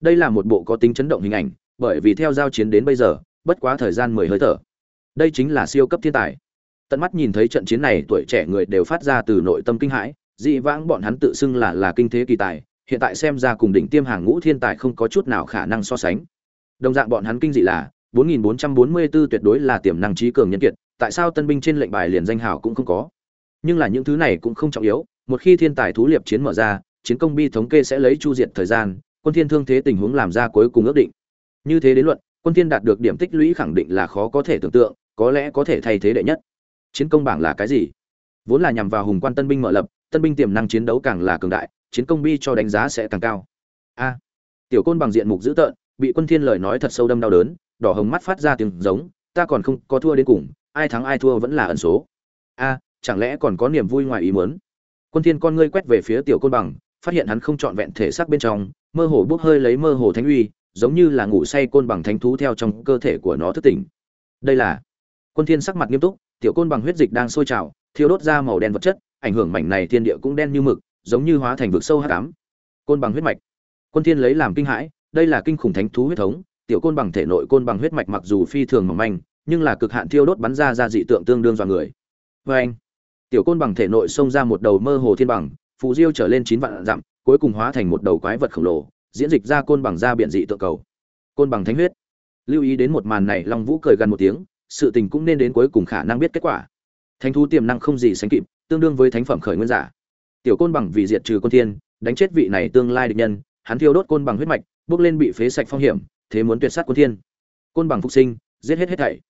đây là một bộ có tính chấn động hình ảnh, bởi vì theo giao chiến đến bây giờ, bất quá thời gian mười hơi thở. Đây chính là siêu cấp thiên tài. Tận mắt nhìn thấy trận chiến này, tuổi trẻ người đều phát ra từ nội tâm kinh hãi, dị vãng bọn hắn tự xưng là là kinh thế kỳ tài, hiện tại xem ra cùng đỉnh tiêm hàng ngũ thiên tài không có chút nào khả năng so sánh. Đồng dạng bọn hắn kinh dị là 4444 tuyệt đối là tiềm năng trí cường nhân kiệt, tại sao tân binh trên lệnh bài liền danh hào cũng không có? Nhưng là những thứ này cũng không trọng yếu, một khi thiên tài thú liệp chiến mở ra, chiến công bi thống kê sẽ lấy chu diệt thời gian quân thiên thương thế tình huống làm ra cuối cùng ước định. Như thế đến luận, quân thiên đạt được điểm tích lũy khẳng định là khó có thể tưởng tượng, có lẽ có thể thay thế đệ nhất. Chiến công bảng là cái gì? Vốn là nhằm vào hùng quan tân binh mở lập, tân binh tiềm năng chiến đấu càng là cường đại, chiến công bi cho đánh giá sẽ càng cao. A. Tiểu côn bằng diện mục dữ tợn, bị quân thiên lời nói thật sâu đâm đau đớn, đỏ hồng mắt phát ra tiếng giống, ta còn không có thua đến cùng, ai thắng ai thua vẫn là ẩn số. A, chẳng lẽ còn có niềm vui ngoài ý muốn? Quân thiên con ngươi quét về phía tiểu côn bằng, phát hiện hắn không chọn vẹn thể xác bên trong mơ hồ bốc hơi lấy mơ hồ thánh uy, giống như là ngủ say côn bằng thánh thú theo trong cơ thể của nó thức tỉnh. Đây là quân thiên sắc mặt nghiêm túc, tiểu côn bằng huyết dịch đang sôi trào, thiêu đốt ra màu đen vật chất, ảnh hưởng mảnh này thiên địa cũng đen như mực, giống như hóa thành vực sâu hắc ám. Côn bằng huyết mạch. Quân thiên lấy làm kinh hãi, đây là kinh khủng thánh thú huyết thống, tiểu côn bằng thể nội côn bằng huyết mạch mặc dù phi thường mỏng manh, nhưng là cực hạn thiêu đốt bắn ra ra dị tượng tương đương dọa người. Với anh tiểu côn bằng thể nội xông ra một đầu mơ hồ thiên bằng phù diêu trở lên chín vạn dặm, cuối cùng hóa thành một đầu quái vật khổng lồ, diễn dịch ra côn bằng ra biển dị tượng cầu. Côn bằng thánh huyết. Lưu ý đến một màn này, long vũ cười gần một tiếng, sự tình cũng nên đến cuối cùng khả năng biết kết quả. Thánh thú tiềm năng không gì sánh kịp, tương đương với thánh phẩm khởi nguyên giả. Tiểu côn bằng vì diệt trừ côn thiên, đánh chết vị này tương lai địch nhân, hắn thiêu đốt côn bằng huyết mạch, bước lên bị phế sạch phong hiểm, thế muốn tuyệt sát côn thiên. Côn bằng phục sinh, giết hết hết thảy.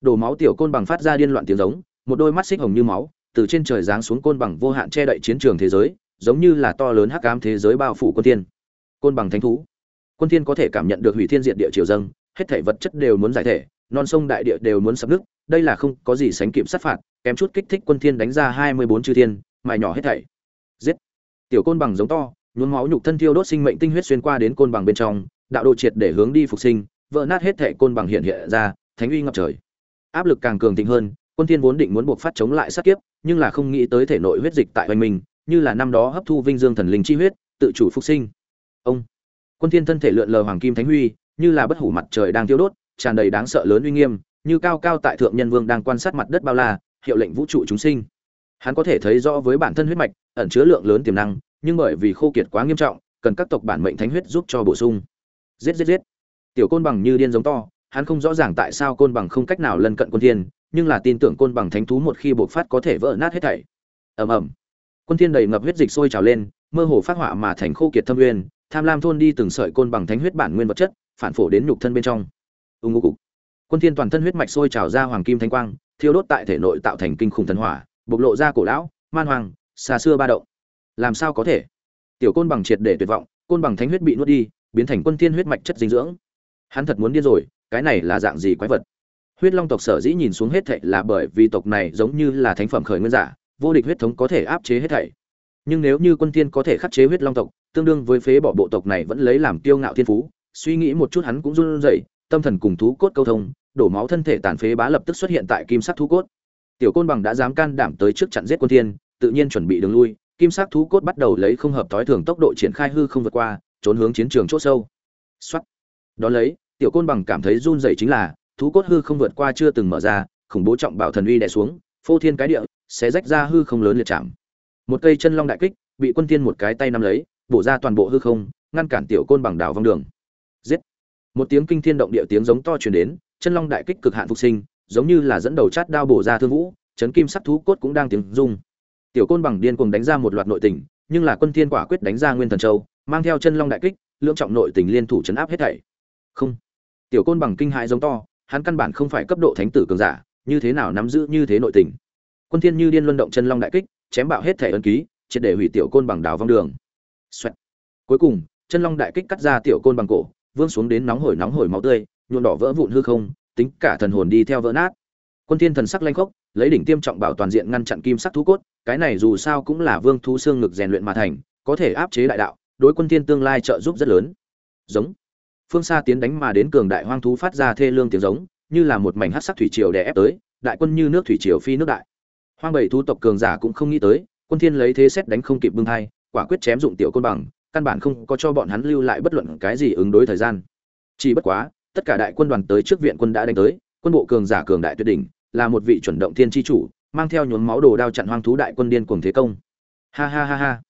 Đổ máu tiểu côn bằng phát ra điên loạn tiếng giống, một đôi mắt xích hồng như máu từ trên trời giáng xuống côn bằng vô hạn che đậy chiến trường thế giới, giống như là to lớn hắc ám thế giới bao phủ côn thiên. Côn bằng thánh thú. Quân thiên có thể cảm nhận được hủy thiên diệt địa triều dâng, hết thảy vật chất đều muốn giải thể, non sông đại địa đều muốn sập nước đây là không có gì sánh kịp sát phạt, kém chút kích thích quân thiên đánh ra 24 chư thiên, mài nhỏ hết thảy. Giết. Tiểu côn bằng giống to, nhuốm máu nhục thân thiêu đốt sinh mệnh tinh huyết xuyên qua đến côn bằng bên trong, đạo độ triệt để hướng đi phục sinh, vỡ nát hết thảy côn bằng hiện hiện ra, thánh uy ngập trời. Áp lực càng cường thịnh hơn, quân thiên vốn định muốn buộc phát chống lại sát kiếp nhưng là không nghĩ tới thể nội huyết dịch tại hoành mình, như là năm đó hấp thu vinh dương thần linh chi huyết, tự chủ phục sinh. Ông, quân thiên thân thể lượn lờ hoàng kim thánh huy, như là bất hủ mặt trời đang thiêu đốt, tràn đầy đáng sợ lớn uy nghiêm, như cao cao tại thượng nhân vương đang quan sát mặt đất bao la, hiệu lệnh vũ trụ chúng sinh. Hắn có thể thấy rõ với bản thân huyết mạch, ẩn chứa lượng lớn tiềm năng, nhưng bởi vì khô kiệt quá nghiêm trọng, cần các tộc bản mệnh thánh huyết giúp cho bổ sung. Giết giết giết. Tiểu côn bằng như điên giống to, hắn không rõ ràng tại sao côn bằng không cách nào lân cận quân thiên nhưng là tin tưởng côn bằng thánh thú một khi bộc phát có thể vỡ nát hết thảy. Ầm ầm. Quân thiên đầy ngập huyết dịch sôi trào lên, mơ hồ phát họa mà thành khô kiệt thâm nguyên, tham lam thôn đi từng sợi côn bằng thánh huyết bản nguyên vật chất, phản phổ đến nhục thân bên trong. Ung ngô cục. Quân thiên toàn thân huyết mạch sôi trào ra hoàng kim thánh quang, thiêu đốt tại thể nội tạo thành kinh khủng thần hỏa, bộc lộ ra cổ lão, man hoàng, xa xưa ba động. Làm sao có thể? Tiểu côn bằng triệt để tuyệt vọng, côn bằng thánh huyết bị nuốt đi, biến thành quân thiên huyết mạch chất dinh dưỡng. Hắn thật muốn điên rồi, cái này là dạng gì quái vật? Huyết long tộc sở dĩ nhìn xuống hết thảy là bởi vì tộc này giống như là thánh phẩm khởi nguyên giả, vô địch huyết thống có thể áp chế hết thảy. Nhưng nếu như quân thiên có thể khắc chế huyết long tộc, tương đương với phế bỏ bộ tộc này vẫn lấy làm kiêu ngạo thiên phú, suy nghĩ một chút hắn cũng run rẩy, tâm thần cùng thú cốt câu thông, đổ máu thân thể tàn phế bá lập tức xuất hiện tại kim sắc thú cốt. Tiểu côn bằng đã dám can đảm tới trước chặn giết quân thiên, tự nhiên chuẩn bị đường lui, kim sắc thú cốt bắt đầu lấy không hợp thói thường tốc độ triển khai hư không vượt qua, trốn hướng chiến trường chỗ sâu. Soát. đó lấy, tiểu côn bằng cảm thấy run rẩy chính là thú cốt hư không vượt qua chưa từng mở ra, khủng bố trọng bảo thần uy đè xuống, phô thiên cái địa sẽ rách ra hư không lớn liệt chạm. Một cây chân long đại kích, bị quân tiên một cái tay nắm lấy, bổ ra toàn bộ hư không, ngăn cản tiểu côn bằng đảo vong đường. Giết! Một tiếng kinh thiên động địa tiếng giống to truyền đến, chân long đại kích cực hạn phục sinh, giống như là dẫn đầu chát đao bổ ra thương vũ, chấn kim sắc thú cốt cũng đang tiếng rung. Tiểu côn bằng điên cuồng đánh ra một loạt nội tình, nhưng là quân thiên quả quyết đánh ra nguyên thần châu, mang theo chân long đại kích, lưỡng trọng nội tình liên thủ chấn áp hết thảy. Không! Tiểu côn bằng kinh hãi giống to hắn căn bản không phải cấp độ thánh tử cường giả, như thế nào nắm giữ như thế nội tình? Quân thiên như điên luân động chân long đại kích, chém bạo hết thể ấn ký, triệt để hủy tiểu côn bằng đảo vong đường. Xoẹt. cuối cùng, chân long đại kích cắt ra tiểu côn bằng cổ, vương xuống đến nóng hổi nóng hổi máu tươi, nhuộm đỏ vỡ vụn hư không, tính cả thần hồn đi theo vỡ nát. Quân thiên thần sắc lanh khốc, lấy đỉnh tiêm trọng bảo toàn diện ngăn chặn kim sắc thú cốt, cái này dù sao cũng là vương thú xương ngực rèn luyện mà thành, có thể áp chế đại đạo, đối quân thiên tương lai trợ giúp rất lớn. Giống phương xa tiến đánh mà đến cường đại hoang thú phát ra thê lương tiếng giống, như là một mảnh hắc sắc thủy triều đè ép tới, đại quân như nước thủy triều phi nước đại. Hoang bảy thú tộc cường giả cũng không nghĩ tới, quân thiên lấy thế xét đánh không kịp bưng thai, quả quyết chém dụng tiểu côn bằng, căn bản không có cho bọn hắn lưu lại bất luận cái gì ứng đối thời gian. Chỉ bất quá, tất cả đại quân đoàn tới trước viện quân đã đánh tới, quân bộ cường giả cường đại tuyệt đỉnh, là một vị chuẩn động thiên chi chủ, mang theo nhuốm máu đồ đao chặn hoang thú đại quân điên cuồng thế công. Ha ha ha ha.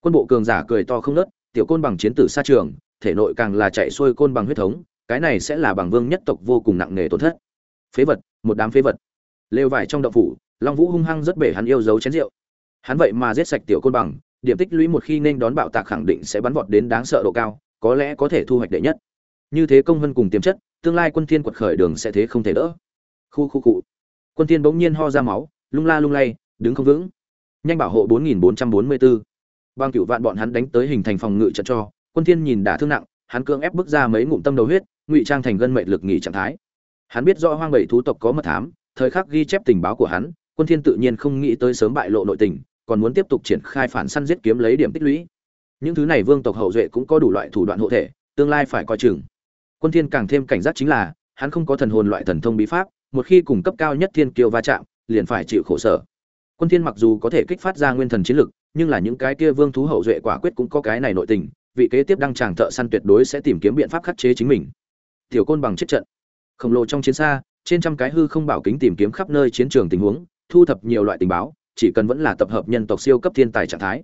Quân bộ cường giả cười to không nớt tiểu côn bằng chiến tử xa trường thể nội càng là chạy xuôi côn bằng huyết thống, cái này sẽ là bằng vương nhất tộc vô cùng nặng nề tổn thất. Phế vật, một đám phế vật. Lêu vải trong động phủ, long vũ hung hăng rất bể hắn yêu dấu chén rượu. Hắn vậy mà giết sạch tiểu côn bằng, điểm tích lũy một khi nên đón bạo tạc khẳng định sẽ bắn vọt đến đáng sợ độ cao, có lẽ có thể thu hoạch đệ nhất. Như thế công vân cùng tiềm chất, tương lai quân thiên quật khởi đường sẽ thế không thể đỡ. Khu khu cụ. Quân thiên bỗng nhiên ho ra máu, lung la lung lay, đứng không vững. Nhanh bảo hộ 4444 bang cửu vạn bọn hắn đánh tới hình thành phòng ngự trận cho quân thiên nhìn đả thương nặng, hắn cưỡng ép bước ra mấy ngụm tâm đầu huyết, ngụy trang thành gân mệnh lực nghỉ trạng thái. Hắn biết rõ hoang bảy thú tộc có mật thám, thời khắc ghi chép tình báo của hắn, quân thiên tự nhiên không nghĩ tới sớm bại lộ nội tình, còn muốn tiếp tục triển khai phản săn giết kiếm lấy điểm tích lũy. Những thứ này vương tộc hậu duệ cũng có đủ loại thủ đoạn hộ thể, tương lai phải coi chừng. Quân thiên càng thêm cảnh giác chính là, hắn không có thần hồn loại thần thông bí pháp, một khi cùng cấp cao nhất thiên kiêu va chạm, liền phải chịu khổ sở. Quân thiên mặc dù có thể kích phát ra nguyên thần chiến lực, nhưng là những cái kia vương thú hậu duệ quả quyết cũng có cái này nội tình vị kế tiếp đăng tràng thợ săn tuyệt đối sẽ tìm kiếm biện pháp khắc chế chính mình. Tiểu côn bằng chết trận. Khổng lồ trong chiến xa, trên trăm cái hư không bảo kính tìm kiếm khắp nơi chiến trường tình huống, thu thập nhiều loại tình báo, chỉ cần vẫn là tập hợp nhân tộc siêu cấp thiên tài trạng thái.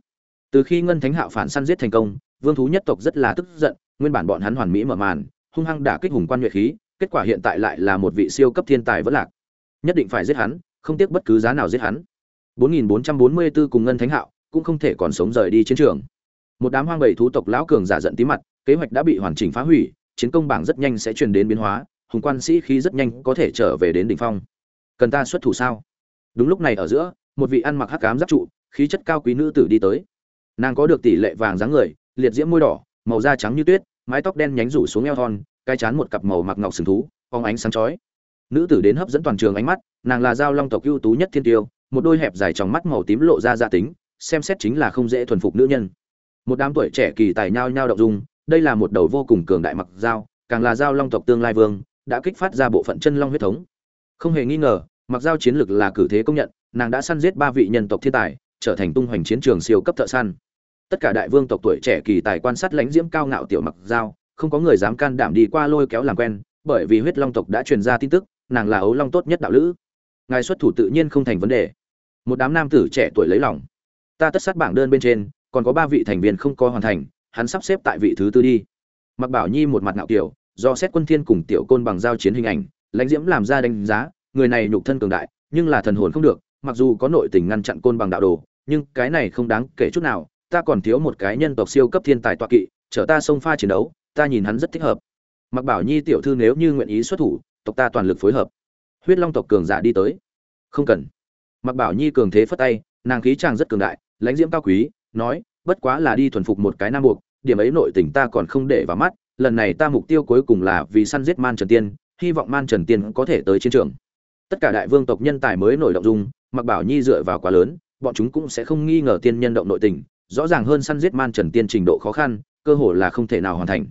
Từ khi ngân thánh hạo phản săn giết thành công, vương thú nhất tộc rất là tức giận, nguyên bản bọn hắn hoàn mỹ mở màn, hung hăng đả kích hùng quan nhuệ khí, kết quả hiện tại lại là một vị siêu cấp thiên tài vẫn lạc. Nhất định phải giết hắn, không tiếc bất cứ giá nào giết hắn. 4444 cùng ngân thánh hạo cũng không thể còn sống rời đi chiến trường một đám hoang bầy thú tộc lão cường giả giận tí mặt, kế hoạch đã bị hoàn chỉnh phá hủy, chiến công bảng rất nhanh sẽ truyền đến biến hóa, hùng quan sĩ khí rất nhanh có thể trở về đến đỉnh phong. Cần ta xuất thủ sao? Đúng lúc này ở giữa, một vị ăn mặc hắc ám giáp trụ, khí chất cao quý nữ tử đi tới. Nàng có được tỷ lệ vàng dáng người, liệt diễm môi đỏ, màu da trắng như tuyết, mái tóc đen nhánh rủ xuống eo thon cai chán một cặp màu mặc ngọc sừng thú phóng ánh sáng chói. Nữ tử đến hấp dẫn toàn trường ánh mắt, nàng là giao long tộc ưu tú nhất thiên tiêu, một đôi hẹp dài trong mắt màu tím lộ ra gia tính, xem xét chính là không dễ thuần phục nữ nhân một đám tuổi trẻ kỳ tài nhao nhao động dung, đây là một đầu vô cùng cường đại mặc dao, càng là giao long tộc tương lai vương, đã kích phát ra bộ phận chân long huyết thống. Không hề nghi ngờ, mặc dao chiến lực là cử thế công nhận, nàng đã săn giết ba vị nhân tộc thiên tài, trở thành tung hoành chiến trường siêu cấp thợ săn. Tất cả đại vương tộc tuổi trẻ kỳ tài quan sát lãnh diễm cao ngạo tiểu mặc dao, không có người dám can đảm đi qua lôi kéo làm quen, bởi vì huyết long tộc đã truyền ra tin tức, nàng là ấu long tốt nhất đạo lữ. Ngài xuất thủ tự nhiên không thành vấn đề. Một đám nam tử trẻ tuổi lấy lòng. Ta tất sát bảng đơn bên trên còn có ba vị thành viên không có hoàn thành, hắn sắp xếp tại vị thứ tư đi. Mặc bảo nhi một mặt ngạo kiểu, do xét quân thiên cùng tiểu côn bằng giao chiến hình ảnh, lãnh diễm làm ra đánh giá, người này nhục thân cường đại, nhưng là thần hồn không được, mặc dù có nội tình ngăn chặn côn bằng đạo đồ, nhưng cái này không đáng kể chút nào, ta còn thiếu một cái nhân tộc siêu cấp thiên tài toa kỵ, chở ta xông pha chiến đấu, ta nhìn hắn rất thích hợp. Mặc bảo nhi tiểu thư nếu như nguyện ý xuất thủ, tộc ta toàn lực phối hợp. Huyết long tộc cường giả đi tới. Không cần. Mặc bảo nhi cường thế phất tay, nàng khí chàng rất cường đại, lãnh diễm cao quý nói, bất quá là đi thuần phục một cái nam buộc điểm ấy nội tình ta còn không để vào mắt, lần này ta mục tiêu cuối cùng là vì săn giết man trần tiên, hy vọng man trần tiên có thể tới chiến trường. Tất cả đại vương tộc nhân tài mới nổi động dung mặc bảo nhi dựa vào quá lớn, bọn chúng cũng sẽ không nghi ngờ tiên nhân động nội tình, rõ ràng hơn săn giết man trần tiên trình độ khó khăn, cơ hội là không thể nào hoàn thành.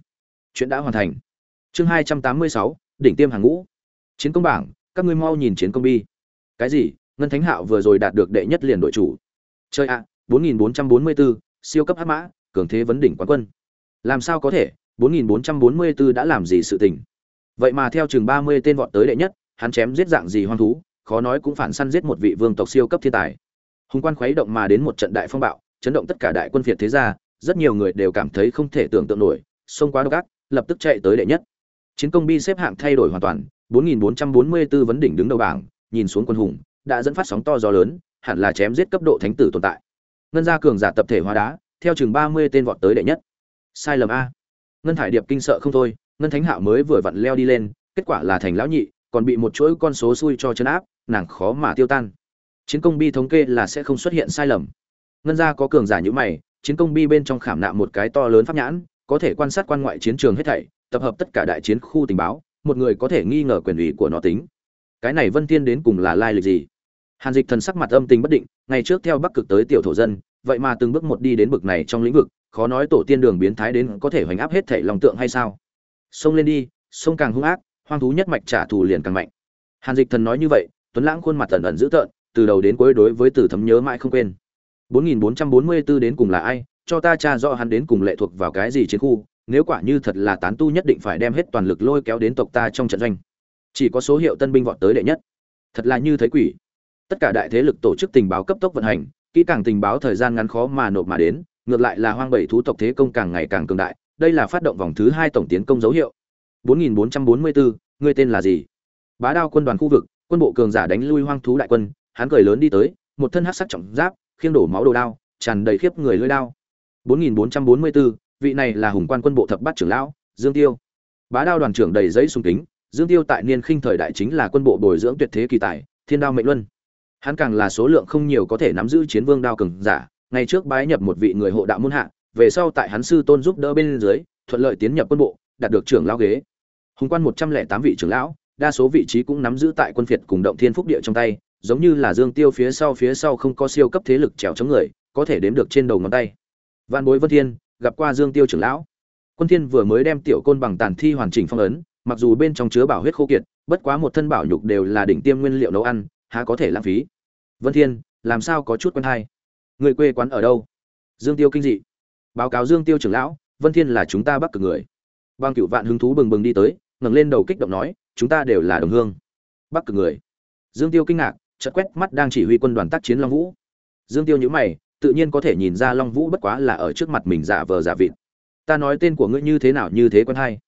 Chuyện đã hoàn thành. Chương hai trăm tám mươi sáu, đỉnh tiêm hàng ngũ. Chiến công bảng, các ngươi mau nhìn chiến công bi. Cái gì? Ngân thánh hạo vừa rồi đạt được đệ nhất liền đội chủ. Chơi ạ 4444, siêu cấp hắc mã, cường thế vấn đỉnh quán quân. Làm sao có thể, 4444 đã làm gì sự tình? Vậy mà theo chừng 30 tên vọt tới đệ nhất, hắn chém giết dạng gì hoang thú, khó nói cũng phản săn giết một vị vương tộc siêu cấp thiên tài. Hùng quan khuấy động mà đến một trận đại phong bạo, chấn động tất cả đại quân phiệt thế gia, rất nhiều người đều cảm thấy không thể tưởng tượng nổi, xông quá độc ác, lập tức chạy tới đệ nhất. Chiến công bi xếp hạng thay đổi hoàn toàn, 4444 vấn đỉnh đứng đầu bảng, nhìn xuống quân hùng, đã dẫn phát sóng to gió lớn, hẳn là chém giết cấp độ thánh tử tồn tại ngân gia cường giả tập thể hóa đá, theo chừng 30 tên vọt tới đệ nhất. Sai lầm a. Ngân thải điệp kinh sợ không thôi, ngân thánh hạo mới vừa vặn leo đi lên, kết quả là thành lão nhị, còn bị một chuỗi con số xui cho chân áp, nàng khó mà tiêu tan. Chiến công bi thống kê là sẽ không xuất hiện sai lầm. Ngân gia có cường giả như mày, chiến công bi bên trong khảm nạm một cái to lớn pháp nhãn, có thể quan sát quan ngoại chiến trường hết thảy, tập hợp tất cả đại chiến khu tình báo, một người có thể nghi ngờ quyền ủy của nó tính. Cái này vân tiên đến cùng là lai lịch gì? Hàn dịch thần sắc mặt âm tình bất định, ngày trước theo bắc cực tới tiểu thổ dân, vậy mà từng bước một đi đến bực này trong lĩnh vực, khó nói tổ tiên đường biến thái đến có thể hoành áp hết thảy lòng tượng hay sao? Xông lên đi sông càng hung ác, hoang thú nhất mạch trả thù liền càng mạnh. Hàn dịch thần nói như vậy, tuấn lãng khuôn mặt ẩn ẩn dữ tợn, từ đầu đến cuối đối với tử thấm nhớ mãi không quên. 4444 đến cùng là ai? Cho ta tra rõ hắn đến cùng lệ thuộc vào cái gì chiến khu, nếu quả như thật là tán tu nhất định phải đem hết toàn lực lôi kéo đến tộc ta trong trận doanh. Chỉ có số hiệu tân binh vọt tới đệ nhất. Thật là như thấy quỷ tất cả đại thế lực tổ chức tình báo cấp tốc vận hành kỹ càng tình báo thời gian ngắn khó mà nộp mà đến ngược lại là hoang bảy thú tộc thế công càng ngày càng cường đại đây là phát động vòng thứ hai tổng tiến công dấu hiệu. 4444, ngươi tên là gì? Bá đao quân đoàn khu vực quân bộ cường giả đánh lui hoang thú đại quân hắn cười lớn đi tới một thân hắc sắc trọng giáp khiêng đổ máu đồ đao tràn đầy khiếp người lưỡi đao. 4444, vị này là hùng quan quân bộ thập bát trưởng lão dương tiêu. Bá đao đoàn trưởng đầy giấy sung kính dương tiêu tại niên khinh thời đại chính là quân bộ bồi dưỡng tuyệt thế kỳ tài thiên đao mệnh luân hắn càng là số lượng không nhiều có thể nắm giữ chiến vương đao cường giả, ngày trước bái nhập một vị người hộ đạo môn hạ, về sau tại hắn sư tôn giúp đỡ bên dưới, thuận lợi tiến nhập quân bộ, đạt được trưởng lão ghế. Hùng quan một trăm lẻ tám vị trưởng lão, đa số vị trí cũng nắm giữ tại quân phiệt cùng động thiên phúc địa trong tay, giống như là dương tiêu phía sau phía sau không có siêu cấp thế lực trèo chống người, có thể đếm được trên đầu ngón tay. Văn bối vân thiên, gặp qua dương tiêu trưởng lão. Quân thiên vừa mới đem tiểu côn bằng tàn thi hoàn chỉnh phong ấn, mặc dù bên trong chứa bảo huyết khô kiệt, bất quá một thân bảo nhục đều là đỉnh tiêm nguyên liệu nấu ăn há có thể lãng phí? Vân thiên, làm sao có chút quen hay? Người quê quán ở đâu? Dương tiêu kinh dị. Báo cáo dương tiêu trưởng lão, vân thiên là chúng ta bắc cực người. Bang cựu vạn hứng thú bừng bừng đi tới, ngẩng lên đầu kích động nói, chúng ta đều là đồng hương. Bắc cực người. Dương tiêu kinh ngạc, chợt quét mắt đang chỉ huy quân đoàn tác chiến long vũ. Dương tiêu nhíu mày, tự nhiên có thể nhìn ra long vũ bất quá là ở trước mặt mình giả vờ giả vịt. Ta nói tên của ngươi như thế nào như thế quen hay?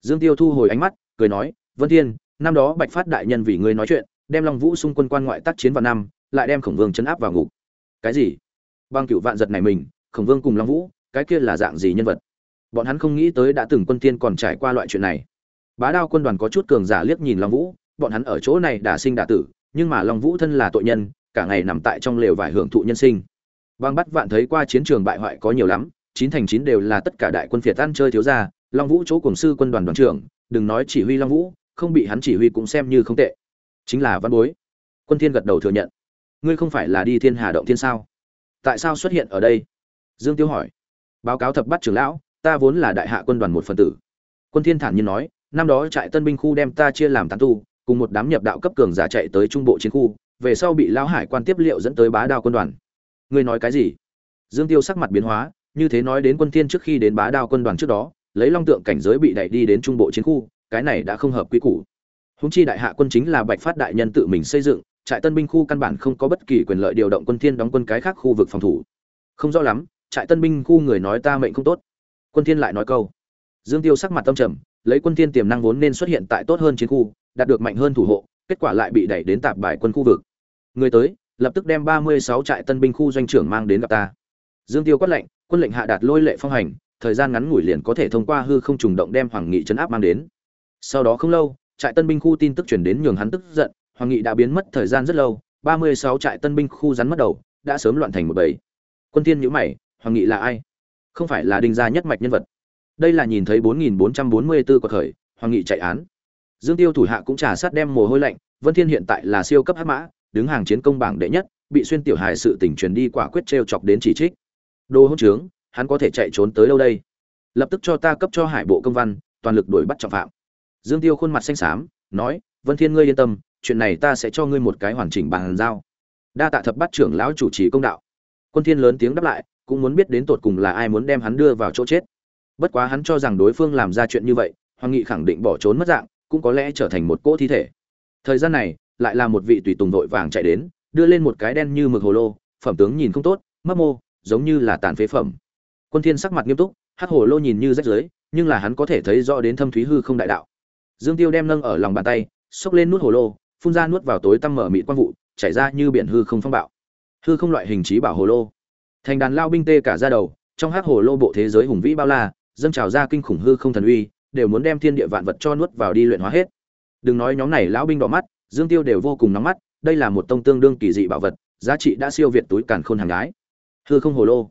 Dương tiêu thu hồi ánh mắt, cười nói, vân thiên, năm đó bạch phát đại nhân vì ngươi nói chuyện đem long vũ xung quân quan ngoại tác chiến vào năm, lại đem khổng vương chấn áp vào ngục. Cái gì? Băng cựu vạn giật này mình, khổng vương cùng long vũ, cái kia là dạng gì nhân vật? Bọn hắn không nghĩ tới đã từng quân tiên còn trải qua loại chuyện này. Bá đao quân đoàn có chút cường giả liếc nhìn long vũ, bọn hắn ở chỗ này đã sinh đả tử, nhưng mà long vũ thân là tội nhân, cả ngày nằm tại trong lều vải hưởng thụ nhân sinh. Băng bắt vạn thấy qua chiến trường bại hoại có nhiều lắm, chín thành chín đều là tất cả đại quân phiệt ăn chơi thiếu gia, long vũ chỗ cùng sư quân đoàn đoàn trưởng, đừng nói chỉ huy long vũ, không bị hắn chỉ huy cũng xem như không tệ chính là văn bối. Quân thiên gật đầu thừa nhận. Ngươi không phải là đi thiên hà động thiên sao? Tại sao xuất hiện ở đây? Dương tiêu hỏi. Báo cáo thập bát trưởng lão, ta vốn là đại hạ quân đoàn một phần tử. Quân thiên thản nhiên nói, năm đó trại tân binh khu đem ta chia làm tán tu, cùng một đám nhập đạo cấp cường giả chạy tới trung bộ chiến khu, về sau bị lão hải quan tiếp liệu dẫn tới bá đao quân đoàn. Ngươi nói cái gì? Dương tiêu sắc mặt biến hóa, như thế nói đến quân thiên trước khi đến bá đao quân đoàn trước đó, lấy long tượng cảnh giới bị đẩy đi đến trung bộ chiến khu, cái này đã không hợp quy củ húng chi đại hạ quân chính là bạch phát đại nhân tự mình xây dựng, trại tân binh khu căn bản không có bất kỳ quyền lợi điều động quân thiên đóng quân cái khác khu vực phòng thủ. Không rõ lắm, trại tân binh khu người nói ta mệnh không tốt. Quân thiên lại nói câu. Dương tiêu sắc mặt tâm trầm, lấy quân thiên tiềm năng vốn nên xuất hiện tại tốt hơn chiến khu, đạt được mạnh hơn thủ hộ, kết quả lại bị đẩy đến tạp bài quân khu vực. Người tới, lập tức đem 36 trại tân binh khu doanh trưởng mang đến gặp ta. Dương tiêu quát lệnh, quân lệnh hạ đạt lôi lệ phong hành, thời gian ngắn ngủi liền có thể thông qua hư không trùng động đem hoàng nghị chấn áp mang đến. Sau đó không lâu trại tân binh khu tin tức truyền đến nhường hắn tức giận, hoàng nghị đã biến mất thời gian rất lâu 36 trại tân binh khu rắn mất đầu, đã sớm loạn thành một bầy. Quân thiên nhữ mày, hoàng nghị là ai? Không phải là đinh gia nhất mạch nhân vật. Đây là nhìn thấy 4444 của khởi, hoàng nghị chạy án. Dương tiêu thủ hạ cũng trả sát đem mồ hôi lạnh, vân thiên hiện tại là siêu cấp hắc mã, đứng hàng chiến công bảng đệ nhất, bị xuyên tiểu hài sự tình truyền đi quả quyết treo chọc đến chỉ trích. Đồ hỗn trướng, hắn có thể chạy trốn tới đâu đây? Lập tức cho ta cấp cho hải bộ công văn, toàn lực đuổi bắt trọng phạm dương tiêu khuôn mặt xanh xám, nói, vân thiên ngươi yên tâm, chuyện này ta sẽ cho ngươi một cái hoàn chỉnh bàn giao. Đa tạ thập bát trưởng lão chủ trì công đạo. Quân thiên lớn tiếng đáp lại, cũng muốn biết đến tột cùng là ai muốn đem hắn đưa vào chỗ chết. Bất quá hắn cho rằng đối phương làm ra chuyện như vậy, hoàng nghị khẳng định bỏ trốn mất dạng, cũng có lẽ trở thành một cỗ thi thể. Thời gian này, lại là một vị tùy tùng đội vàng chạy đến, đưa lên một cái đen như mực hồ lô, phẩm tướng nhìn không tốt, mấp mô, giống như là tàn phế phẩm. Quân thiên sắc mặt nghiêm túc, hắc hồ lô nhìn như rách rưới, nhưng là hắn có thể thấy rõ đến thâm thúy hư không đại đạo dương tiêu đem nâng ở lòng bàn tay, xốc lên nút hồ lô, phun ra nuốt vào tối tăm mở mịt quang vụ, chảy ra như biển hư không phong bạo. Hư không loại hình trí bảo hồ lô. Thành đàn lao binh tê cả ra đầu, trong hắc hồ lô bộ thế giới hùng vĩ bao la, dâng trào ra kinh khủng hư không thần uy, đều muốn đem thiên địa vạn vật cho nuốt vào đi luyện hóa hết. Đừng nói nhóm này lão binh đỏ mắt, dương tiêu đều vô cùng nóng mắt, đây là một tông tương đương kỳ dị bảo vật, giá trị đã siêu việt túi càn khôn hàng gái hư không hồ lô.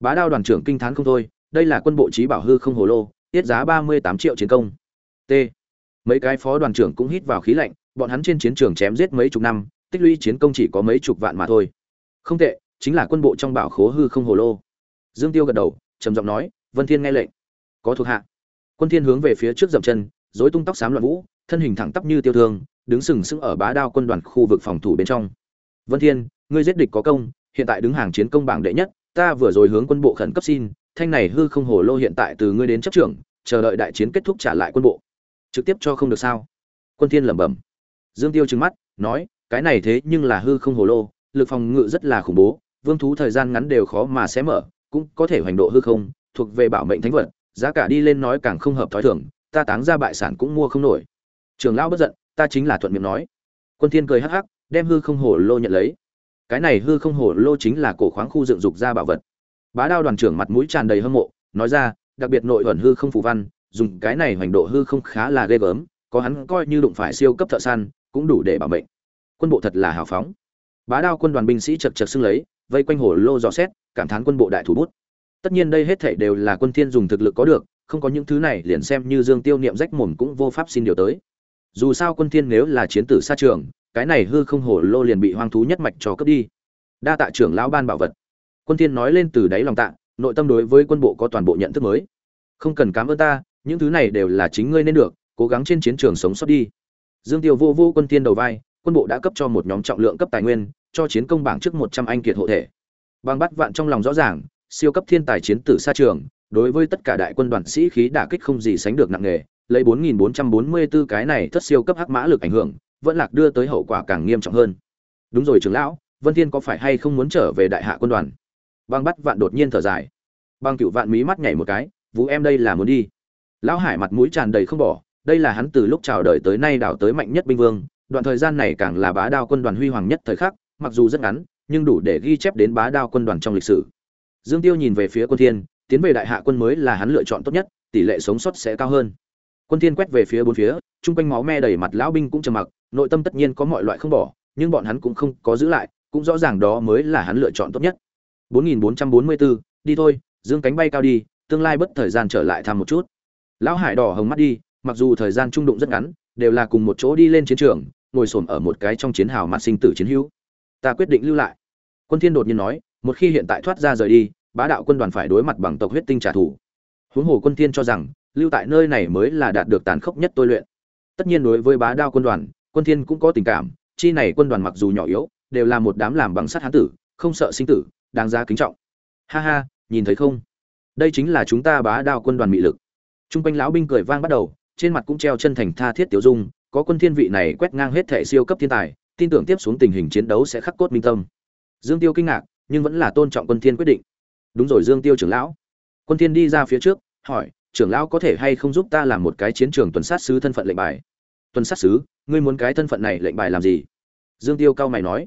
Bá đao đoàn trưởng kinh thán không thôi, đây là quân bộ trí bảo hư không hồ lô, tiết giá ba mươi tám triệu chiến công. T mấy cái phó đoàn trưởng cũng hít vào khí lạnh, bọn hắn trên chiến trường chém giết mấy chục năm, tích lũy chiến công chỉ có mấy chục vạn mà thôi. Không tệ, chính là quân bộ trong bảo khố hư không hồ lô. Dương tiêu gật đầu, trầm giọng nói, vân thiên nghe lệnh. Có thuộc hạ. Quân thiên hướng về phía trước dậm chân, rối tung tóc xám loạn vũ, thân hình thẳng tắp như tiêu thương, đứng sừng sững ở bá đao quân đoàn khu vực phòng thủ bên trong. Vân thiên, ngươi giết địch có công, hiện tại đứng hàng chiến công bảng đệ nhất, ta vừa rồi hướng quân bộ khẩn cấp xin, thanh này hư không hồ lô hiện tại từ ngươi đến chấp trưởng, chờ đợi đại chiến kết thúc trả lại quân bộ trực tiếp cho không được sao? Quân thiên lẩm bẩm. Dương tiêu trừng mắt, nói, cái này thế nhưng là hư không hồ lô, lực phòng ngự rất là khủng bố, vương thú thời gian ngắn đều khó mà xé mở, cũng có thể hoành độ hư không, thuộc về bảo mệnh thánh vật, giá cả đi lên nói càng không hợp thói thường, ta táng ra bại sản cũng mua không nổi. Trường lão bất giận, ta chính là thuận miệng nói. Quân thiên cười hắc hắc, đem hư không hồ lô nhận lấy. Cái này hư không hồ lô chính là cổ khoáng khu dựng dục ra bảo vật. Bá đao đoàn trưởng mặt mũi tràn đầy hâm mộ, nói ra, đặc biệt nội ẩn hư không phù văn dùng cái này hoành độ hư không khá là ghê gớm, có hắn coi như đụng phải siêu cấp thợ săn, cũng đủ để bảo mệnh. Quân bộ thật là hào phóng. Bá đao quân đoàn binh sĩ chật chật xưng lấy, vây quanh hồ lô dò xét, cảm thán quân bộ đại thủ bút. Tất nhiên đây hết thảy đều là quân thiên dùng thực lực có được, không có những thứ này liền xem như dương tiêu niệm rách mồm cũng vô pháp xin điều tới. Dù sao quân thiên nếu là chiến tử xa trường, cái này hư không hồ lô liền bị hoang thú nhất mạch cho cướp đi. Đa tạ trưởng lão ban bảo vật. Quân thiên nói lên từ đáy lòng tạ, nội tâm đối với quân bộ có toàn bộ nhận thức mới. Không cần cảm ơn ta những thứ này đều là chính ngươi nên được, cố gắng trên chiến trường sống sót đi. Dương tiêu vô vô quân tiên đầu vai, quân bộ đã cấp cho một nhóm trọng lượng cấp tài nguyên, cho chiến công bảng trước 100 anh kiệt hộ thể. Bằng bắt vạn trong lòng rõ ràng, siêu cấp thiên tài chiến tử xa trường, đối với tất cả đại quân đoàn sĩ khí đả kích không gì sánh được nặng nề, lấy 4.444 cái này thất siêu cấp hắc mã lực ảnh hưởng, vẫn lạc đưa tới hậu quả càng nghiêm trọng hơn. Đúng rồi trưởng lão, vân thiên có phải hay không muốn trở về đại hạ quân đoàn? Bang bắt vạn đột nhiên thở dài. Bang cựu vạn mí mắt nhảy một cái, vũ em đây là muốn đi lão hải mặt mũi tràn đầy không bỏ đây là hắn từ lúc chào đời tới nay đảo tới mạnh nhất binh vương đoạn thời gian này càng là bá đao quân đoàn huy hoàng nhất thời khắc mặc dù rất ngắn nhưng đủ để ghi chép đến bá đao quân đoàn trong lịch sử. Dương tiêu nhìn về phía quân thiên tiến về đại hạ quân mới là hắn lựa chọn tốt nhất tỷ lệ sống sót sẽ cao hơn. Quân thiên quét về phía bốn phía trung quanh máu me đầy mặt lão binh cũng trầm mặc nội tâm tất nhiên có mọi loại không bỏ nhưng bọn hắn cũng không có giữ lại cũng rõ ràng đó mới là hắn lựa chọn tốt nhất. 4444, đi thôi dương cánh bay cao đi tương lai bất thời gian trở lại thăm một chút lão hải đỏ hồng mắt đi, mặc dù thời gian trung đụng rất ngắn, đều là cùng một chỗ đi lên chiến trường, ngồi xổm ở một cái trong chiến hào mặt sinh tử chiến hữu. Ta quyết định lưu lại. Quân thiên đột nhiên nói, một khi hiện tại thoát ra rời đi, bá đạo quân đoàn phải đối mặt bằng tộc huyết tinh trả thù. Huống hồ quân thiên cho rằng, lưu tại nơi này mới là đạt được tàn khốc nhất tôi luyện. Tất nhiên đối với bá đao quân đoàn, quân thiên cũng có tình cảm, chi này quân đoàn mặc dù nhỏ yếu, đều là một đám làm bằng sắt hán tử, không sợ sinh tử, đáng ra kính trọng. Ha ha, nhìn thấy không? Đây chính là chúng ta bá đao quân đoàn mị lực. Trung quanh lão binh cười vang bắt đầu, trên mặt cũng treo chân thành tha thiết tiểu dung, có quân thiên vị này quét ngang hết thảy siêu cấp thiên tài, tin tưởng tiếp xuống tình hình chiến đấu sẽ khắc cốt minh tâm. Dương Tiêu kinh ngạc, nhưng vẫn là tôn trọng quân thiên quyết định. Đúng rồi Dương Tiêu trưởng lão. Quân thiên đi ra phía trước, hỏi, trưởng lão có thể hay không giúp ta làm một cái chiến trường tuần sát sứ thân phận lệnh bài? Tuần sát sứ, ngươi muốn cái thân phận này lệnh bài làm gì? Dương Tiêu cao mày nói,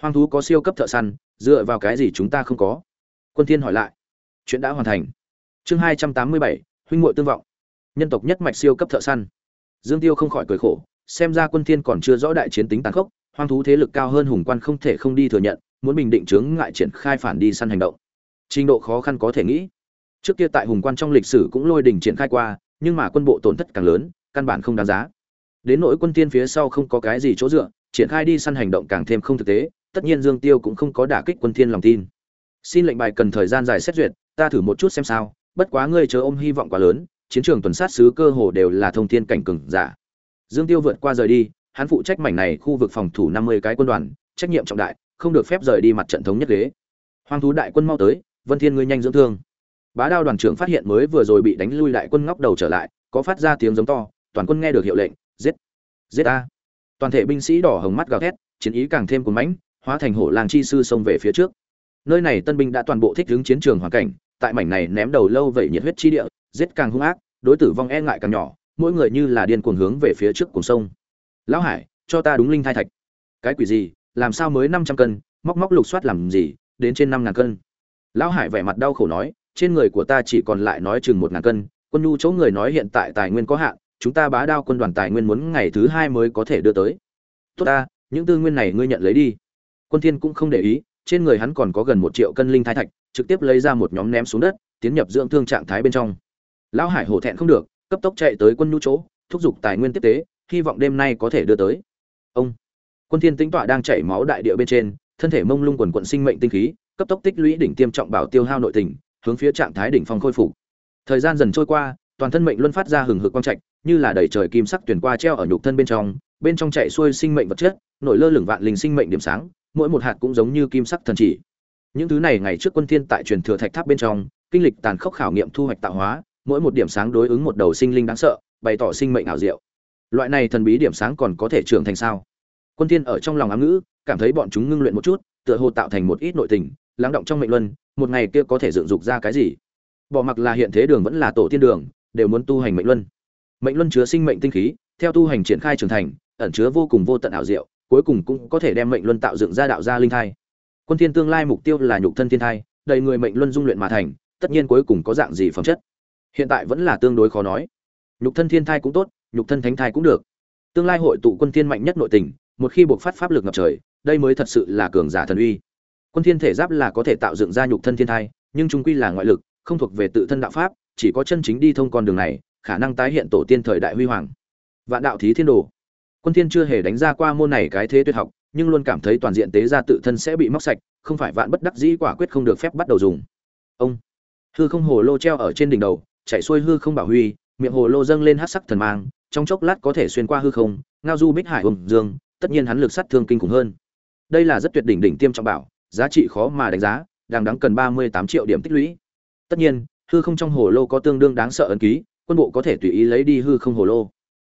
hoang thú có siêu cấp thợ săn, dựa vào cái gì chúng ta không có? Quân thiên hỏi lại, chuyện đã hoàn thành. Chương 287, huynh muội tương vọng. Nhân tộc nhất mạch siêu cấp thợ săn. Dương tiêu không khỏi cười khổ, xem ra quân thiên còn chưa rõ đại chiến tính tàn khốc, hoang thú thế lực cao hơn hùng quan không thể không đi thừa nhận, muốn bình định chướng ngại triển khai phản đi săn hành động. Trình độ khó khăn có thể nghĩ. Trước kia tại hùng quan trong lịch sử cũng lôi đình triển khai qua, nhưng mà quân bộ tổn thất càng lớn, căn bản không đáng giá. Đến nỗi quân tiên phía sau không có cái gì chỗ dựa, triển khai đi săn hành động càng thêm không thực tế, tất nhiên dương tiêu cũng không có đả kích quân thiên lòng tin. Xin lệnh bài cần thời gian dài xét duyệt, ta thử một chút xem sao bất quá ngươi chớ ôm hy vọng quá lớn, chiến trường tuần sát sứ cơ hồ đều là thông thiên cảnh cường giả. Dương tiêu vượt qua rời đi, hắn phụ trách mảnh này khu vực phòng thủ 50 cái quân đoàn, trách nhiệm trọng đại, không được phép rời đi mặt trận thống nhất ghế. Hoang thú đại quân mau tới, vân thiên ngươi nhanh dưỡng thương. Bá đao đoàn trưởng phát hiện mới vừa rồi bị đánh lui đại quân ngóc đầu trở lại, có phát ra tiếng giống to, toàn quân nghe được hiệu lệnh, giết giết a. Toàn thể binh sĩ đỏ hồng mắt gào thét, chiến ý càng thêm cuồng mãnh, hóa thành hổ lang chi sư xông về phía trước. Nơi này tân binh đã toàn bộ thích ứng chiến trường hoàn cảnh tại mảnh này ném đầu lâu vậy nhiệt huyết chi địa, giết càng hung ác, đối tử vong e ngại càng nhỏ, mỗi người như là điên cuồng hướng về phía trước cùng sông. Lão hải, cho ta đúng linh thai thạch. Cái quỷ gì? Làm sao mới năm trăm cân? Móc móc lục soát làm gì? Đến trên năm ngàn cân. Lão hải vẻ mặt đau khổ nói, trên người của ta chỉ còn lại nói chừng một ngàn cân, quân nhu chỗ người nói hiện tại tài nguyên có hạn, chúng ta bá đao quân đoàn tài nguyên muốn ngày thứ hai mới có thể đưa tới. Tốt ta, những tư nguyên này ngươi nhận lấy đi. Quân thiên cũng không để ý, trên người hắn còn có gần một triệu cân linh thái thạch trực tiếp lấy ra một nhóm ném xuống đất, tiến nhập dưỡng thương trạng thái bên trong. Lão hải hổ thẹn không được, cấp tốc chạy tới quân nhu chỗ, thúc giục tài nguyên tiếp tế, hy vọng đêm nay có thể đưa tới. Ông, quân thiên tĩnh tọa đang chảy máu đại địa bên trên, thân thể mông lung quần quận sinh mệnh tinh khí, cấp tốc tích lũy đỉnh tiêm trọng bảo tiêu hao nội tình, hướng phía trạng thái đỉnh phong khôi phục. Thời gian dần trôi qua, toàn thân mệnh luân phát ra hừng hực quang trạch, như là đầy trời kim sắc tuyển qua treo ở nhục thân bên trong bên trong chạy xuôi sinh mệnh vật chất, nổi lơ lửng vạn linh sinh mệnh điểm sáng, mỗi một hạt cũng giống như kim sắc thần chỉ những thứ này ngày trước quân thiên tại truyền thừa thạch tháp bên trong, kinh lịch tàn khốc khảo nghiệm thu hoạch tạo hóa, mỗi một điểm sáng đối ứng một đầu sinh linh đáng sợ, bày tỏ sinh mệnh ảo diệu. Loại này thần bí điểm sáng còn có thể trưởng thành sao? Quân thiên ở trong lòng ám ngữ, cảm thấy bọn chúng ngưng luyện một chút, tựa hồ tạo thành một ít nội tình, lắng động trong mệnh luân, một ngày kia có thể dựng dục ra cái gì? Bỏ mặc là hiện thế đường vẫn là tổ tiên đường, đều muốn tu hành mệnh luân. Mệnh luân chứa sinh mệnh tinh khí, theo tu hành triển khai trưởng thành, ẩn chứa vô cùng vô tận ảo diệu, cuối cùng cũng có thể đem mệnh luân tạo dựng ra đạo gia linh thai quân thiên tương lai mục tiêu là nhục thân thiên thai, đầy người mệnh luân dung luyện mà thành, tất nhiên cuối cùng có dạng gì phẩm chất. Hiện tại vẫn là tương đối khó nói. Nhục thân thiên thai cũng tốt, nhục thân thánh thai cũng được. Tương lai hội tụ quân thiên mạnh nhất nội tình, một khi buộc phát pháp lực ngập trời, đây mới thật sự là cường giả thần uy. Quân thiên thể giáp là có thể tạo dựng ra nhục thân thiên thai, nhưng trung quy là ngoại lực, không thuộc về tự thân đạo pháp, chỉ có chân chính đi thông con đường này, khả năng tái hiện tổ tiên thời đại huy hoàng. Vạn đạo thí thiên đồ. Quân thiên chưa hề đánh ra qua môn này cái thế tuyệt học nhưng luôn cảm thấy toàn diện tế gia tự thân sẽ bị móc sạch, không phải vạn bất đắc dĩ quả quyết không được phép bắt đầu dùng. Ông, hư không hồ lô treo ở trên đỉnh đầu chạy xuôi hư không bảo huy, miệng hồ lô dâng lên hắc sắc thần mang, trong chốc lát có thể xuyên qua hư không, ngao du bích hải hùng dương, tất nhiên hắn lực sát thương kinh khủng hơn. Đây là rất tuyệt đỉnh đỉnh tiêm trọng bảo, giá trị khó mà đánh giá, đang đáng cần ba mươi tám triệu điểm tích lũy. Tất nhiên, hư không trong hồ lô có tương đương đáng sợ ấn ký, quân bộ có thể tùy ý lấy đi hư không hồ lô.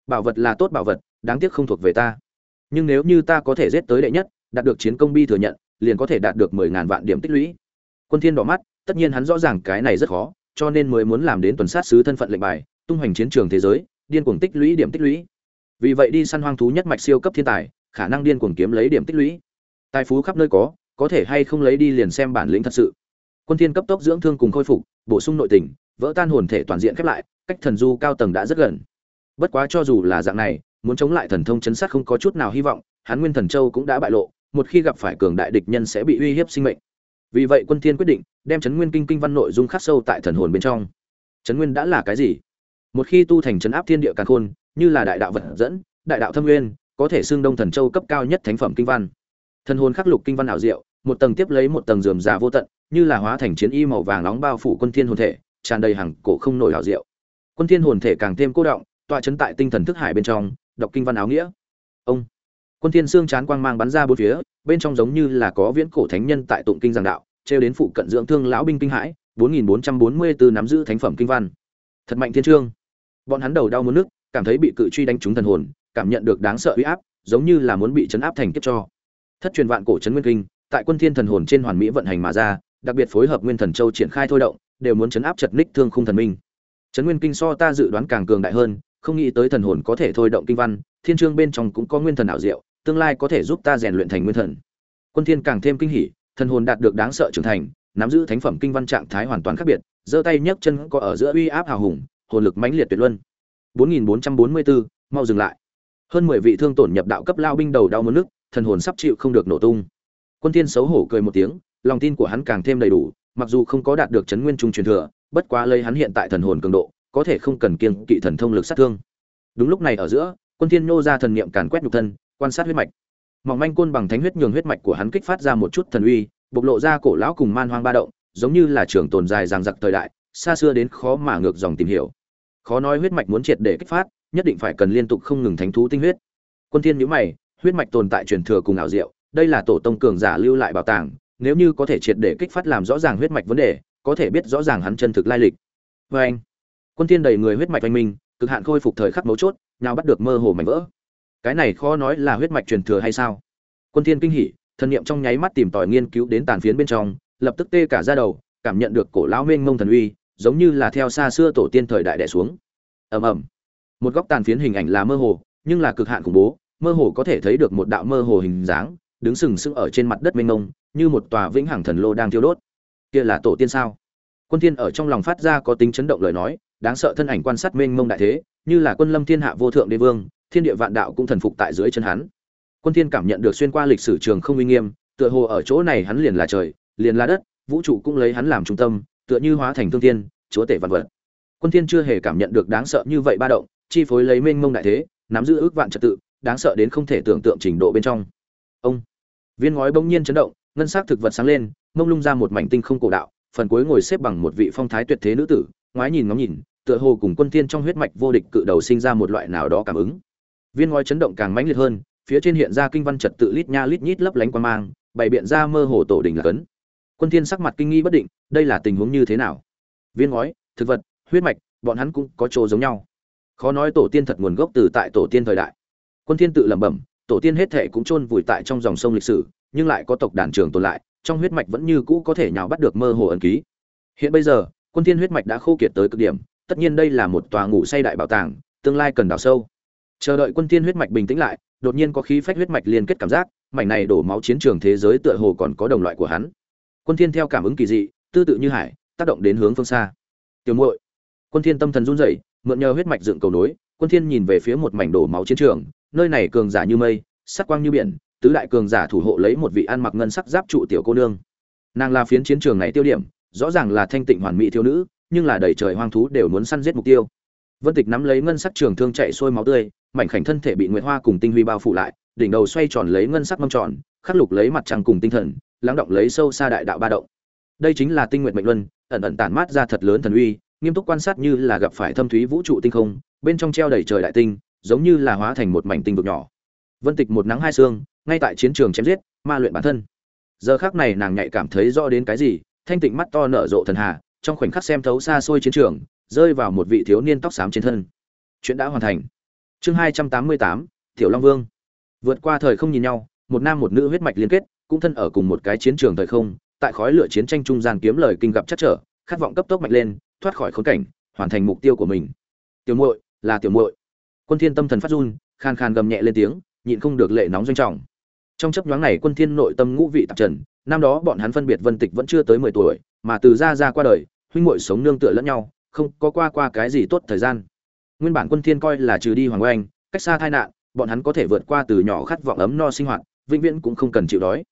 Bảo vật là tốt bảo vật, đáng tiếc không thuộc về ta nhưng nếu như ta có thể giết tới đệ nhất, đạt được chiến công bi thừa nhận, liền có thể đạt được mười ngàn vạn điểm tích lũy. Quân thiên đỏ mắt, tất nhiên hắn rõ ràng cái này rất khó, cho nên mới muốn làm đến tuần sát sứ thân phận lệnh bài, tung hoành chiến trường thế giới, điên cuồng tích lũy điểm tích lũy. Vì vậy đi săn hoang thú nhất mạch siêu cấp thiên tài, khả năng điên cuồng kiếm lấy điểm tích lũy. Tài phú khắp nơi có có thể hay không lấy đi liền xem bản lĩnh thật sự. Quân thiên cấp tốc dưỡng thương cùng khôi phục, bổ sung nội tình, vỡ tan hồn thể toàn diện khép lại, cách thần du cao tầng đã rất gần. Bất quá cho dù là dạng này muốn chống lại thần thông chấn sát không có chút nào hy vọng, hắn nguyên thần châu cũng đã bại lộ, một khi gặp phải cường đại địch nhân sẽ bị uy hiếp sinh mệnh. Vì vậy quân thiên quyết định, đem chấn nguyên kinh kinh văn nội dung khắc sâu tại thần hồn bên trong. Chấn nguyên đã là cái gì? Một khi tu thành chấn áp thiên địa càn khôn, như là đại đạo vật dẫn, đại đạo thâm nguyên có thể xương đông thần châu cấp cao nhất thánh phẩm kinh văn. Thần hồn khắc lục kinh văn ảo diệu, một tầng tiếp lấy một tầng rườm rà vô tận, như là hóa thành chiến y màu vàng nóng bao phủ quân thiên hồn thể, tràn đầy hằng cổ không nổi ảo diệu. Quân thiên hồn thể càng thêm cô động, tọa chấn tại tinh thần thức hải bên trong đọc kinh văn áo nghĩa. Ông. Quân thiên xương chán quang mang bắn ra bốn phía, bên trong giống như là có viễn cổ thánh nhân tại tụng kinh giảng đạo treo đến phụ cận dưỡng thương lão binh kinh hãi 4444 nắm giữ thánh phẩm kinh văn. Thật mạnh thiên trương. Bọn hắn đầu đau muốn nước, cảm thấy bị cự truy đánh trúng thần hồn, cảm nhận được đáng sợ uy áp, giống như là muốn bị chấn áp thành kiếp cho. Thất truyền vạn cổ chấn nguyên kinh, tại quân thiên thần hồn trên hoàn mỹ vận hành mà ra, đặc biệt phối hợp nguyên thần châu triển khai thôi động, đều muốn chấn áp chật ních thương khung thần minh. Chấn nguyên kinh so ta dự đoán càng cường đại hơn không nghĩ tới thần hồn có thể thôi động kinh văn thiên chương bên trong cũng có nguyên thần ảo diệu tương lai có thể giúp ta rèn luyện thành nguyên thần. Quân thiên càng thêm kinh hỉ thần hồn đạt được đáng sợ trưởng thành nắm giữ thánh phẩm kinh văn trạng thái hoàn toàn khác biệt giơ tay nhấc chân có ở giữa uy áp hào hùng hồn lực mãnh liệt tuyệt luân. 4444, mau dừng lại. Hơn 10 vị thương tổn nhập đạo cấp lao binh đầu đau muốn nước thần hồn sắp chịu không được nổ tung. Quân thiên xấu hổ cười một tiếng lòng tin của hắn càng thêm đầy đủ mặc dù không có đạt được chấn nguyên trung truyền thừa bất quá lấy hắn hiện tại thần hồn cường độ có thể không cần kiêng kỵ thần thông lực sát thương. Đúng lúc này ở giữa, quân thiên nô ra thần niệm càn quét nhục thân, quan sát huyết mạch. Mỏng manh côn bằng thánh huyết nhường huyết mạch của hắn kích phát ra một chút thần uy, bộc lộ ra cổ lão cùng man hoang ba động, giống như là trường tồn dài dằng dặc thời đại, xa xưa đến khó mà ngược dòng tìm hiểu. Khó nói huyết mạch muốn triệt để kích phát, nhất định phải cần liên tục không ngừng thánh thú tinh huyết. Quân thiên nhíu mày, huyết mạch tồn tại truyền thừa cùng ảo diệu, đây là tổ tông cường giả lưu lại bảo tàng, nếu như có thể triệt để kích phát làm rõ ràng huyết mạch vấn đề, có thể biết rõ ràng hắn chân thực lai lịch. Với anh quân thiên đầy người huyết mạch anh minh, cực hạn khôi phục thời khắc mấu chốt, nào bắt được mơ hồ mảnh vỡ. Cái này khó nói là huyết mạch truyền thừa hay sao? Quân thiên kinh hỉ, thần niệm trong nháy mắt tìm tòi nghiên cứu đến tàn phiến bên trong, lập tức tê cả da đầu, cảm nhận được cổ lão mênh mông thần uy, giống như là theo xa xưa tổ tiên thời đại đè xuống. Ầm ầm. Một góc tàn phiến hình ảnh là mơ hồ, nhưng là cực hạn khủng bố, mơ hồ có thể thấy được một đạo mơ hồ hình dáng, đứng sừng sững ở trên mặt đất mênh mông, như một tòa vĩnh hằng thần lô đang thiêu đốt. Kia là tổ tiên sao? Quân thiên ở trong lòng phát ra có tính chấn động lời nói đáng sợ thân ảnh quan sát mênh mông đại thế, như là quân lâm thiên hạ vô thượng đế vương, thiên địa vạn đạo cũng thần phục tại dưới chân hắn. Quân thiên cảm nhận được xuyên qua lịch sử trường không uy nghiêm, tựa hồ ở chỗ này hắn liền là trời, liền là đất, vũ trụ cũng lấy hắn làm trung tâm, tựa như hóa thành thương thiên, chúa tể vạn vật. Quân thiên chưa hề cảm nhận được đáng sợ như vậy ba động, chi phối lấy mênh mông đại thế, nắm giữ ước vạn trật tự, đáng sợ đến không thể tưởng tượng trình độ bên trong. Ông, viên ngói bỗng nhiên chấn động, ngân sắc thực vật sáng lên, mông lung ra một mảnh tinh không cổ đạo, phần cuối ngồi xếp bằng một vị phong thái tuyệt thế nữ tử, ngoái nhìn ngóng nhìn tựa hồ cùng quân tiên trong huyết mạch vô địch cự đầu sinh ra một loại nào đó cảm ứng. Viên ngói chấn động càng mãnh liệt hơn, phía trên hiện ra kinh văn trật tự lít nha lít nhít lấp lánh quan mang, bày biện ra mơ hồ tổ đình là cấn. Quân thiên sắc mặt kinh nghi bất định, đây là tình huống như thế nào? Viên ngói, thực vật, huyết mạch, bọn hắn cũng có chỗ giống nhau. Khó nói tổ tiên thật nguồn gốc từ tại tổ tiên thời đại. Quân thiên tự lẩm bẩm, tổ tiên hết thề cũng chôn vùi tại trong dòng sông lịch sử, nhưng lại có tộc đàn trường tồn lại, trong huyết mạch vẫn như cũ có thể nhào bắt được mơ hồ ẩn ký. Hiện bây giờ, quân thiên huyết mạch đã khô kiệt tới cực điểm tất nhiên đây là một tòa ngủ say đại bảo tàng, tương lai cần đào sâu. Chờ đợi quân thiên huyết mạch bình tĩnh lại, đột nhiên có khí phách huyết mạch liên kết cảm giác, mảnh này đổ máu chiến trường thế giới tựa hồ còn có đồng loại của hắn. Quân thiên theo cảm ứng kỳ dị tư tự như hải, tác động đến hướng phương xa. Tiểu muội, quân thiên tâm thần run rẩy, mượn nhờ huyết mạch dựng cầu nối, quân thiên nhìn về phía một mảnh đổ máu chiến trường, nơi này cường giả như mây, sắc quang như biển, tứ đại cường giả thủ hộ lấy một vị ăn mặc ngân sắc giáp trụ tiểu cô nương. Nàng là phiến chiến trường này tiêu điểm, rõ ràng là thanh tịnh hoàn mỹ thiếu nữ nhưng là đầy trời hoang thú đều muốn săn giết mục tiêu. Vân tịch nắm lấy ngân sắc trường thương chạy xuôi máu tươi, mảnh khảnh thân thể bị nguyệt hoa cùng tinh huy bao phủ lại, đỉnh đầu xoay tròn lấy ngân sắc mâm tròn, khắc lục lấy mặt trăng cùng tinh thần, lắng động lấy sâu xa đại đạo ba động. Đây chính là tinh nguyện mệnh luân, ẩn ẩn tản mát ra thật lớn thần uy, nghiêm túc quan sát như là gặp phải thâm thúy vũ trụ tinh không, bên trong treo đầy trời đại tinh, giống như là hóa thành một mảnh tinh vực nhỏ. Vân tịch một nắng hai sương ngay tại chiến trường chém giết, ma luyện bản thân. Giờ khắc này nàng nhạy cảm thấy rõ đến cái gì, thanh tịnh mắt to nở rộ thần hà trong khoảnh khắc xem thấu xa xôi chiến trường, rơi vào một vị thiếu niên tóc xám trên thân. Chuyện đã hoàn thành. Chương hai trăm tám mươi tám, tiểu long vương. Vượt qua thời không nhìn nhau, một nam một nữ huyết mạch liên kết, cũng thân ở cùng một cái chiến trường thời không, tại khói lửa chiến tranh trung gian kiếm lời kinh gặp chắc trở, khát vọng cấp tốc mạnh lên, thoát khỏi khốn cảnh, hoàn thành mục tiêu của mình. Tiểu muội, là tiểu muội. Quân thiên tâm thần phát run, khan khan gầm nhẹ lên tiếng, nhịn không được lệ nóng doanh trọng. Trong chấp nhoáng này quân thiên nội tâm ngũ vị tạp trần, năm đó bọn hắn phân biệt vân tịch vẫn chưa tới 10 tuổi mà từ ra ra qua đời, huynh muội sống nương tựa lẫn nhau, không có qua qua cái gì tốt thời gian. Nguyên bản quân thiên coi là trừ đi hoàng oanh, cách xa tai nạn, bọn hắn có thể vượt qua từ nhỏ khát vọng ấm no sinh hoạt, vĩnh viễn cũng không cần chịu đói.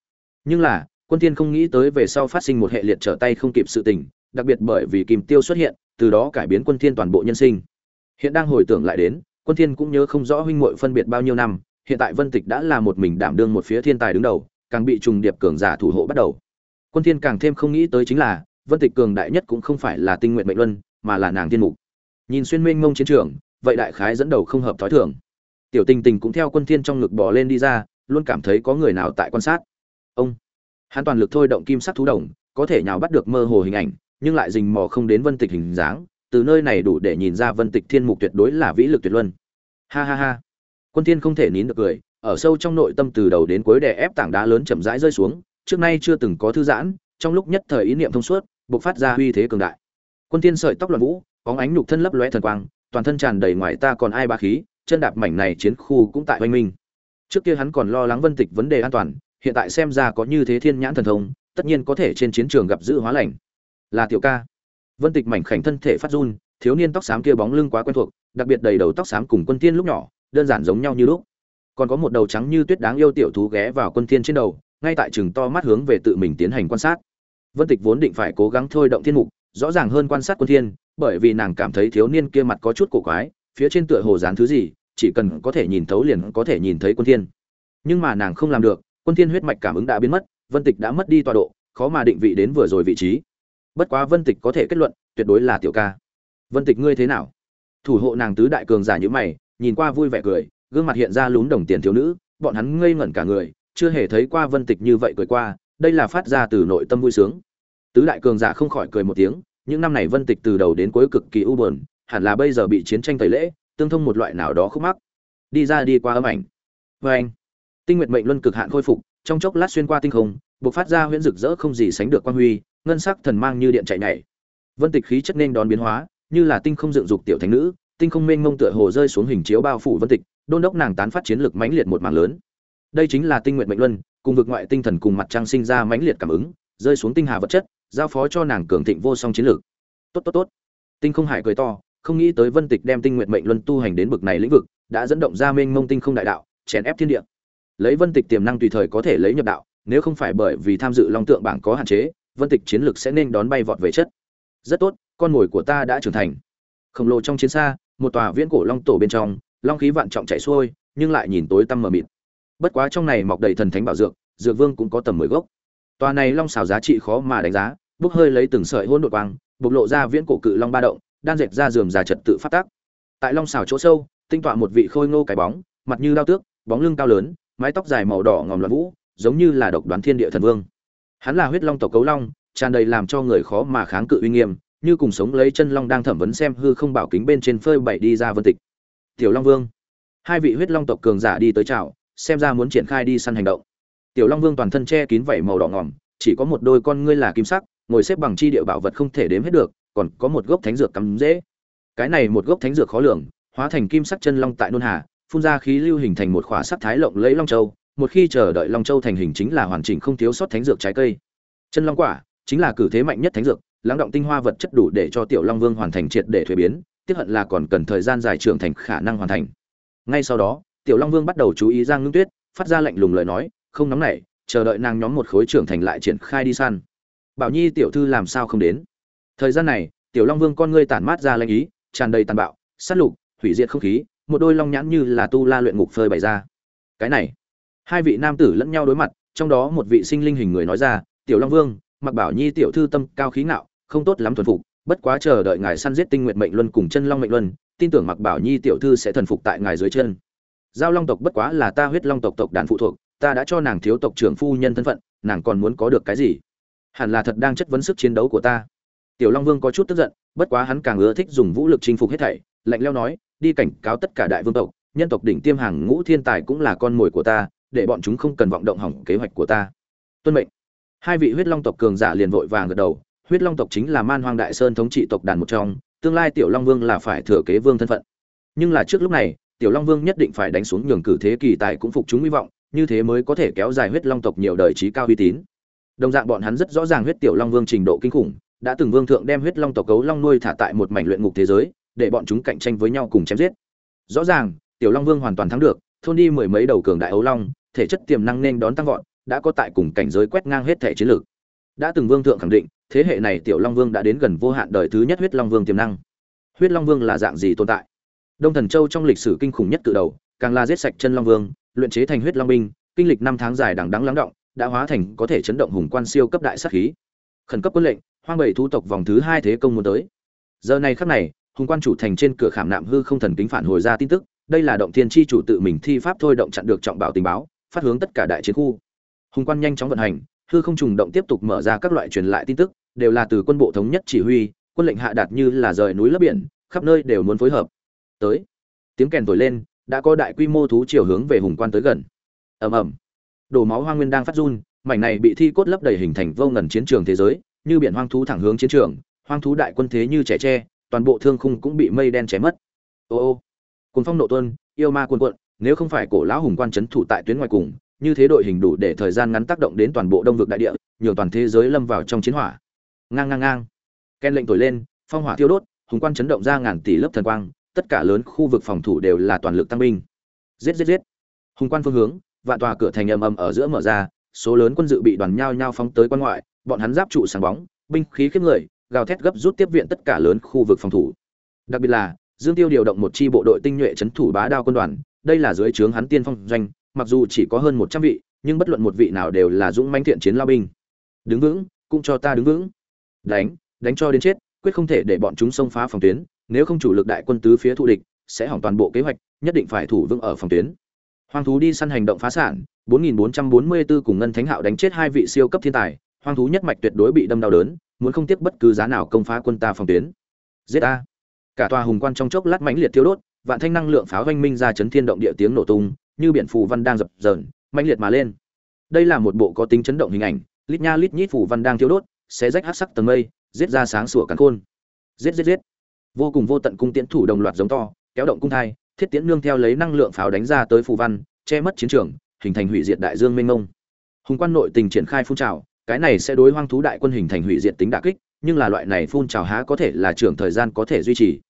Nhưng là, quân thiên không nghĩ tới về sau phát sinh một hệ liệt trở tay không kịp sự tình, đặc biệt bởi vì kim tiêu xuất hiện, từ đó cải biến quân thiên toàn bộ nhân sinh. Hiện đang hồi tưởng lại đến, quân thiên cũng nhớ không rõ huynh muội phân biệt bao nhiêu năm, hiện tại vân tịch đã là một mình đảm đương một phía thiên tài đứng đầu, càng bị trùng điệp cường giả thủ hộ bắt đầu quân thiên càng thêm không nghĩ tới chính là, vân tịch cường đại nhất cũng không phải là tinh nguyện mệnh luân, mà là nàng thiên mục. Nhìn xuyên mênh mông chiến trường, vậy đại khái dẫn đầu không hợp thói thường. Tiểu tình tình cũng theo quân thiên trong ngực bò lên đi ra, luôn cảm thấy có người nào tại quan sát. Ông. Hắn toàn lực thôi động kim sắc thú đồng, có thể nhào bắt được mơ hồ hình ảnh, nhưng lại rình mò không đến vân tịch hình dáng, từ nơi này đủ để nhìn ra vân tịch thiên mục tuyệt đối là vĩ lực tuyệt luân. Ha ha ha. Quân thiên không thể nín được cười, ở sâu trong nội tâm từ đầu đến cuối đè ép tảng đá lớn chậm rãi rơi xuống trước nay chưa từng có thư giãn, trong lúc nhất thời ý niệm thông suốt, bộc phát ra uy thế cường đại. Quân thiên sợi tóc luân vũ, bóng ánh nhục thân lấp lóe thần quang, toàn thân tràn đầy ngoài ta còn ai ba khí, chân đạp mảnh này chiến khu cũng tại huynh minh. Trước kia hắn còn lo lắng vân tịch vấn đề an toàn, hiện tại xem ra có như thế thiên nhãn thần thông, tất nhiên có thể trên chiến trường gặp giữ hóa lành. Là tiểu ca. Vân tịch mảnh khảnh thân thể phát run, thiếu niên tóc xám kia bóng lưng quá quen thuộc, đặc biệt đầy đầu tóc xám cùng quân tiên lúc nhỏ, đơn giản giống nhau như lúc. Còn có một đầu trắng như tuyết đáng yêu tiểu thú ghé vào quân tiên trên đầu ngay tại chừng to mắt hướng về tự mình tiến hành quan sát. Vân tịch vốn định phải cố gắng thôi động thiên mục, rõ ràng hơn quan sát quân thiên, bởi vì nàng cảm thấy thiếu niên kia mặt có chút cổ quái, phía trên tựa hồ dán thứ gì, chỉ cần có thể nhìn thấu liền có thể nhìn thấy quân thiên. Nhưng mà nàng không làm được, quân thiên huyết mạch cảm ứng đã biến mất, vân tịch đã mất đi tọa độ, khó mà định vị đến vừa rồi vị trí. Bất quá vân tịch có thể kết luận, tuyệt đối là tiểu ca. Vân tịch ngươi thế nào? Thủ hộ nàng tứ đại cường giả như mày, nhìn qua vui vẻ cười, gương mặt hiện ra lún đồng tiền thiếu nữ, bọn hắn ngây ngẩn cả người chưa hề thấy qua vân tịch như vậy cười qua, đây là phát ra từ nội tâm vui sướng. Tứ đại cường giả không khỏi cười một tiếng, những năm này vân tịch từ đầu đến cuối cực kỳ u buồn, hẳn là bây giờ bị chiến tranh tẩy lễ, tương thông một loại nào đó khúc mắc. Đi ra đi qua âm ảnh. Vê anh, tinh nguyện mệnh luân cực hạn khôi phục, trong chốc lát xuyên qua tinh không, bộc phát ra huyễn rực rỡ không gì sánh được quan huy, ngân sắc thần mang như điện chạy nhảy. Vân tịch khí chất nên đón biến hóa, như là tinh không dựng dục tiểu thánh nữ, tinh không mênh mông tựa hồ rơi xuống hình chiếu bao phủ vân tịch, đôn đốc nàng tán phát chiến lực mãnh liệt một mảng lớn đây chính là tinh nguyện mệnh luân, cùng vực ngoại tinh thần cùng mặt trăng sinh ra mãnh liệt cảm ứng, rơi xuống tinh hà vật chất, giao phó cho nàng cường thịnh vô song chiến lược. Tốt tốt tốt. Tinh không hải cười to, không nghĩ tới vân tịch đem tinh nguyện mệnh luân tu hành đến bực này lĩnh vực, đã dẫn động ra mênh mông tinh không đại đạo, chèn ép thiên địa. Lấy vân tịch tiềm năng tùy thời có thể lấy nhập đạo, nếu không phải bởi vì tham dự long tượng bảng có hạn chế, vân tịch chiến lược sẽ nên đón bay vọt về chất. Rất tốt, con mồi của ta đã trưởng thành. Khổng lồ trong chiến xa, một tòa viễn cổ long tổ bên trong, long khí vạn trọng chạy xuôi, nhưng lại nhìn tối tăm mờ mịt bất quá trong này mọc đầy thần thánh bảo dược dược vương cũng có tầm mười gốc. Tòa này long xào giá trị khó mà đánh giá, bốc hơi lấy từng sợi hôn đột quang, bộc lộ ra viễn cổ cự long ba động, đan dệt ra giường già trật tự phát tác tại long xào chỗ sâu, tinh tọa một vị khôi ngô cái bóng, mặt như đao tước, bóng lưng cao lớn, mái tóc dài màu đỏ ngòm loạn vũ, giống như là độc đoán thiên địa thần vương. Hắn là huyết long tộc cấu long, tràn đầy làm cho người khó mà kháng cự uy nghiêm, như cùng sống lấy chân long đang thẩm vấn xem hư không bảo kính bên trên phơi bậy đi ra vân tịch. Tiểu long vương. Hai vị huyết long tộc cường giả đi tới chào xem ra muốn triển khai đi săn hành động. Tiểu long vương toàn thân che kín vảy màu đỏ ngỏm chỉ có một đôi con ngươi là kim sắc, ngồi xếp bằng chi địa bảo vật không thể đếm hết được, còn có một gốc thánh dược cắm dễ. Cái này một gốc thánh dược khó lường, hóa thành kim sắc chân long tại nôn hà, phun ra khí lưu hình thành một khỏa sắc thái lộng lẫy long châu, một khi chờ đợi long châu thành hình chính là hoàn chỉnh không thiếu sót thánh dược trái cây. Chân long quả chính là cử thế mạnh nhất thánh dược, lắng động tinh hoa vật chất đủ để cho tiểu long vương hoàn thành triệt để thuế biến tiếp hận là còn cần thời gian dài trưởng thành khả năng hoàn thành. Ngay sau đó tiểu long vương bắt đầu chú ý giang ngưng tuyết, phát ra lệnh lùng lời nói, không nóng nảy, chờ đợi nàng nhóm một khối trưởng thành lại triển khai đi săn. Bảo nhi, tiểu thư làm sao không đến? Thời gian này, tiểu long vương con ngươi tản mát ra lanh ý, tràn đầy tàn bạo, sát lục, hủy diệt không khí, một đôi long nhãn như là tu la luyện ngục phơi bày ra. Cái này. Hai vị nam tử lẫn nhau đối mặt, trong đó một vị sinh linh hình người nói ra, tiểu long vương, mặc bảo nhi tiểu thư tâm cao khí ngạo, không tốt lắm thuần phục, bất quá chờ đợi ngài săn giết tinh nguyện mệnh luân cùng chân long mệnh luân, tin tưởng mặc bảo nhi tiểu thư sẽ thần phục tại ngài dưới chân giao long tộc bất quá là ta huyết long tộc tộc đàn phụ thuộc, ta đã cho nàng thiếu tộc trưởng phu nhân thân phận, nàng còn muốn có được cái gì? Hẳn là thật đang chất vấn sức chiến đấu của ta. Tiểu long vương có chút tức giận, bất quá hắn càng ưa thích dùng vũ lực chinh phục hết thảy, lạnh leo nói, đi cảnh cáo tất cả đại vương tộc, nhân tộc đỉnh tiêm hàng ngũ thiên tài cũng là con mồi của ta, để bọn chúng không cần vọng động hỏng kế hoạch của ta. Tuân mệnh. Hai vị huyết long tộc cường giả liền vội vàng gật đầu, huyết long tộc chính là man hoang đại sơn thống trị tộc đàn một trong, tương lai tiểu long vương là phải thừa kế vương thân phận. Nhưng là trước lúc này tiểu long vương nhất định phải đánh xuống nhường cử thế kỳ tài cũng phục chúng hy vọng, như thế mới có thể kéo dài huyết long tộc nhiều đời trí cao uy tín. Đồng dạng bọn hắn rất rõ ràng huyết tiểu long vương trình độ kinh khủng, đã từng vương thượng đem huyết long tộc cấu long nuôi thả tại một mảnh luyện ngục thế giới, để bọn chúng cạnh tranh với nhau cùng chém giết. Rõ ràng, tiểu long vương hoàn toàn thắng được, thôn đi mười mấy đầu cường đại ấu long, thể chất tiềm năng nên đón tăng vọt, đã có tại cùng cảnh giới quét ngang hết thể chiến lược. Đã từng vương thượng khẳng định, thế hệ này tiểu long vương đã đến gần vô hạn đời thứ nhất huyết long vương tiềm năng. Huyết long vương là dạng gì tồn tại? Đông thần châu trong lịch sử kinh khủng nhất từ đầu, càng là giết sạch chân long vương, luyện chế thành huyết long binh, kinh lịch năm tháng dài đằng đắng lắng động, đã hóa thành có thể chấn động hùng quan siêu cấp đại sát khí. Khẩn cấp quân lệnh, hoang bảy thu tộc vòng thứ hai thế công muốn tới. Giờ này khắc này, hùng quan chủ thành trên cửa khảm nạm hư không thần kính phản hồi ra tin tức, đây là động thiên chi chủ tự mình thi pháp thôi động chặn được trọng bảo tình báo, phát hướng tất cả đại chiến khu. Hùng quan nhanh chóng vận hành, hư không trùng động tiếp tục mở ra các loại truyền lại tin tức, đều là từ quân bộ thống nhất chỉ huy, quân lệnh hạ đạt như là rời núi lấp biển, khắp nơi đều muốn phối hợp tới. Tiếng kèn thổi lên, đã có đại quy mô thú chiều hướng về hùng quan tới gần. Ầm ầm. Đổ máu hoang nguyên đang phát run, mảnh này bị thi cốt lấp đầy hình thành vô ngần chiến trường thế giới, như biển hoang thú thẳng hướng chiến trường, hoang thú đại quân thế như trẻ tre, toàn bộ thương khung cũng bị mây đen chém mất. Ô ô. Cùng phong nộ tuân yêu ma quân quận nếu không phải cổ lão hùng quan trấn thủ tại tuyến ngoài cùng, như thế đội hình đủ để thời gian ngắn tác động đến toàn bộ đông vực đại địa nhiều toàn thế giới lâm vào trong chiến hỏa. Ngang ngang ngang. Ken lệnh thổi lên, phong hỏa thiêu đốt, hùng quan chấn động ra ngàn tỷ lớp thần quang tất cả lớn khu vực phòng thủ đều là toàn lực tăng binh. Giết giết giết. Hùng quan phương hướng, vạn tòa cửa thành ầm ầm ở giữa mở ra, số lớn quân dự bị đoàn nhao nhao phóng tới quan ngoại, bọn hắn giáp trụ sáng bóng, binh khí khiếp người, gào thét gấp rút tiếp viện tất cả lớn khu vực phòng thủ. Đặc biệt là, dương tiêu điều động một chi bộ đội tinh nhuệ chấn thủ bá đao quân đoàn, đây là dưới trướng hắn tiên phong doanh, mặc dù chỉ có hơn một trăm vị, nhưng bất luận một vị nào đều là dũng manh thiện chiến lao binh. Đứng vững, cũng cho ta đứng vững. Đánh đánh cho đến chết, quyết không thể để bọn chúng xông phá phòng tuyến nếu không chủ lực đại quân tứ phía thụ địch, sẽ hỏng toàn bộ kế hoạch, nhất định phải thủ vững ở phòng tuyến. Hoang thú đi săn hành động phá sản 4.444 cùng ngân thánh hạo đánh chết hai vị siêu cấp thiên tài, hoang thú nhất mạch tuyệt đối bị đâm đau đớn, muốn không tiếc bất cứ giá nào công phá quân ta phòng tuyến. Giết a. Cả tòa hùng quan trong chốc lát mãnh liệt thiêu đốt, vạn thanh năng lượng pháo doanh minh ra chấn thiên động địa tiếng nổ tung, như biển phù văn đang dập dờn, mãnh liệt mà lên. Đây là một bộ có tính chấn động hình ảnh, lít nha lít nhít phù văn đang thiêu đốt sẽ rách hắc sắc tầng mây, giết ra sáng sủa cắn khôn. Giết giết giết vô cùng vô tận cung tiễn thủ đồng loạt giống to, kéo động cung thai, thiết tiễn nương theo lấy năng lượng pháo đánh ra tới phù văn, che mất chiến trường, hình thành hủy diệt đại dương mênh mông. Hùng quan nội tình triển khai phun trào, cái này sẽ đối hoang thú đại quân hình thành hủy diệt tính đả kích, nhưng là loại này phun trào há có thể là trường thời gian có thể duy trì.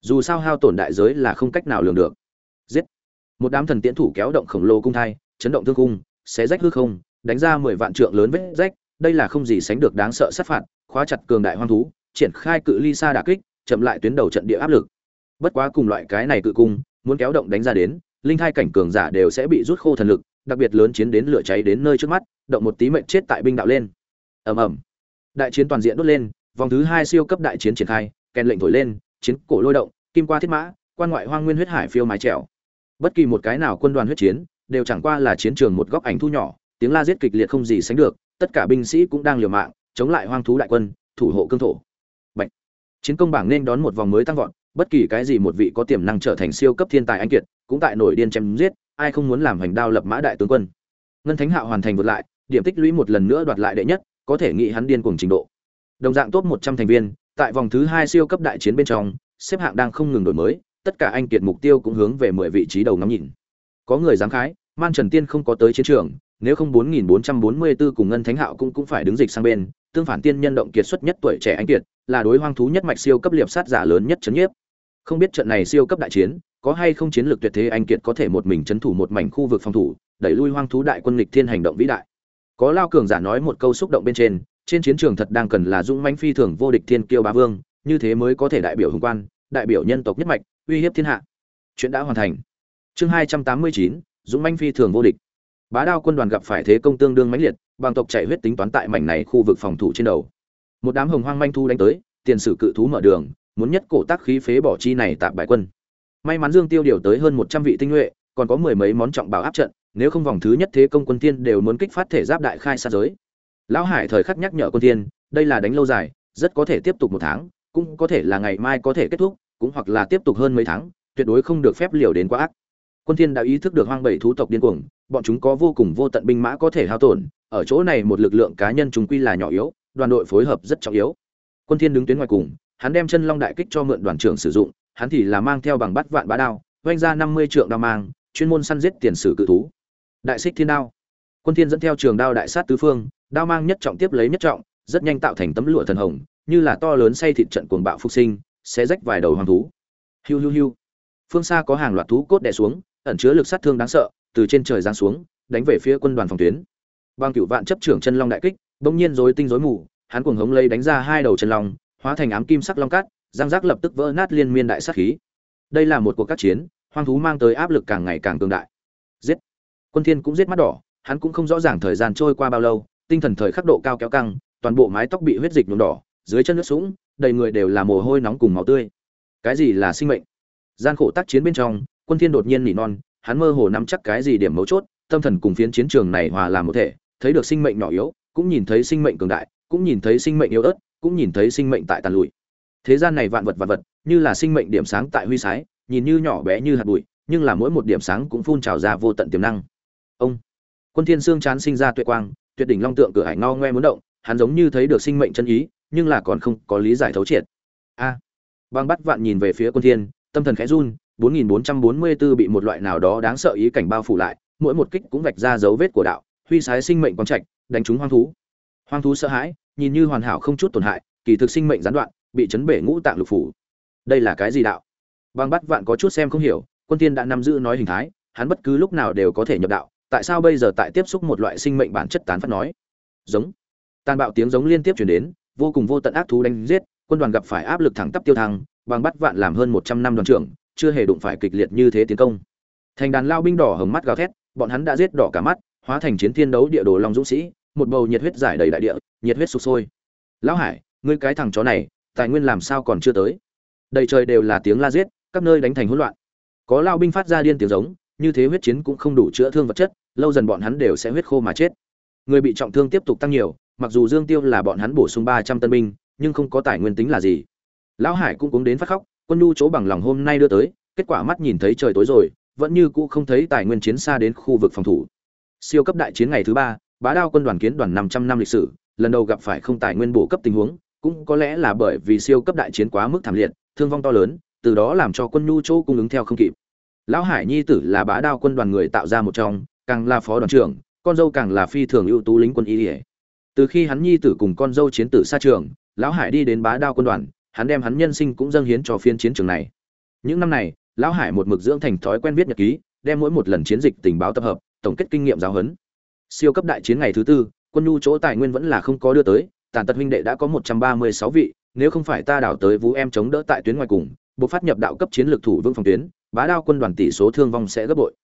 Dù sao hao tổn đại giới là không cách nào lường được. Giết! Một đám thần tiễn thủ kéo động khổng lồ cung thai, chấn động thương cung, xé rách hư không, đánh ra mười vạn trượng lớn vết rách, đây là không gì sánh được đáng sợ sát phạt, khóa chặt cường đại hoang thú, triển khai cự ly xa đả kích chậm lại tuyến đầu trận địa áp lực. Bất quá cùng loại cái này cự cung, muốn kéo động đánh ra đến, linh hai cảnh cường giả đều sẽ bị rút khô thần lực, đặc biệt lớn chiến đến lửa cháy đến nơi trước mắt, động một tí mệnh chết tại binh đạo lên. Ầm ầm. Đại chiến toàn diện đốt lên, vòng thứ hai siêu cấp đại chiến triển khai, kèn lệnh thổi lên, chiến cổ lôi động, kim qua thiết mã, quan ngoại hoang nguyên huyết hải phiêu mái trèo. Bất kỳ một cái nào quân đoàn huyết chiến, đều chẳng qua là chiến trường một góc ảnh thu nhỏ, tiếng la giết kịch liệt không gì sánh được, tất cả binh sĩ cũng đang liều mạng, chống lại hoang thú đại quân, thủ hộ cương thổ chiến công bảng nên đón một vòng mới tăng vọt, bất kỳ cái gì một vị có tiềm năng trở thành siêu cấp thiên tài anh kiệt, cũng tại nổi điên chém giết, ai không muốn làm hành đao lập mã đại tướng quân. Ngân thánh hạo hoàn thành vượt lại, điểm tích lũy một lần nữa đoạt lại đệ nhất, có thể nghĩ hắn điên cuồng trình độ. Đồng dạng top một trăm thành viên, tại vòng thứ hai siêu cấp đại chiến bên trong, xếp hạng đang không ngừng đổi mới, tất cả anh kiệt mục tiêu cũng hướng về mười vị trí đầu ngắm nhìn. Có người dám khái, man trần tiên không có tới chiến trường, nếu không bốn nghìn bốn trăm bốn mươi bốn cùng ngân thánh hạo cũng cũng phải đứng dịch sang bên, tương phản tiên nhân động kiệt xuất nhất tuổi trẻ anh kiệt là đối hoang thú nhất mạch siêu cấp liệp sát giả lớn nhất chấn nhiếp. Không biết trận này siêu cấp đại chiến, có hay không chiến lược tuyệt thế anh kiệt có thể một mình chấn thủ một mảnh khu vực phòng thủ, đẩy lui hoang thú đại quân lịch thiên hành động vĩ đại. Có lao cường giả nói một câu xúc động bên trên trên chiến trường thật đang cần là dũng mãnh phi thường vô địch thiên kiêu bá vương, như thế mới có thể đại biểu hùng quan, đại biểu nhân tộc nhất mạch, uy hiếp thiên hạ. Chuyện đã hoàn thành. Chương hai trăm tám mươi chín, dũng mãnh phi thường vô địch. Bá đao quân đoàn gặp phải thế công tương đương mãnh liệt bằng tộc chạy huyết tính toán tại mảnh này khu vực phòng thủ trên đầu một đám hồng hoang manh thu đánh tới, tiền sử cự thú mở đường, muốn nhất cổ tác khí phế bỏ chi này tạp bại quân. May mắn dương tiêu điều tới hơn một trăm vị tinh nhuệ, còn có mười mấy món trọng bảo áp trận, nếu không vòng thứ nhất thế công quân tiên đều muốn kích phát thể giáp đại khai xa giới. Lão hải thời khắc nhắc nhở quân tiên, đây là đánh lâu dài, rất có thể tiếp tục một tháng, cũng có thể là ngày mai có thể kết thúc, cũng hoặc là tiếp tục hơn mấy tháng, tuyệt đối không được phép liều đến quá ác. Quân thiên đã ý thức được hoang bảy thú tộc điên cuồng, bọn chúng có vô cùng vô tận binh mã có thể hao tổn, ở chỗ này một lực lượng cá nhân chúng quy là nhỏ yếu đoàn đội phối hợp rất trọng yếu. Quân thiên đứng tuyến ngoài cùng, hắn đem chân long đại kích cho mượn đoàn trưởng sử dụng, hắn thì là mang theo bằng Bát vạn bá đao vung ra 50 trượng đao mang, chuyên môn săn giết tiền sử cự thú. Đại xích thiên đao. Quân thiên dẫn theo trường đao đại sát tứ phương, đao mang nhất trọng tiếp lấy nhất trọng, rất nhanh tạo thành tấm lụa thần hồng, như là to lớn say thịt trận cuồng bạo phục sinh sẽ rách vài đầu hoàng thú. Hiu hiu hiu. Phương xa có hàng loạt thú cốt đè xuống, ẩn chứa lực sát thương đáng sợ, từ trên trời giáng xuống, đánh về phía quân đoàn phòng tuyến bang cửu vạn chấp trưởng chân long đại kích, bỗng nhiên rối tinh rối mù, hắn cuồng hống lấy đánh ra hai đầu chân long, hóa thành ám kim sắc long cát giang giác lập tức vỡ nát liên miên đại sát khí. Đây là một cuộc các chiến, hoang thú mang tới áp lực càng ngày càng cường đại. Giết! Quân thiên cũng giết mắt đỏ, hắn cũng không rõ ràng thời gian trôi qua bao lâu, tinh thần thời khắc độ cao kéo căng, toàn bộ mái tóc bị huyết dịch nhuộm đỏ, dưới chân nước sũng, đầy người đều là mồ hôi nóng cùng máu tươi. Cái gì là sinh mệnh? Gian khổ tác chiến bên trong, quân thiên đột nhiên nỉ non, hắn mơ hồ nắm chắc cái gì điểm mấu chốt, tâm thần cùng phiến chiến trường này hòa làm một thể thấy được sinh mệnh nhỏ yếu cũng nhìn thấy sinh mệnh cường đại cũng nhìn thấy sinh mệnh yếu ớt cũng nhìn thấy sinh mệnh tại tàn lụi. Thế gian này vạn vật vạn vật như là sinh mệnh điểm sáng tại huy sái nhìn như nhỏ bé như hạt bụi nhưng là mỗi một điểm sáng cũng phun trào ra vô tận tiềm năng. Ông quân thiên xương chán sinh ra tuyệt quang tuyệt đỉnh long tượng cửa hải ngao ngoe muốn động hắn giống như thấy được sinh mệnh chân ý nhưng là còn không có lý giải thấu triệt. A à, băng bắt vạn nhìn về phía quân thiên tâm thần khẽ run 4444 bị một loại nào đó đáng sợ ý cảnh bao phủ lại mỗi một kích cũng vạch ra dấu vết của đạo huy sái sinh mệnh quang trạch, đánh trúng hoang thú. Hoang thú sợ hãi, nhìn như hoàn hảo không chút tổn hại, kỳ thực sinh mệnh gián đoạn, bị chấn bể ngũ tạng lục phủ. Đây là cái gì đạo? Băng bắt vạn có chút xem không hiểu, quân tiên đã nắm giữ nói hình thái, hắn bất cứ lúc nào đều có thể nhập đạo, tại sao bây giờ tại tiếp xúc một loại sinh mệnh bản chất tán phát nói? Giống. Tàn bạo tiếng giống liên tiếp chuyển đến, vô cùng vô tận ác thú đánh giết, quân đoàn gặp phải áp lực thẳng tắp tiêu thăng bằng bắt vạn làm hơn một trăm năm đoàn trưởng, chưa hề đụng phải kịch liệt như thế tiến công. Thành đàn lao binh đỏ hồng mắt gào thét, bọn hắn đã giết đỏ cả mắt hóa thành chiến thiên đấu địa đồ long dũng sĩ, một bầu nhiệt huyết giải đầy đại địa, nhiệt huyết sục sôi. Lão hải, ngươi cái thằng chó này, tài nguyên làm sao còn chưa tới? Đầy trời đều là tiếng la giết, các nơi đánh thành hỗn loạn. Có lao binh phát ra điên tiếng giống, như thế huyết chiến cũng không đủ chữa thương vật chất, lâu dần bọn hắn đều sẽ huyết khô mà chết. Người bị trọng thương tiếp tục tăng nhiều, mặc dù dương tiêu là bọn hắn bổ sung ba trăm tân binh, nhưng không có tài nguyên tính là gì. Lão hải cũng cũng đến phát khóc, quân nhu chỗ bằng lòng hôm nay đưa tới, kết quả mắt nhìn thấy trời tối rồi, vẫn như cũ không thấy tài nguyên chiến xa đến khu vực phòng thủ siêu cấp đại chiến ngày thứ ba, bá đao quân đoàn kiến đoàn năm trăm năm lịch sử, lần đầu gặp phải không tài nguyên bổ cấp tình huống, cũng có lẽ là bởi vì siêu cấp đại chiến quá mức thảm liệt, thương vong to lớn, từ đó làm cho quân nhu chỗ cung ứng theo không kịp. Lão hải nhi tử là bá đao quân đoàn người tạo ra một trong, càng là phó đoàn trưởng, con dâu càng là phi thường ưu tú lính quân y ỉa từ khi hắn nhi tử cùng con dâu chiến tử xa trường, lão hải đi đến bá đao quân đoàn, hắn đem hắn nhân sinh cũng dâng hiến cho phiên chiến trường này. Những năm này, lão hải một mực dưỡng thành thói quen viết nhật ký, đem mỗi một lần chiến dịch tình báo tập hợp tổng kết kinh nghiệm giáo huấn. Siêu cấp đại chiến ngày thứ tư, quân nhu chỗ tài nguyên vẫn là không có đưa tới, tàn tật huynh đệ đã có một trăm ba mươi sáu vị, nếu không phải ta đảo tới vũ em chống đỡ tại tuyến ngoài cùng buộc phát nhập đạo cấp chiến lược thủ vương phòng tuyến, bá đao quân đoàn tỷ số thương vong sẽ gấp bội.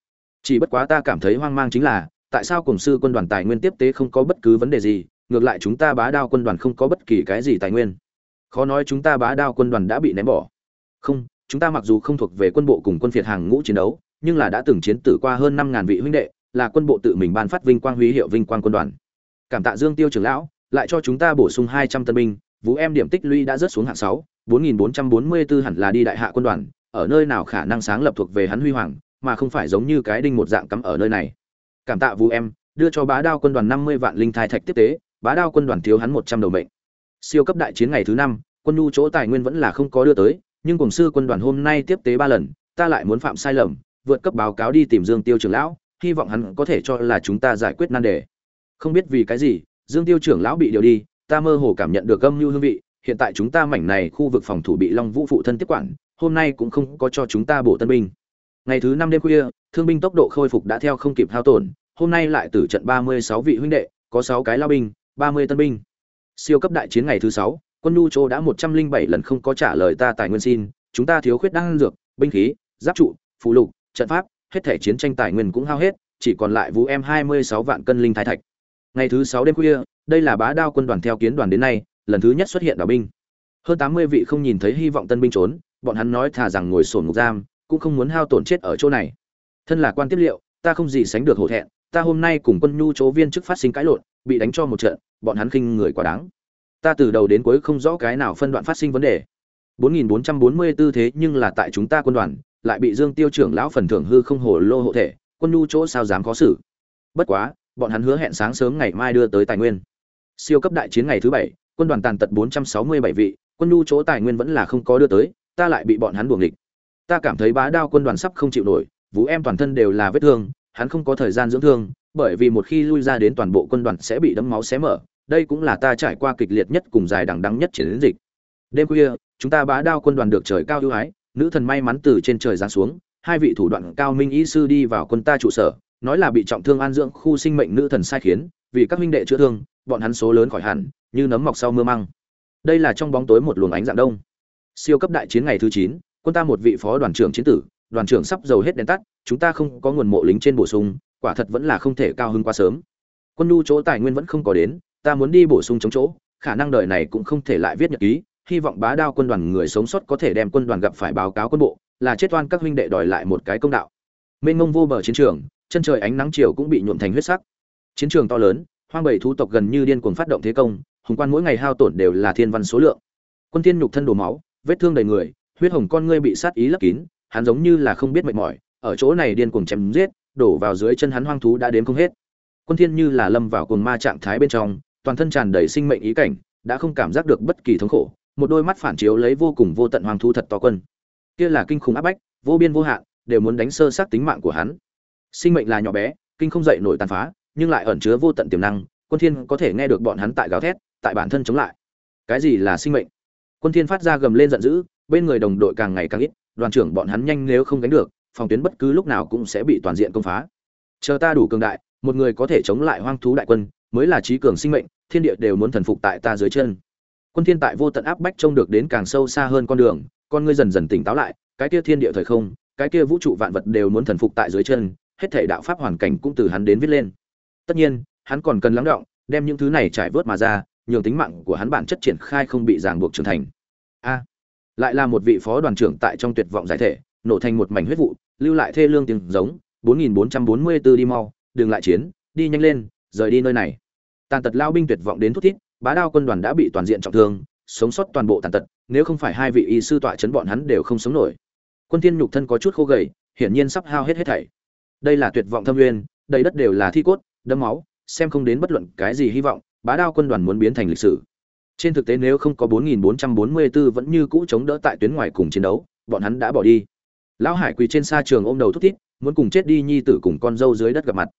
Chỉ bất quá ta cảm thấy hoang mang chính là, tại sao cùng sư quân đoàn tài nguyên tiếp tế không có bất cứ vấn đề gì, ngược lại chúng ta bá đao quân đoàn không có bất kỳ cái gì tài nguyên. Khó nói chúng ta bá đao quân đoàn đã bị ném bỏ. Không, chúng ta mặc dù không thuộc về quân bộ cùng quân phiệt hàng ngũ chiến đấu, nhưng là đã từng chiến tử qua hơn năm ngàn vị huynh đệ là quân bộ tự mình ban phát vinh quang huy hiệu vinh quang quân đoàn. Cảm tạ dương tiêu trưởng lão, lại cho chúng ta bổ sung hai trăm tân binh, vũ em điểm tích lũy đã rớt xuống hạng sáu, bốn nghìn bốn trăm bốn mươi bốn hẳn là đi đại hạ quân đoàn, ở nơi nào khả năng sáng lập thuộc về hắn huy hoàng, mà không phải giống như cái đinh một dạng cắm ở nơi này. Cảm tạ vũ em, đưa cho bá đao quân đoàn năm mươi vạn linh thai thạch tiếp tế, bá đao quân đoàn thiếu hắn một trăm đầu mệnh. Siêu cấp đại chiến ngày thứ năm, quân nhu chỗ tài nguyên vẫn là không có đưa tới, nhưng cùng sư quân đoàn hôm nay tiếp tế ba lần, ta lại muốn phạm sai lầm, vượt cấp báo cáo đi tìm dương tiêu trưởng lão hy vọng hắn có thể cho là chúng ta giải quyết nan đề. Không biết vì cái gì, dương tiêu trưởng lão bị điều đi, ta mơ hồ cảm nhận được âm mưu hương vị, hiện tại chúng ta mảnh này khu vực phòng thủ bị long vũ phụ thân tiếp quản, hôm nay cũng không có cho chúng ta bổ tân binh. Ngày thứ năm đêm khuya, thương binh tốc độ khôi phục đã theo không kịp hao tổn, hôm nay lại tử trận ba mươi sáu vị huynh đệ, có sáu cái lao binh, ba mươi tân binh. Siêu cấp đại chiến ngày thứ sáu, quân nhu châu đã một trăm linh bảy lần không có trả lời ta tài nguyên xin, chúng ta thiếu khuyết đan dược, binh khí, giáp trụ phụ lục, trận pháp hết thể chiến tranh tài nguyên cũng hao hết, chỉ còn lại vũ em hai mươi sáu vạn cân linh thái thạch. Ngày thứ sáu đêm khuya, đây là bá đao quân đoàn theo kiến đoàn đến nay, lần thứ nhất xuất hiện đảo binh. Hơn tám mươi vị không nhìn thấy hy vọng tân binh trốn, bọn hắn nói thà rằng ngồi sổn ngục giam, cũng không muốn hao tổn chết ở chỗ này. Thân là quan tiếp liệu, ta không gì sánh được hổ thẹn, ta hôm nay cùng quân nhu chỗ viên chức phát sinh cãi lộn, bị đánh cho một trận, bọn hắn khinh người quá đáng. Ta từ đầu đến cuối không rõ cái nào phân đoạn phát sinh vấn đề. 4444 thế nhưng là tại chúng ta quân đoàn lại bị Dương Tiêu trưởng lão phần thưởng hư không hồ lô hộ thể, quân nhu chỗ sao dám có xử. Bất quá, bọn hắn hứa hẹn sáng sớm ngày mai đưa tới tài nguyên. Siêu cấp đại chiến ngày thứ bảy, quân đoàn tàn tật 467 vị, quân nhu chỗ tài nguyên vẫn là không có đưa tới, ta lại bị bọn hắn buộc địch. Ta cảm thấy bá đao quân đoàn sắp không chịu nổi, vũ em toàn thân đều là vết thương, hắn không có thời gian dưỡng thương, bởi vì một khi lui ra đến toàn bộ quân đoàn sẽ bị đấm máu xé mở, đây cũng là ta trải qua kịch liệt nhất cùng dài đằng đẵng nhất chiến dịch. Đêm khuya, chúng ta bá đao quân đoàn được trời cao ưu ái, nữ thần may mắn từ trên trời giáng xuống, hai vị thủ đoạn cao minh y sư đi vào quân ta trụ sở, nói là bị trọng thương an dưỡng khu sinh mệnh nữ thần sai khiến, vì các huynh đệ chữa thương, bọn hắn số lớn khỏi hẳn, như nấm mọc sau mưa măng. Đây là trong bóng tối một luồng ánh dạng đông. Siêu cấp đại chiến ngày thứ 9, quân ta một vị phó đoàn trưởng chiến tử, đoàn trưởng sắp dầu hết đèn tắt, chúng ta không có nguồn mộ lính trên bổ sung, quả thật vẫn là không thể cao hứng quá sớm. Quân nhu chỗ tài nguyên vẫn không có đến, ta muốn đi bổ sung chống chỗ, khả năng đời này cũng không thể lại viết nhật ký, hy vọng bá đao quân đoàn người sống sót có thể đem quân đoàn gặp phải báo cáo quân bộ, là chết oan các huynh đệ đòi lại một cái công đạo. Mênh mông vô bờ chiến trường, chân trời ánh nắng chiều cũng bị nhuộm thành huyết sắc. Chiến trường to lớn, hoang bảy thú tộc gần như điên cuồng phát động thế công, hùng quan mỗi ngày hao tổn đều là thiên văn số lượng. Quân tiên nhục thân đổ máu, vết thương đầy người, huyết hồng con ngươi bị sát ý lấp kín, hắn giống như là không biết mệt mỏi, ở chỗ này điên cuồng chém giết, đổ vào dưới chân hắn hoang thú đã đến không hết. Quân thiên như là lâm vào cuồng ma trạng thái bên trong, toàn thân tràn đầy sinh mệnh ý cảnh, đã không cảm giác được bất kỳ thống khổ một đôi mắt phản chiếu lấy vô cùng vô tận hoàng thu thật to quân. Kia là kinh khủng áp bách, vô biên vô hạn, đều muốn đánh sơ sát tính mạng của hắn. Sinh mệnh là nhỏ bé, kinh không dậy nổi tàn phá, nhưng lại ẩn chứa vô tận tiềm năng, quân thiên có thể nghe được bọn hắn tại gào thét, tại bản thân chống lại. Cái gì là sinh mệnh? Quân thiên phát ra gầm lên giận dữ, bên người đồng đội càng ngày càng ít, đoàn trưởng bọn hắn nhanh nếu không đánh được, phòng tuyến bất cứ lúc nào cũng sẽ bị toàn diện công phá. Chờ ta đủ cường đại, một người có thể chống lại hoang thú đại quân, mới là trí cường sinh mệnh, thiên địa đều muốn thần phục tại ta dưới chân quân thiên tại vô tận áp bách trông được đến càng sâu xa hơn con đường, con ngươi dần dần tỉnh táo lại, cái kia thiên địa thời không, cái kia vũ trụ vạn vật đều muốn thần phục tại dưới chân, hết thể đạo pháp hoàn cảnh cũng từ hắn đến viết lên. Tất nhiên, hắn còn cần lắng động, đem những thứ này trải vớt mà ra, nhường tính mạng của hắn bản chất triển khai không bị ràng buộc trưởng thành. A, lại là một vị phó đoàn trưởng tại trong tuyệt vọng giải thể, nổ thành một mảnh huyết vụ, lưu lại thê lương tiếng giống 4444 đi mau, đừng lại chiến, đi nhanh lên, rời đi nơi này. Tàn tật lao binh tuyệt vọng đến thút thít bá đao quân đoàn đã bị toàn diện trọng thương, sống sót toàn bộ tàn tật, nếu không phải hai vị y sư tọa chấn bọn hắn đều không sống nổi. Quân thiên nhục thân có chút khô gầy, hiển nhiên sắp hao hết hết thảy. Đây là tuyệt vọng thâm nguyên, đầy đất đều là thi cốt, đẫm máu, xem không đến bất luận cái gì hy vọng, bá đao quân đoàn muốn biến thành lịch sử. Trên thực tế nếu không có 4.444 vẫn như cũ chống đỡ tại tuyến ngoài cùng chiến đấu, bọn hắn đã bỏ đi. Lão hải quỳ trên xa trường ôm đầu thút thít, muốn cùng chết đi nhi tử cùng con dâu dưới đất gặp mặt.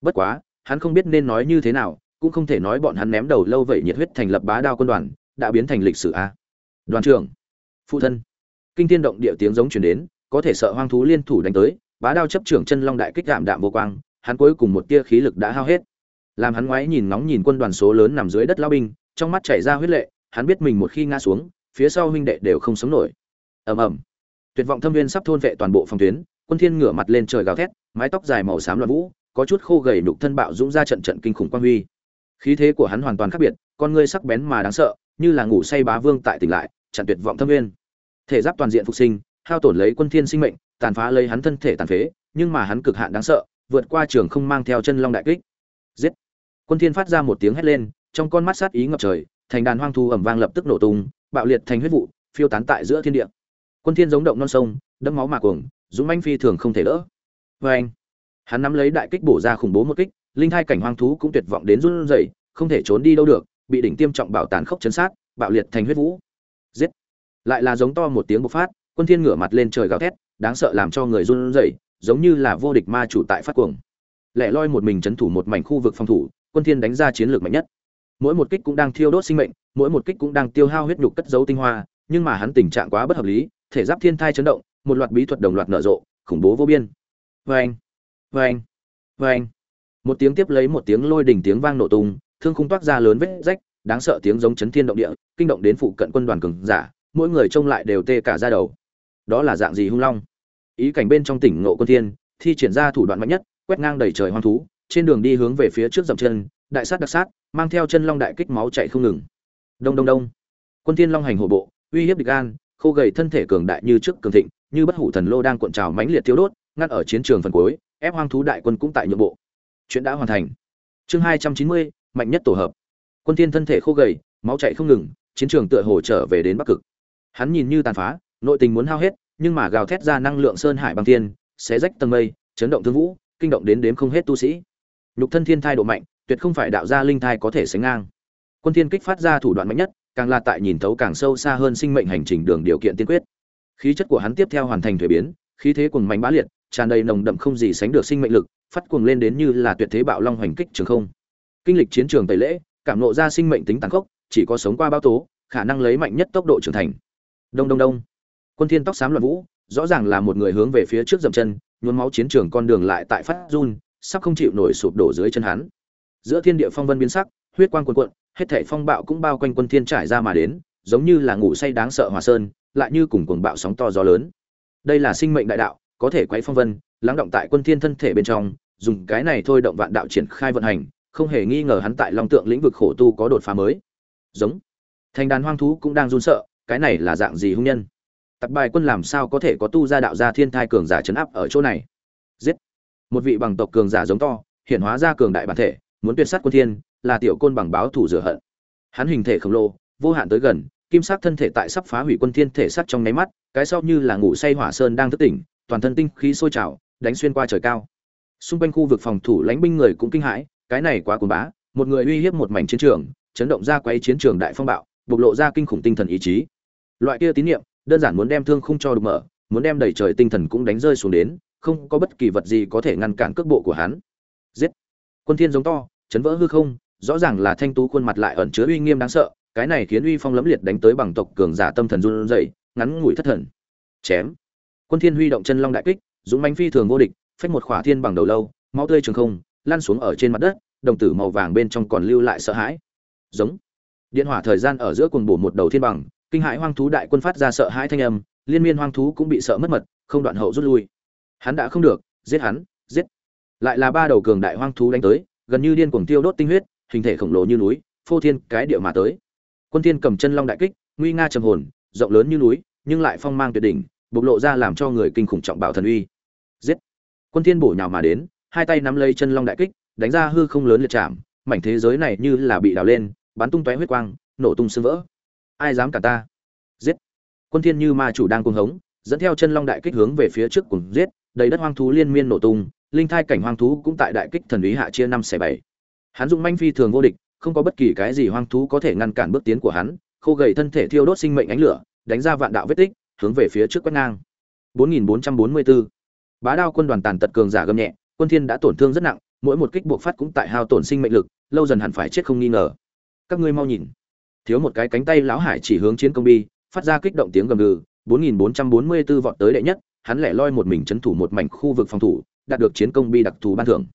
Bất quá, hắn không biết nên nói như thế nào cũng không thể nói bọn hắn ném đầu lâu vậy nhiệt huyết thành lập bá đao quân đoàn, đã biến thành lịch sử a. Đoàn trưởng, phụ thân. Kinh thiên động địa tiếng giống truyền đến, có thể sợ hoang thú liên thủ đánh tới, bá đao chấp trưởng chân long đại kích đạm đạm vô quang, hắn cuối cùng một tia khí lực đã hao hết. Làm hắn ngoái nhìn ngóng nhìn quân đoàn số lớn nằm dưới đất lao binh, trong mắt chảy ra huyết lệ, hắn biết mình một khi ngã xuống, phía sau huynh đệ đều không sống nổi. Ầm ầm. Tuyệt vọng thâm viên sắp thôn vệ toàn bộ phòng tuyến, quân thiên ngửa mặt lên trời gào thét, mái tóc dài màu xám loạn vũ, có chút khô gầy nhục thân bạo dũng ra trận trận kinh khủng quang huy khí thế của hắn hoàn toàn khác biệt, con ngươi sắc bén mà đáng sợ, như là ngủ say bá vương tại tỉnh lại, chặn tuyệt vọng thâm nguyên. Thể giáp toàn diện phục sinh, hao tổn lấy quân thiên sinh mệnh, tàn phá lấy hắn thân thể tàn phế, nhưng mà hắn cực hạn đáng sợ, vượt qua trường không mang theo chân long đại kích. Giết! Quân thiên phát ra một tiếng hét lên, trong con mắt sát ý ngập trời, thành đàn hoang thu ầm vang lập tức nổ tung, bạo liệt thành huyết vụ, phiêu tán tại giữa thiên địa. Quân thiên giống động non sông, đẫm máu mà cuồng, dũng manh phi thường không thể đỡ. Với anh hắn nắm lấy đại kích bổ ra khủng bố một kích linh thai cảnh hoang thú cũng tuyệt vọng đến run rẩy không thể trốn đi đâu được bị đỉnh tiêm trọng bảo tàn khốc chấn sát bạo liệt thành huyết vũ. Giết! Lại là giống to một tiếng bộc phát quân thiên ngửa mặt lên trời gào thét đáng sợ làm cho người run rẩy giống như là vô địch ma chủ tại phát cuồng. Lẻ loi một mình chấn thủ một mảnh khu vực phòng thủ quân thiên đánh ra chiến lược mạnh nhất. Mỗi một kích cũng đang thiêu đốt sinh mệnh mỗi một kích cũng đang tiêu hao huyết nhục cất giấu tinh hoa nhưng mà hắn tình trạng quá bất hợp lý thể giáp thiên thai chấn động một loạt bí thuật đồng loạt nở rộ khủng bố vô biên. Vâng, vâng, vâng một tiếng tiếp lấy một tiếng lôi đỉnh tiếng vang nổ tung, thương khung toát ra lớn vết rách, đáng sợ tiếng giống chấn thiên động địa, kinh động đến phụ cận quân đoàn cường giả, mỗi người trông lại đều tê cả da đầu. Đó là dạng gì hung long? Ý cảnh bên trong tỉnh ngộ quân thiên, thi triển ra thủ đoạn mạnh nhất, quét ngang đầy trời hoang thú, trên đường đi hướng về phía trước dậm chân, đại sát đặc sát, mang theo chân long đại kích máu chạy không ngừng. Đông đông đông. Quân thiên long hành hổ bộ, uy hiếp địch an, khô gầy thân thể cường đại như trước cường thịnh, như bất hủ thần lô đang cuộn trào mãnh liệt tiêu đốt, ngăn ở chiến trường phần cuối, ép hoang thú đại quân cũng tại nhượng bộ chuyện đã hoàn thành. Chương hai trăm chín mươi, mạnh nhất tổ hợp. Quân thiên thân thể khô gầy, máu chảy không ngừng, chiến trường tựa hồ trở về đến bắc cực. Hắn nhìn như tàn phá, nội tình muốn hao hết, nhưng mà gào thét ra năng lượng sơn hải băng thiên, xé rách tầng mây, chấn động thương vũ, kinh động đến đếm không hết tu sĩ. Nhục thân thiên thai độ mạnh, tuyệt không phải đạo gia linh thai có thể sánh ngang. Quân thiên kích phát ra thủ đoạn mạnh nhất, càng là tại nhìn thấu càng sâu xa hơn sinh mệnh hành trình đường điều kiện tiên quyết. Khí chất của hắn tiếp theo hoàn thành thuế biến, khí thế cuồng mạnh bá liệt, tràn đầy nồng đậm không gì sánh được sinh mệnh lực phát cuồng lên đến như là tuyệt thế bạo long hoành kích trường không. Kinh lịch chiến trường tẩy lễ, cảm nộ ra sinh mệnh tính tàn khốc, chỉ có sống qua bao tố, khả năng lấy mạnh nhất tốc độ trưởng thành. Đông đông đông. Quân thiên tóc xám loạn vũ, rõ ràng là một người hướng về phía trước dậm chân, nhuốm máu chiến trường con đường lại tại phát run, sắp không chịu nổi sụp đổ dưới chân hắn. Giữa thiên địa phong vân biến sắc, huyết quang cuồn cuộn, hết thảy phong bạo cũng bao quanh quân thiên trải ra mà đến, giống như là ngủ say đáng sợ hòa sơn, lại như cùng cuồng bạo sóng to gió lớn. Đây là sinh mệnh đại đạo, có thể quấy phong vân lắng động tại quân thiên thân thể bên trong, dùng cái này thôi động vạn đạo triển khai vận hành, không hề nghi ngờ hắn tại long tượng lĩnh vực khổ tu có đột phá mới. Giống. Thành đàn hoang thú cũng đang run sợ, cái này là dạng gì hung nhân? Tập bài quân làm sao có thể có tu ra đạo gia thiên thai cường giả chấn áp ở chỗ này? Giết. Một vị bằng tộc cường giả giống to, hiện hóa ra cường đại bản thể, muốn tuyệt sát quân thiên, là tiểu côn bằng báo thủ rửa hận. Hắn hình thể khổng lồ, vô hạn tới gần, kim sắc thân thể tại sắp phá hủy quân thiên thể sắt trong nháy mắt, cái sau như là ngủ say hỏa sơn đang thức tỉnh, toàn thân tinh khí sôi trào đánh xuyên qua trời cao. Xung quanh khu vực phòng thủ lãnh binh người cũng kinh hãi, cái này quá cuồng bá, một người uy hiếp một mảnh chiến trường, chấn động ra quấy chiến trường đại phong bạo, bộc lộ ra kinh khủng tinh thần ý chí. Loại kia tín niệm, đơn giản muốn đem thương không cho được mở, muốn đem đẩy trời tinh thần cũng đánh rơi xuống đến, không có bất kỳ vật gì có thể ngăn cản cước bộ của hắn. Giết! Quân thiên giống to, chấn vỡ hư không, rõ ràng là thanh tú khuôn mặt lại ẩn chứa uy nghiêm đáng sợ, cái này khiến uy phong lẫm liệt đánh tới bằng tộc cường giả tâm thần run rẩy, ngắn ngủi thất thần. Chém! Quân thiên huy động chân long đại kích dũng mánh phi thường vô địch, phách một khỏa thiên bằng đầu lâu, máu tươi trường không, lăn xuống ở trên mặt đất, đồng tử màu vàng bên trong còn lưu lại sợ hãi. Giống. Điện hỏa thời gian ở giữa cuồng bổ một đầu thiên bằng, kinh hãi hoang thú đại quân phát ra sợ hãi thanh âm, liên miên hoang thú cũng bị sợ mất mật, không đoạn hậu rút lui. Hắn đã không được, giết hắn, giết. Lại là ba đầu cường đại hoang thú đánh tới, gần như điên cuồng tiêu đốt tinh huyết, hình thể khổng lồ như núi, phô thiên cái địa mà tới. Quân thiên cầm chân long đại kích, nguy nga trầm hồn, rộng lớn như núi, nhưng lại phong mang tuyệt đỉnh, bộc lộ ra làm cho người kinh khủng trọng bảo thần uy giết. Quân thiên bổ nhào mà đến, hai tay nắm lấy chân long đại kích, đánh ra hư không lớn liệt chạm, mảnh thế giới này như là bị đào lên, bắn tung tóe huyết quang, nổ tung sương vỡ. Ai dám cả ta? Giết. Quân thiên như ma chủ đang cuồng hống, dẫn theo chân long đại kích hướng về phía trước cùng giết, đầy đất hoang thú liên miên nổ tung, linh thai cảnh hoang thú cũng tại đại kích thần ý hạ chia năm xẻ bảy. Hắn dụng manh phi thường vô địch, không có bất kỳ cái gì hoang thú có thể ngăn cản bước tiến của hắn, khô gầy thân thể thiêu đốt sinh mệnh ánh lửa, đánh ra vạn đạo vết tích, hướng về phía trước quét ngang. 4444 bá đao quân đoàn tàn tật cường giả gầm nhẹ, quân thiên đã tổn thương rất nặng, mỗi một kích buộc phát cũng tại hao tổn sinh mệnh lực, lâu dần hẳn phải chết không nghi ngờ. Các ngươi mau nhìn. Thiếu một cái cánh tay lão hải chỉ hướng chiến công bi, phát ra kích động tiếng gầm gừ 4444 vọt tới đệ nhất, hắn lẻ loi một mình chấn thủ một mảnh khu vực phòng thủ, đạt được chiến công bi đặc thù ban thưởng.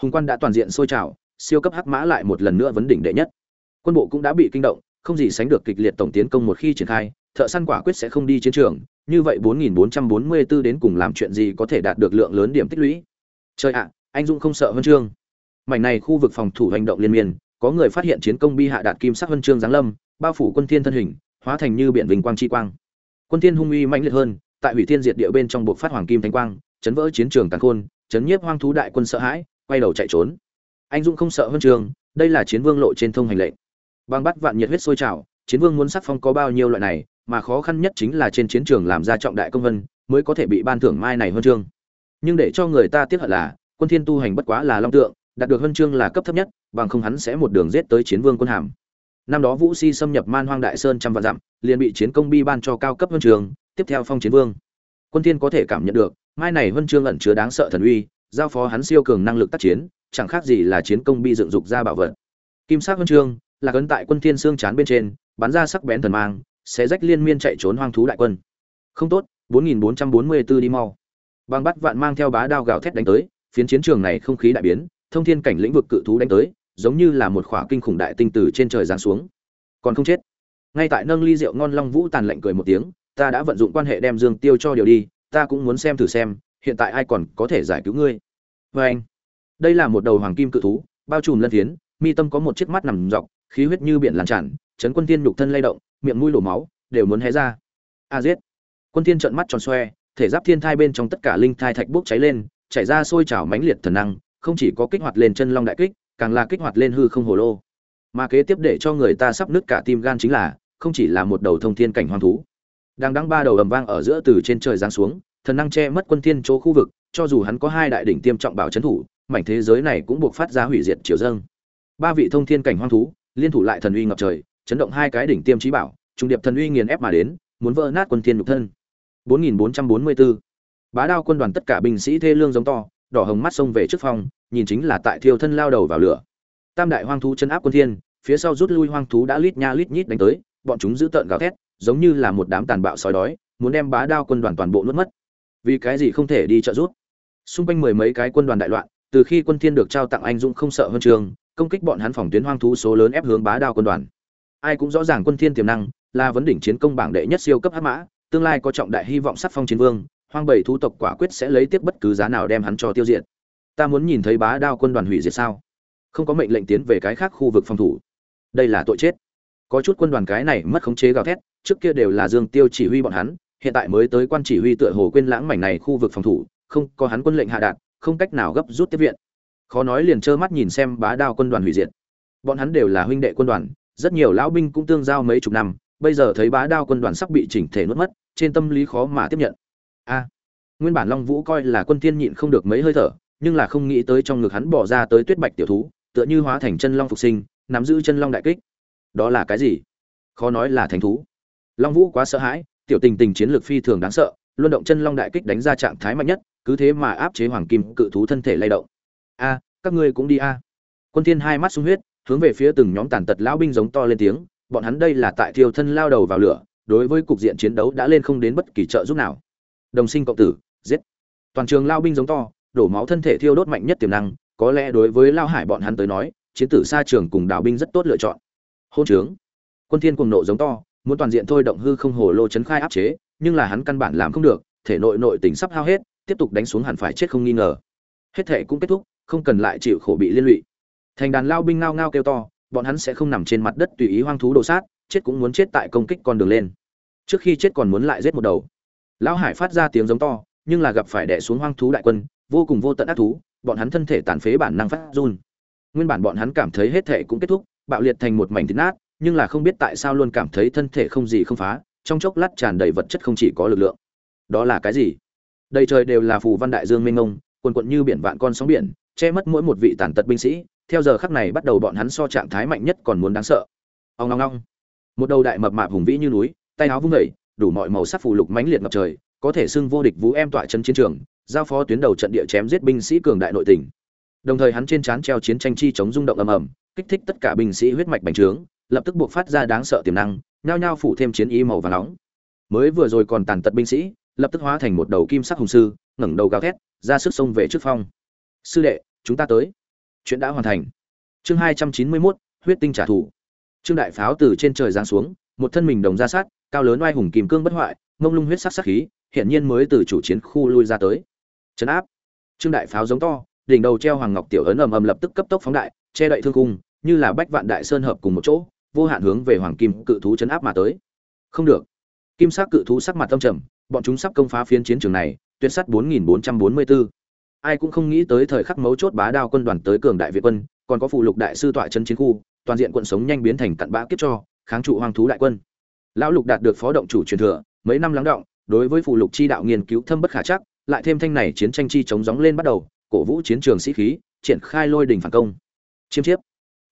Hùng quan đã toàn diện sôi trào, siêu cấp hắc mã lại một lần nữa vấn đỉnh đệ nhất. Quân bộ cũng đã bị kinh động, không gì sánh được kịch liệt tổng tiến công một khi triển khai, thợ săn quả quyết sẽ không đi chiến trường như vậy 4444 đến cùng làm chuyện gì có thể đạt được lượng lớn điểm tích lũy? Trời ạ, anh dũng không sợ huân chương. Mảnh này khu vực phòng thủ hành động liên miên, có người phát hiện chiến công bi hạ đạt kim sắc huân chương giáng lâm, bao phủ quân thiên thân hình, hóa thành như biển vinh quang chi quang. Quân thiên hung uy mãnh liệt hơn, tại hủy thiên diệt địa bên trong buộc phát hoàng kim thánh quang, chấn vỡ chiến trường tàn khôn, chấn nhiếp hoang thú đại quân sợ hãi, quay đầu chạy trốn. Anh dũng không sợ huân chương, đây là chiến vương lộ trên thông hành lệnh. Bang bắt vạn nhiệt huyết sôi trào, chiến vương muốn sắc phong có bao nhiêu loại này mà khó khăn nhất chính là trên chiến trường làm ra trọng đại công vân, mới có thể bị ban thưởng mai này huân chương. Nhưng để cho người ta tiếc hận là, quân thiên tu hành bất quá là long tượng, đạt được huân chương là cấp thấp nhất, bằng không hắn sẽ một đường giết tới chiến vương quân hàm. Năm đó vũ si xâm nhập man hoang đại sơn trăm vạn dặm, liền bị chiến công bi ban cho cao cấp huân trường, tiếp theo phong chiến vương. Quân thiên có thể cảm nhận được, mai này huân chương ẩn chứa đáng sợ thần uy, giao phó hắn siêu cường năng lực tác chiến, chẳng khác gì là chiến công bi dựng dục ra bảo vật. Kim sắc huân chương, là cấn tại quân thiên xương chán bên trên, bắn ra sắc bén thần mang sẽ rách liên miên chạy trốn hoang thú đại quân. Không tốt 4444 đi mau. Bang bắt vạn mang theo bá đao gào thét đánh tới, phiến chiến trường này không khí đại biến, thông thiên cảnh lĩnh vực cự thú đánh tới, giống như là một khỏa kinh khủng đại tinh từ trên trời giáng xuống. Còn không chết. Ngay tại nâng ly rượu ngon long vũ tàn lạnh cười một tiếng, ta đã vận dụng quan hệ đem dương tiêu cho điều đi, ta cũng muốn xem thử xem, hiện tại ai còn có thể giải cứu ngươi. Vê anh, đây là một đầu hoàng kim cự thú, bao trùm lân thiến mi tâm có một chiếc mắt nằm dọc, khí huyết như biển lan tràn chấn quân tiên nhục thân lay động, miệng mũi đổ máu, đều muốn hé ra. A giết. Quân tiên trợn mắt tròn xoe, thể giáp thiên thai bên trong tất cả linh thai thạch bốc cháy lên, chảy ra sôi trào mãnh liệt thần năng, không chỉ có kích hoạt lên chân long đại kích, càng là kích hoạt lên hư không hồ lô. Mà kế tiếp để cho người ta sắp nứt cả tim gan chính là, không chỉ là một đầu thông thiên cảnh hoang thú. Đang đắng ba đầu ầm vang ở giữa từ trên trời giáng xuống, thần năng che mất quân thiên chỗ khu vực, cho dù hắn có hai đại đỉnh tiêm trọng bảo chấn thủ, mảnh thế giới này cũng buộc phát ra hủy diệt triều dâng. Ba vị thông thiên cảnh hoang thú, liên thủ lại thần uy ngập trời chấn động hai cái đỉnh tiêm trí bảo trung điệp thần uy nghiền ép mà đến, muốn vỡ nát quân thiên nhục thân. 4444 bá đao quân đoàn tất cả binh sĩ thê lương giống to, đỏ hồng mắt xông về trước phòng nhìn chính là tại thiêu thân lao đầu vào lửa. Tam đại hoang thú chân áp quân thiên, phía sau rút lui hoang thú đã lít nha lít nhít đánh tới, bọn chúng giữ tợn gào thét, giống như là một đám tàn bạo sói đói, muốn đem bá đao quân đoàn toàn bộ nuốt mất. Vì cái gì không thể đi trợ giúp? Xung quanh mười mấy cái quân đoàn đại loạn, từ khi quân thiên được trao tặng anh dũng không sợ hơn trường, công kích bọn hắn phòng tuyến hoang thú số lớn ép hướng bá đao quân đoàn ai cũng rõ ràng quân thiên tiềm năng, là vấn đỉnh chiến công bảng đệ nhất siêu cấp hắc mã, tương lai có trọng đại hy vọng sát phong chiến vương, hoang bảy thú tộc quả quyết sẽ lấy tiếp bất cứ giá nào đem hắn cho tiêu diệt. Ta muốn nhìn thấy bá đao quân đoàn hủy diệt sao? Không có mệnh lệnh tiến về cái khác khu vực phòng thủ. Đây là tội chết. Có chút quân đoàn cái này mất khống chế gào thét, trước kia đều là dương tiêu chỉ huy bọn hắn, hiện tại mới tới quan chỉ huy tựa hồ quên lãng mảnh này khu vực phòng thủ, không có hắn quân lệnh hạ đạt không cách nào gấp rút tiếp viện. Khó nói liền trơ mắt nhìn xem bá đao quân đoàn hủy diệt. Bọn hắn đều là huynh đệ quân đoàn rất nhiều lão binh cũng tương giao mấy chục năm, bây giờ thấy bá đao quân đoàn sắp bị chỉnh thể nuốt mất, trên tâm lý khó mà tiếp nhận. A, nguyên bản long vũ coi là quân tiên nhịn không được mấy hơi thở, nhưng là không nghĩ tới trong ngực hắn bỏ ra tới tuyết bạch tiểu thú, tựa như hóa thành chân long phục sinh, nắm giữ chân long đại kích. Đó là cái gì? Khó nói là thánh thú. Long vũ quá sợ hãi, tiểu tình tình chiến lược phi thường đáng sợ, luân động chân long đại kích đánh ra trạng thái mạnh nhất, cứ thế mà áp chế hoàng kim cự thú thân thể lay động. A, các ngươi cũng đi a. Quân thiên hai mắt sung huyết hướng về phía từng nhóm tàn tật lão binh giống to lên tiếng, bọn hắn đây là tại thiêu thân lao đầu vào lửa, đối với cục diện chiến đấu đã lên không đến bất kỳ trợ giúp nào. Đồng sinh cộng tử, giết. Toàn trường lao binh giống to, đổ máu thân thể thiêu đốt mạnh nhất tiềm năng, có lẽ đối với lao hải bọn hắn tới nói, chiến tử xa trường cùng đảo binh rất tốt lựa chọn. Hôn trướng. Quân thiên cuồng nộ giống to, muốn toàn diện thôi động hư không hồ lô chấn khai áp chế, nhưng là hắn căn bản làm không được, thể nội nội tình sắp hao hết, tiếp tục đánh xuống hẳn phải chết không nghi ngờ. Hết thể cũng kết thúc, không cần lại chịu khổ bị liên lụy thành đàn lao binh ngao ngao kêu to bọn hắn sẽ không nằm trên mặt đất tùy ý hoang thú đồ sát chết cũng muốn chết tại công kích con đường lên. Trước khi chết còn muốn lại giết một đầu. Lão hải phát ra tiếng giống to nhưng là gặp phải đẻ xuống hoang thú đại quân vô cùng vô tận ác thú bọn hắn thân thể tàn phế bản năng phát run. Nguyên bản bọn hắn cảm thấy hết thể cũng kết thúc bạo liệt thành một mảnh thịt nát nhưng là không biết tại sao luôn cảm thấy thân thể không gì không phá trong chốc lát tràn đầy vật chất không chỉ có lực lượng. Đó là cái gì? Đầy trời đều là phù văn đại dương mênh ngông, quần quận như biển vạn con sóng biển che mất mỗi một vị tàn tật binh sĩ theo giờ khắc này bắt đầu bọn hắn so trạng thái mạnh nhất còn muốn đáng sợ. Ông long long một đầu đại mập mạp hùng vĩ như núi, tay áo vung vẩy đủ mọi màu sắc phù lục mãnh liệt ngập trời, có thể xưng vô địch vũ em tọa chân chiến trường, giao phó tuyến đầu trận địa chém giết binh sĩ cường đại nội tình. Đồng thời hắn trên trán treo chiến tranh chi chống rung động ầm ầm, kích thích tất cả binh sĩ huyết mạch bành trướng, lập tức buộc phát ra đáng sợ tiềm năng, nhao nhao phủ thêm chiến ý màu vàng nóng. Mới vừa rồi còn tàn tật binh sĩ, lập tức hóa thành một đầu kim sắc hùng sư, ngẩng đầu gào thét, ra sức xông về trước phong. Sư đệ, chúng ta tới chuyện đã hoàn thành. Chương hai trăm chín mươi mốt, huyết tinh trả thù. Trương đại pháo từ trên trời giáng xuống, một thân mình đồng ra sát, cao lớn oai hùng kìm cương bất hoại, mông lung huyết sắc sắc khí hiện nhiên mới từ chủ chiến khu lui ra tới. Chấn áp. Trương đại pháo giống to, đỉnh đầu treo hoàng ngọc tiểu ấn ầm ầm lập tức cấp tốc phóng đại, che đậy thương cung, như là bách vạn đại sơn hợp cùng một chỗ, vô hạn hướng về hoàng kim cự thú chấn áp mà tới. Không được. Kim sắc cự thú sắc mặt tâm trầm, bọn chúng sắp công phá phiến chiến trường này, tuyệt sắt 4444 ai cũng không nghĩ tới thời khắc mấu chốt bá đao quân đoàn tới cường đại việt quân, còn có phụ lục đại sư tọa chân chiến khu, toàn diện quận sống nhanh biến thành cặn bã kiếp cho, kháng trụ hoang thú đại quân. Lão lục đạt được phó động chủ truyền thừa, mấy năm lắng động, đối với phụ lục chi đạo nghiên cứu thâm bất khả chắc, lại thêm thanh này chiến tranh chi chống gióng lên bắt đầu, cổ vũ chiến trường sĩ khí, triển khai lôi đình phản công. Chiêm chiếp.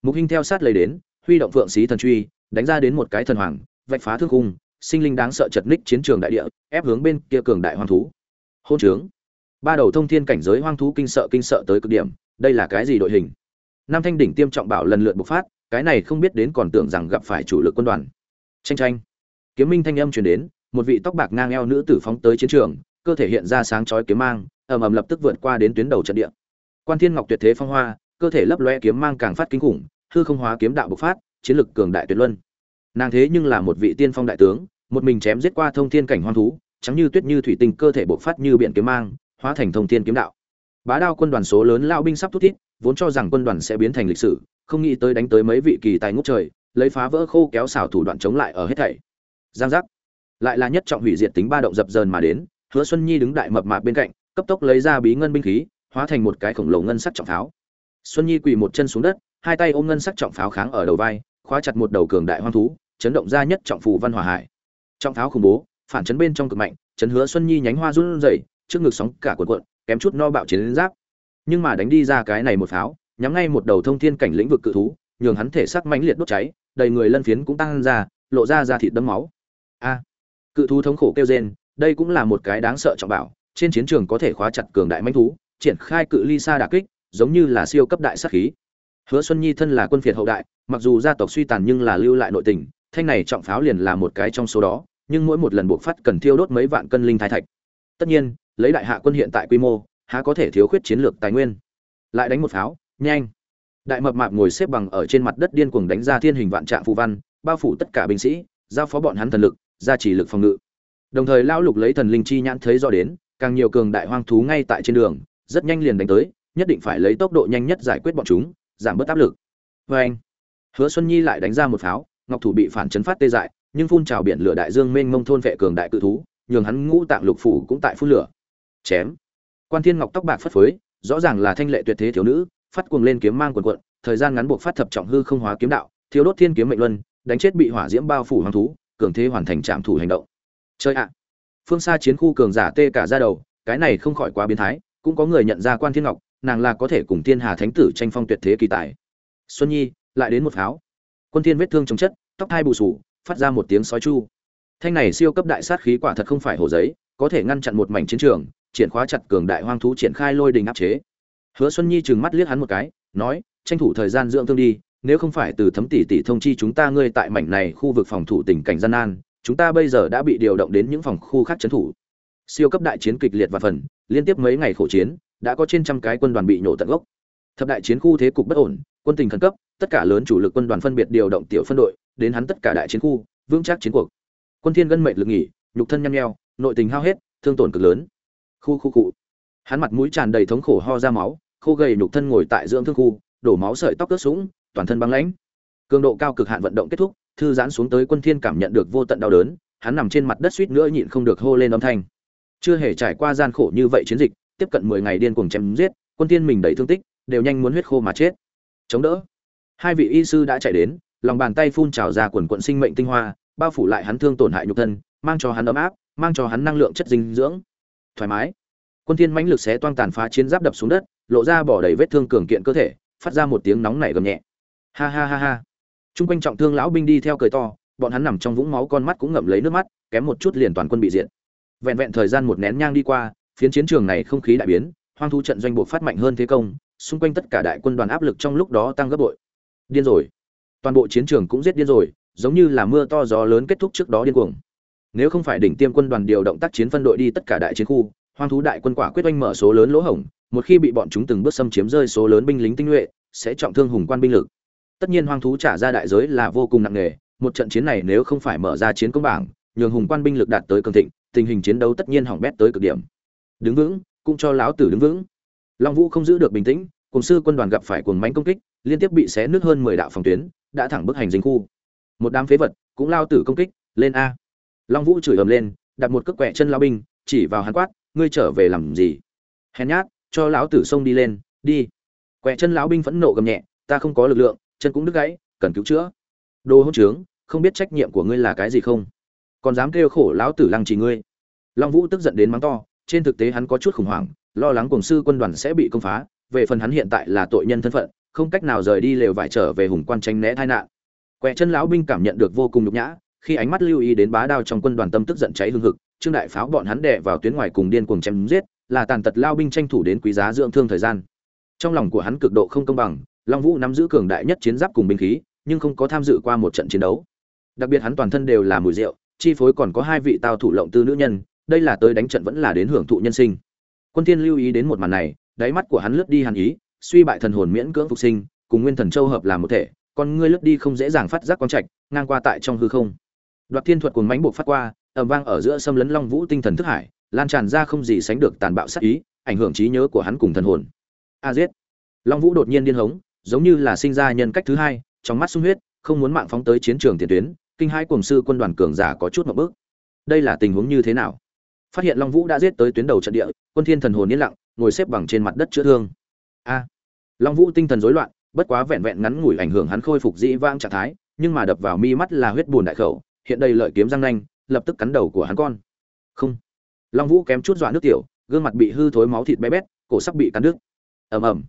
Mục hình theo sát lấy đến, huy động phượng sĩ thần truy, đánh ra đến một cái thần hoàng, vạch phá thương khung, sinh linh đáng sợ chật ních chiến trường đại địa, ép hướng bên kia cường đại hoang thú. Hôn trướng ba đầu thông thiên cảnh giới hoang thú kinh sợ kinh sợ tới cực điểm, đây là cái gì đội hình? Nam thanh đỉnh tiêm trọng bảo lần lượt bộc phát, cái này không biết đến còn tưởng rằng gặp phải chủ lực quân đoàn. Tranh tranh kiếm minh thanh âm truyền đến, một vị tóc bạc ngang eo nữ tử phóng tới chiến trường, cơ thể hiện ra sáng chói kiếm mang, ầm ầm lập tức vượt qua đến tuyến đầu trận địa. Quan thiên ngọc tuyệt thế phong hoa, cơ thể lấp loe kiếm mang càng phát kinh khủng, hư không hóa kiếm đạo bộc phát, chiến lực cường đại tuyệt luân. Nàng thế nhưng là một vị tiên phong đại tướng, một mình chém giết qua thông thiên cảnh hoang thú, trắng như tuyết như thủy tinh cơ thể bộc phát như biển kiếm mang hóa thành thông thiên kiếm đạo. Bá đao quân đoàn số lớn lao binh sắp thút thít, vốn cho rằng quân đoàn sẽ biến thành lịch sử, không nghĩ tới đánh tới mấy vị kỳ tài ngút trời, lấy phá vỡ khô kéo xảo thủ đoạn chống lại ở hết thảy. Giang giác. Lại là nhất trọng hủy diệt tính ba động dập dờn mà đến, hứa xuân nhi đứng đại mập mạp bên cạnh, cấp tốc lấy ra bí ngân binh khí, hóa thành một cái khổng lồ ngân sắc trọng pháo. Xuân nhi quỳ một chân xuống đất, hai tay ôm ngân sắc trọng pháo kháng ở đầu vai, khóa chặt một đầu cường đại hoang thú, chấn động ra nhất trọng phù văn hỏa hải. Trọng pháo khủng bố, phản chấn bên trong cực mạnh, chấn hứa xuân nhi nhánh hoa run rẩy trước ngực sóng cả cuộn cuộn, kém chút no bạo chiến giáp. Nhưng mà đánh đi ra cái này một pháo, nhắm ngay một đầu thông thiên cảnh lĩnh vực cự thú, nhường hắn thể xác mãnh liệt đốt cháy, đầy người lân phiến cũng tăng ra, lộ ra da thịt đẫm máu. A! Cự thú thống khổ kêu rên, đây cũng là một cái đáng sợ trọng bảo, trên chiến trường có thể khóa chặt cường đại mãnh thú, triển khai cự ly xa đả kích, giống như là siêu cấp đại sát khí. Hứa xuân nhi thân là quân phiệt hậu đại, mặc dù gia tộc suy tàn nhưng là lưu lại nội tình, thanh này trọng pháo liền là một cái trong số đó, nhưng mỗi một lần buộc phát cần thiêu đốt mấy vạn cân linh thai thạch. Tất nhiên lấy đại hạ quân hiện tại quy mô, há có thể thiếu khuyết chiến lược tài nguyên. Lại đánh một pháo, nhanh. Đại mập mạp ngồi xếp bằng ở trên mặt đất điên cuồng đánh ra thiên hình vạn trạng phù văn, bao phủ tất cả binh sĩ, giao phó bọn hắn thần lực, gia trì lực phòng ngự. Đồng thời lão lục lấy thần linh chi nhãn thấy rõ đến, càng nhiều cường đại hoang thú ngay tại trên đường, rất nhanh liền đánh tới, nhất định phải lấy tốc độ nhanh nhất giải quyết bọn chúng, giảm bớt áp lực. Vê anh, hứa xuân nhi lại đánh ra một pháo, ngọc thủ bị phản chấn phát tê dại, nhưng phun trào biển lửa đại dương mênh mông thôn vệ cường đại cự thú, nhường hắn ngũ tạng lục phủ cũng tại phun lửa chém. Quan thiên ngọc tóc bạc phất phới, rõ ràng là thanh lệ tuyệt thế thiếu nữ, phát cuồng lên kiếm mang quần quận thời gian ngắn buộc phát thập trọng hư không hóa kiếm đạo thiếu đốt thiên kiếm mệnh luân, đánh chết bị hỏa diễm bao phủ hoàng thú, cường thế hoàn thành trạm thủ hành động. Chơi ạ. Phương xa chiến khu cường giả tê cả ra đầu, cái này không khỏi quá biến thái, cũng có người nhận ra quan thiên ngọc, nàng là có thể cùng thiên hà thánh tử tranh phong tuyệt thế kỳ tài. Xuân nhi, lại đến một pháo. Quân thiên vết thương chống chất, tóc hai bù sù phát ra một tiếng sói chu. Thanh này siêu cấp đại sát khí quả thật không phải hồ giấy, có thể ngăn chặn một mảnh chiến trường triển khóa chặt cường đại hoang thú triển khai lôi đình áp chế. Hứa xuân nhi trừng mắt liếc hắn một cái, nói, tranh thủ thời gian dưỡng thương đi, nếu không phải từ thấm tỷ tỷ thông chi chúng ta ngươi tại mảnh này khu vực phòng thủ tình cảnh gian nan, chúng ta bây giờ đã bị điều động đến những phòng khu khác trấn thủ. Siêu cấp đại chiến kịch liệt và phần, liên tiếp mấy ngày khổ chiến, đã có trên trăm cái quân đoàn bị nổ tận gốc. Thập đại chiến khu thế cục bất ổn, quân tình khẩn cấp, tất cả lớn chủ lực quân đoàn phân biệt điều động tiểu phân đội, đến hắn tất cả đại chiến khu, vững chắc chiến cuộc. Quân thiên gân mệnh lực nghỉ, nhục thân nhăn nheo, nội tình hao hết, thương tổn cực lớn khu khu cụ. Hắn mặt mũi tràn đầy thống khổ ho ra máu, khô gầy nhục thân ngồi tại dưỡng thương khu, đổ máu sợi tóc cất sũng, toàn thân băng lãnh. Cường độ cao cực hạn vận động kết thúc, thư giãn xuống tới quân thiên cảm nhận được vô tận đau đớn, hắn nằm trên mặt đất suýt nữa nhịn không được hô lên âm thanh. Chưa hề trải qua gian khổ như vậy chiến dịch, tiếp cận 10 ngày điên cuồng chém giết, quân thiên mình đầy thương tích, đều nhanh muốn huyết khô mà chết. Chống đỡ. Hai vị y sư đã chạy đến, lòng bàn tay phun trào ra quần quận sinh mệnh tinh hoa, bao phủ lại hắn thương tổn hại nhục thân, mang cho hắn ấm áp, mang cho hắn năng lượng chất dinh dưỡng thoải mái. Quân thiên mãnh lực xé toang tàn phá chiến giáp đập xuống đất, lộ ra bỏ đầy vết thương cường kiện cơ thể, phát ra một tiếng nóng nảy gầm nhẹ. Ha ha ha ha. Trung quanh trọng thương lão binh đi theo cười to, bọn hắn nằm trong vũng máu con mắt cũng ngậm lấy nước mắt, kém một chút liền toàn quân bị diệt. Vẹn vẹn thời gian một nén nhang đi qua, phiến chiến trường này không khí đại biến, hoang thu trận doanh bộ phát mạnh hơn thế công, xung quanh tất cả đại quân đoàn áp lực trong lúc đó tăng gấp bội. Điên rồi. Toàn bộ chiến trường cũng giết điên rồi, giống như là mưa to gió lớn kết thúc trước đó điên cuồng nếu không phải đỉnh tiêm quân đoàn điều động tác chiến phân đội đi tất cả đại chiến khu, hoang thú đại quân quả quyết oanh mở số lớn lỗ hổng, một khi bị bọn chúng từng bước xâm chiếm rơi số lớn binh lính tinh nhuệ, sẽ trọng thương hùng quan binh lực. Tất nhiên hoang thú trả ra đại giới là vô cùng nặng nề, một trận chiến này nếu không phải mở ra chiến công bảng, nhường hùng quan binh lực đạt tới cường thịnh, tình hình chiến đấu tất nhiên hỏng bét tới cực điểm. Đứng vững, cũng cho lão tử đứng vững. Long vũ không giữ được bình tĩnh, cùng sư quân đoàn gặp phải cuồng mánh công kích, liên tiếp bị xé nứt hơn mười đạo phòng tuyến, đã thẳng bức hành dinh khu. Một đám phế vật, cũng lao tử công kích, lên a long vũ chửi ầm lên, đặt một cước quẹ chân lao binh, chỉ vào hắn quát, ngươi trở về làm gì? Hèn nhát, cho lão tử xông đi lên, đi. Quẹ chân lão binh phẫn nộ gầm nhẹ, ta không có lực lượng, chân cũng đứt gãy, cần cứu chữa. Đồ hỗn trướng, không biết trách nhiệm của ngươi là cái gì không? Còn dám kêu khổ lão tử lăng trì ngươi? Long vũ tức giận đến mắng to, trên thực tế hắn có chút khủng hoảng, lo lắng cùng sư quân đoàn sẽ bị công phá, về phần hắn hiện tại là tội nhân thân phận, không cách nào rời đi lều vải trở về hùng quan tranh né tai nạn. Quẹ chân lão binh cảm nhận được vô cùng nhục nhã khi ánh mắt lưu ý đến bá đao trong quân đoàn tâm tức giận cháy hương hực, trương đại pháo bọn hắn đè vào tuyến ngoài cùng điên cuồng chém giết, là tàn tật lao binh tranh thủ đến quý giá dưỡng thương thời gian. Trong lòng của hắn cực độ không công bằng, long vũ nắm giữ cường đại nhất chiến giáp cùng binh khí, nhưng không có tham dự qua một trận chiến đấu. Đặc biệt hắn toàn thân đều là mùi rượu, chi phối còn có hai vị tao thủ lộng tư nữ nhân, đây là tới đánh trận vẫn là đến hưởng thụ nhân sinh. Quân thiên lưu ý đến một màn này, đáy mắt của hắn lướt đi hàn ý, suy bại thần hồn miễn cưỡng phục sinh, cùng nguyên thần châu hợp làm một thể, con ngươi lướt đi không dễ dàng phát giác quang trạch, ngang qua tại trong hư không đoạt thiên thuật cuồng mãnh buộc phát qua, ầm vang ở giữa xâm lấn long vũ tinh thần thức hải, lan tràn ra không gì sánh được tàn bạo sát ý, ảnh hưởng trí nhớ của hắn cùng thần hồn. A giết. Long vũ đột nhiên điên hống, giống như là sinh ra nhân cách thứ hai, trong mắt sung huyết, không muốn mạng phóng tới chiến trường tiền tuyến, kinh hai cùng sư quân đoàn cường giả có chút một bước đây là tình huống như thế nào? Phát hiện long vũ đã giết tới tuyến đầu trận địa, quân thiên thần hồn yên lặng, ngồi xếp bằng trên mặt đất chữa thương. A. Long vũ tinh thần rối loạn, bất quá vẹn vẹn ngắn ngủi ảnh hưởng hắn khôi phục dĩ vãng trạng thái, nhưng mà đập vào mi mắt là huyết buồn đại khẩu hiện đây lợi kiếm răng nanh, lập tức cắn đầu của hắn con. Không. Long vũ kém chút dọa nước tiểu, gương mặt bị hư thối máu thịt bé bét, cổ sắc bị cắn đứt. Ầm ầm.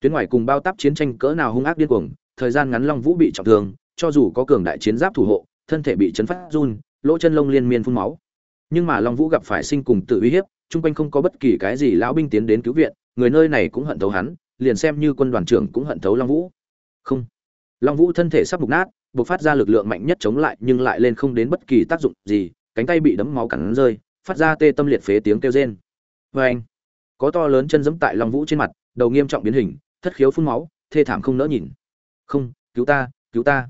Tuyến ngoài cùng bao táp chiến tranh cỡ nào hung ác điên cuồng, thời gian ngắn long vũ bị trọng thương, cho dù có cường đại chiến giáp thủ hộ, thân thể bị chấn phát run, lỗ chân lông liên miên phun máu. Nhưng mà long vũ gặp phải sinh cùng tự uy hiếp, chung quanh không có bất kỳ cái gì lão binh tiến đến cứu viện, người nơi này cũng hận thấu hắn, liền xem như quân đoàn trưởng cũng hận thấu long vũ. Không. Long vũ thân thể sắp mục nát buộc phát ra lực lượng mạnh nhất chống lại, nhưng lại lên không đến bất kỳ tác dụng gì, cánh tay bị đấm máu cắn rơi, phát ra tê tâm liệt phế tiếng kêu rên. Vê anh, có to lớn chân giẫm tại long vũ trên mặt, đầu nghiêm trọng biến hình, thất khiếu phun máu, thê thảm không nỡ nhìn. Không, cứu ta cứu ta.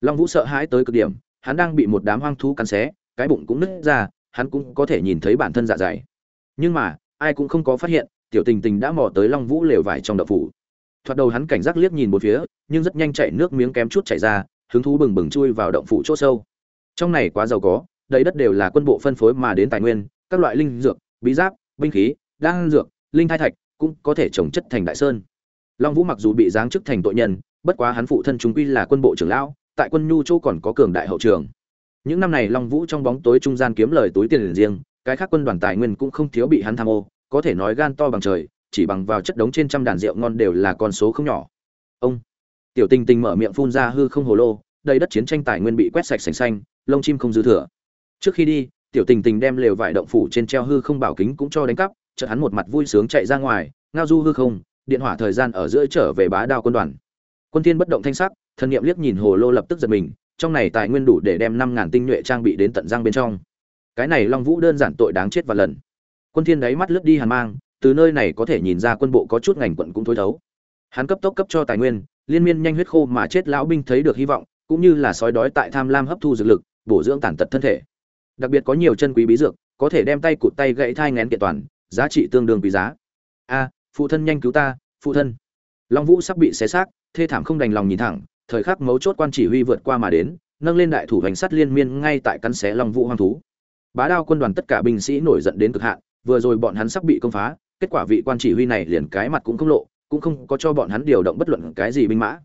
Long vũ sợ hãi tới cực điểm, hắn đang bị một đám hoang thú cắn xé, cái bụng cũng nứt ra, hắn cũng có thể nhìn thấy bản thân dạ dày. Nhưng mà, ai cũng không có phát hiện, tiểu tình tình đã mò tới long vũ lều vải trong đậu phủ. Thoạt đầu hắn cảnh giác liếc nhìn một phía, nhưng rất nhanh chạy nước miếng kém chút chảy ra hứng thú bừng bừng chui vào động phủ chỗ sâu. Trong này quá giàu có, đầy đất đều là quân bộ phân phối mà đến tài nguyên, các loại linh dược, bí giáp, binh khí, đan dược, linh thai thạch cũng có thể trồng chất thành đại sơn. Long vũ mặc dù bị giáng chức thành tội nhân, bất quá hắn phụ thân chúng quy là quân bộ trưởng lão, tại quân nhu châu còn có cường đại hậu trường. Những năm này long vũ trong bóng tối trung gian kiếm lời túi tiền riêng, cái khác quân đoàn tài nguyên cũng không thiếu bị hắn tham ô, có thể nói gan to bằng trời, chỉ bằng vào chất đống trên trăm đàn rượu ngon đều là con số không nhỏ. Ông tiểu tình tình mở miệng phun ra hư không hồ lô, đầy đất chiến tranh tài nguyên bị quét sạch sành xanh, lông chim không dư thừa. Trước khi đi, tiểu tình tình đem lều vải động phủ trên treo hư không bảo kính cũng cho đánh cắp, chợt hắn một mặt vui sướng chạy ra ngoài, ngao du hư không, điện hỏa thời gian ở giữa trở về bá đao quân đoàn. Quân thiên bất động thanh sắc, thần niệm liếc nhìn hồ lô lập tức giật mình, trong này tài nguyên đủ để đem năm ngàn tinh nhuệ trang bị đến tận răng bên trong. Cái này long vũ đơn giản tội đáng chết và lần. Quân thiên đáy mắt lướt đi hàn mang, từ nơi này có thể nhìn ra quân bộ có chút ngành quận cũng thối thấu. Hắn cấp tốc cấp cho tài nguyên liên miên nhanh huyết khô mà chết lão binh thấy được hy vọng, cũng như là sói đói tại tham lam hấp thu dược lực, bổ dưỡng tàn tật thân thể. Đặc biệt có nhiều chân quý bí dược, có thể đem tay cụt tay gãy thai ngén kiện toàn, giá trị tương đương quý giá. A, phụ thân nhanh cứu ta, phụ thân. Long vũ sắp bị xé xác, thê thảm không đành lòng nhìn thẳng, thời khắc mấu chốt quan chỉ huy vượt qua mà đến, nâng lên đại thủ hành sắt liên miên ngay tại cắn xé long vũ hoang thú. Bá đao quân đoàn tất cả binh sĩ nổi giận đến cực hạn, vừa rồi bọn hắn sắp bị công phá, kết quả vị quan chỉ huy này liền cái mặt cũng không lộ cũng không có cho bọn hắn điều động bất luận cái gì binh mã.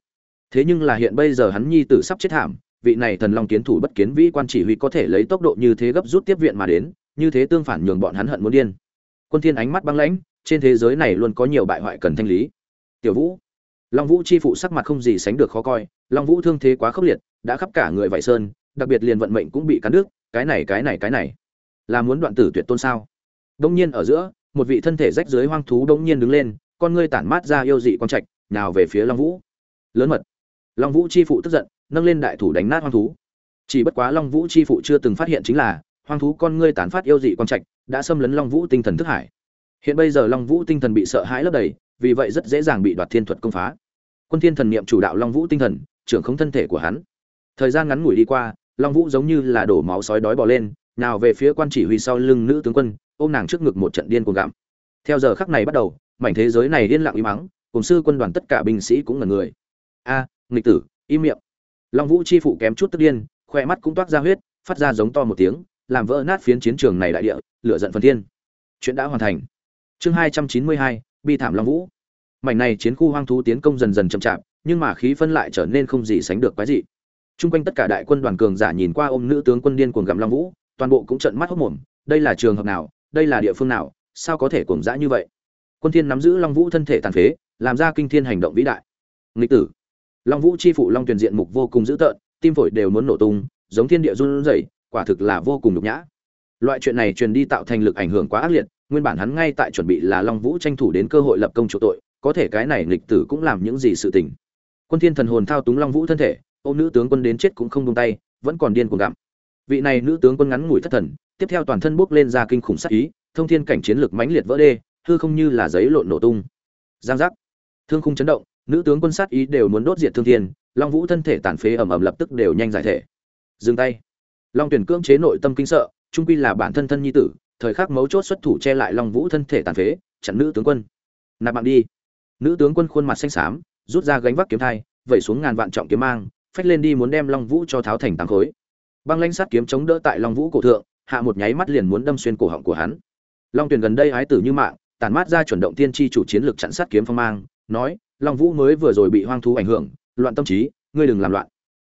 Thế nhưng là hiện bây giờ hắn nhi tử sắp chết thảm, vị này thần long kiến thủ bất kiến vĩ quan chỉ huy có thể lấy tốc độ như thế gấp rút tiếp viện mà đến, như thế tương phản nhường bọn hắn hận muốn điên. Quân thiên ánh mắt băng lãnh, trên thế giới này luôn có nhiều bại hoại cần thanh lý. Tiểu vũ, long vũ chi phụ sắc mặt không gì sánh được khó coi, long vũ thương thế quá khốc liệt, đã khắp cả người vải sơn, đặc biệt liền vận mệnh cũng bị cắn đứt, cái này cái này cái này. Là muốn đoạn tử tuyệt tôn sao? Đông nhiên ở giữa, một vị thân thể rách dưới hoang thú đông nhiên đứng lên con ngươi tản mát ra yêu dị quang trạch, nào về phía long vũ. Lớn mật. Long vũ chi phụ tức giận, nâng lên đại thủ đánh nát hoang thú. Chỉ bất quá long vũ chi phụ chưa từng phát hiện chính là, hoang thú con ngươi tán phát yêu dị quang trạch, đã xâm lấn long vũ tinh thần thức hải. Hiện bây giờ long vũ tinh thần bị sợ hãi lấp đầy, vì vậy rất dễ dàng bị đoạt thiên thuật công phá. Quân thiên thần niệm chủ đạo long vũ tinh thần, trưởng không thân thể của hắn. Thời gian ngắn ngủi đi qua, long vũ giống như là đổ máu sói đói bò lên, nào về phía quan chỉ huy sau lưng nữ tướng quân, ôm nàng trước ngực một trận điên cuồng gặm. Theo giờ khắc này bắt đầu mảnh thế giới này điên lặng im mắng cùng sư quân đoàn tất cả binh sĩ cũng là người. A nghịch tử im miệng. Long vũ chi phụ kém chút tức điên khoe mắt cũng toát ra huyết phát ra giống to một tiếng làm vỡ nát phiến chiến trường này đại địa lửa giận phần thiên. Chuyện đã hoàn thành. Chương hai trăm chín mươi hai bi thảm long vũ. Mảnh này chiến khu hoang thú tiến công dần dần chậm chạp nhưng mà khí phân lại trở nên không gì sánh được quái dị. Trung quanh tất cả đại quân đoàn cường giả nhìn qua ôm nữ tướng quân điên cuồng gặm Long Vũ, toàn bộ cũng trợn mắt hốc mồm, đây là trường hợp nào, đây là địa phương nào, sao có thể cuồng dã như vậy? Quân Thiên nắm giữ Long Vũ thân thể tàn phế, làm ra kinh thiên hành động vĩ đại. Nghịch tử. Long Vũ chi phụ Long Tuyền diện mục vô cùng dữ tợn, tim phổi đều muốn nổ tung, giống thiên địa run rẩy, quả thực là vô cùng nhục nhã. Loại chuyện này truyền đi tạo thành lực ảnh hưởng quá ác liệt, nguyên bản hắn ngay tại chuẩn bị là Long Vũ tranh thủ đến cơ hội lập công chủ tội, có thể cái này nghịch tử cũng làm những gì sự tình. Quân Thiên thần hồn thao túng Long Vũ thân thể, ôm nữ tướng quân đến chết cũng không buông tay, vẫn còn điên cuồng gặm. Vị này nữ tướng quân ngắn ngủi thất thần, tiếp theo toàn thân bốc lên ra kinh khủng sát ý, thông thiên cảnh chiến lực mãnh liệt vỡ đê, hư không như là giấy lộn nổ tung. Giang giác. Thương khung chấn động, nữ tướng quân sát ý đều muốn đốt diệt thương thiên, Long Vũ thân thể tàn phế ầm ầm lập tức đều nhanh giải thể. Dừng tay. Long Tuyển cưỡng chế nội tâm kinh sợ, trung quy là bản thân thân nhi tử, thời khắc mấu chốt xuất thủ che lại Long Vũ thân thể tàn phế, chặn nữ tướng quân. Nạp mạng đi. Nữ tướng quân khuôn mặt xanh xám, rút ra gánh vác kiếm thai, vẩy xuống ngàn vạn trọng kiếm mang, phách lên đi muốn đem Long Vũ cho tháo thành tám khối. Băng lãnh sát kiếm chống đỡ tại Long Vũ cổ thượng, hạ một nháy mắt liền muốn đâm xuyên cổ họng của hắn. Long Tuyền gần đây hái tử như mạng, tàn mát ra chuẩn động tiên tri chủ chiến lược chặn sát kiếm phong mang, nói, Long Vũ mới vừa rồi bị hoang thú ảnh hưởng, loạn tâm trí, ngươi đừng làm loạn.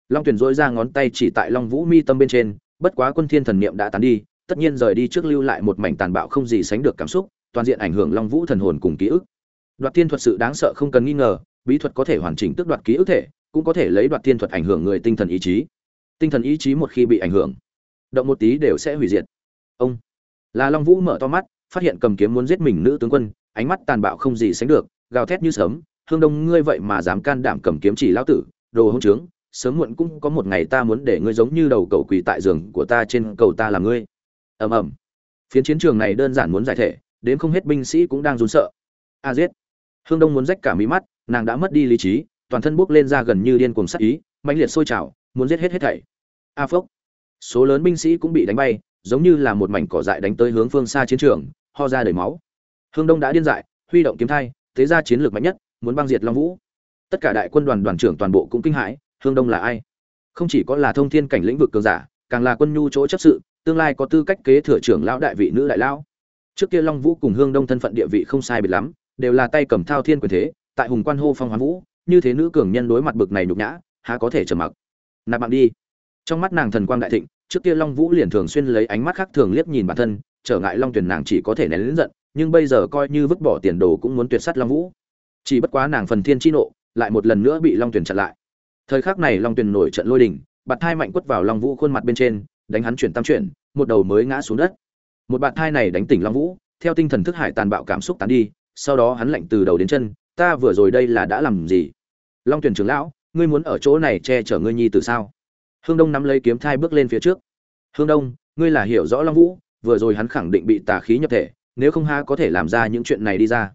Long Tuyền dỗi ra ngón tay chỉ tại Long Vũ mi tâm bên trên, bất quá quân thiên thần niệm đã tán đi, tất nhiên rời đi trước lưu lại một mảnh tàn bạo không gì sánh được cảm xúc, toàn diện ảnh hưởng Long Vũ thần hồn cùng ký ức. Đoạt tiên thuật sự đáng sợ không cần nghi ngờ, bí thuật có thể hoàn chỉnh tức đoạt ký ức thể, cũng có thể lấy đoạt tiên thuật ảnh hưởng người tinh thần ý chí tinh thần ý chí một khi bị ảnh hưởng động một tí đều sẽ hủy diệt ông là long vũ mở to mắt phát hiện cầm kiếm muốn giết mình nữ tướng quân ánh mắt tàn bạo không gì sánh được gào thét như sớm hương đông ngươi vậy mà dám can đảm cầm kiếm chỉ lão tử đồ hỗn trướng sớm muộn cũng có một ngày ta muốn để ngươi giống như đầu cầu quỳ tại giường của ta trên cầu ta là ngươi ầm ầm phiến chiến trường này đơn giản muốn giải thể đến không hết binh sĩ cũng đang run sợ a giết hương đông muốn rách cả mí mắt nàng đã mất đi lý trí toàn thân bốc lên ra gần như điên cuồng sát ý, mãnh liệt sôi trào, muốn giết hết hết thảy. A phốc. Số lớn binh sĩ cũng bị đánh bay, giống như là một mảnh cỏ dại đánh tới hướng phương xa chiến trường, ho ra đầy máu. Hương Đông đã điên dại, huy động kiếm thai, thế ra chiến lược mạnh nhất, muốn băng diệt Long Vũ. Tất cả đại quân đoàn đoàn trưởng toàn bộ cũng kinh hãi, Hương Đông là ai? Không chỉ có là thông thiên cảnh lĩnh vực cường giả, càng là quân nhu chỗ chấp sự, tương lai có tư cách kế thừa trưởng lão đại vị nữ đại lão. Trước kia Long Vũ cùng Hương Đông thân phận địa vị không sai biệt lắm, đều là tay cầm thao thiên quyền thế, tại hùng quan hô phong hoán vũ, như thế nữ cường nhân đối mặt bực này nhục nhã há có thể trầm mặc nạp mạng đi trong mắt nàng thần quang đại thịnh trước kia long vũ liền thường xuyên lấy ánh mắt khác thường liếc nhìn bản thân trở ngại long tuyển nàng chỉ có thể nén lớn giận, nhưng bây giờ coi như vứt bỏ tiền đồ cũng muốn tuyệt sát long vũ. Chỉ bất quá nàng phần thiên chi nộ, lại một lần nữa bị long tuyển chặn lại. Thời khắc này long tuyển nổi trận lôi đình, bạt thai mạnh quất vào long vũ khuôn mặt bên trên, đánh hắn chuyển tam chuyển, một đầu mới ngã xuống đất. Một bạt thai này đánh tỉnh long vũ, theo tinh thần thức hải tàn bạo cảm xúc tán đi, sau đó hắn lạnh từ đầu đến chân, ta vừa rồi đây là đã làm gì? Long tuyển trưởng lão, ngươi muốn ở chỗ này che chở ngươi nhi từ sao? Hương đông nắm lấy kiếm thai bước lên phía trước. Hương đông, ngươi là hiểu rõ long vũ vừa rồi hắn khẳng định bị tà khí nhập thể, nếu không ha có thể làm ra những chuyện này đi ra.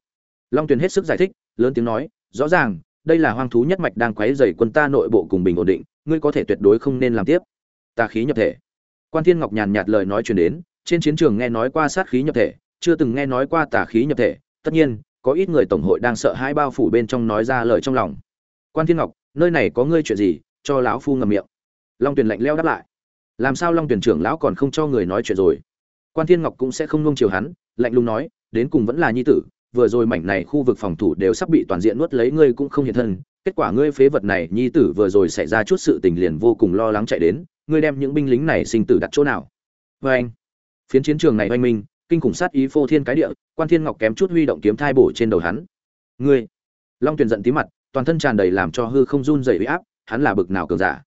Long tuyền hết sức giải thích, lớn tiếng nói, rõ ràng, đây là hoang thú nhất mạch đang quấy dày quân ta nội bộ cùng bình ổn định, ngươi có thể tuyệt đối không nên làm tiếp. Tà khí nhập thể. Quan thiên ngọc nhàn nhạt lời nói truyền đến, trên chiến trường nghe nói qua sát khí nhập thể, chưa từng nghe nói qua tà khí nhập thể, tất nhiên, có ít người tổng hội đang sợ hai bao phủ bên trong nói ra lời trong lòng. Quan thiên ngọc, nơi này có ngươi chuyện gì? Cho lão phu ngậm miệng. Long tuyền lạnh leo đáp lại, làm sao long tuyển trưởng lão còn không cho người nói chuyện rồi? Quan thiên ngọc cũng sẽ không nung chiều hắn, lạnh lùng nói, đến cùng vẫn là nhi tử, vừa rồi mảnh này khu vực phòng thủ đều sắp bị toàn diện nuốt lấy ngươi cũng không hiện thân, kết quả ngươi phế vật này, nhi tử vừa rồi xảy ra chút sự tình liền vô cùng lo lắng chạy đến, ngươi đem những binh lính này sinh tử đặt chỗ nào? Vê anh, phiến chiến trường này oanh minh, kinh khủng sát ý phô thiên cái địa, quan thiên ngọc kém chút huy động kiếm thai bổ trên đầu hắn. Ngươi, long tuyền giận tí mặt, toàn thân tràn đầy làm cho hư không run dày huy áp, hắn là bực nào cường giả?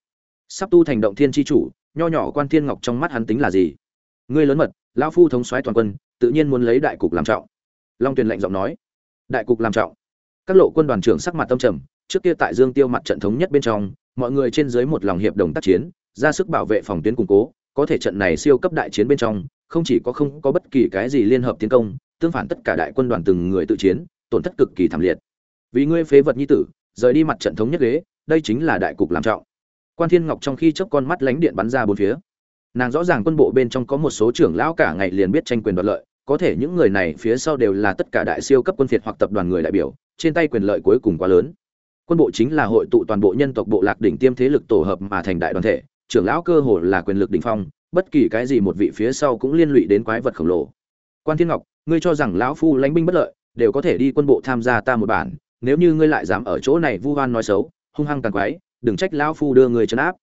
Sắp tu thành động thiên tri chủ, nho nhỏ quan thiên ngọc trong mắt hắn tính là gì? Ngươi lớn mật lão phu thống soái toàn quân, tự nhiên muốn lấy đại cục làm trọng. Long tuyền lạnh giọng nói. Đại cục làm trọng. Các lộ quân đoàn trưởng sắc mặt tâm trầm, trước kia tại dương tiêu mặt trận thống nhất bên trong, mọi người trên dưới một lòng hiệp đồng tác chiến, ra sức bảo vệ phòng tuyến củng cố, có thể trận này siêu cấp đại chiến bên trong, không chỉ có không có bất kỳ cái gì liên hợp tiến công, tương phản tất cả đại quân đoàn từng người tự chiến, tổn thất cực kỳ thảm liệt. Vì ngươi phế vật nhi tử, rời đi mặt trận thống nhất ghế, đây chính là đại cục làm trọng. Quan thiên ngọc trong khi chớp con mắt lánh điện bắn ra bốn phía nàng rõ ràng quân bộ bên trong có một số trưởng lão cả ngày liền biết tranh quyền đoạt lợi, có thể những người này phía sau đều là tất cả đại siêu cấp quân phiệt hoặc tập đoàn người đại biểu, trên tay quyền lợi cuối cùng quá lớn. Quân bộ chính là hội tụ toàn bộ nhân tộc bộ lạc đỉnh tiêm thế lực tổ hợp mà thành đại đoàn thể, trưởng lão cơ hồ là quyền lực đỉnh phong, bất kỳ cái gì một vị phía sau cũng liên lụy đến quái vật khổng lồ. Quan thiên ngọc, ngươi cho rằng lão phu lãnh binh bất lợi, đều có thể đi quân bộ tham gia ta một bản, nếu như ngươi lại dám ở chỗ này vu oan nói xấu, hung hăng càng quái, đừng trách lão phu đưa người trấn áp.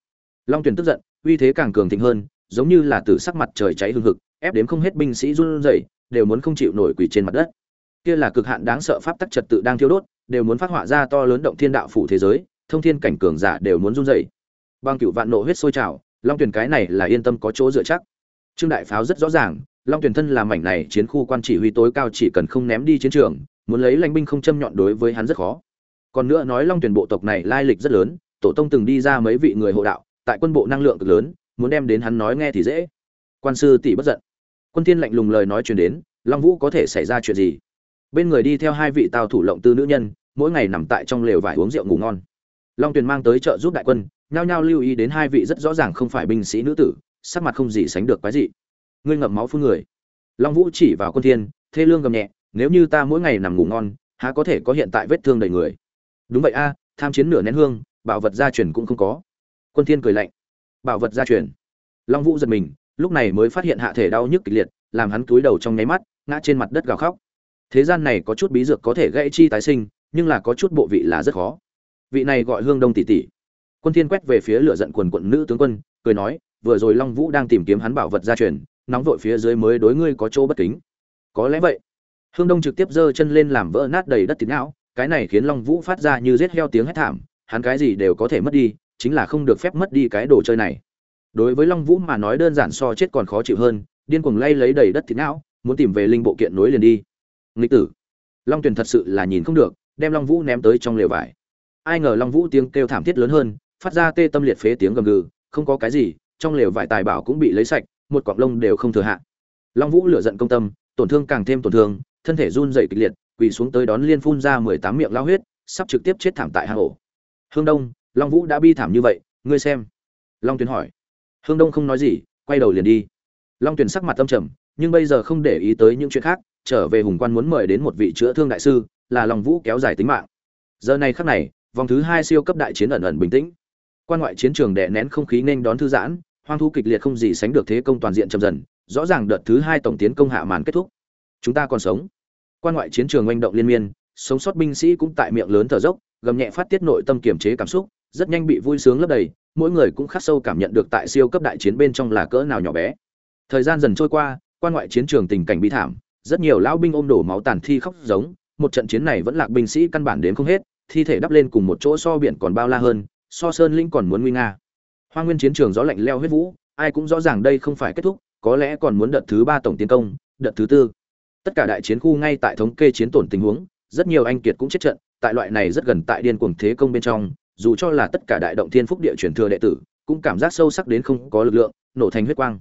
Long tuyền tức giận, uy thế càng cường thịnh hơn giống như là từ sắc mặt trời cháy hương hực, ép đến không hết binh sĩ run rẩy, đều muốn không chịu nổi quỳ trên mặt đất. Kia là cực hạn đáng sợ pháp tắc trật tự đang thiêu đốt, đều muốn phát họa ra to lớn động thiên đạo phủ thế giới, thông thiên cảnh cường giả đều muốn run rẩy. Băng cửu vạn nộ huyết sôi trào, long tuyển cái này là yên tâm có chỗ dựa chắc. Trương đại pháo rất rõ ràng, long tuyển thân là mảnh này chiến khu quan chỉ huy tối cao chỉ cần không ném đi chiến trường, muốn lấy lãnh binh không châm nhọn đối với hắn rất khó. Còn nữa nói long tuyển bộ tộc này lai lịch rất lớn, tổ tông từng đi ra mấy vị người hộ đạo, tại quân bộ năng lượng cực lớn muốn đem đến hắn nói nghe thì dễ. Quan sư tỷ bất giận. Quân thiên lạnh lùng lời nói truyền đến, long vũ có thể xảy ra chuyện gì? Bên người đi theo hai vị tào thủ lộng tư nữ nhân, mỗi ngày nằm tại trong lều vải uống rượu ngủ ngon. Long tuyền mang tới trợ giúp đại quân, nhao nhao lưu ý đến hai vị rất rõ ràng không phải binh sĩ nữ tử, sắc mặt không gì sánh được quái dị. Ngươi ngậm máu phun người. Long vũ chỉ vào quân thiên, thê lương gầm nhẹ, nếu như ta mỗi ngày nằm ngủ ngon, há có thể có hiện tại vết thương đầy người? Đúng vậy a, tham chiến nửa nén hương, bảo vật gia truyền cũng không có. Quân thiên cười lạnh bảo vật gia truyền. Long vũ giật mình, lúc này mới phát hiện hạ thể đau nhức kịch liệt, làm hắn cúi đầu trong nháy mắt, ngã trên mặt đất gào khóc. Thế gian này có chút bí dược có thể gãy chi tái sinh, nhưng là có chút bộ vị là rất khó. Vị này gọi hương đông tỷ tỷ. Quân thiên quét về phía lửa giận quần quận nữ tướng quân, cười nói, vừa rồi long vũ đang tìm kiếm hắn bảo vật gia truyền, nóng vội phía dưới mới đối ngươi có chỗ bất kính. Có lẽ vậy. Hương đông trực tiếp giơ chân lên làm vỡ nát đầy đất tiếng não, cái này khiến long vũ phát ra như giết heo tiếng hét thảm, hắn cái gì đều có thể mất đi chính là không được phép mất đi cái đồ chơi này. Đối với long vũ mà nói đơn giản so chết còn khó chịu hơn, điên cuồng lay lấy đầy đất thịt não, muốn tìm về linh bộ kiện nối liền đi. Nghịch tử. Long tuyền thật sự là nhìn không được, đem long vũ ném tới trong lều vải. Ai ngờ long vũ tiếng kêu thảm thiết lớn hơn, phát ra tê tâm liệt phế tiếng gầm gừ, không có cái gì, trong lều vải tài bảo cũng bị lấy sạch, một cọng lông đều không thừa hạ. Long vũ lửa giận công tâm, tổn thương càng thêm tổn thương, thân thể run dày kịch liệt, quỳ xuống tới đón liên phun ra mười tám miệng lao huyết, sắp trực tiếp chết thảm tại hang ổ. Hương đông long vũ đã bi thảm như vậy, ngươi xem. Long tuyền hỏi. Hương đông không nói gì, quay đầu liền đi. Long tuyền sắc mặt tâm trầm, nhưng bây giờ không để ý tới những chuyện khác, trở về hùng quan muốn mời đến một vị chữa thương đại sư, là long vũ kéo dài tính mạng. Giờ này khắc này, vòng thứ hai siêu cấp đại chiến ẩn ẩn bình tĩnh. Quan ngoại chiến trường đè nén không khí nên đón thư giãn, hoang thu kịch liệt không gì sánh được thế công toàn diện chậm dần, rõ ràng đợt thứ hai tổng tiến công hạ màn kết thúc. Chúng ta còn sống. Quan ngoại chiến trường oanh động liên miên, sống sót binh sĩ cũng tại miệng lớn thở dốc, gầm nhẹ phát tiết nội tâm kiềm chế cảm xúc rất nhanh bị vui sướng lấp đầy, mỗi người cũng khắc sâu cảm nhận được tại siêu cấp đại chiến bên trong là cỡ nào nhỏ bé. Thời gian dần trôi qua, quan ngoại chiến trường tình cảnh bi thảm, rất nhiều lão binh ôm đổ máu tàn thi khóc giống, một trận chiến này vẫn lạc binh sĩ căn bản đến không hết, thi thể đắp lên cùng một chỗ so biển còn bao la hơn, so sơn linh còn muốn nguy nga. Hoa nguyên chiến trường gió lạnh leo huyết vũ, ai cũng rõ ràng đây không phải kết thúc, có lẽ còn muốn đợt thứ ba tổng tiến công, đợt thứ tư. Tất cả đại chiến khu ngay tại thống kê chiến tổn tình huống, rất nhiều anh kiệt cũng chết trận, tại loại này rất gần tại điên cuồng thế công bên trong dù cho là tất cả đại động thiên phúc địa truyền thừa đệ tử cũng cảm giác sâu sắc đến không có lực lượng nổ thành huyết quang.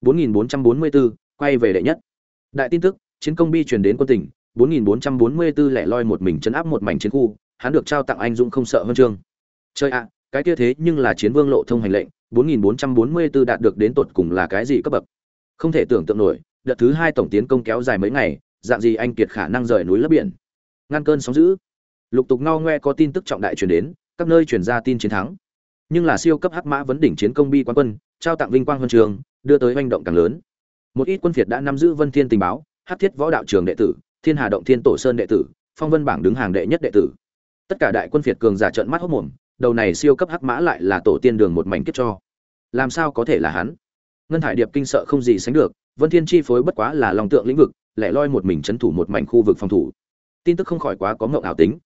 4444, quay về đệ nhất. Đại tin tức chiến công bi truyền đến quân tỉnh 4444 lẻ loi một mình chấn áp một mảnh chiến khu hắn được trao tặng anh dũng không sợ hơn chương. Chơi ạ cái kia thế nhưng là chiến vương lộ thông hành lệnh 4444 đạt được đến tột cùng là cái gì cấp bậc? Không thể tưởng tượng nổi đợt thứ hai tổng tiến công kéo dài mấy ngày dạng gì anh kiệt khả năng rời núi lấp biển? Ngăn cơn sóng dữ. Lục tục ngao ngoe có tin tức trọng đại truyền đến các nơi truyền ra tin chiến thắng. Nhưng là siêu cấp hắc mã vấn đỉnh chiến công bi quan quân, trao tặng vinh quang huân trường, đưa tới hành động càng lớn. Một ít quân phiệt đã nắm giữ vân thiên tình báo, hắc thiết võ đạo trường đệ tử, thiên hà động thiên tổ sơn đệ tử, phong vân bảng đứng hàng đệ nhất đệ tử. Tất cả đại quân phiệt cường giả trợn mắt hốt mồm đầu này siêu cấp hắc mã lại là tổ tiên đường một mảnh kết cho. Làm sao có thể là hắn? Ngân hải điệp kinh sợ không gì sánh được, vân thiên chi phối bất quá là lòng tượng lĩnh vực, lẻ loi một mình chấn thủ một mảnh khu vực phòng thủ. Tin tức không khỏi quá có ngộng ảo tính.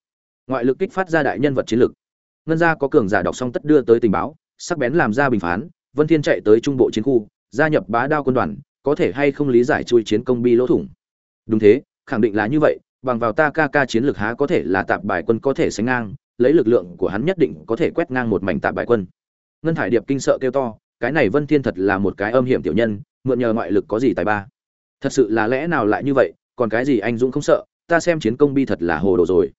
Ngoại lực kích phát ra đại nhân vật chiến lực ngân gia có cường giả đọc xong tất đưa tới tình báo, sắc bén làm ra bình phán, vân thiên chạy tới trung bộ chiến khu, gia nhập bá đao quân đoàn, có thể hay không lý giải chui chiến công bi lỗ thủng. Đúng thế, khẳng định là như vậy, bằng vào ta ca ca chiến lược há có thể là tạp bài quân có thể sánh ngang, lấy lực lượng của hắn nhất định có thể quét ngang một mảnh tạp bài quân. Ngân hải điệp kinh sợ kêu to, cái này vân thiên thật là một cái âm hiểm tiểu nhân, mượn nhờ ngoại lực có gì tài ba. Thật sự là lẽ nào lại như vậy, còn cái gì anh dũng không sợ, ta xem chiến công bi thật là hồ đồ rồi.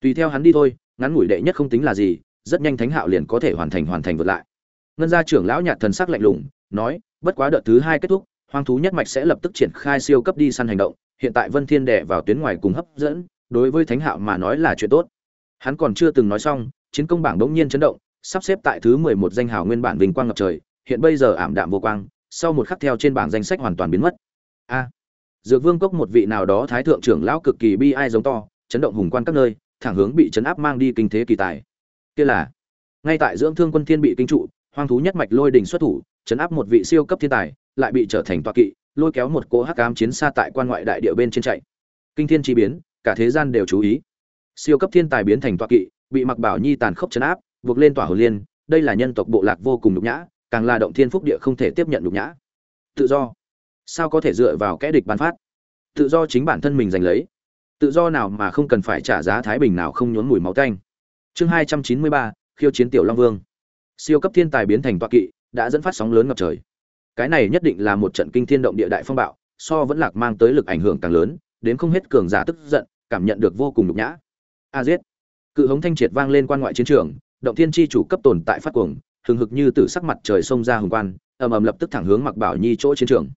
Tùy theo hắn đi thôi, ngắn ngủi đệ nhất không tính là gì rất nhanh thánh hạo liền có thể hoàn thành hoàn thành vượt lại. Ngân gia trưởng lão nhạt thần sắc lạnh lùng, nói, bất quá đợt thứ hai kết thúc, hoang thú nhất mạch sẽ lập tức triển khai siêu cấp đi săn hành động, hiện tại vân thiên đẻ vào tuyến ngoài cùng hấp dẫn, đối với thánh hạo mà nói là chuyện tốt. Hắn còn chưa từng nói xong, chiến công bảng đống nhiên chấn động, sắp xếp tại thứ 11 danh hào nguyên bản vinh quang ngập trời, hiện bây giờ ảm đạm vô quang, sau một khắc theo trên bảng danh sách hoàn toàn biến mất. A! Dược vương cốc một vị nào đó thái thượng trưởng lão cực kỳ bi ai giống to, chấn động hùng quan các nơi, thẳng hướng bị chấn áp mang đi kinh thế kỳ tài kia là. Ngay tại dưỡng thương quân thiên bị kinh trụ, hoang thú nhất mạch lôi đình xuất thủ, chấn áp một vị siêu cấp thiên tài, lại bị trở thành toa kỵ, lôi kéo một cỗ hắc ám chiến xa tại quan ngoại đại địa bên trên chạy. Kinh thiên chi biến, cả thế gian đều chú ý. Siêu cấp thiên tài biến thành toa kỵ, bị mặc bảo nhi tàn khốc chấn áp, buộc lên tỏa hồn liên, đây là nhân tộc bộ lạc vô cùng nhục nhã, càng là động thiên phúc địa không thể tiếp nhận nhục nhã. Tự do. Sao có thể dựa vào kẽ địch bán phát? Tự do chính bản thân mình giành lấy. Tự do nào mà không cần phải trả giá thái bình nào không nhốn mùi máu tanh chương hai trăm chín mươi ba, khiêu chiến tiểu long vương. Siêu cấp thiên tài biến thành toa kỵ, đã dẫn phát sóng lớn ngập trời. Cái này nhất định là một trận kinh thiên động địa đại phong bạo, so vẫn lạc mang tới lực ảnh hưởng càng lớn, đến không hết cường giả tức giận, cảm nhận được vô cùng nhục nhã. A giết cự hống thanh triệt vang lên quan ngoại chiến trường, động thiên chi chủ cấp tồn tại phát cuồng, hừng hực như từ sắc mặt trời sông ra hùng quan, ầm ầm lập tức thẳng hướng mặc bảo nhi chỗ chiến trường.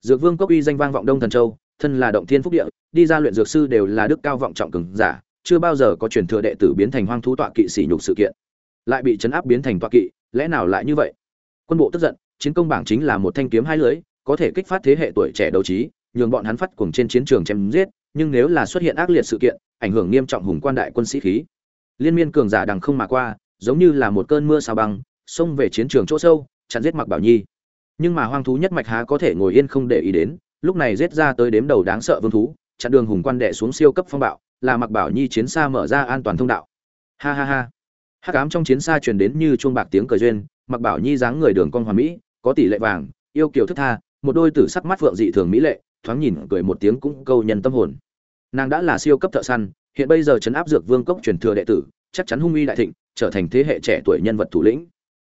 Dược vương cốc uy danh vang vọng đông thần châu, thân là động thiên phúc địa, đi ra luyện dược sư đều là đức cao vọng trọng cường giả chưa bao giờ có truyền thừa đệ tử biến thành hoang thú tọa kỵ sỉ nhục sự kiện. Lại bị chấn áp biến thành tọa kỵ, lẽ nào lại như vậy? Quân bộ tức giận, chiến công bảng chính là một thanh kiếm hai lưới, có thể kích phát thế hệ tuổi trẻ đấu trí, nhường bọn hắn phát cuồng trên chiến trường chém giết, nhưng nếu là xuất hiện ác liệt sự kiện, ảnh hưởng nghiêm trọng hùng quan đại quân sĩ khí. Liên miên cường giả đằng không mà qua, giống như là một cơn mưa sao băng, xông về chiến trường chỗ sâu, chặn giết mặc bảo nhi. Nhưng mà hoang thú nhất mạch há có thể ngồi yên không để ý đến, lúc này giết ra tới đếm đầu đáng sợ vương thú, chặn đường hùng quan đệ xuống siêu cấp phong bạo là mặc bảo nhi chiến xa mở ra an toàn thông đạo. Ha ha ha. Hát cám trong chiến xa truyền đến như chuông bạc tiếng cười duyên mặc bảo nhi dáng người đường con hoàn mỹ, có tỷ lệ vàng, yêu kiều thức tha, một đôi tử sắc mắt phượng dị thường mỹ lệ, thoáng nhìn cười một tiếng cũng câu nhân tâm hồn. Nàng đã là siêu cấp thợ săn, hiện bây giờ chấn áp dược vương cốc truyền thừa đệ tử, chắc chắn hung uy đại thịnh, trở thành thế hệ trẻ tuổi nhân vật thủ lĩnh.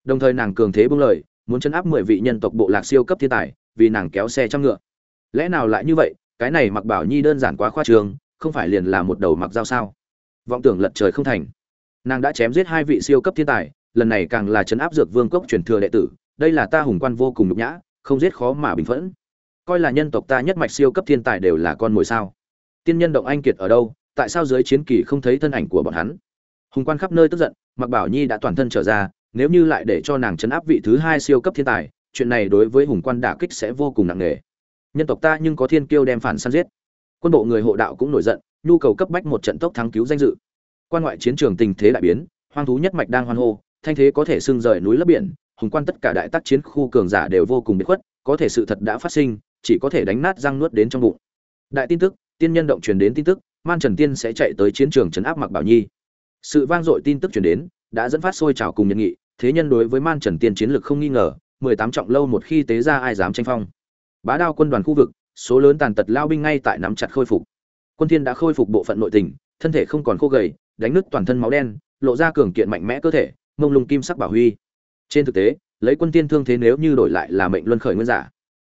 Đồng thời nàng cường thế bưng lời, muốn chấn áp mười vị nhân tộc bộ lạc siêu cấp thiên tài, vì nàng kéo xe trăm ngựa. Lẽ nào lại như vậy? Cái này mặc bảo nhi đơn giản quá khoa trương không phải liền là một đầu mặc dao sao? Vọng tưởng lật trời không thành. Nàng đã chém giết hai vị siêu cấp thiên tài, lần này càng là chấn áp dược vương cốc truyền thừa đệ tử, đây là ta hùng quan vô cùng nhục nhã, không giết khó mà bình phẫn. Coi là nhân tộc ta nhất mạch siêu cấp thiên tài đều là con mồi sao? Tiên nhân động anh kiệt ở đâu, tại sao dưới chiến kỳ không thấy thân ảnh của bọn hắn? Hùng quan khắp nơi tức giận mặc bảo nhi đã toàn thân trở ra, nếu như lại để cho nàng chấn áp vị thứ hai siêu cấp thiên tài, chuyện này đối với hùng quan đả kích sẽ vô cùng nặng nề. Nhân tộc ta nhưng có thiên kiêu đem phản săn giết quân bộ người hộ đạo cũng nổi giận, nhu cầu cấp bách một trận tốc thắng cứu danh dự. Quan ngoại chiến trường tình thế đại biến, hoang thú nhất mạch đang hoan hô, thanh thế có thể xưng rời núi lấp biển, hùng quan tất cả đại tác chiến khu cường giả đều vô cùng biệt khuất, có thể sự thật đã phát sinh, chỉ có thể đánh nát răng nuốt đến trong bụng. Đại tin tức, tiên nhân động truyền đến tin tức, man trần tiên sẽ chạy tới chiến trường trấn áp mặc bảo nhi. Sự vang dội tin tức truyền đến, đã dẫn phát sôi trào cùng nhận nghị, thế nhân đối với man trần tiên chiến lược không nghi ngờ, mười tám trọng lâu một khi tế ra ai dám tranh phong. Bá đao quân đoàn khu vực số lớn tàn tật lao binh ngay tại nắm chặt khôi phục. Quân thiên đã khôi phục bộ phận nội tình, thân thể không còn khô gầy, đánh nứt toàn thân máu đen, lộ ra cường kiện mạnh mẽ cơ thể, mông lung kim sắc bảo huy. Trên thực tế, lấy quân tiên thương thế nếu như đổi lại là mệnh luân khởi nguyên giả,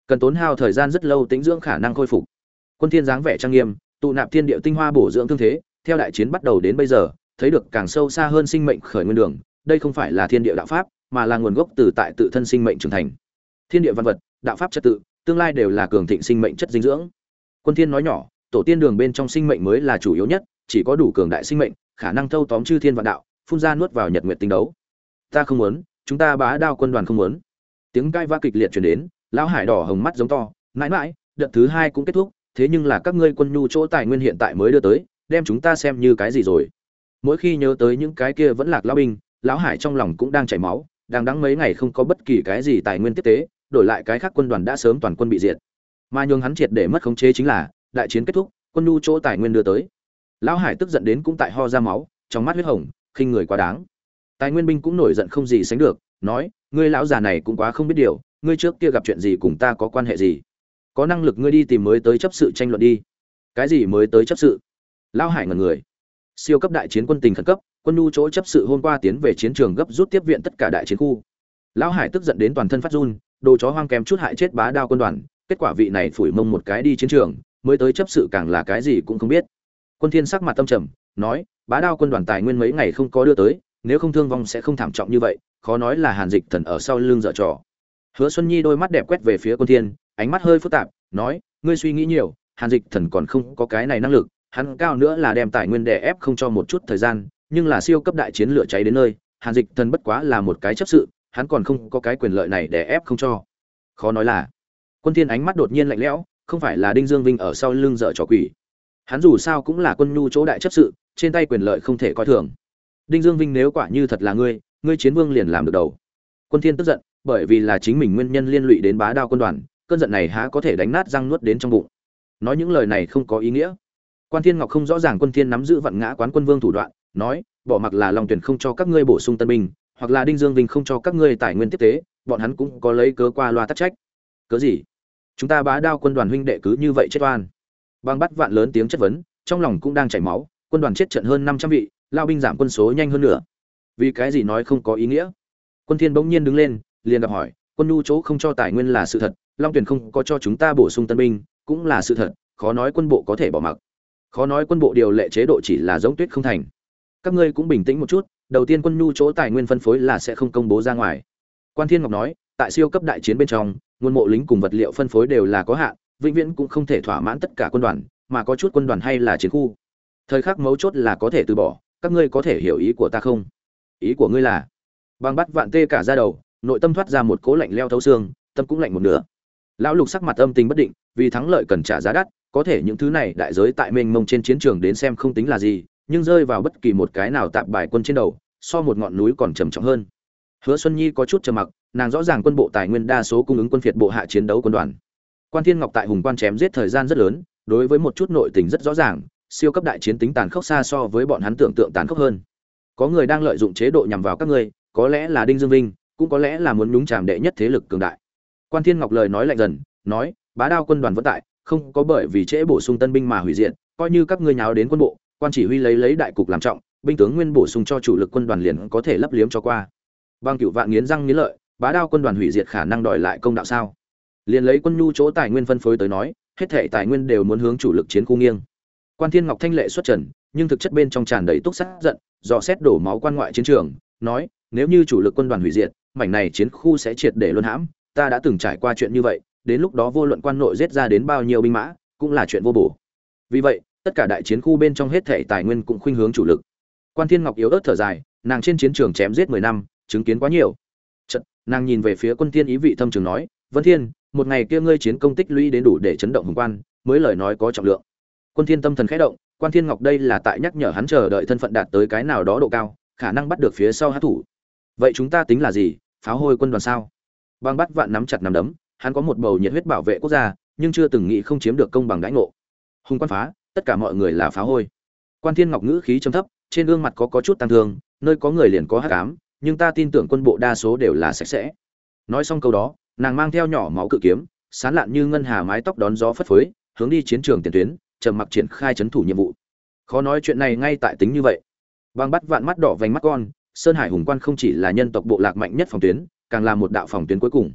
cần tốn hao thời gian rất lâu tĩnh dưỡng khả năng khôi phục. Quân thiên dáng vẻ trang nghiêm, tụ nạp thiên địa tinh hoa bổ dưỡng thương thế, theo đại chiến bắt đầu đến bây giờ, thấy được càng sâu xa hơn sinh mệnh khởi nguyên đường, đây không phải là thiên địa đạo pháp, mà là nguồn gốc từ tại tự thân sinh mệnh trưởng thành. Thiên địa văn vật, đạo pháp trật tự tương lai đều là cường thịnh sinh mệnh chất dinh dưỡng. Quân thiên nói nhỏ, tổ tiên đường bên trong sinh mệnh mới là chủ yếu nhất, chỉ có đủ cường đại sinh mệnh, khả năng thâu tóm chư thiên vạn đạo, phun ra nuốt vào nhật nguyệt tinh đấu. Ta không muốn, chúng ta bá đao quân đoàn không muốn. Tiếng cai va kịch liệt truyền đến, lão hải đỏ hồng mắt giống to, mãi mãi, đợt thứ hai cũng kết thúc, thế nhưng là các ngươi quân nhu chỗ tài nguyên hiện tại mới đưa tới, đem chúng ta xem như cái gì rồi. Mỗi khi nhớ tới những cái kia vẫn lạc lão binh, lão hải trong lòng cũng đang chảy máu, đang đắng mấy ngày không có bất kỳ cái gì tài nguyên tiếp tế đổi lại cái khác quân đoàn đã sớm toàn quân bị diệt. Mà nhường hắn triệt để mất khống chế chính là, đại chiến kết thúc, quân nhu chỗ tài nguyên đưa tới. Lão hải tức giận đến cũng tại ho ra máu, trong mắt huyết hồng, khinh người quá đáng. Tài nguyên binh cũng nổi giận không gì sánh được, nói, ngươi lão già này cũng quá không biết điều, ngươi trước kia gặp chuyện gì cùng ta có quan hệ gì? Có năng lực ngươi đi tìm mới tới chấp sự tranh luận đi. Cái gì mới tới chấp sự? Lão hải ngẩn người. Siêu cấp đại chiến quân tình khẩn cấp, quân nhu chỗ chấp sự hôm qua tiến về chiến trường gấp rút tiếp viện tất cả đại chiến khu. Lão hải tức giận đến toàn thân phát run đồ chó hoang kém chút hại chết bá đao quân đoàn, kết quả vị này phủi mông một cái đi chiến trường, mới tới chấp sự càng là cái gì cũng không biết. Quân thiên sắc mặt tâm trầm, nói, bá đao quân đoàn tài nguyên mấy ngày không có đưa tới, nếu không thương vong sẽ không thảm trọng như vậy, khó nói là hàn dịch thần ở sau lưng dở trò. Hứa xuân nhi đôi mắt đẹp quét về phía quân thiên, ánh mắt hơi phức tạp, nói, ngươi suy nghĩ nhiều, hàn dịch thần còn không có cái này năng lực, hắn cao nữa là đem tài nguyên đè ép không cho một chút thời gian, nhưng là siêu cấp đại chiến lửa cháy đến nơi, hàn dịch thần bất quá là một cái chấp sự hắn còn không có cái quyền lợi này để ép không cho. Khó nói là, quân thiên ánh mắt đột nhiên lạnh lẽo, không phải là đinh dương vinh ở sau lưng dở trò quỷ. Hắn dù sao cũng là quân nhu chỗ đại chấp sự, trên tay quyền lợi không thể coi thường. Đinh dương vinh nếu quả như thật là ngươi ngươi chiến vương liền làm được đầu. Quân thiên tức giận, bởi vì là chính mình nguyên nhân liên lụy đến bá đao quân đoàn, cơn giận này há có thể đánh nát răng nuốt đến trong bụng. Nói những lời này không có ý nghĩa. Quan thiên ngọc không rõ ràng quân thiên nắm giữ vận ngã quán quân vương thủ đoạn, nói, bỏ mặc là lòng tuyển không cho các ngươi bổ sung tân binh hoặc là đinh dương vinh không cho các ngươi tài nguyên tiếp tế, bọn hắn cũng có lấy cớ qua loa tắc trách. Cớ gì? Chúng ta bá đao quân đoàn huynh đệ cứ như vậy chết oan. Bang bắt vạn lớn tiếng chất vấn, trong lòng cũng đang chảy máu, quân đoàn chết trận hơn năm trăm vị, lao binh giảm quân số nhanh hơn nữa vì cái gì nói không có ý nghĩa? Quân thiên bỗng nhiên đứng lên, liền gặp hỏi, quân nhu chỗ không cho tài nguyên là sự thật, long tuyển không có cho chúng ta bổ sung tân binh, cũng là sự thật, khó nói quân bộ có thể bỏ mặc. Khó nói quân bộ điều lệ chế độ chỉ là giống tuyết không thành. Các ngươi cũng bình tĩnh một chút đầu tiên quân nhu chỗ tài nguyên phân phối là sẽ không công bố ra ngoài. Quan thiên ngọc nói, tại siêu cấp đại chiến bên trong, nguồn mộ lính cùng vật liệu phân phối đều là có hạn, vĩnh viễn cũng không thể thỏa mãn tất cả quân đoàn, mà có chút quân đoàn hay là chiến khu. Thời khắc mấu chốt là có thể từ bỏ, các ngươi có thể hiểu ý của ta không? Ý của ngươi là bằng bắt vạn tê cả ra đầu, nội tâm thoát ra một cố lạnh leo thấu xương, tâm cũng lạnh một nửa. Lão lục sắc mặt âm tình bất định, vì thắng lợi cần trả giá đắt, có thể những thứ này đại giới tại mênh mông trên chiến trường đến xem không tính là gì nhưng rơi vào bất kỳ một cái nào tạm bài quân trên đầu, so một ngọn núi còn trầm trọng hơn. Hứa xuân nhi có chút trầm mặc, nàng rõ ràng quân bộ tài nguyên đa số cung ứng quân phiệt bộ hạ chiến đấu quân đoàn. Quan thiên ngọc tại hùng quan chém giết thời gian rất lớn, đối với một chút nội tình rất rõ ràng, siêu cấp đại chiến tính tàn khốc xa so với bọn hắn tưởng tượng tàn khốc hơn. Có người đang lợi dụng chế độ nhằm vào các ngươi, có lẽ là đinh dương vinh, cũng có lẽ là muốn nhúng chàm đệ nhất thế lực cường đại. Quan thiên ngọc lời nói lạnh dần, nói, bá đao quân đoàn vẫn tại, không có bởi vì trễ bổ sung tân binh mà hủy diệt, coi như các ngươi nháo đến quân bộ quan chỉ huy lấy lấy đại cục làm trọng, binh tướng nguyên bổ sung cho chủ lực quân đoàn liền có thể lấp liếm cho qua. Bằng cựu vạn nghiến răng nghiến lợi, bá đao quân đoàn hủy diệt khả năng đòi lại công đạo sao? Liền lấy quân nhu chỗ tài nguyên phân phối tới nói, hết thể tài nguyên đều muốn hướng chủ lực chiến khu nghiêng. Quan thiên ngọc thanh lệ xuất trần, nhưng thực chất bên trong tràn đầy túc sát giận, dò xét đổ máu quan ngoại chiến trường, nói, nếu như chủ lực quân đoàn hủy diệt, mảnh này chiến khu sẽ triệt để luân hãm, ta đã từng trải qua chuyện như vậy, đến lúc đó vô luận quan nội giết ra đến bao nhiêu binh mã, cũng là chuyện vô bổ. Vì vậy tất cả đại chiến khu bên trong hết thể tài nguyên cũng khuynh hướng chủ lực. Quan thiên ngọc yếu ớt thở dài nàng trên chiến trường chém giết mười năm chứng kiến quá nhiều. Chật, nàng nhìn về phía quân thiên ý vị thâm trường nói vân thiên một ngày kia ngươi chiến công tích lũy đến đủ để chấn động hùng quan mới lời nói có trọng lượng. Quân thiên tâm thần khẽ động quan thiên ngọc đây là tại nhắc nhở hắn chờ đợi thân phận đạt tới cái nào đó độ cao khả năng bắt được phía sau hát thủ. Vậy chúng ta tính là gì? Pháo hôi quân đoàn sao? Bang bắt vạn nắm chặt nắm đấm hắn có một bầu nhiệt huyết bảo vệ quốc gia nhưng chưa từng nghĩ không chiếm được công bằng đãi ngộ. Hùng quan phá tất cả mọi người là phá hôi. Quan thiên ngọc ngữ khí trầm thấp, trên gương mặt có có chút tăng thương, nơi có người liền có hắc ám, nhưng ta tin tưởng quân bộ đa số đều là sạch sẽ. Nói xong câu đó, nàng mang theo nhỏ máu cự kiếm, sán lạn như ngân hà mái tóc đón gió phất phới, hướng đi chiến trường tiền tuyến, trầm mặc triển khai chấn thủ nhiệm vụ. Khó nói chuyện này ngay tại tính như vậy. Băng bắt vạn mắt đỏ vành mắt con, sơn hải hùng quan không chỉ là nhân tộc bộ lạc mạnh nhất phòng tuyến, càng là một đạo phòng tuyến cuối cùng.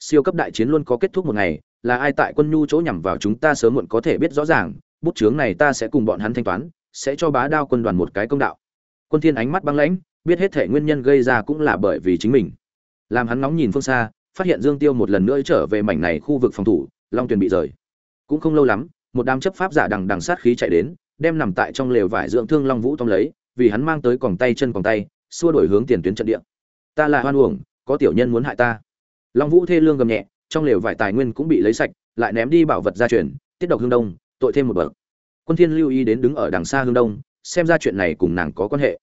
Siêu cấp đại chiến luôn có kết thúc một ngày, là ai tại quân nhu chỗ nhằm vào chúng ta sớm muộn có thể biết rõ ràng bút chướng này ta sẽ cùng bọn hắn thanh toán, sẽ cho bá đao quân đoàn một cái công đạo. Quân thiên ánh mắt băng lãnh, biết hết thể nguyên nhân gây ra cũng là bởi vì chính mình. Làm hắn ngóng nhìn phương xa, phát hiện dương tiêu một lần nữa trở về mảnh này khu vực phòng thủ, long tuyền bị rời. Cũng không lâu lắm, một đám chấp pháp giả đằng đằng sát khí chạy đến, đem nằm tại trong lều vải dưỡng thương long vũ tông lấy, vì hắn mang tới còng tay chân còng tay, xua đổi hướng tiền tuyến trận địa. Ta là hoan uổng, có tiểu nhân muốn hại ta. Long vũ thê lương gầm nhẹ, trong lều vải tài nguyên cũng bị lấy sạch, lại ném đi bảo vật gia truyền, tiết độc hương đông tội thêm một bậc. Quân thiên lưu ý đến đứng ở đằng xa hương đông, xem ra chuyện này cùng nàng có quan hệ.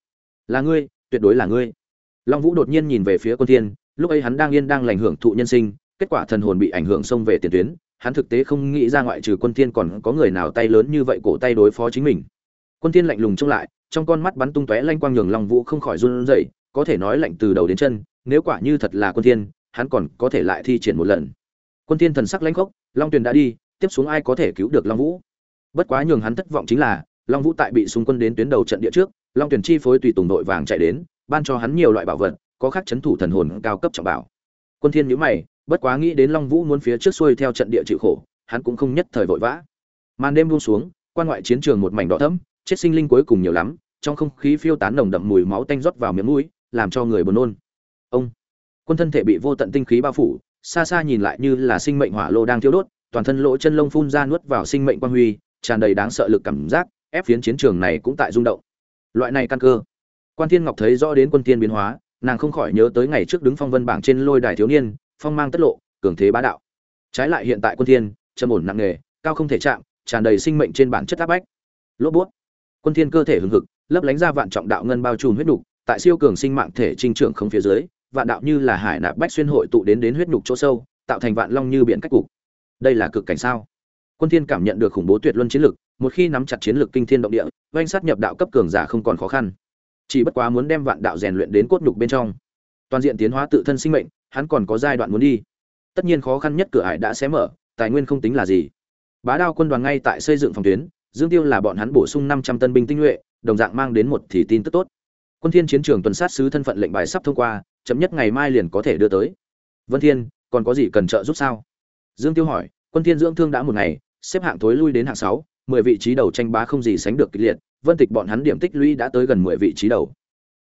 Là ngươi, tuyệt đối là ngươi. Long vũ đột nhiên nhìn về phía quân thiên, lúc ấy hắn đang yên đang lành hưởng thụ nhân sinh, kết quả thần hồn bị ảnh hưởng xông về tiền tuyến, hắn thực tế không nghĩ ra ngoại trừ quân thiên còn có người nào tay lớn như vậy cổ tay đối phó chính mình. Quân thiên lạnh lùng trông lại, trong con mắt bắn tung tóe lanh quang nhường long vũ không khỏi run rẩy, có thể nói lạnh từ đầu đến chân, nếu quả như thật là quân thiên, hắn còn có thể lại thi triển một lần. Quân thiên thần sắc lãnh khốc, long tuyền đã đi, tiếp xuống ai có thể cứu được long vũ? Bất quá nhường hắn thất vọng chính là, long vũ tại bị xung quân đến tuyến đầu trận địa trước, long tuyển chi phối tùy tùng đội vàng chạy đến, ban cho hắn nhiều loại bảo vật, có khắc chấn thủ thần hồn cao cấp trọng bảo. Quân thiên nhíu mày, bất quá nghĩ đến long vũ muốn phía trước xuôi theo trận địa chịu khổ, hắn cũng không nhất thời vội vã. Màn đêm buông xuống, quan ngoại chiến trường một mảnh đỏ thẫm, chết sinh linh cuối cùng nhiều lắm, trong không khí phiêu tán nồng đậm mùi máu tanh rót vào miệng mũi, làm cho người buồn nôn. Ông, quân thân thể bị vô tận tinh khí bao phủ, xa xa nhìn lại như là sinh mệnh hỏa lô đang thiêu đốt, toàn thân lỗ chân lông phun ra nuốt vào sinh mệnh quang huy tràn đầy đáng sợ lực cảm giác, ép phiến chiến trường này cũng tại rung động. Loại này căn cơ. Quan thiên ngọc thấy rõ đến quân tiên biến hóa, nàng không khỏi nhớ tới ngày trước đứng phong vân bảng trên lôi đài thiếu niên, phong mang tất lộ, cường thế bá đạo. Trái lại hiện tại quân thiên, trầm ổn nặng nề, cao không thể chạm, tràn đầy sinh mệnh trên bản chất áp bách. Lốp bút. Quân thiên cơ thể hừng hực, lấp lánh ra vạn trọng đạo ngân bao trùm huyết đục tại siêu cường sinh mạng thể trinh trưởng không phía dưới, vạn đạo như là hải nạp bách xuyên hội tụ đến đến huyết nhục chỗ sâu, tạo thành vạn long như biển cách cục. Đây là cực cảnh sao? Quân thiên cảm nhận được khủng bố tuyệt luân chiến lực, một khi nắm chặt chiến lực kinh thiên động địa oanh sát nhập đạo cấp cường giả không còn khó khăn. Chỉ bất quá muốn đem vạn đạo rèn luyện đến cốt nhục bên trong. Toàn diện tiến hóa tự thân sinh mệnh, hắn còn có giai đoạn muốn đi. Tất nhiên khó khăn nhất cửa ải đã xé mở, tài nguyên không tính là gì. Bá đao quân đoàn ngay tại xây dựng phòng tuyến, dương tiêu là bọn hắn bổ sung 500 tân binh tinh nhuệ, đồng dạng mang đến một thì tin tức tốt. Quân thiên chiến trường tuần sát sứ thân phận lệnh bài sắp thông qua, chậm nhất ngày mai liền có thể đưa tới. Vân thiên, còn có gì cần trợ giúp sao? Dương tiêu hỏi, quân thiên dưỡng thương đã một ngày xếp hạng thối lui đến hạng 6, 10 vị trí đầu tranh bá không gì sánh được kịch liệt vân tịch bọn hắn điểm tích lũy đã tới gần 10 vị trí đầu.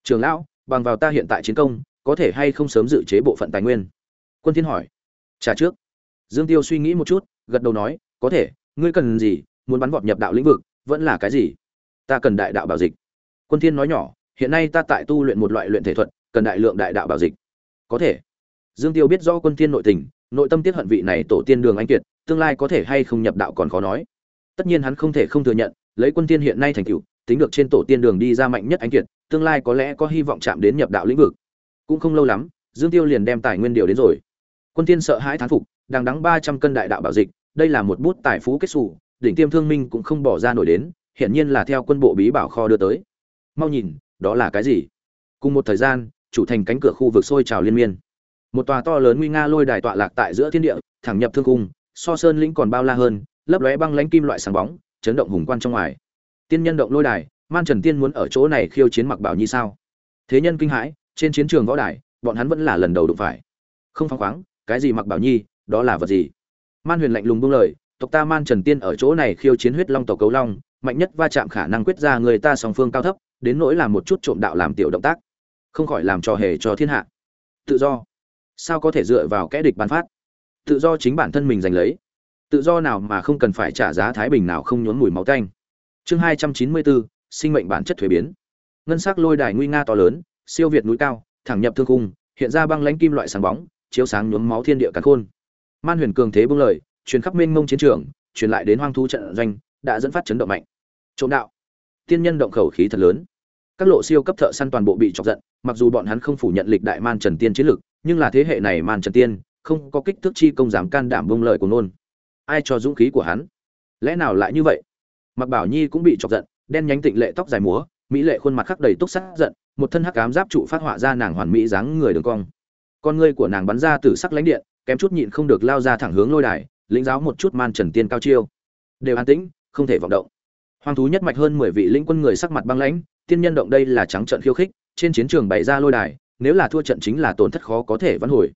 Trường lão bằng vào ta hiện tại chiến công có thể hay không sớm dự chế bộ phận tài nguyên? Quân thiên hỏi. Trả trước. Dương tiêu suy nghĩ một chút gật đầu nói có thể ngươi cần gì muốn bắn vọt nhập đạo lĩnh vực vẫn là cái gì? Ta cần đại đạo bảo dịch. Quân thiên nói nhỏ hiện nay ta tại tu luyện một loại luyện thể thuật cần đại lượng đại đạo bảo dịch. Có thể. Dương tiêu biết rõ quân thiên nội tình nội tâm tiết hận vị này tổ tiên đường anh kiệt tương lai có thể hay không nhập đạo còn khó nói. Tất nhiên hắn không thể không thừa nhận, lấy quân tiên hiện nay thành tựu, tính được trên tổ tiên đường đi ra mạnh nhất anh kiệt, tương lai có lẽ có hy vọng chạm đến nhập đạo lĩnh vực. Cũng không lâu lắm, dương tiêu liền đem tài nguyên điều đến rồi. Quân tiên sợ hãi thán phục, đang đắng ba trăm cân đại đạo bảo dịch, đây là một bút tài phú kết xù, đỉnh tiêm thương minh cũng không bỏ ra nổi đến, hiển nhiên là theo quân bộ bí bảo kho đưa tới. Mau nhìn, đó là cái gì? Cùng một thời gian, chủ thành cánh cửa khu vực sôi trào liên miên. Một tòa to lớn nguy nga lôi đài tọa lạc tại giữa thiên địa, thẳng nhập thương cung so sơn lĩnh còn bao la hơn, lấp lóe băng lãnh kim loại sáng bóng, chấn động hùng quan trong ngoài. Tiên nhân động lôi đài, man trần tiên muốn ở chỗ này khiêu chiến mặc bảo nhi sao? Thế nhân kinh hãi, trên chiến trường võ đài, bọn hắn vẫn là lần đầu đụng phải. Không phăng khoáng, cái gì mặc bảo nhi, đó là vật gì? Man huyền lạnh lùng buông lời, tộc ta man trần tiên ở chỗ này khiêu chiến huyết long tộc cấu long, mạnh nhất va chạm khả năng quyết ra người ta song phương cao thấp, đến nỗi làm một chút trộm đạo làm tiểu động tác. Không khỏi làm trò hề cho thiên hạ. Tự do. Sao có thể dựa vào kẽ địch bàn phát? Tự do chính bản thân mình giành lấy. Tự do nào mà không cần phải trả giá thái bình nào không nhốn mùi máu tanh. Chương hai trăm chín mươi bốn sinh mệnh bản chất thuế biến. Ngân sắc lôi đài nguy nga to lớn, siêu việt núi cao, thẳng nhập thương cung hiện ra băng lãnh kim loại sáng bóng, chiếu sáng nhuốm máu thiên địa cắn khôn. Man huyền cường thế bưng lời, truyền khắp mênh mông chiến trường, truyền lại đến hoang thú trận doanh, đã dẫn phát chấn động mạnh. Trộm đạo. Tiên nhân động khẩu khí thật lớn. Các lộ siêu cấp thợ săn toàn bộ bị chọc giận, mặc dù bọn hắn không phủ nhận lịch đại man trần tiên chiến lực, nhưng là thế hệ này man trần tiên không có kích thước chi công dám can đảm bông lời của nôn ai cho dũng khí của hắn? Lẽ nào lại như vậy? Mặc bảo nhi cũng bị chọc giận, đen nhánh tịnh lệ tóc dài múa, mỹ lệ khuôn mặt khắc đầy túc sắc giận, một thân hắc ám giáp trụ phát họa ra nàng hoàn mỹ dáng người đường cong. Con ngươi của nàng bắn ra từ sắc lãnh điện, kém chút nhịn không được lao ra thẳng hướng lôi đài, lĩnh giáo một chút man trần tiên cao chiêu. Đều an tĩnh, không thể vọng động. Hoang thú nhất mạch hơn mười vị lĩnh quân người sắc mặt băng lãnh, tiên nhân động đây là trắng trận khiêu khích, trên chiến trường bày ra lôi đài, nếu là thua trận chính là tổn thất khó có thể vãn hồi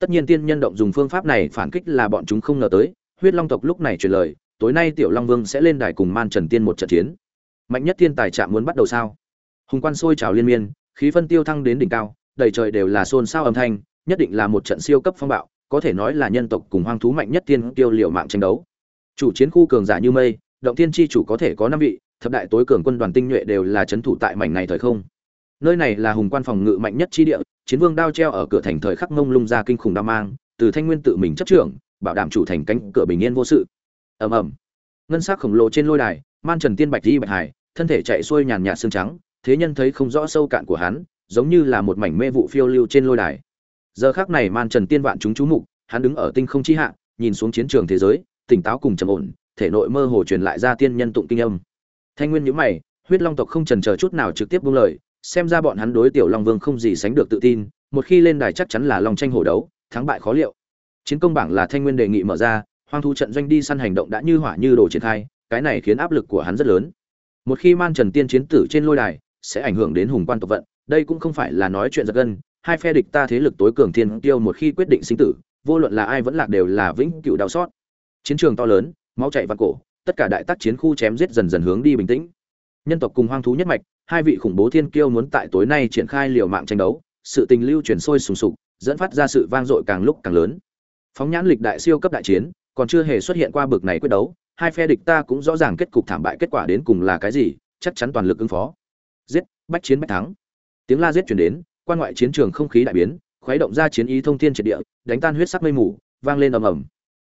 tất nhiên tiên nhân động dùng phương pháp này phản kích là bọn chúng không ngờ tới. Huyết long tộc lúc này truyền lời, tối nay tiểu long vương sẽ lên đài cùng man trần tiên một trận chiến. Mạnh nhất thiên tài trạm muốn bắt đầu sao? Hùng quan sôi trào liên miên, khí phân tiêu thăng đến đỉnh cao, đầy trời đều là xôn xao âm thanh, nhất định là một trận siêu cấp phong bạo, có thể nói là nhân tộc cùng hoang thú mạnh nhất tiên tiêu liệu mạng tranh đấu. Chủ chiến khu cường giả như mây, động tiên tri chủ có thể có năm vị, thập đại tối cường quân đoàn tinh nhuệ đều là trấn thủ tại mảnh này thời không. Nơi này là hùng quan phòng ngự mạnh nhất chi địa chiến vương đao treo ở cửa thành thời khắc mông lung ra kinh khủng đao mang, từ thanh nguyên tự mình chấp trưởng, bảo đảm chủ thành cánh cửa bình yên vô sự. Ầm ầm. Ngân sắc khổng lồ trên lôi đài, man trần tiên bạch di bạch hải, thân thể chạy xuôi nhàn nhạt xương trắng, thế nhân thấy không rõ sâu cạn của hắn, giống như là một mảnh mê vụ phiêu lưu trên lôi đài. Giờ khắc này man trần tiên vạn chúng chú mục, hắn đứng ở tinh không chi hạ, nhìn xuống chiến trường thế giới, tỉnh táo cùng trầm ổn, thể nội mơ hồ truyền lại ra tiên nhân tụng kinh âm. Thanh nguyên nhíu mày, huyết long tộc không trần chờ chút nào trực tiếp buông lời xem ra bọn hắn đối tiểu long vương không gì sánh được tự tin, một khi lên đài chắc chắn là long tranh hổ đấu, thắng bại khó liệu. Chiến công bảng là thanh nguyên đề nghị mở ra, hoang thu trận doanh đi săn hành động đã như hỏa như đồ triển khai, cái này khiến áp lực của hắn rất lớn. Một khi man trần tiên chiến tử trên lôi đài, sẽ ảnh hưởng đến hùng quan tộc vận, đây cũng không phải là nói chuyện giật gân, hai phe địch ta thế lực tối cường thiên tiêu một khi quyết định sinh tử, vô luận là ai vẫn lạc đều là vĩnh cửu đau xót. Chiến trường to lớn, máu chảy và cổ, tất cả đại tác chiến khu chém giết dần dần hướng đi bình tĩnh. Nhân tộc cùng hoang thú nhất mạch hai vị khủng bố thiên kiêu muốn tại tối nay triển khai liều mạng tranh đấu, sự tình lưu truyền sôi sùng sục, dẫn phát ra sự vang dội càng lúc càng lớn. Phóng nhãn lịch đại siêu cấp đại chiến, còn chưa hề xuất hiện qua bực này quyết đấu, hai phe địch ta cũng rõ ràng kết cục thảm bại kết quả đến cùng là cái gì, chắc chắn toàn lực ứng phó. Giết, bách chiến bách thắng. Tiếng la giết chuyển đến, quan ngoại chiến trường không khí đại biến, khuấy động ra chiến ý thông thiên triệt địa, đánh tan huyết sắc mây mù, vang lên ầm ầm.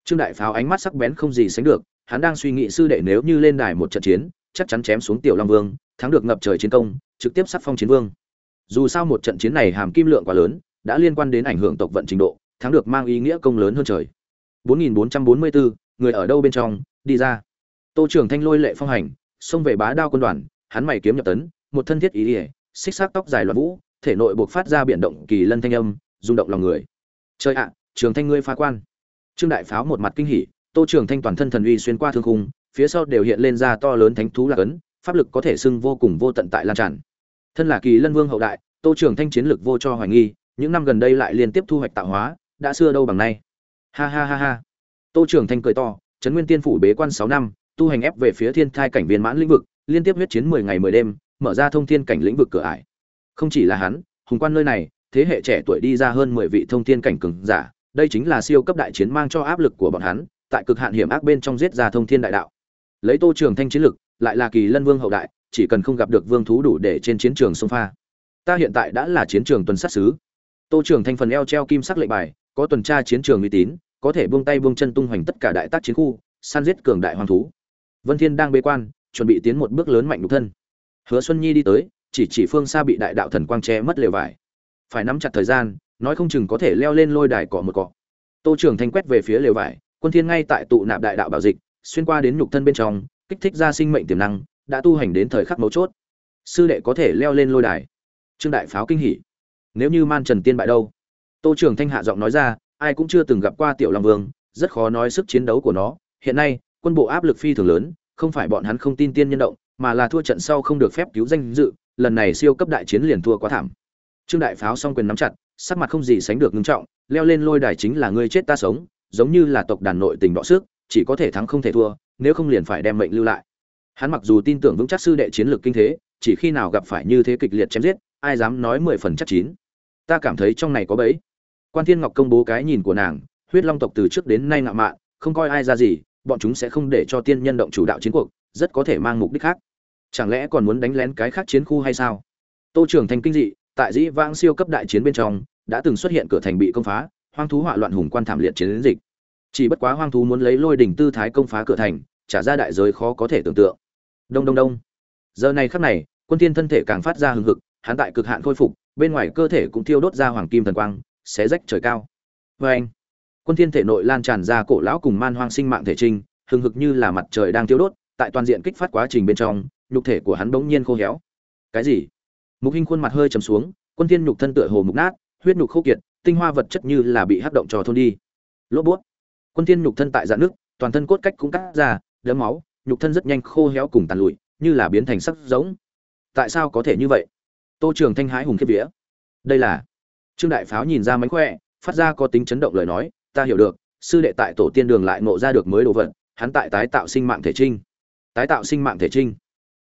Trương đại pháo ánh mắt sắc bén không gì sánh được, hắn đang suy nghĩ sư đệ nếu như lên đài một trận chiến chắc chắn chém xuống tiểu long vương thắng được ngập trời chiến công trực tiếp sắc phong chiến vương. Dù sao một trận chiến này hàm kim lượng quá lớn đã liên quan đến ảnh hưởng tộc vận trình độ thắng được mang ý nghĩa công lớn hơn trời. 4444, người ở đâu bên trong đi ra. Tô trưởng thanh lôi lệ phong hành xông về bá đao quân đoàn hắn mày kiếm nhập tấn một thân thiết ý ỉa xích xác tóc dài loạn vũ thể nội buộc phát ra biển động kỳ lân thanh âm rung động lòng người. Chơi ạ trường thanh ngươi phá quan. Trương đại pháo một mặt kinh hỉ tô trường thanh toàn thân thần uy xuyên qua thương khung phía sau đều hiện lên ra to lớn thánh thú lạc ấn pháp lực có thể xưng vô cùng vô tận tại lan tràn. Thân là kỳ lân vương hậu đại, tô trường thanh chiến lực vô cho hoài nghi, những năm gần đây lại liên tiếp thu hoạch tạo hóa, đã xưa đâu bằng nay. Ha ha ha ha. Tô trường thanh cười to, trấn nguyên tiên phủ bế quan sáu năm, tu hành ép về phía thiên thai cảnh viên mãn lĩnh vực, liên tiếp huyết chiến mười ngày mười đêm, mở ra thông thiên cảnh lĩnh vực cửa ải. Không chỉ là hắn, hùng quan nơi này, thế hệ trẻ tuổi đi ra hơn mười vị thông thiên cảnh cường giả, đây chính là siêu cấp đại chiến mang cho áp lực của bọn hắn, tại cực hạn hiểm ác bên trong giết ra thông thiên đại đạo lấy tô trường thanh chiến lực, lại là kỳ lân vương hậu đại, chỉ cần không gặp được vương thú đủ để trên chiến trường sông pha. Ta hiện tại đã là chiến trường tuần sát xứ tô trường thanh phần eo treo kim sắc lệnh bài, có tuần tra chiến trường uy tín, có thể buông tay buông chân tung hoành tất cả đại tác chiến khu săn giết cường đại hoàng thú. Vân thiên đang bế quan, chuẩn bị tiến một bước lớn mạnh nhục thân. Hứa xuân nhi đi tới, chỉ chỉ phương xa bị đại đạo thần quang che mất lều vải. Phải nắm chặt thời gian, nói không chừng có thể leo lên lôi đài cọ một cọ. Tô trường thanh quét về phía lều vải, quân thiên ngay tại tụ nạp đại đạo bảo dịch xuyên qua đến nhục thân bên trong, kích thích ra sinh mệnh tiềm năng, đã tu hành đến thời khắc mấu chốt. Sư đệ có thể leo lên lôi đài. Trương đại pháo kinh hỉ. Nếu như man trần tiên bại đâu? Tô trường thanh hạ giọng nói ra, ai cũng chưa từng gặp qua tiểu long vương, rất khó nói sức chiến đấu của nó. Hiện nay, quân bộ áp lực phi thường lớn, không phải bọn hắn không tin tiên nhân động, mà là thua trận sau không được phép cứu danh dự, lần này siêu cấp đại chiến liền thua quá thảm. Trương đại pháo song quyền nắm chặt, sắc mặt không gì sánh được ngưng trọng, leo lên lôi đài chính là ngươi chết ta sống, giống như là tộc đàn nội tình đọ sức chỉ có thể thắng không thể thua, nếu không liền phải đem mệnh lưu lại. Hắn mặc dù tin tưởng vững chắc sư đệ chiến lược kinh thế, chỉ khi nào gặp phải như thế kịch liệt chém giết, ai dám nói mười phần chắc chín. Ta cảm thấy trong này có bẫy. Quan thiên ngọc công bố cái nhìn của nàng, huyết long tộc từ trước đến nay ngạo mạn, không coi ai ra gì, bọn chúng sẽ không để cho tiên nhân động chủ đạo chiến cuộc, rất có thể mang mục đích khác. Chẳng lẽ còn muốn đánh lén cái khác chiến khu hay sao? Tô trưởng thành kinh dị, tại dĩ vãng siêu cấp đại chiến bên trong, đã từng xuất hiện cửa thành bị công phá, hoang thú hỏa loạn hùng quan thảm liệt chiến dịch chỉ bất quá hoang thú muốn lấy lôi đỉnh tư thái công phá cửa thành, trả ra đại giới khó có thể tưởng tượng. Đông đông đông. Giờ này khắc này, quân thiên thân thể càng phát ra hừng hực, hắn tại cực hạn khôi phục, bên ngoài cơ thể cũng thiêu đốt ra hoàng kim thần quang, xé rách trời cao. Với anh, quân thiên thể nội lan tràn ra cổ lão cùng man hoang sinh mạng thể trinh, hừng hực như là mặt trời đang thiêu đốt, tại toàn diện kích phát quá trình bên trong, nhục thể của hắn bỗng nhiên khô héo. Cái gì? Mục hình khuôn mặt hơi trầm xuống, quân thiên nhục thân tựa hồ mục nát, huyết nhục khô kiệt, tinh hoa vật chất như là bị hấp động trò thôn đi. Lốp bút quân thiên nhục thân tại dạng nước, toàn thân cốt cách cũng cắt ra đấm máu, nhục thân rất nhanh khô héo cùng tàn lụi, như là biến thành sắc giống. Tại sao có thể như vậy? Tô trường thanh hái hùng kiếp vía. Đây là trương đại pháo nhìn ra mánh khỏe, phát ra có tính chấn động lời nói, ta hiểu được, sư đệ tại tổ tiên đường lại ngộ ra được mới đồ vật, hắn tại tái tạo sinh mạng thể trinh. Tái tạo sinh mạng thể trinh.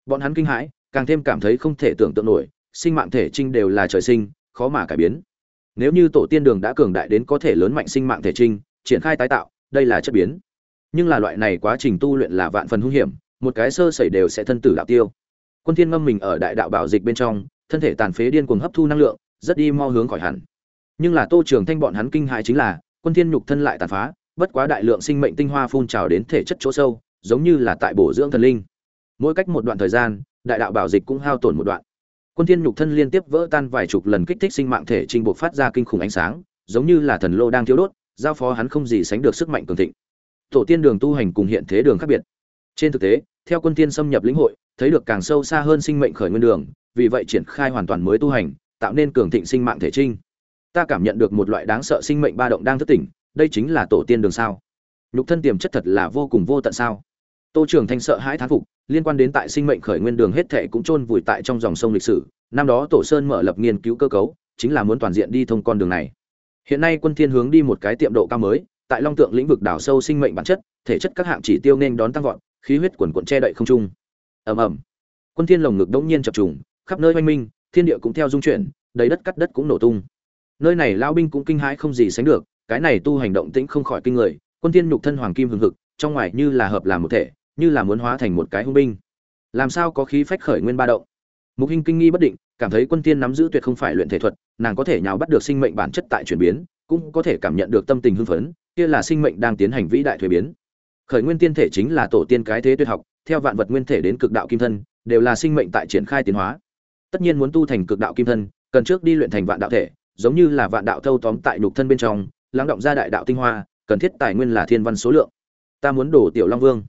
Bọn hắn kinh hãi, càng thêm cảm thấy không thể tưởng tượng nổi, sinh mạng thể trinh đều là trời sinh, khó mà cải biến. Nếu như tổ tiên đường đã cường đại đến có thể lớn mạnh sinh mạng thể trinh, triển khai tái tạo đây là chất biến. Nhưng là loại này quá trình tu luyện là vạn phần hung hiểm, một cái sơ sẩy đều sẽ thân tử đạo tiêu. Quân thiên ngâm mình ở đại đạo bảo dịch bên trong, thân thể tàn phế điên cuồng hấp thu năng lượng, rất đi mau hướng khỏi hẳn. Nhưng là tô trường thanh bọn hắn kinh hại chính là, quân thiên nhục thân lại tàn phá, bất quá đại lượng sinh mệnh tinh hoa phun trào đến thể chất chỗ sâu, giống như là tại bổ dưỡng thần linh. Mỗi cách một đoạn thời gian, đại đạo bảo dịch cũng hao tổn một đoạn. Quân thiên nhục thân liên tiếp vỡ tan vài chục lần kích thích sinh mạng thể trình buộc phát ra kinh khủng ánh sáng, giống như là thần lô đang thiếu đốt giao phó hắn không gì sánh được sức mạnh cường thịnh. Tổ tiên đường tu hành cùng hiện thế đường khác biệt. Trên thực tế, theo quân tiên xâm nhập lĩnh hội, thấy được càng sâu xa hơn sinh mệnh khởi nguyên đường, vì vậy triển khai hoàn toàn mới tu hành, tạo nên cường thịnh sinh mạng thể trinh. Ta cảm nhận được một loại đáng sợ sinh mệnh ba động đang thức tỉnh, đây chính là tổ tiên đường sao? Nhục thân tiềm chất thật là vô cùng vô tận sao? Tô trường thanh sợ hãi thán phục, liên quan đến tại sinh mệnh khởi nguyên đường hết thệ cũng chôn vùi tại trong dòng sông lịch sử, năm đó tổ sơn mở lập nghiên cứu cơ cấu, chính là muốn toàn diện đi thông con đường này hiện nay quân thiên hướng đi một cái tiệm độ cao mới, tại long tượng lĩnh vực đảo sâu sinh mệnh bản chất, thể chất các hạng chỉ tiêu nên đón tăng vọt, khí huyết quần cuộn che đậy không trung. Ầm ầm. Quân thiên lồng ngực đống nhiên chập trùng, khắp nơi oanh minh, thiên địa cũng theo dung chuyển, đầy đất cắt đất cũng nổ tung. Nơi này lao binh cũng kinh hãi không gì sánh được, cái này tu hành động tĩnh không khỏi kinh người, quân thiên nhục thân hoàng kim hừng hực, trong ngoài như là hợp làm một thể, như là muốn hóa thành một cái hung binh. Làm sao có khí phách khởi nguyên ba động? Mục hình kinh nghi bất định cảm thấy quân tiên nắm giữ tuyệt không phải luyện thể thuật, nàng có thể nhào bắt được sinh mệnh bản chất tại chuyển biến, cũng có thể cảm nhận được tâm tình hưng phấn, kia là sinh mệnh đang tiến hành vĩ đại thuế biến. Khởi nguyên tiên thể chính là tổ tiên cái thế tuyệt học, theo vạn vật nguyên thể đến cực đạo kim thân, đều là sinh mệnh tại triển khai tiến hóa. Tất nhiên muốn tu thành cực đạo kim thân, cần trước đi luyện thành vạn đạo thể, giống như là vạn đạo thâu tóm tại nhục thân bên trong, lắng động ra đại đạo tinh hoa, cần thiết tài nguyên là thiên văn số lượng. Ta muốn đổ tiểu long vương.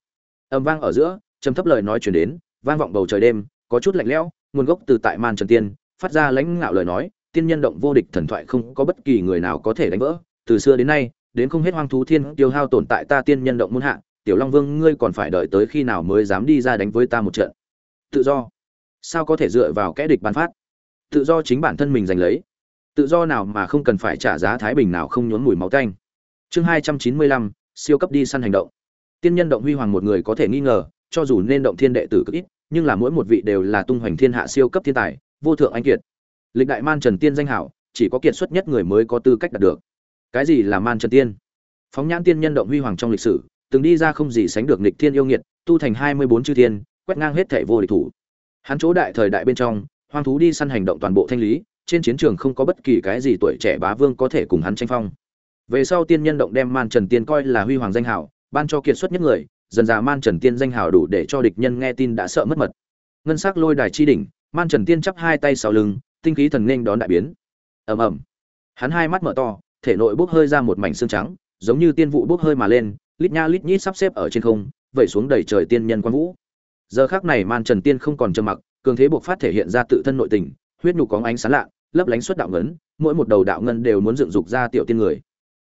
Âm vang ở giữa, trầm thấp lời nói chuyển đến, vang vọng bầu trời đêm, có chút lạnh lẽo nguồn gốc từ tại man trần tiên, phát ra lãnh ngạo lời nói, tiên nhân động vô địch thần thoại không có bất kỳ người nào có thể đánh vỡ. Từ xưa đến nay, đến không hết hoang thú thiên tiêu hao tồn tại ta tiên nhân động muôn hạ, tiểu long vương, ngươi còn phải đợi tới khi nào mới dám đi ra đánh với ta một trận? Tự do. Sao có thể dựa vào kẽ địch ban phát? Tự do chính bản thân mình giành lấy. Tự do nào mà không cần phải trả giá thái bình nào không nhốn mùi máu tanh. Chương hai trăm chín mươi lăm, siêu cấp đi săn hành động. Tiên nhân động huy hoàng một người có thể nghi ngờ, cho dù nên động thiên đệ tử cực ít nhưng là mỗi một vị đều là tung hoành thiên hạ siêu cấp thiên tài, vô thượng anh kiệt. Lịch đại man trần tiên danh hảo, chỉ có kiệt xuất nhất người mới có tư cách đạt được. Cái gì là man trần tiên? Phóng nhãn tiên nhân động huy hoàng trong lịch sử, từng đi ra không gì sánh được nghịch thiên yêu nghiệt, tu thành hai mươi bốn chư thiên, quét ngang hết thảy vô địch thủ. Hắn chỗ đại thời đại bên trong, hoang thú đi săn hành động toàn bộ thanh lý, trên chiến trường không có bất kỳ cái gì tuổi trẻ bá vương có thể cùng hắn tranh phong. Về sau tiên nhân động đem man trần tiên coi là huy hoàng danh hảo, ban cho kiệt xuất nhất người dần dà man trần tiên danh hào đủ để cho địch nhân nghe tin đã sợ mất mật. Ngân sắc lôi đài chi đỉnh, man trần tiên chắp hai tay sau lưng, tinh khí thần nên đón đại biến. Ầm ầm. Hắn hai mắt mở to, thể nội bốc hơi ra một mảnh xương trắng, giống như tiên vụ bốc hơi mà lên, lít nha lít nhít sắp xếp ở trên không, vẩy xuống đầy trời tiên nhân quan vũ. Giờ khác này man trần tiên không còn trầm mặc, cường thế buộc phát thể hiện ra tự thân nội tình, huyết nhục có ánh sáng lạ, lấp lánh xuất đạo ngấn, mỗi một đầu đạo ngân đều muốn dựng dục ra tiểu tiên người.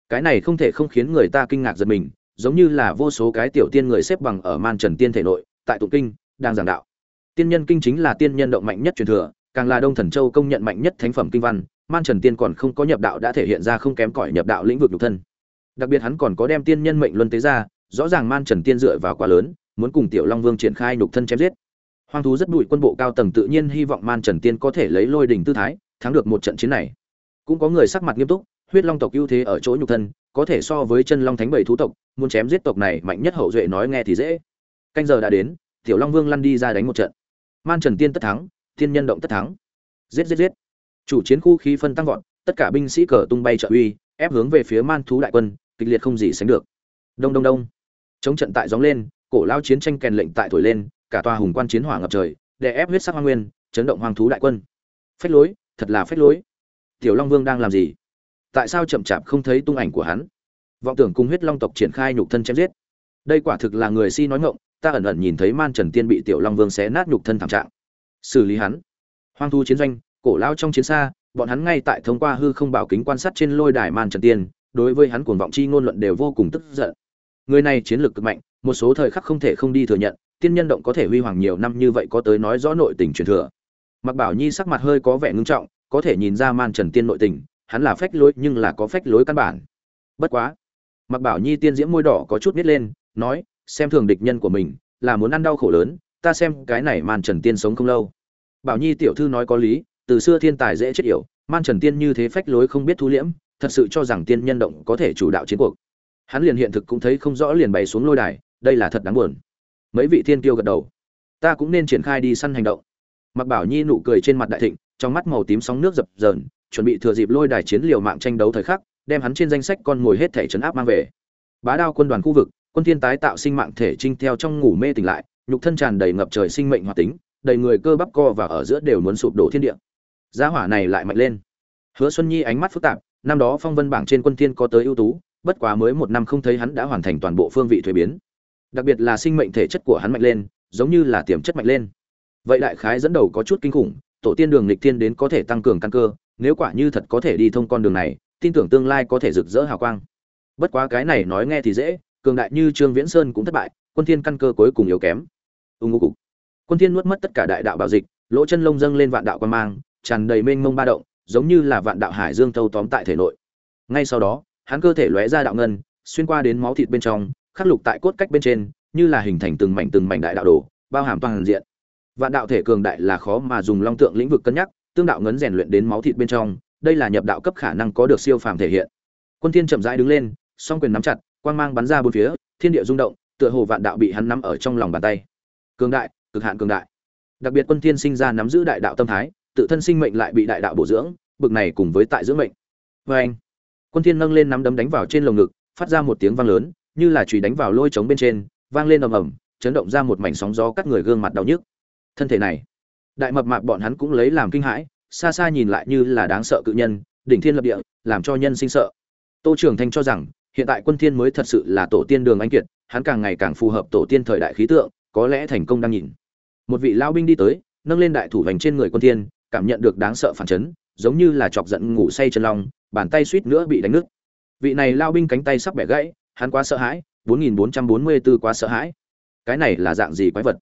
Cái này không thể không khiến người ta kinh ngạc giật mình giống như là vô số cái tiểu tiên người xếp bằng ở man trần tiên thể nội, tại tụng kinh, đang giảng đạo. Tiên nhân kinh chính là tiên nhân động mạnh nhất truyền thừa, càng là đông thần châu công nhận mạnh nhất thánh phẩm kinh văn, man trần tiên còn không có nhập đạo đã thể hiện ra không kém cỏi nhập đạo lĩnh vực nhục thân. Đặc biệt hắn còn có đem tiên nhân mệnh luân tế ra, rõ ràng man trần tiên dựa vào quá lớn, muốn cùng tiểu long vương triển khai nhục thân chém giết. Hoang thú rất bụi quân bộ cao tầng tự nhiên hy vọng man trần tiên có thể lấy lôi đỉnh tư thái, thắng được một trận chiến này. Cũng có người sắc mặt nghiêm túc, huyết long tộc ưu thế ở chỗ nhục thân có thể so với chân long thánh bảy thú tộc, muốn chém giết tộc này mạnh nhất hậu duệ nói nghe thì dễ. Canh giờ đã đến, tiểu long vương lăn đi ra đánh một trận. Man trần tiên tất thắng, thiên nhân động tất thắng. Giết giết giết. Chủ chiến khu khí phân tăng vọt, tất cả binh sĩ cờ tung bay trợ uy, ép hướng về phía man thú đại quân, kịch liệt không gì sánh được. Đông đông đông. Chống trận tại gióng lên, cổ lao chiến tranh kèn lệnh tại thổi lên, cả tòa hùng quan chiến hỏa ngập trời để ép huyết sắc hoa nguyên, chấn động hoàng thú đại quân. Phách lối, thật là phách lối. Tiểu long vương đang làm gì? Tại sao chậm chạp không thấy tung ảnh của hắn? Vọng tưởng cùng huyết long tộc triển khai nhục thân chém giết. Đây quả thực là người si nói ngộng ta ẩn ẩn nhìn thấy man trần tiên bị tiểu long vương xé nát nhục thân thảm trạng. Xử lý hắn. Hoang thu chiến doanh, cổ lao trong chiến xa, bọn hắn ngay tại thông qua hư không bảo kính quan sát trên lôi đài man trần tiên, đối với hắn cuồng vọng chi ngôn luận đều vô cùng tức giận. Người này chiến lược cực mạnh, một số thời khắc không thể không đi thừa nhận, tiên nhân động có thể huy hoàng nhiều năm như vậy có tới nói rõ nội tình truyền thừa. Mặc bảo nhi sắc mặt hơi có vẻ ngưng trọng, có thể nhìn ra man trần tiên nội tình hắn là phách lối nhưng là có phách lối căn bản. Bất quá mặc bảo nhi tiên diễm môi đỏ có chút nít lên, nói, xem thường địch nhân của mình, là muốn ăn đau khổ lớn, ta xem cái này man trần tiên sống không lâu. Bảo nhi tiểu thư nói có lý, từ xưa thiên tài dễ chết yểu man trần tiên như thế phách lối không biết thu liễm, thật sự cho rằng tiên nhân động có thể chủ đạo chiến cuộc. Hắn liền hiện thực cũng thấy không rõ liền bày xuống lôi đài, đây là thật đáng buồn. Mấy vị thiên tiêu gật đầu. Ta cũng nên triển khai đi săn hành động. Mặc bảo nhi nụ cười trên mặt đại thịnh, trong mắt màu tím sóng nước dập dờn chuẩn bị thừa dịp lôi đài chiến liều mạng tranh đấu thời khắc, đem hắn trên danh sách con ngồi hết thể trấn áp mang về. Bá đao quân đoàn khu vực, quân thiên tái tạo sinh mạng thể trinh theo trong ngủ mê tỉnh lại, nhục thân tràn đầy ngập trời sinh mệnh hoạt tính, đầy người cơ bắp co và ở giữa đều muốn sụp đổ thiên địa. Gia hỏa này lại mạnh lên. Hứa xuân nhi ánh mắt phức tạp, năm đó phong vân bảng trên quân thiên có tới ưu tú, bất quá mới một năm không thấy hắn đã hoàn thành toàn bộ phương vị thuế biến. Đặc biệt là sinh mệnh thể chất của hắn mạnh lên, giống như là tiềm chất mạnh lên. Vậy đại khái dẫn đầu có chút kinh khủng, tổ tiên đường lịch thiên đến có thể tăng cường căn cơ nếu quả như thật có thể đi thông con đường này, tin tưởng tương lai có thể rực rỡ hào quang. Bất quá cái này nói nghe thì dễ, cường đại như trương viễn sơn cũng thất bại, quân thiên căn cơ cuối cùng yếu kém. Ưng ngô cục. Quân thiên nuốt mất tất cả đại đạo bảo dịch, lỗ chân lông dâng lên vạn đạo quan mang, tràn đầy mênh mông ba động, giống như là vạn đạo hải dương thâu tóm tại thể nội. Ngay sau đó, hắn cơ thể lóe ra đạo ngân, xuyên qua đến máu thịt bên trong, khắc lục tại cốt cách bên trên, như là hình thành từng mảnh từng mảnh đại đạo đồ, bao hàm toàn diện. Vạn đạo thể cường đại là khó mà dùng long tượng lĩnh vực cân nhắc tương đạo ngấn rèn luyện đến máu thịt bên trong, đây là nhập đạo cấp khả năng có được siêu phàm thể hiện. Quân thiên chậm rãi đứng lên, song quyền nắm chặt, quang mang bắn ra bốn phía, thiên địa rung động, tựa hồ vạn đạo bị hắn nắm ở trong lòng bàn tay. Cường đại, cực hạn cường đại. Đặc biệt quân thiên sinh ra nắm giữ đại đạo tâm thái, tự thân sinh mệnh lại bị đại đạo bổ dưỡng, bực này cùng với tại dưỡng mệnh. Oeng. quân thiên nâng lên nắm đấm đánh vào trên lồng ngực, phát ra một tiếng vang lớn, như là chùy đánh vào lôi trống bên trên, vang lên ầm ầm, chấn động ra một mảnh sóng gió cắt người gương mặt đau nhức. Thân thể này đại mập mạp bọn hắn cũng lấy làm kinh hãi, xa xa nhìn lại như là đáng sợ cự nhân, đỉnh thiên lập địa, làm cho nhân sinh sợ. Tô trường thanh cho rằng, hiện tại quân thiên mới thật sự là tổ tiên đường anh kiệt, hắn càng ngày càng phù hợp tổ tiên thời đại khí tượng, có lẽ thành công đang nhìn. Một vị lao binh đi tới, nâng lên đại thủ vành trên người quân thiên, cảm nhận được đáng sợ phản chấn, giống như là chọc giận ngủ say chân long, bàn tay suýt nữa bị đánh nứt. Vị này lao binh cánh tay sắp bẻ gãy, hắn quá sợ hãi 4444 quá sợ hãi. Cái này là dạng gì quái vật?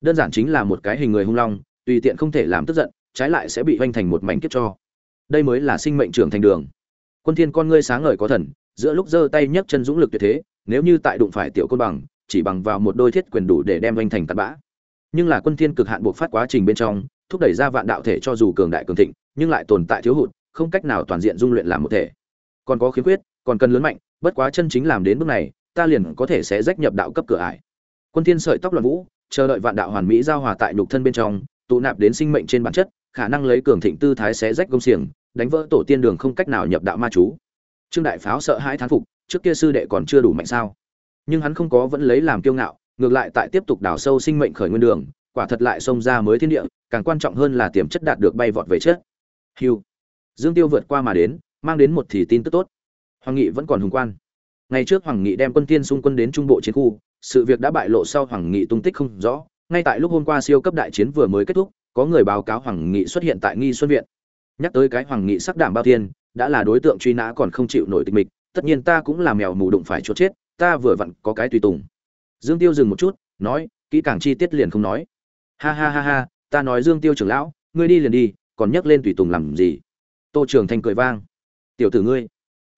Đơn giản chính là một cái hình người hung long tùy tiện không thể làm tức giận, trái lại sẽ bị hoành thành một mảnh kiếp cho. Đây mới là sinh mệnh trưởng thành đường. Quân thiên con ngươi sáng ngời có thần, giữa lúc giơ tay nhấc chân dũng lực tuyệt thế, nếu như tại đụng phải tiểu côn bằng, chỉ bằng vào một đôi thiết quyền đủ để đem hoành thành tạt bã. Nhưng là quân thiên cực hạn buộc phát quá trình bên trong, thúc đẩy ra vạn đạo thể cho dù cường đại cường thịnh, nhưng lại tồn tại thiếu hụt, không cách nào toàn diện dung luyện làm một thể. Còn có khiếm khuyết, còn cần lớn mạnh, bất quá chân chính làm đến bước này, ta liền có thể sẽ rách nhập đạo cấp cửa ải. Quân thiên sợi tóc loạn vũ, chờ đợi vạn đạo hoàn mỹ giao hòa tại nhục thân bên trong tụ nạp đến sinh mệnh trên bản chất khả năng lấy cường thịnh tư thái xé rách công xiềng đánh vỡ tổ tiên đường không cách nào nhập đạo ma chú trương đại pháo sợ hãi thán phục trước kia sư đệ còn chưa đủ mạnh sao nhưng hắn không có vẫn lấy làm kiêu ngạo ngược lại tại tiếp tục đào sâu sinh mệnh khởi nguyên đường quả thật lại xông ra mới thiên địa càng quan trọng hơn là tiềm chất đạt được bay vọt về chết Hưu. Dương Tiêu vượt qua mà đến, mang đến một thì tin tức tốt. Hoàng Nghị vẫn còn hùng quan. Ngày trước Hoàng Nghị đem quân tiên xung quân đến trung bộ chiến khu, sự việc đã bại lộ sau Hoàng Nghị tung tích không rõ. Ngay tại lúc hôm qua siêu cấp đại chiến vừa mới kết thúc, có người báo cáo Hoàng Nghị xuất hiện tại Nghi Xuân viện. Nhắc tới cái Hoàng Nghị sắc đảm bao tiên, đã là đối tượng truy nã còn không chịu nổi tịch mịch, tất nhiên ta cũng là mèo mù đụng phải chỗ chết, ta vừa vặn có cái tùy tùng. Dương Tiêu dừng một chút, nói, kỹ càng chi tiết liền không nói. Ha ha ha ha, ta nói Dương Tiêu trưởng lão, ngươi đi liền đi, còn nhắc lên tùy tùng làm gì? tô trường thanh cười vang tiểu tử ngươi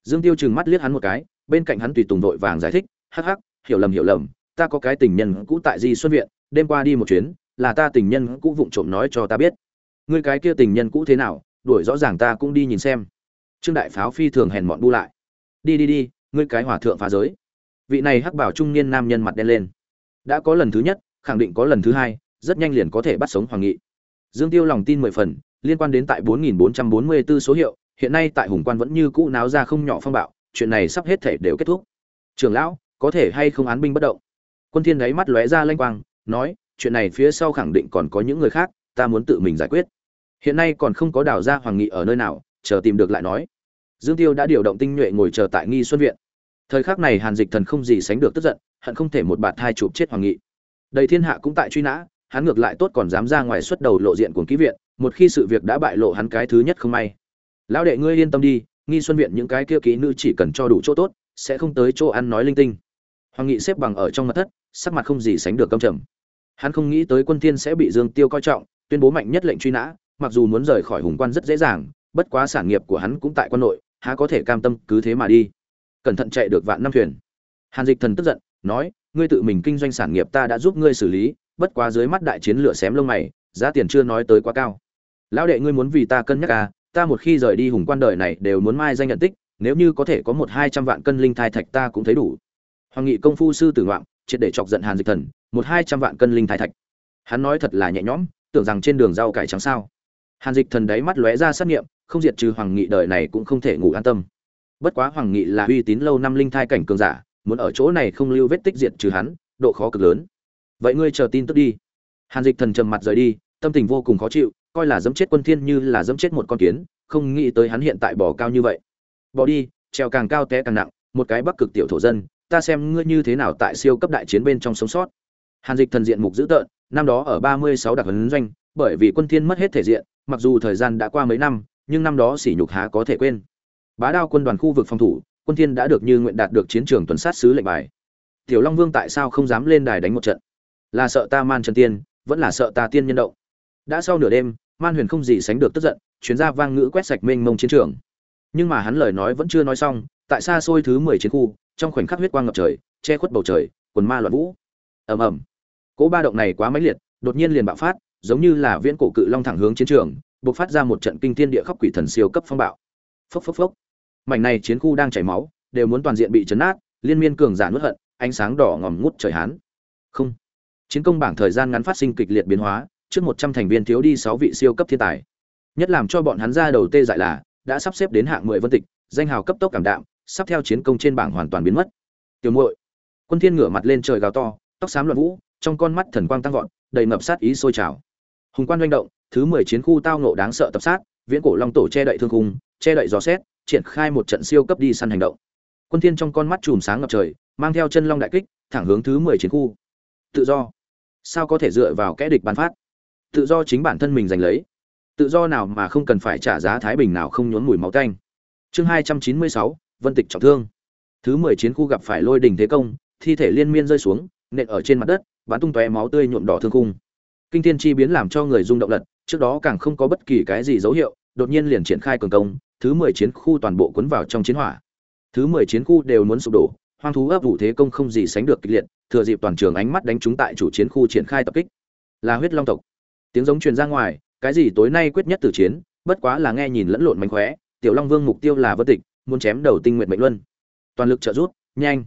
dương tiêu trừng mắt liếc hắn một cái bên cạnh hắn tùy tùng vội vàng giải thích hắc hắc hiểu lầm hiểu lầm ta có cái tình nhân cũ tại di xuân viện đêm qua đi một chuyến là ta tình nhân cũ vụng trộm nói cho ta biết. Ngươi cái kia tình nhân cũ thế nào đuổi rõ ràng ta cũng đi nhìn xem. Trương đại pháo phi thường hèn mọn bu lại. Đi đi đi ngươi cái hòa thượng phá giới. Vị này hắc bảo trung niên nam nhân mặt đen lên. Đã có lần thứ nhất khẳng định có lần thứ hai rất nhanh liền có thể bắt sống hoàng nghị. Dương tiêu lòng tin mười phần liên quan đến tại 4444 số hiệu, hiện nay tại Hùng Quan vẫn như cũ náo ra không nhỏ phong bạo, chuyện này sắp hết thể đều kết thúc. Trưởng lão, có thể hay không án binh bất động? Quân Thiên đáy mắt lóe ra lanh quang, nói, chuyện này phía sau khẳng định còn có những người khác, ta muốn tự mình giải quyết. Hiện nay còn không có đào ra hoàng nghị ở nơi nào, chờ tìm được lại nói. Dương Tiêu đã điều động tinh nhuệ ngồi chờ tại Nghi Xuân viện. Thời khắc này Hàn Dịch Thần không gì sánh được tức giận, hận không thể một bạt thai chụp chết hoàng nghị. Đầy thiên hạ cũng tại truy nã, hắn ngược lại tốt còn dám ra ngoài xuất đầu lộ diện của ký viện, một khi sự việc đã bại lộ hắn cái thứ nhất không may lão đệ ngươi yên tâm đi nghi xuân viện những cái kia kỹ nữ chỉ cần cho đủ chỗ tốt sẽ không tới chỗ ăn nói linh tinh hoàng nghị xếp bằng ở trong mặt thất sắc mặt không gì sánh được căm trầm hắn không nghĩ tới quân thiên sẽ bị dương tiêu coi trọng tuyên bố mạnh nhất lệnh truy nã mặc dù muốn rời khỏi hùng quan rất dễ dàng bất quá sản nghiệp của hắn cũng tại quan nội há có thể cam tâm cứ thế mà đi. Cẩn thận chạy được vạn năm thuyền. Hàn dịch thần tức giận nói ngươi tự mình kinh doanh sản nghiệp ta đã giúp ngươi xử lý bất quá dưới mắt đại chiến lửa xém lông mày giá tiền chưa nói tới quá cao. Lão đệ ngươi muốn vì ta cân nhắc à ta một khi rời đi hùng quan đời này đều muốn mai danh nhận tích nếu như có thể có một hai trăm vạn cân linh thai thạch ta cũng thấy đủ. Hoàng nghị công phu sư tử ngoạn, triệt để chọc giận hàn dịch thần, một hai trăm vạn cân linh thai thạch. Hắn nói thật là nhẹ nhõm, tưởng rằng trên đường rau cải trắng sao. Hàn dịch thần đáy mắt lóe ra sát nghiệm, không diệt trừ hoàng nghị đời này cũng không thể ngủ an tâm. Bất quá hoàng nghị là uy tín lâu năm linh thai cảnh cường giả, muốn ở chỗ này không lưu vết tích diệt trừ hắn, độ khó cực lớn. Vậy ngươi chờ tin tức đi. Hàn dịch thần trầm mặt rời đi, tâm tình vô cùng khó chịu, coi là dẫm chết quân thiên như là dẫm chết một con kiến, không nghĩ tới hắn hiện tại bỏ cao như vậy. Bỏ đi, treo càng cao té càng nặng, một cái bắc cực tiểu thổ dân ta xem ngươi như thế nào tại siêu cấp đại chiến bên trong sống sót. Hàn dịch thần diện mục dữ tợn, năm đó ở ba mươi sáu đặc huấn doanh, bởi vì quân thiên mất hết thể diện, mặc dù thời gian đã qua mấy năm, nhưng năm đó sỉ nhục há có thể quên. Bá đao quân đoàn khu vực phòng thủ, quân thiên đã được như nguyện đạt được chiến trường tuần sát sứ lệnh bài. Tiểu long vương tại sao không dám lên đài đánh một trận? Là sợ ta man trần tiên, vẫn là sợ ta tiên nhân động? Đã sau nửa đêm, man huyền không gì sánh được tức giận, chuyến ra vang ngữ quét sạch mênh mông chiến trường. Nhưng mà hắn lời nói vẫn chưa nói xong, tại xa xôi thứ mười chiến khu trong khoảnh khắc huyết quang ngập trời, che khuất bầu trời, quần ma loạn vũ. Ầm ầm. Cỗ ba động này quá mãnh liệt, đột nhiên liền bạo phát, giống như là viễn cổ cự long thẳng hướng chiến trường, bộc phát ra một trận kinh thiên địa khóc quỷ thần siêu cấp phong bạo. Phốc phốc phốc. Mảnh này chiến khu đang chảy máu, đều muốn toàn diện bị chấn nát liên miên cường giả nuốt hận, ánh sáng đỏ ngòm ngút trời hán. Không. Chiến công bảng thời gian ngắn phát sinh kịch liệt biến hóa, trước một trăm thành viên thiếu đi sáu vị siêu cấp thiên tài. Nhất làm cho bọn hắn ra đầu tê dại là, đã sắp xếp đến hạng mười vân tịch, danh hào cấp tốc cảm đạm sắp theo chiến công trên bảng hoàn toàn biến mất. Tiểu muội quân thiên ngửa mặt lên trời gào to tóc xám loạn vũ trong con mắt thần quang tăng vọt đầy ngập sát ý sôi trào. Hùng quan doanh động thứ mười chiến khu tao ngộ đáng sợ tập sát viễn cổ long tổ che đậy thương khung che đậy gió xét triển khai một trận siêu cấp đi săn hành động. Quân thiên trong con mắt chùm sáng ngập trời mang theo chân long đại kích thẳng hướng thứ 10 chiến khu. Tự do. Sao có thể dựa vào kẻ địch ban phát? Tự do chính bản thân mình giành lấy. Tự do nào mà không cần phải trả giá thái bình nào không nhốn mùi máu tanh. Chương 296, vân tịch trọng thương. Thứ 10 chiến khu gặp phải lôi đình thế công, thi thể liên miên rơi xuống, nện ở trên mặt đất, bắn tung tóe máu tươi nhuộm đỏ thương khung. Kinh thiên chi biến làm cho người rung động lật, trước đó càng không có bất kỳ cái gì dấu hiệu, đột nhiên liền triển khai cường công, thứ 10 chiến khu toàn bộ cuốn vào trong chiến hỏa. Thứ 10 chiến khu đều muốn sụp đổ, hoang thú ấp vụ thế công không gì sánh được kịch liệt, thừa dịp toàn trường ánh mắt đánh chúng tại chủ chiến khu triển khai tập kích. Là huyết long tộc. Tiếng giống truyền ra ngoài, cái gì tối nay quyết nhất tử chiến, bất quá là nghe nhìn lẫn lộn mánh khóe, tiểu long vương mục tiêu là vân tịch muốn chém đầu tinh nguyện mệnh luân. Toàn lực trợ rút nhanh.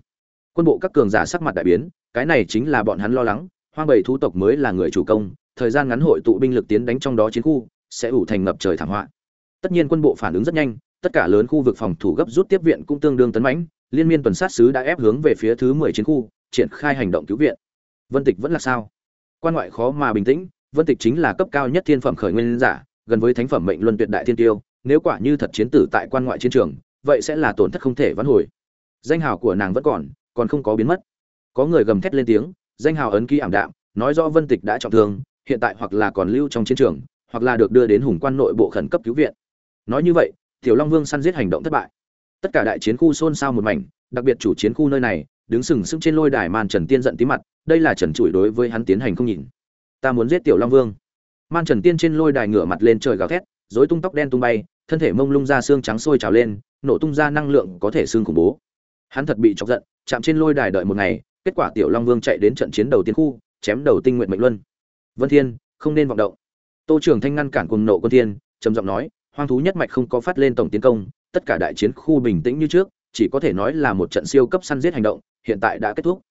Quân bộ các cường giả sắc mặt đại biến, cái này chính là bọn hắn lo lắng, hoang bầy thú tộc mới là người chủ công, thời gian ngắn hội tụ binh lực tiến đánh trong đó chiến khu, sẽ ủ thành ngập trời thảm họa. Tất nhiên quân bộ phản ứng rất nhanh, tất cả lớn khu vực phòng thủ gấp rút tiếp viện cũng tương đương tấn mãnh, liên miên tuần sát sứ đã ép hướng về phía thứ mười chiến khu, triển khai hành động cứu viện. Vân tịch vẫn là sao? Quan ngoại khó mà bình tĩnh, vân tịch chính là cấp cao nhất thiên phẩm khởi nguyên giả, gần với thánh phẩm mệnh luân tuyệt đại thiên tiêu, nếu quả như thật chiến tử tại quan ngoại chiến trường vậy sẽ là tổn thất không thể vãn hồi. Danh hào của nàng vẫn còn còn không có biến mất. Có người gầm thét lên tiếng, danh hào ấn ký ảm đạm, nói rõ vân tịch đã trọng thương, hiện tại hoặc là còn lưu trong chiến trường, hoặc là được đưa đến hùng quan nội bộ khẩn cấp cứu viện. Nói như vậy, tiểu long vương săn giết hành động thất bại. Tất cả đại chiến khu xôn xao một mảnh, đặc biệt chủ chiến khu nơi này, đứng sừng sững trên lôi đài man trần tiên giận tí mặt, đây là trần trụi đối với hắn tiến hành không nhìn. Ta muốn giết tiểu long vương. Man trần tiên trên lôi đài ngửa mặt lên trời gào thét dối tung tóc đen tung bay, thân thể mông lung ra xương trắng sôi trào lên nổ tung ra năng lượng có thể xương khủng bố. Hắn thật bị chọc giận, chạm trên lôi đài đợi một ngày, kết quả tiểu long vương chạy đến trận chiến đầu tiên khu, chém đầu tinh nguyện mệnh luân. Vân thiên, không nên vọng động. Tô Trường thanh ngăn cản cuồng nộ quân thiên, trầm giọng nói, hoang thú nhất mạch không có phát lên tổng tiến công, tất cả đại chiến khu bình tĩnh như trước, chỉ có thể nói là một trận siêu cấp săn giết hành động, hiện tại đã kết thúc.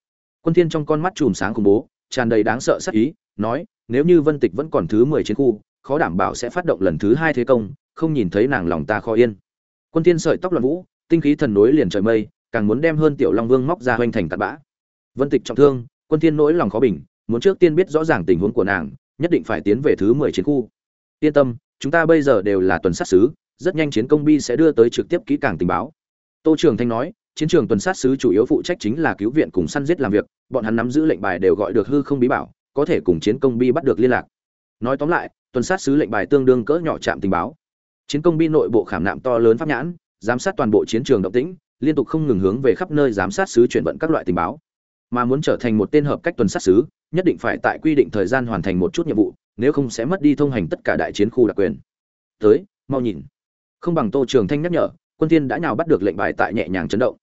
Quân thiên trong con mắt chùm sáng khủng bố, tràn đầy đáng sợ sát ý, nói, nếu như vân tịch vẫn còn thứ 10 chiến khu, khó đảm bảo sẽ phát động lần thứ hai thế công, không nhìn thấy nàng lòng ta khó yên quân thiên sợi tóc loạn vũ, tinh khí thần nối liền trời mây, càng muốn đem hơn tiểu long vương móc ra hoành thành tạt bã. Vân tịch trọng thương, quân thiên nỗi lòng khó bình, muốn trước tiên biết rõ ràng tình huống của nàng, nhất định phải tiến về thứ 10 chiến khu. Yên tâm, chúng ta bây giờ đều là tuần sát sứ, rất nhanh chiến công bi sẽ đưa tới trực tiếp kỹ càng tình báo. Tô trường thanh nói, chiến trường tuần sát sứ chủ yếu phụ trách chính là cứu viện cùng săn giết làm việc, bọn hắn nắm giữ lệnh bài đều gọi được hư không bí bảo, có thể cùng chiến công bi bắt được liên lạc. Nói tóm lại, tuần sát sứ lệnh bài tương đương cỡ nhỏ chạm tình báo chiến công bi nội bộ khảm nạm to lớn pháp nhãn, giám sát toàn bộ chiến trường động tĩnh, liên tục không ngừng hướng về khắp nơi giám sát sứ chuyển vận các loại tình báo. Mà muốn trở thành một tên hợp cách tuần sát sứ nhất định phải tại quy định thời gian hoàn thành một chút nhiệm vụ, nếu không sẽ mất đi thông hành tất cả đại chiến khu đặc quyền. Tới, mau nhìn. Không bằng tô trường thanh nhắc nhở, quân tiên đã nhào bắt được lệnh bài tại nhẹ nhàng chấn động.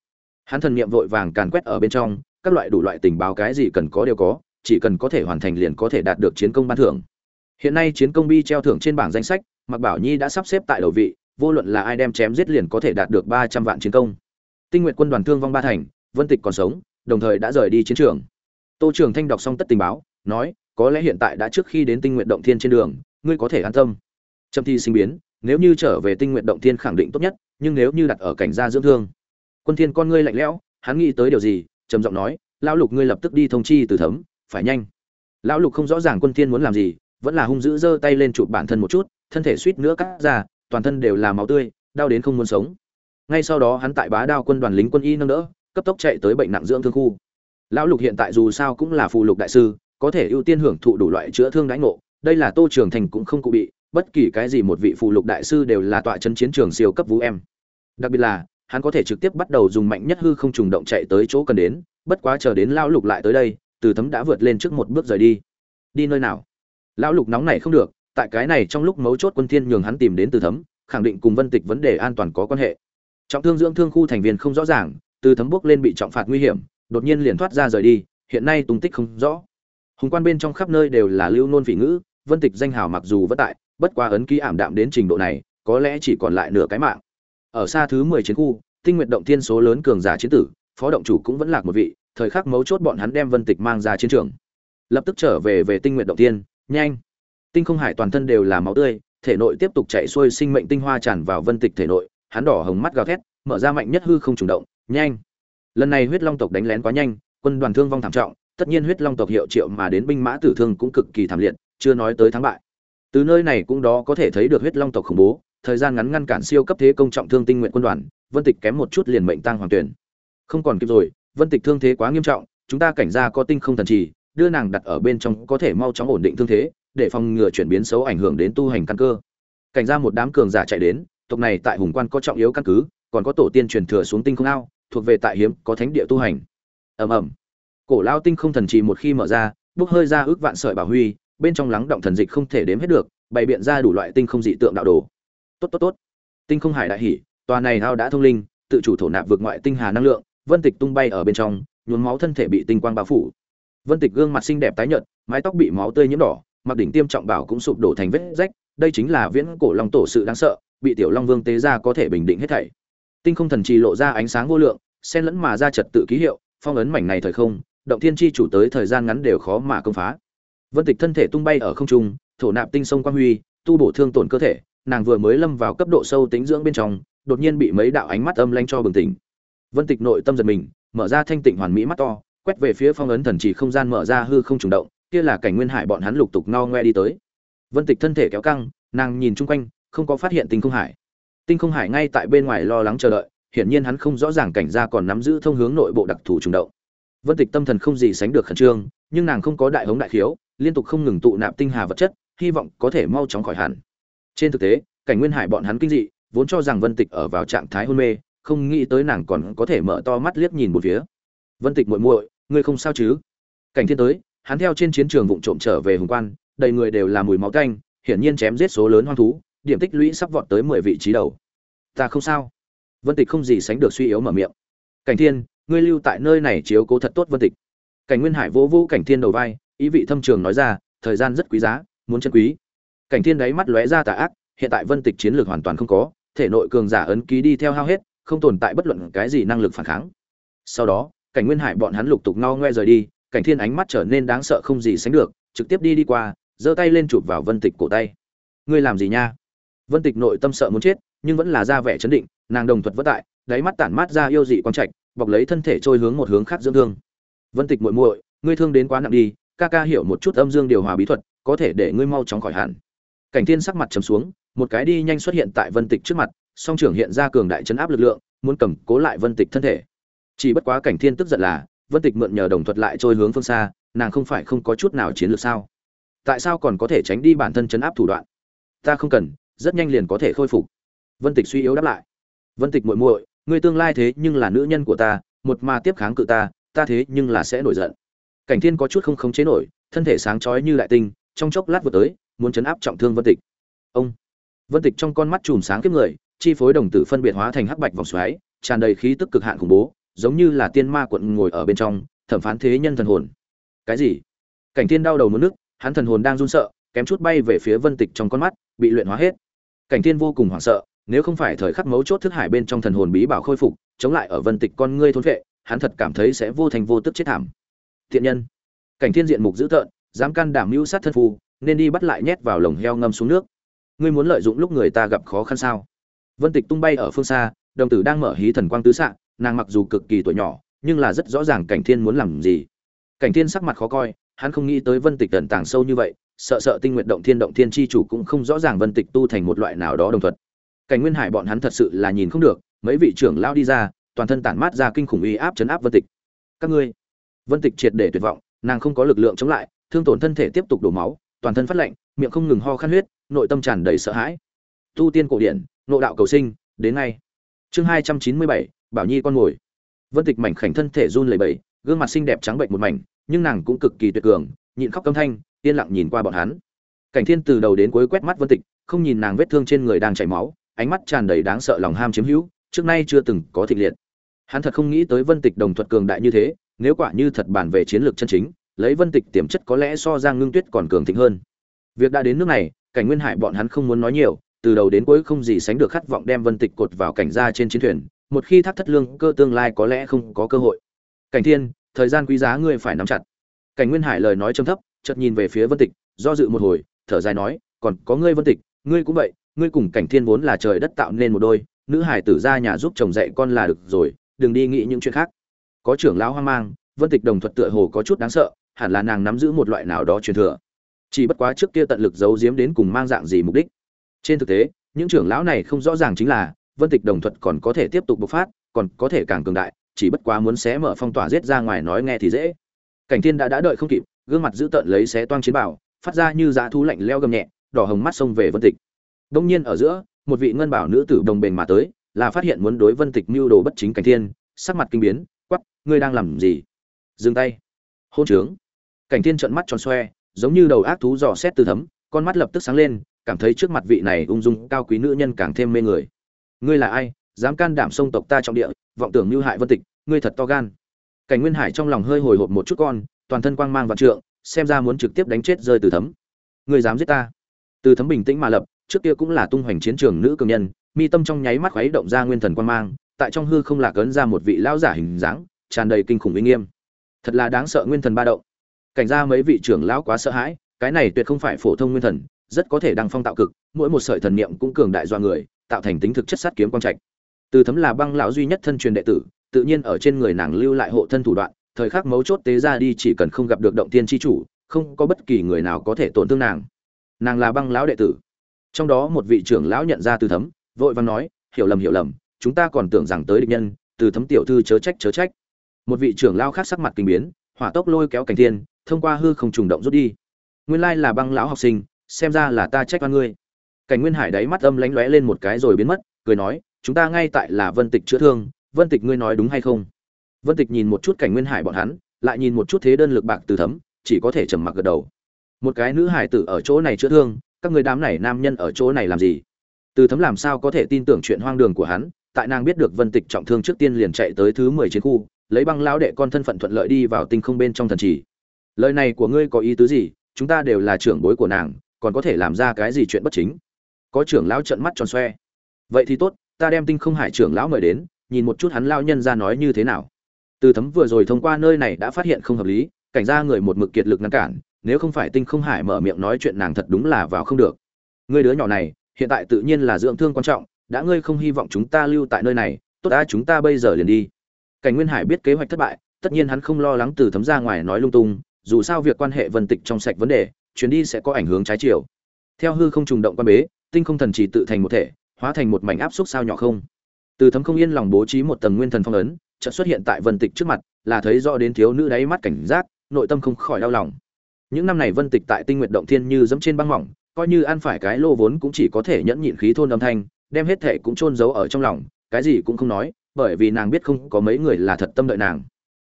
Hắn thần niệm vội vàng càn quét ở bên trong, các loại đủ loại tình báo cái gì cần có đều có, chỉ cần có thể hoàn thành liền có thể đạt được chiến công ban thưởng. Hiện nay chiến công bi treo thưởng trên bảng danh sách Mạc bảo nhi đã sắp xếp tại đầu vị, vô luận là ai đem chém giết liền có thể đạt được ba trăm vạn chiến công. Tinh Nguyệt quân đoàn thương vong ba thành, vân tịch còn sống, đồng thời đã rời đi chiến trường. Tô trường thanh đọc xong tất tình báo, nói, có lẽ hiện tại đã trước khi đến tinh Nguyệt động thiên trên đường, ngươi có thể an tâm. Trâm thi sinh biến, nếu như trở về tinh Nguyệt động thiên khẳng định tốt nhất, nhưng nếu như đặt ở cảnh gia dưỡng thương. Quân thiên con ngươi lạnh lẽo, hắn nghĩ tới điều gì, trầm giọng nói, lão lục ngươi lập tức đi thông chi từ thấm, phải nhanh. Lão lục không rõ ràng quân thiên muốn làm gì vẫn là hung dữ giơ tay lên chụp bản thân một chút, thân thể suýt nữa cắt ra, toàn thân đều là máu tươi, đau đến không muốn sống. Ngay sau đó hắn tại bá đao quân đoàn lính quân y nâng đỡ, cấp tốc chạy tới bệnh nặng dưỡng thương khu. Lão lục hiện tại dù sao cũng là phù lục đại sư, có thể ưu tiên hưởng thụ đủ loại chữa thương đánh ngộ, đây là tô trường thành cũng không cụ bị, bất kỳ cái gì một vị phù lục đại sư đều là tọa chân chiến trường siêu cấp vũ em. Đặc biệt là, hắn có thể trực tiếp bắt đầu dùng mạnh nhất hư không trùng động chạy tới chỗ cần đến, bất quá chờ đến lão lục lại tới đây, từ thấm đã vượt lên trước một bước rời đi. Đi nơi nào? Lão lục nóng này không được, tại cái này trong lúc mấu chốt quân thiên nhường hắn tìm đến từ thấm, khẳng định cùng vân tịch vấn đề an toàn có quan hệ. Trọng thương dưỡng thương khu thành viên không rõ ràng, từ thấm bước lên bị trọng phạt nguy hiểm, đột nhiên liền thoát ra rời đi, hiện nay tung tích không rõ. Hùng quan bên trong khắp nơi đều là lưu nôn phỉ ngữ, vân tịch danh hào mặc dù vẫn tại, bất qua ấn ký ảm đạm đến trình độ này, có lẽ chỉ còn lại nửa cái mạng. Ở xa thứ mười chiến khu, tinh nguyện động thiên số lớn cường giả chiến tử, phó động chủ cũng vẫn lạc một vị, thời khắc mấu chốt bọn hắn đem vân tịch mang ra chiến trường. Lập tức trở về về tinh nguyện động thiên nhanh. Tinh không hải toàn thân đều là máu tươi, thể nội tiếp tục chạy xuôi sinh mệnh tinh hoa tràn vào vân tịch thể nội, hắn đỏ hồng mắt gào thét, mở ra mạnh nhất hư không trùng động, nhanh. Lần này huyết long tộc đánh lén quá nhanh, quân đoàn thương vong thảm trọng, tất nhiên huyết long tộc hiệu triệu mà đến binh mã tử thương cũng cực kỳ thảm liệt, chưa nói tới thắng bại. Từ nơi này cũng đó có thể thấy được huyết long tộc khủng bố, thời gian ngắn ngăn cản siêu cấp thế công trọng thương tinh nguyện quân đoàn, vân tịch kém một chút liền mệnh tăng hoàng tuyển. Không còn kịp rồi, vân tịch thương thế quá nghiêm trọng, chúng ta cảnh ra có tinh không thần trì đưa nàng đặt ở bên trong có thể mau chóng ổn định thương thế, để phòng ngừa chuyển biến xấu ảnh hưởng đến tu hành căn cơ. Cảnh ra một đám cường giả chạy đến, tộc này tại hùng quan có trọng yếu căn cứ, còn có tổ tiên truyền thừa xuống tinh không ao, thuộc về tại hiếm có thánh địa tu hành. Ầm ầm. Cổ lao tinh không thần trì một khi mở ra, bốc hơi ra ước vạn sợi bảo huy, bên trong lắng động thần dịch không thể đếm hết được, bày biện ra đủ loại tinh không dị tượng đạo đồ. Tốt tốt tốt. Tinh không hải đại hỉ, tòa này ao đã thông linh, tự chủ thổ nạp vượt ngoại tinh hà năng lượng, vân tịch tung bay ở bên trong, nhuốm máu thân thể bị tinh quang bao phủ vân tịch gương mặt xinh đẹp tái nhợt, mái tóc bị máu tươi nhiễm đỏ, mặc đỉnh tiêm trọng bảo cũng sụp đổ thành vết rách, đây chính là viễn cổ long tổ sự đáng sợ, bị tiểu long vương tế ra có thể bình định hết thảy. Tinh không thần trì lộ ra ánh sáng vô lượng, xen lẫn mà ra trật tự ký hiệu, phong ấn mảnh này thời không, động thiên chi chủ tới thời gian ngắn đều khó mà công phá. Vân tịch thân thể tung bay ở không trung, thổ nạp tinh sông quang huy, tu bổ thương tổn cơ thể, nàng vừa mới lâm vào cấp độ sâu tính dưỡng bên trong, đột nhiên bị mấy đạo ánh mắt âm lanh cho bừng tỉnh. Vân tịch nội tâm giật mình, mở ra thanh tịnh hoàn mỹ mắt to quét về phía phong ấn thần chỉ không gian mở ra hư không trùng động, kia là cảnh nguyên hải bọn hắn lục tục no ngoe đi tới. Vân tịch thân thể kéo căng, nàng nhìn chung quanh, không có phát hiện tinh không hải. Tinh không hải ngay tại bên ngoài lo lắng chờ đợi, hiển nhiên hắn không rõ ràng cảnh gia còn nắm giữ thông hướng nội bộ đặc thù trùng động. Vân tịch tâm thần không gì sánh được khẩn trương, nhưng nàng không có đại hống đại khiếu, liên tục không ngừng tụ nạp tinh hà vật chất, hy vọng có thể mau chóng khỏi hẳn. Trên thực tế, cảnh nguyên hải bọn hắn kinh dị, vốn cho rằng vân tịch ở vào trạng thái hôn mê, không nghĩ tới nàng còn có thể mở to mắt liếc nhìn một phía. Vân tịch muội muội ngươi không sao chứ? Cảnh thiên tới, hắn theo trên chiến trường vụng trộm trở về hùng quan, đầy người đều là mùi máu canh hiển nhiên chém giết số lớn hoang thú, điểm tích lũy sắp vọt tới mười vị trí đầu. Ta không sao. Vân tịch không gì sánh được suy yếu mở miệng. Cảnh thiên, ngươi lưu tại nơi này chiếu cố thật tốt vân tịch. Cảnh nguyên hải vỗ vỗ cảnh thiên đầu vai, ý vị thâm trường nói ra, thời gian rất quý giá, muốn chân quý. Cảnh thiên đáy mắt lóe ra tà ác, hiện tại vân tịch chiến lược hoàn toàn không có, thể nội cường giả ấn ký đi theo hao hết, không tồn tại bất luận cái gì năng lực phản kháng. Sau đó cảnh nguyên hải bọn hắn lục tục no ngoe rời đi, cảnh thiên ánh mắt trở nên đáng sợ không gì sánh được, trực tiếp đi đi qua, giơ tay lên chụp vào vân tịch cổ tay. Ngươi làm gì nha? Vân tịch nội tâm sợ muốn chết, nhưng vẫn là ra vẻ chấn định, nàng đồng thuật vất tại, đáy mắt tản mát ra yêu dị quang trạch, bọc lấy thân thể trôi hướng một hướng khác dưỡng thương. Vân tịch muội muội, ngươi thương đến quá nặng đi, ca ca hiểu một chút âm dương điều hòa bí thuật, có thể để ngươi mau chóng khỏi hẳn. Cảnh thiên sắc mặt trầm xuống, một cái đi nhanh xuất hiện tại vân tịch trước mặt, song trưởng hiện ra cường đại chấn áp lực lượng, muốn cầm cố lại vân tịch thân thể chỉ bất quá cảnh thiên tức giận là, vân tịch mượn nhờ đồng thuật lại trôi hướng phương xa, nàng không phải không có chút nào chiến lược sao? Tại sao còn có thể tránh đi bản thân chấn áp thủ đoạn? Ta không cần, rất nhanh liền có thể khôi phục. Vân tịch suy yếu đáp lại. Vân tịch muội muội, ngươi tương lai thế nhưng là nữ nhân của ta, một mà tiếp kháng cự ta ta thế nhưng là sẽ nổi giận. Cảnh thiên có chút không khống chế nổi, thân thể sáng chói như đại tinh, trong chốc lát vừa tới, muốn chấn áp trọng thương vân tịch. Ông! Vân tịch trong con mắt chùm sáng kiếp người, chi phối đồng tử phân biệt hóa thành hắc bạch vòng xoáy, tràn đầy khí tức cực hạn khủng bố giống như là tiên ma quận ngồi ở bên trong, thẩm phán thế nhân thần hồn. Cái gì? Cảnh thiên đau đầu muốn nước, hắn thần hồn đang run sợ, kém chút bay về phía vân tịch trong con mắt, bị luyện hóa hết. Cảnh thiên vô cùng hoảng sợ, nếu không phải thời khắc mấu chốt thức hải bên trong thần hồn bí bảo khôi phục, chống lại ở vân tịch con ngươi thôn vệ, hắn thật cảm thấy sẽ vô thành vô tức chết thảm. Thiện nhân. Cảnh thiên diện mục dữ tợn, dám can đảm mưu sát thân phu nên đi bắt lại nhét vào lồng heo ngâm xuống nước. Ngươi muốn lợi dụng lúc người ta gặp khó khăn sao? Vân tịch tung bay ở phương xa, đồng tử đang mở hí thần quang tứ xạ nàng mặc dù cực kỳ tuổi nhỏ, nhưng là rất rõ ràng cảnh thiên muốn làm gì. Cảnh thiên sắc mặt khó coi, hắn không nghĩ tới vân tịch tần tàng sâu như vậy, sợ sợ tinh nguyện động thiên động thiên chi chủ cũng không rõ ràng vân tịch tu thành một loại nào đó đồng thuận. Cảnh nguyên hải bọn hắn thật sự là nhìn không được, mấy vị trưởng lao đi ra, toàn thân tản mát ra kinh khủng uy áp chấn áp vân tịch. Các ngươi, vân tịch triệt để tuyệt vọng, nàng không có lực lượng chống lại, thương tổn thân thể tiếp tục đổ máu, toàn thân phát lạnh, miệng không ngừng ho khăn huyết, nội tâm tràn đầy sợ hãi. Tu tiên cổ điển nội đạo cầu sinh, đến ngay. Chương hai trăm chín mươi bảy bảo nhi con ngồi. Vân tịch mảnh khảnh thân thể run lẩy bẩy, gương mặt xinh đẹp trắng bệnh một mảnh, nhưng nàng cũng cực kỳ tuyệt cường, nhịn khóc câm thanh, yên lặng nhìn qua bọn hắn. Cảnh thiên từ đầu đến cuối quét mắt vân tịch, không nhìn nàng vết thương trên người đang chảy máu, ánh mắt tràn đầy đáng sợ lòng ham chiếm hữu, trước nay chưa từng có thịt liệt. Hắn thật không nghĩ tới vân tịch đồng thuật cường đại như thế, nếu quả như thật bản về chiến lược chân chính, lấy vân tịch tiềm chất có lẽ so giang ngưng tuyết còn cường thịnh hơn. Việc đã đến nước này, cảnh nguyên hải bọn hắn không muốn nói nhiều, từ đầu đến cuối không gì sánh được khát vọng đem vân tịch cột vào cảnh ra trên chiến thuyền một khi thác thất lương cơ tương lai có lẽ không có cơ hội. Cảnh thiên, thời gian quý giá ngươi phải nắm chặt. Cảnh nguyên hải lời nói trầm thấp, chợt nhìn về phía vân tịch, do dự một hồi, thở dài nói, còn có ngươi vân tịch, ngươi cũng vậy, ngươi cùng cảnh thiên vốn là trời đất tạo nên một đôi, nữ hải tử ra nhà giúp chồng dạy con là được rồi, đừng đi nghĩ những chuyện khác. Có trưởng lão hoang mang, vân tịch đồng thuật tựa hồ có chút đáng sợ, hẳn là nàng nắm giữ một loại nào đó truyền thừa. Chỉ bất quá trước kia tận lực giấu giếm đến cùng mang dạng gì mục đích. Trên thực tế, những trưởng lão này không rõ ràng chính là vân tịch đồng thuật còn có thể tiếp tục bộc phát, còn có thể càng cường đại, chỉ bất quá muốn xé mở phong tỏa giết ra ngoài nói nghe thì dễ. Cảnh thiên đã đã đợi không kịp, gương mặt giữ tợn lấy xé toang chiến bảo, phát ra như dã thú lạnh leo gầm nhẹ, đỏ hồng mắt xông về vân tịch. Đông nhiên ở giữa, một vị ngân bảo nữ tử đồng bền mà tới, là phát hiện muốn đối vân tịch mưu đồ bất chính cảnh thiên, sắc mặt kinh biến quắp ngươi đang làm gì? Dừng tay. Hôn trướng. Cảnh thiên trợn mắt tròn xoe, giống như đầu ác thú dò xét từ thấm, con mắt lập tức sáng lên, cảm thấy trước mặt vị này ung dung cao quý nữ nhân càng thêm mê người ngươi là ai, dám can đảm sông tộc ta trọng địa, vọng tưởng mưu hại vân tịch, ngươi thật to gan. Cảnh nguyên hải trong lòng hơi hồi hộp một chút con, toàn thân quang mang vạn trượng, xem ra muốn trực tiếp đánh chết rơi từ thấm. Ngươi dám giết ta? Từ thấm bình tĩnh mà lập, trước kia cũng là tung hoành chiến trường nữ cường nhân, mi tâm trong nháy mắt khuấy động ra nguyên thần quang mang, tại trong hư không lạc ấn ra một vị lão giả hình dáng, tràn đầy kinh khủng uy nghiêm. Thật là đáng sợ nguyên thần ba động. Cảnh ra mấy vị trưởng lão quá sợ hãi, cái này tuyệt không phải phổ thông nguyên thần rất có thể đăng phong tạo cực, mỗi một sợi thần niệm cũng cường đại do người, tạo thành tính thực chất sát kiếm quang trạch. Từ thấm là băng lão duy nhất thân truyền đệ tử, tự nhiên ở trên người nàng lưu lại hộ thân thủ đoạn, thời khắc mấu chốt tế ra đi chỉ cần không gặp được động tiên chi chủ, không có bất kỳ người nào có thể tổn thương nàng. Nàng là băng lão đệ tử. Trong đó một vị trưởng lão nhận ra từ thấm, vội vàng nói, hiểu lầm hiểu lầm, chúng ta còn tưởng rằng tới địch nhân, từ thấm tiểu thư chớ trách chớ trách. Một vị trưởng lão khác sắc mặt kinh biến, hỏa tốc lôi kéo cảnh thiên, thông qua hư không trùng động rút đi. Nguyên lai là băng lão học sinh xem ra là ta trách oan ngươi. Cảnh nguyên hải đáy mắt âm lánh lóe lên một cái rồi biến mất, cười nói, chúng ta ngay tại là vân tịch chữa thương, vân tịch ngươi nói đúng hay không? Vân tịch nhìn một chút cảnh nguyên hải bọn hắn, lại nhìn một chút thế đơn lực bạc từ thấm, chỉ có thể trầm mặc gật đầu. Một cái nữ hải tử ở chỗ này chữa thương, các người đám này nam nhân ở chỗ này làm gì? Từ thấm làm sao có thể tin tưởng chuyện hoang đường của hắn? Tại nàng biết được vân tịch trọng thương trước tiên liền chạy tới thứ mười chiến khu, lấy băng lão đệ con thân phận thuận lợi đi vào tinh không bên trong thần trì. Lời này của ngươi có ý tứ gì? Chúng ta đều là trưởng bối của nàng còn có thể làm ra cái gì chuyện bất chính? Có trưởng lão trợn mắt tròn xoe. Vậy thì tốt, ta đem tinh không hải trưởng lão mời đến, nhìn một chút hắn lao nhân ra nói như thế nào. Từ thấm vừa rồi thông qua nơi này đã phát hiện không hợp lý, cảnh ra người một mực kiệt lực ngăn cản, nếu không phải tinh không hải mở miệng nói chuyện nàng thật đúng là vào không được. Người đứa nhỏ này, hiện tại tự nhiên là dưỡng thương quan trọng, đã ngươi không hy vọng chúng ta lưu tại nơi này, tốt đã chúng ta bây giờ liền đi. Cảnh nguyên hải biết kế hoạch thất bại, tất nhiên hắn không lo lắng từ thấm ra ngoài nói lung tung, dù sao việc quan hệ vân tịch trong sạch vấn đề chuyến đi sẽ có ảnh hưởng trái chiều. Theo hư không trùng động quan bế, tinh không thần chỉ tự thành một thể, hóa thành một mảnh áp xúc sao nhỏ không. Từ thấm không yên lòng bố trí một tầng nguyên thần phong ấn, chợt xuất hiện tại vân tịch trước mặt, là thấy rõ đến thiếu nữ đáy mắt cảnh giác, nội tâm không khỏi đau lòng. Những năm này vân tịch tại tinh nguyện động thiên như dẫm trên băng mỏng, coi như ăn phải cái lô vốn cũng chỉ có thể nhẫn nhịn khí thôn âm thanh, đem hết thệ cũng chôn giấu ở trong lòng, cái gì cũng không nói, bởi vì nàng biết không có mấy người là thật tâm đợi nàng.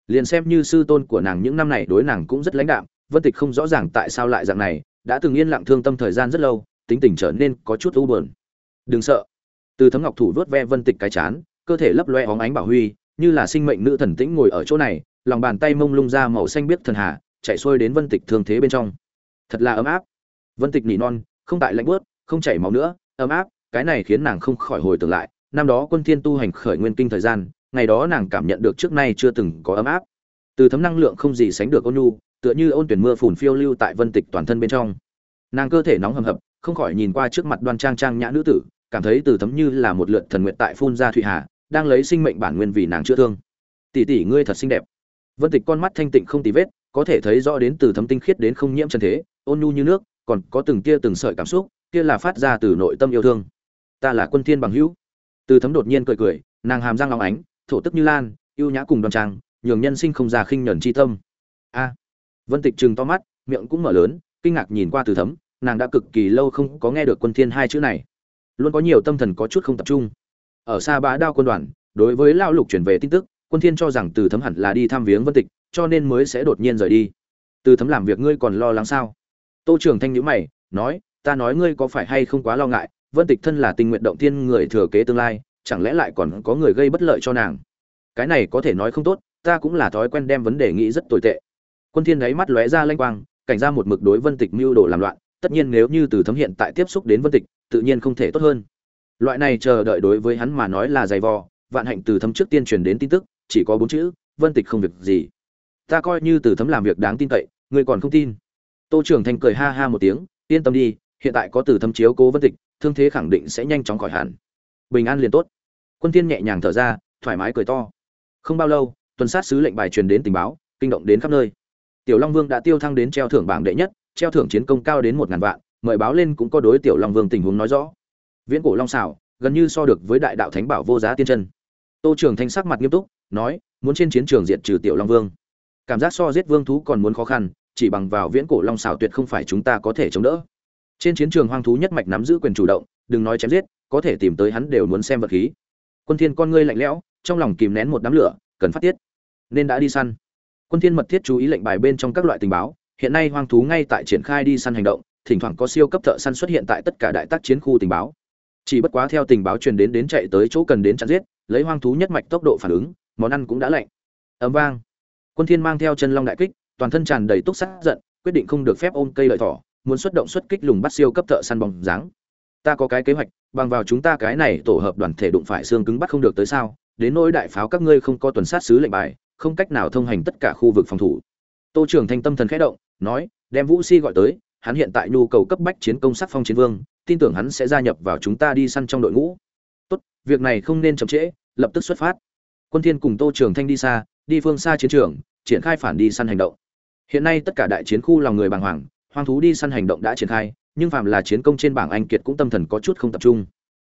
Liền xem như sư tôn của nàng những năm này đối nàng cũng rất lãnh đạm vân tịch không rõ ràng tại sao lại dạng này đã từng yên lặng thương tâm thời gian rất lâu tính tình trở nên có chút u buồn. Đừng sợ. Từ thấm ngọc thủ vớt ve vân tịch cái chán cơ thể lấp loe óng ánh bảo huy như là sinh mệnh nữ thần tĩnh ngồi ở chỗ này lòng bàn tay mông lung ra màu xanh biếc thần hà chạy xuôi đến vân tịch thương thế bên trong. Thật là ấm áp. Vân tịch nỉ non không tại lạnh buốt, không chảy máu nữa ấm áp cái này khiến nàng không khỏi hồi tưởng lại năm đó quân thiên tu hành khởi nguyên kinh thời gian ngày đó nàng cảm nhận được trước nay chưa từng có ấm áp. Từ thấm năng lượng không gì sánh được ôn nhu tựa như ôn tuyển mưa phùn phiêu lưu tại vân tịch toàn thân bên trong. Nàng cơ thể nóng hầm hập, không khỏi nhìn qua trước mặt đoan trang trang nhã nữ tử, cảm thấy từ thấm như là một lượt thần nguyện tại phun ra thụy hà, đang lấy sinh mệnh bản nguyên vì nàng chữa thương. Tỷ tỷ, ngươi thật xinh đẹp. Vân tịch con mắt thanh tịnh không tì vết, có thể thấy rõ đến từ thấm tinh khiết đến không nhiễm chân thế, ôn nhu như nước, còn có từng tia từng sợi cảm xúc, kia là phát ra từ nội tâm yêu thương. Ta là quân thiên bằng hữu. Từ thấm đột nhiên cười cười, nàng hàm răng long ánh, thổ tức như lan yêu nhã cùng đoan trang, nhường nhân sinh không già khinh nhẫn chi tâm. A vân tịch trừng to mắt, miệng cũng mở lớn, kinh ngạc nhìn qua từ thấm, nàng đã cực kỳ lâu không có nghe được quân thiên hai chữ này. Luôn có nhiều tâm thần có chút không tập trung. Ở xa bá đao quân đoàn, đối với lao lục chuyển về tin tức, quân thiên cho rằng từ thấm hẳn là đi thăm viếng vân tịch, cho nên mới sẽ đột nhiên rời đi. Từ thấm làm việc ngươi còn lo lắng sao? Tô trưởng thanh nhíu mày, nói, ta nói ngươi có phải hay không quá lo ngại, vân tịch thân là tình nguyện động thiên người thừa kế tương lai, chẳng lẽ lại còn có người gây bất lợi cho nàng? Cái này có thể nói không tốt, ta cũng là thói quen đem vấn đề nghĩ rất tồi tệ quân thiên đáy mắt lóe ra lanh quang, cảnh ra một mực đối vân tịch mưu đồ làm loạn, tất nhiên nếu như từ thấm hiện tại tiếp xúc đến vân tịch, tự nhiên không thể tốt hơn. Loại này chờ đợi đối với hắn mà nói là dày vò, vạn hạnh từ thấm trước tiên truyền đến tin tức, chỉ có bốn chữ, vân tịch không việc gì. Ta coi như từ thấm làm việc đáng tin cậy, ngươi còn không tin. Tô trưởng thành cười ha ha một tiếng, yên tâm đi, hiện tại có từ thấm chiếu cố vân tịch, thương thế khẳng định sẽ nhanh chóng khỏi hẳn. Bình an liền tốt. Quân tiên nhẹ nhàng thở ra, thoải mái cười to. Không bao lâu, tuần sát sứ lệnh bài truyền đến tình báo, kinh động đến khắp nơi tiểu long vương đã tiêu thăng đến treo thưởng bảng đệ nhất, treo thưởng chiến công cao đến một ngàn vạn, mời báo lên cũng có đối tiểu long vương tình huống nói rõ. Viễn cổ long xảo gần như so được với đại đạo thánh bảo vô giá tiên chân. Tô trường thanh sắc mặt nghiêm túc, nói, muốn trên chiến trường diệt trừ tiểu long vương. Cảm giác so giết vương thú còn muốn khó khăn, chỉ bằng vào viễn cổ long xảo tuyệt không phải chúng ta có thể chống đỡ. Trên chiến trường hoang thú nhất mạch nắm giữ quyền chủ động, đừng nói chém giết, có thể tìm tới hắn đều muốn xem vật khí. Quân thiên con ngươi lạnh lẽo, trong lòng kìm nén một đám lửa, cần phát tiết. Nên đã đi săn quân thiên mật thiết chú ý lệnh bài bên trong các loại tình báo, hiện nay hoang thú ngay tại triển khai đi săn hành động, thỉnh thoảng có siêu cấp thợ săn xuất hiện tại tất cả đại tác chiến khu tình báo. Chỉ bất quá theo tình báo truyền đến đến chạy tới chỗ cần đến chặn giết, lấy hoang thú nhất mạch tốc độ phản ứng, món ăn cũng đã lạnh. Ấm vang. Quân thiên mang theo chân long đại kích, toàn thân tràn đầy túc sát giận, quyết định không được phép ôm cây lợi thỏ, muốn xuất động xuất kích lùng bắt siêu cấp thợ săn bóng dáng. Ta có cái kế hoạch, bằng vào chúng ta cái này tổ hợp đoàn thể đụng phải xương cứng bắt không được tới sao, đến nỗi đại pháo các ngươi không có tuần sát sứ lệnh bài không cách nào thông hành tất cả khu vực phòng thủ. Tô Trường thanh tâm thần khẽ động, nói, đem vũ si gọi tới, hắn hiện tại nhu cầu cấp bách chiến công sắc phong chiến vương, tin tưởng hắn sẽ gia nhập vào chúng ta đi săn trong đội ngũ. Tốt, việc này không nên chậm trễ, lập tức xuất phát. Quân thiên cùng tô trường thanh đi xa, đi phương xa chiến trường, triển khai phản đi săn hành động. Hiện nay tất cả đại chiến khu lòng người bàng hoàng, hoang thú đi săn hành động đã triển khai, nhưng phàm là chiến công trên bảng anh kiệt cũng tâm thần có chút không tập trung.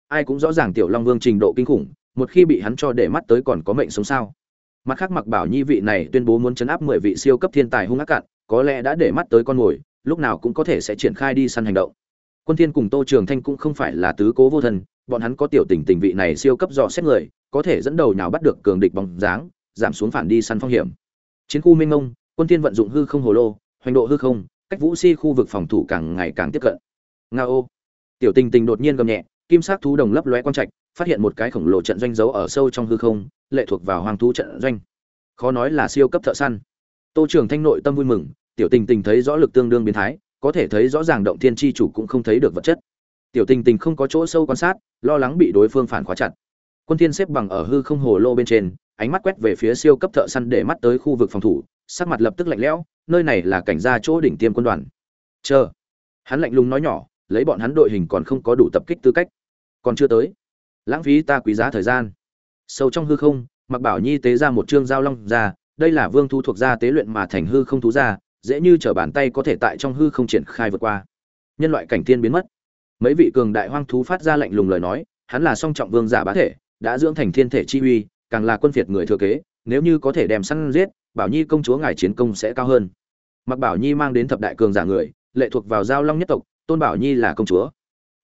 Ai cũng rõ ràng tiểu long vương trình độ kinh khủng, một khi bị hắn cho để mắt tới còn có mệnh sống sao? Mặt khác mặc bảo nhi vị này tuyên bố muốn chấn áp mười vị siêu cấp thiên tài hung ác cạn, có lẽ đã để mắt tới con mồi lúc nào cũng có thể sẽ triển khai đi săn hành động. Quân thiên cùng tô trường thanh cũng không phải là tứ cố vô thần, bọn hắn có tiểu tình tình vị này siêu cấp dò xét người, có thể dẫn đầu nào bắt được cường địch bóng dáng, giảm xuống phản đi săn phong hiểm. Chiến khu minh ngông quân thiên vận dụng hư không hồ lô, hoành độ hư không, cách vũ si khu vực phòng thủ càng ngày càng tiếp cận. Nga ô tiểu tình tình đột nhiên gầm nhẹ kim sắc thú đồng lấp lóe quang trạch, phát hiện một cái khổng lồ trận doanh giấu ở sâu trong hư không, lệ thuộc vào hoàng thú trận doanh. Khó nói là siêu cấp thợ săn. Tô trưởng thanh nội tâm vui mừng, tiểu tình tình thấy rõ lực tương đương biến thái, có thể thấy rõ ràng động thiên chi chủ cũng không thấy được vật chất. Tiểu tình tình không có chỗ sâu quan sát, lo lắng bị đối phương phản khóa chặt. Quân thiên xếp bằng ở hư không hồ lô bên trên, ánh mắt quét về phía siêu cấp thợ săn để mắt tới khu vực phòng thủ, sắc mặt lập tức lạnh lẽo, nơi này là cảnh gia chỗ đỉnh tiêm quân đoàn. Chờ. Hắn lạnh lùng nói nhỏ, lấy bọn hắn đội hình còn không có đủ tập kích tư cách còn chưa tới. Lãng phí ta quý giá thời gian. Sâu trong hư không mặc bảo nhi tế ra một trương giao long ra, đây là vương thu thuộc gia tế luyện mà thành hư không thú ra dễ như trở bàn tay có thể tại trong hư không triển khai vượt qua. Nhân loại cảnh tiên biến mất. Mấy vị cường đại hoang thú phát ra lạnh lùng lời nói, hắn là song trọng vương giả bá thể, đã dưỡng thành thiên thể chi uy, càng là quân phiệt người thừa kế, nếu như có thể đem săn giết, bảo nhi công chúa ngài chiến công sẽ cao hơn. Mặc bảo nhi mang đến thập đại cường giả người, lệ thuộc vào giao long nhất tộc, tôn bảo nhi là công chúa.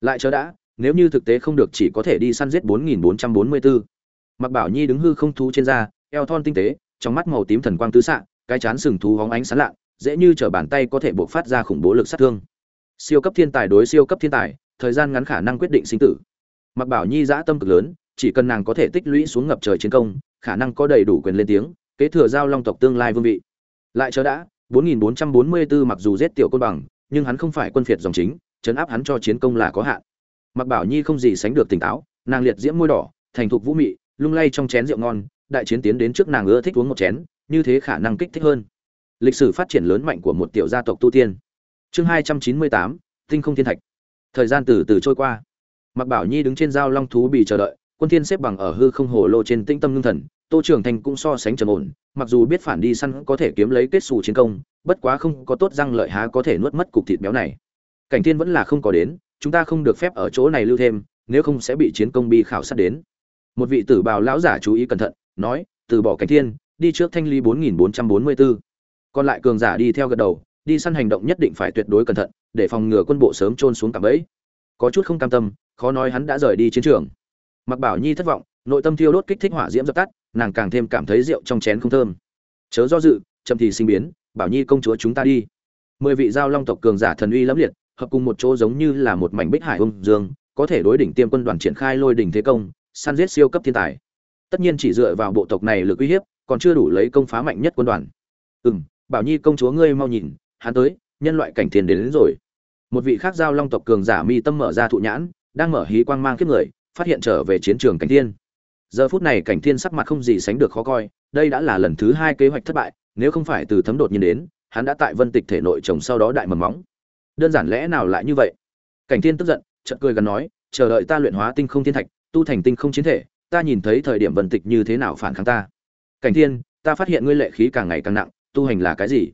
Lại chớ đã nếu như thực tế không được chỉ có thể đi săn giết 4444. Mặc Bảo Nhi đứng hư không thú trên da, eo thon tinh tế, trong mắt màu tím thần quang tứ xạ, cái chán sừng thú hóng ánh sáng lạ, dễ như trở bàn tay có thể bộc phát ra khủng bố lực sát thương. Siêu cấp thiên tài đối siêu cấp thiên tài, thời gian ngắn khả năng quyết định sinh tử. Mặc Bảo Nhi dã tâm cực lớn, chỉ cần nàng có thể tích lũy xuống ngập trời chiến công, khả năng có đầy đủ quyền lên tiếng, kế thừa giao long tộc tương lai vương vị. Lại chờ đã, 4444 mặc dù giết tiểu côn bằng, nhưng hắn không phải quân phiệt dòng chính, chấn áp hắn cho chiến công là có hạn mặc bảo nhi không gì sánh được tỉnh táo, nàng liệt diễm môi đỏ, thành thục vũ mị, lung lay trong chén rượu ngon, đại chiến tiến đến trước nàng ưa thích uống một chén, như thế khả năng kích thích hơn. Lịch sử phát triển lớn mạnh của một tiểu gia tộc tu tiên. Chương hai trăm chín mươi tám, tinh không thiên thạch. Thời gian từ từ trôi qua. Mặc bảo nhi đứng trên dao long thú bị chờ đợi, quân thiên xếp bằng ở hư không hồ lô trên tinh tâm ngưng thần, tô trưởng thành cũng so sánh trầm ổn, mặc dù biết phản đi săn có thể kiếm lấy kết xù chiến công, bất quá không có tốt răng lợi há có thể nuốt mất cục thịt béo này. Cảnh thiên vẫn là không có đến chúng ta không được phép ở chỗ này lưu thêm, nếu không sẽ bị chiến công bi khảo sát đến. Một vị tử bào lão giả chú ý cẩn thận, nói, từ bỏ cảnh thiên, đi trước thanh ly bốn nghìn bốn trăm bốn mươi bốn còn lại cường giả đi theo gật đầu, đi săn hành động nhất định phải tuyệt đối cẩn thận, để phòng ngừa quân bộ sớm trôn xuống cạm bẫy. Có chút không cam tâm, khó nói hắn đã rời đi chiến trường. Mặc bảo nhi thất vọng, nội tâm thiêu đốt kích thích hỏa diễm dập tắt, nàng càng thêm cảm thấy rượu trong chén không thơm. Chớ do dự, chậm thì sinh biến, bảo nhi công chúa chúng ta đi. Mười vị giao long tộc cường giả thần uy lẫm liệt hợp cùng một chỗ giống như là một mảnh bích hải ung dương có thể đối đỉnh tiêm quân đoàn triển khai lôi đỉnh thế công săn giết siêu cấp thiên tài. Tất nhiên chỉ dựa vào bộ tộc này lực uy hiếp còn chưa đủ lấy công phá mạnh nhất quân đoàn. Ừm bảo nhi công chúa ngươi mau nhìn hắn tới nhân loại cảnh thiên đến, đến rồi. Một vị khác giao long tộc cường giả mi tâm mở ra thụ nhãn đang mở hí quang mang kiếp người phát hiện trở về chiến trường cảnh thiên. Giờ phút này cảnh thiên sắc mặt không gì sánh được khó coi đây đã là lần thứ hai kế hoạch thất bại nếu không phải từ thấm đột nhiên đến hắn đã tại vân tịch thể nội trồng sau đó đại mầm móng đơn giản lẽ nào lại như vậy? Cảnh thiên tức giận, chợt cười gần nói, chờ đợi ta luyện hóa tinh không thiên thạch, tu thành tinh không chiến thể, ta nhìn thấy thời điểm vần tịch như thế nào phản kháng ta. Cảnh thiên, ta phát hiện ngươi lệ khí càng ngày càng nặng, tu hành là cái gì?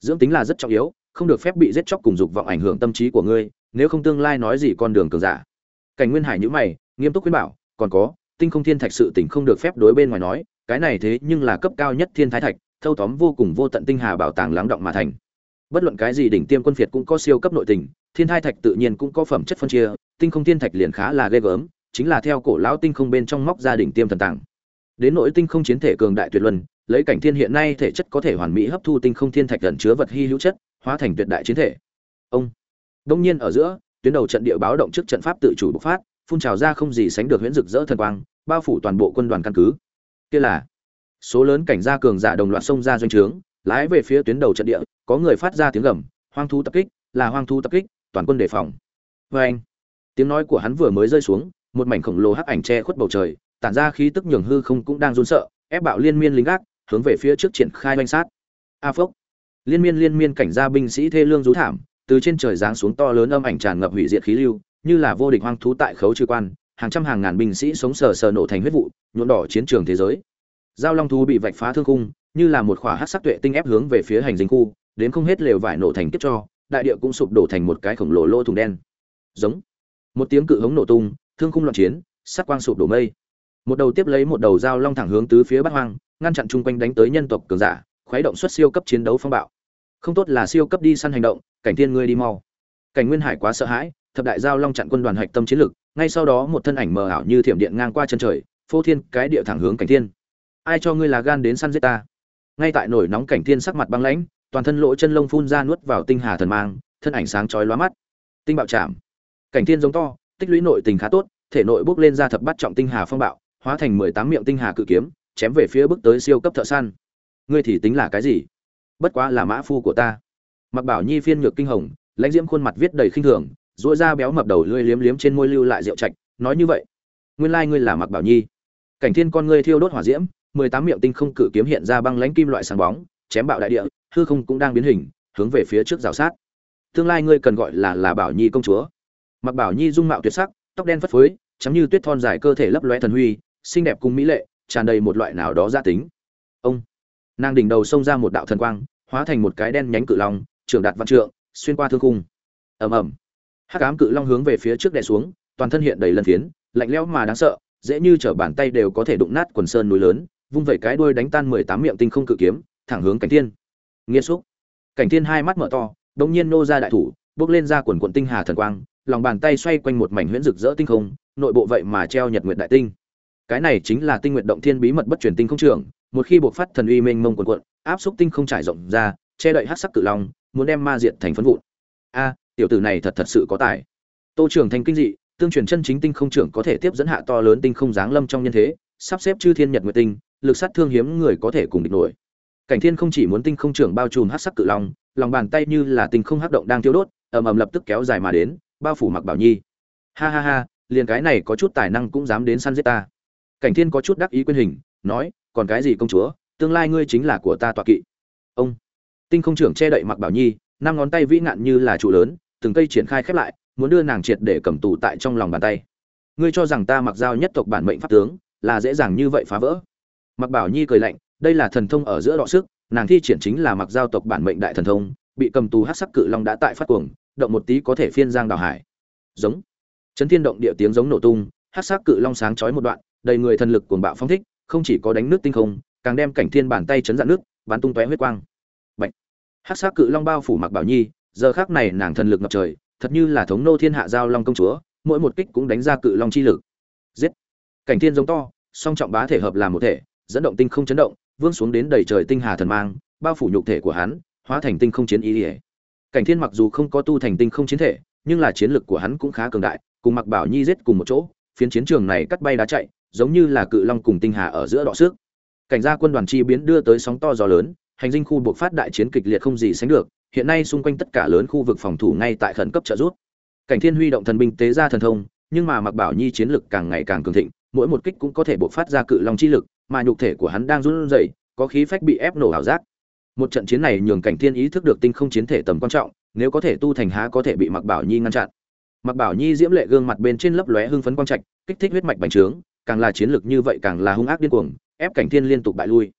Dưỡng tính là rất trọng yếu, không được phép bị giết chóc cùng dục vọng ảnh hưởng tâm trí của ngươi, nếu không tương lai nói gì con đường cường giả. Cảnh nguyên hải nhữ mày, nghiêm túc khuyên bảo, còn có, tinh không thiên thạch sự tỉnh không được phép đối bên ngoài nói, cái này thế nhưng là cấp cao nhất thiên thái thạch, thâu tóm vô cùng vô tận tinh hà bảo tàng lắng động mà thành bất luận cái gì đỉnh tiêm quân phiệt cũng có siêu cấp nội tình, thiên thai thạch tự nhiên cũng có phẩm chất phân chia, tinh không thiên thạch liền khá là ghê gớm, chính là theo cổ lão tinh không bên trong móc ra đỉnh tiêm thần tàng. Đến nỗi tinh không chiến thể cường đại tuyệt luân, lấy cảnh thiên hiện nay thể chất có thể hoàn mỹ hấp thu tinh không thiên thạch gần chứa vật hy hữu chất, hóa thành tuyệt đại chiến thể. Ông. Đông nhiên ở giữa, tuyến đầu trận địa báo động trước trận pháp tự chủ bộc phát, phun trào ra không gì sánh được huyễn rực rỡ thần quang, bao phủ toàn bộ quân đoàn căn cứ. Kia là số lớn cảnh gia cường giả đồng loạt xông ra doanh trướng lái về phía tuyến đầu trận địa, có người phát ra tiếng gầm, hoang thú tập kích, là hoang thú tập kích, toàn quân đề phòng. Vê anh, tiếng nói của hắn vừa mới rơi xuống, một mảnh khổng lồ hắc ảnh che khuất bầu trời, tản ra khí tức nhường hư không cũng đang run sợ, ép bạo liên miên lính gác, hướng về phía trước triển khai oanh sát. A phốc. Liên miên liên miên cảnh gia binh sĩ thê lương rú thảm, từ trên trời giáng xuống to lớn âm ảnh tràn ngập hủy diệt khí lưu, như là vô địch hoang thú tại khấu trừ quan, hàng trăm hàng ngàn binh sĩ sống sờ sờ nổ thành huyết vụ, nhuộm đỏ chiến trường thế giới. Giao long thú bị vạch phá thương khung như là một khỏa hát sắc tuệ tinh ép hướng về phía hành dinh khu, đến không hết lều vải nổ thành kiếp cho, đại địa cũng sụp đổ thành một cái khổng lồ lỗ thùng đen. Giống. Một tiếng cự hống nổ tung, thương khung loạn chiến, sắc quang sụp đổ mây. Một đầu tiếp lấy một đầu dao long thẳng hướng tứ phía bắc hoang, ngăn chặn chung quanh đánh tới nhân tộc cường giả, khuấy động xuất siêu cấp chiến đấu phong bạo. Không tốt là siêu cấp đi săn hành động, cảnh thiên ngươi đi mau. Cảnh nguyên hải quá sợ hãi, thập đại giao long chặn quân đoàn hạch tâm chiến lực, ngay sau đó một thân ảnh mờ ảo như thiểm điện ngang qua chân trời, phô thiên cái địa thẳng hướng cảnh thiên ai cho ngươi là gan đến săn giết ta? Ngay tại nổi nóng cảnh thiên sắc mặt băng lãnh, toàn thân lỗ chân lông phun ra nuốt vào tinh hà thần mang, thân ảnh sáng chói lóa mắt. Tinh bạo chạm. Cảnh thiên giống to, tích lũy nội tình khá tốt, thể nội bốc lên ra thập bắt trọng tinh hà phong bạo, hóa thành mười tám miệng tinh hà cự kiếm, chém về phía bước tới siêu cấp thợ săn. Ngươi thì tính là cái gì? Bất quá là mã phu của ta. Mặc bảo nhi phiên nhược kinh hồng, lãnh diễm khuôn mặt viết đầy khinh thường dỗi da béo mập đầu lưỡi liếm liếm trên môi lưu lại rượu trạch, nói như vậy. Nguyên lai ngươi là mặc bảo nhi. Cảnh thiên con ngươi thiêu đốt hỏa diễm mười tám miệng tinh không cự kiếm hiện ra băng lãnh kim loại sáng bóng, chém bạo đại địa, hư không cũng đang biến hình, hướng về phía trước rào sát. Tương lai ngươi cần gọi là là bảo nhi công chúa. Mặc bảo nhi dung mạo tuyệt sắc, tóc đen phất phới chấm như tuyết thon dài cơ thể lấp loe thần huy, xinh đẹp cùng mỹ lệ, tràn đầy một loại nào đó gia tính. Ông, nàng đỉnh đầu xông ra một đạo thần quang, hóa thành một cái đen nhánh cự long trưởng đạt văn trượng, xuyên qua thương cung ầm ầm. Hắc ám cự long hướng về phía trước đè xuống, toàn thân hiện đầy lân phiến, lạnh lẽo mà đáng sợ, dễ như chở bàn tay đều có thể đụng nát quần sơn núi lớn vung vẩy cái đuôi đánh tan mười tám miệng tinh không cự kiếm, thẳng hướng cảnh thiên. Nghiên xúc. Cảnh thiên hai mắt mở to đống nhiên nô ra đại thủ, bước lên ra quần quần tinh hà thần quang, lòng bàn tay xoay quanh một mảnh huyễn rực rỡ tinh không, nội bộ vậy mà treo nhật nguyệt đại tinh. Cái này chính là tinh nguyện động thiên bí mật bất truyền tinh không trường, một khi buộc phát thần uy mênh mông quần quận, áp xúc tinh không trải rộng ra, che đậy hắc sắc cự long, muốn đem ma diệt thành phấn vụn. A, tiểu tử này thật thật sự có tài. Tô trưởng thành kinh dị, tương truyền chân chính tinh không trưởng có thể tiếp dẫn hạ to lớn tinh không giáng lâm trong nhân thế sắp xếp chư thiên nhật nguyệt tinh, lực sát thương hiếm người có thể cùng địch nổi. Cảnh thiên không chỉ muốn tinh không trưởng bao trùm hắc sắc cự long, lòng bàn tay như là tinh không hắc động đang thiêu đốt, ầm ầm lập tức kéo dài mà đến, bao phủ mặc bảo nhi. Ha ha ha, liền cái này có chút tài năng cũng dám đến săn giết ta. Cảnh thiên có chút đắc ý quyên hình, nói, còn cái gì công chúa, tương lai ngươi chính là của ta tọa kỵ. Ông. Tinh không trưởng che đậy mặc bảo nhi, năm ngón tay vĩ ngạn như là trụ lớn, từng cây triển khai khép lại, muốn đưa nàng triệt để cầm tù tại trong lòng bàn tay. Ngươi cho rằng ta mặc giao nhất tộc bản mệnh pháp tướng là dễ dàng như vậy phá vỡ. Mặc bảo nhi cười lạnh, đây là thần thông ở giữa đọ sức, nàng thi triển chính là mặc giao tộc bản mệnh đại thần thông, bị cầm tù hát sắc cự long đã tại phát cuồng, động một tí có thể phiên giang đào hải. Giống. Chấn thiên động địa tiếng giống nổ tung hát sắc cự long sáng chói một đoạn, đầy người thần lực cuồng bạo phong thích, không chỉ có đánh nước tinh không, càng đem cảnh thiên bàn tay chấn dạn nước, bắn tung tóe huyết quang. Bạch. hát sắc cự long bao phủ mặc bảo nhi, giờ khác này nàng thần lực ngập trời, thật như là thống nô thiên hạ giao long công chúa, mỗi một kích cũng đánh ra cự long chi lực cảnh thiên giống to, song trọng bá thể hợp làm một thể, dẫn động tinh không chấn động, vương xuống đến đầy trời tinh hà thần mang, bao phủ nhục thể của hắn, hóa thành tinh không chiến ý ỉa cảnh thiên mặc dù không có tu thành tinh không chiến thể, nhưng là chiến lực của hắn cũng khá cường đại, cùng mặc bảo nhi giết cùng một chỗ, phiến chiến trường này cắt bay đá chạy, giống như là cự long cùng tinh hà ở giữa đọ xước. Cảnh gia quân đoàn chi biến đưa tới sóng to gió lớn, hành dinh khu buộc phát đại chiến kịch liệt không gì sánh được, hiện nay xung quanh tất cả lớn khu vực phòng thủ ngay tại khẩn cấp trợ rút cảnh thiên huy động thần binh tế ra thần thông, nhưng mà mặc bảo nhi chiến lực càng ngày càng cường thịnh mỗi một kích cũng có thể bộc phát ra cự long chi lực, mà nhục thể của hắn đang run rẩy, có khí phách bị ép nổ ảo giác. Một trận chiến này nhường cảnh thiên ý thức được tinh không chiến thể tầm quan trọng, nếu có thể tu thành há có thể bị mặc bảo nhi ngăn chặn. Mặc bảo nhi diễm lệ gương mặt bên trên lấp lóe hưng phấn quang trạch, kích thích huyết mạch bành trướng, càng là chiến lực như vậy càng là hung ác điên cuồng, ép cảnh thiên liên tục bại lui.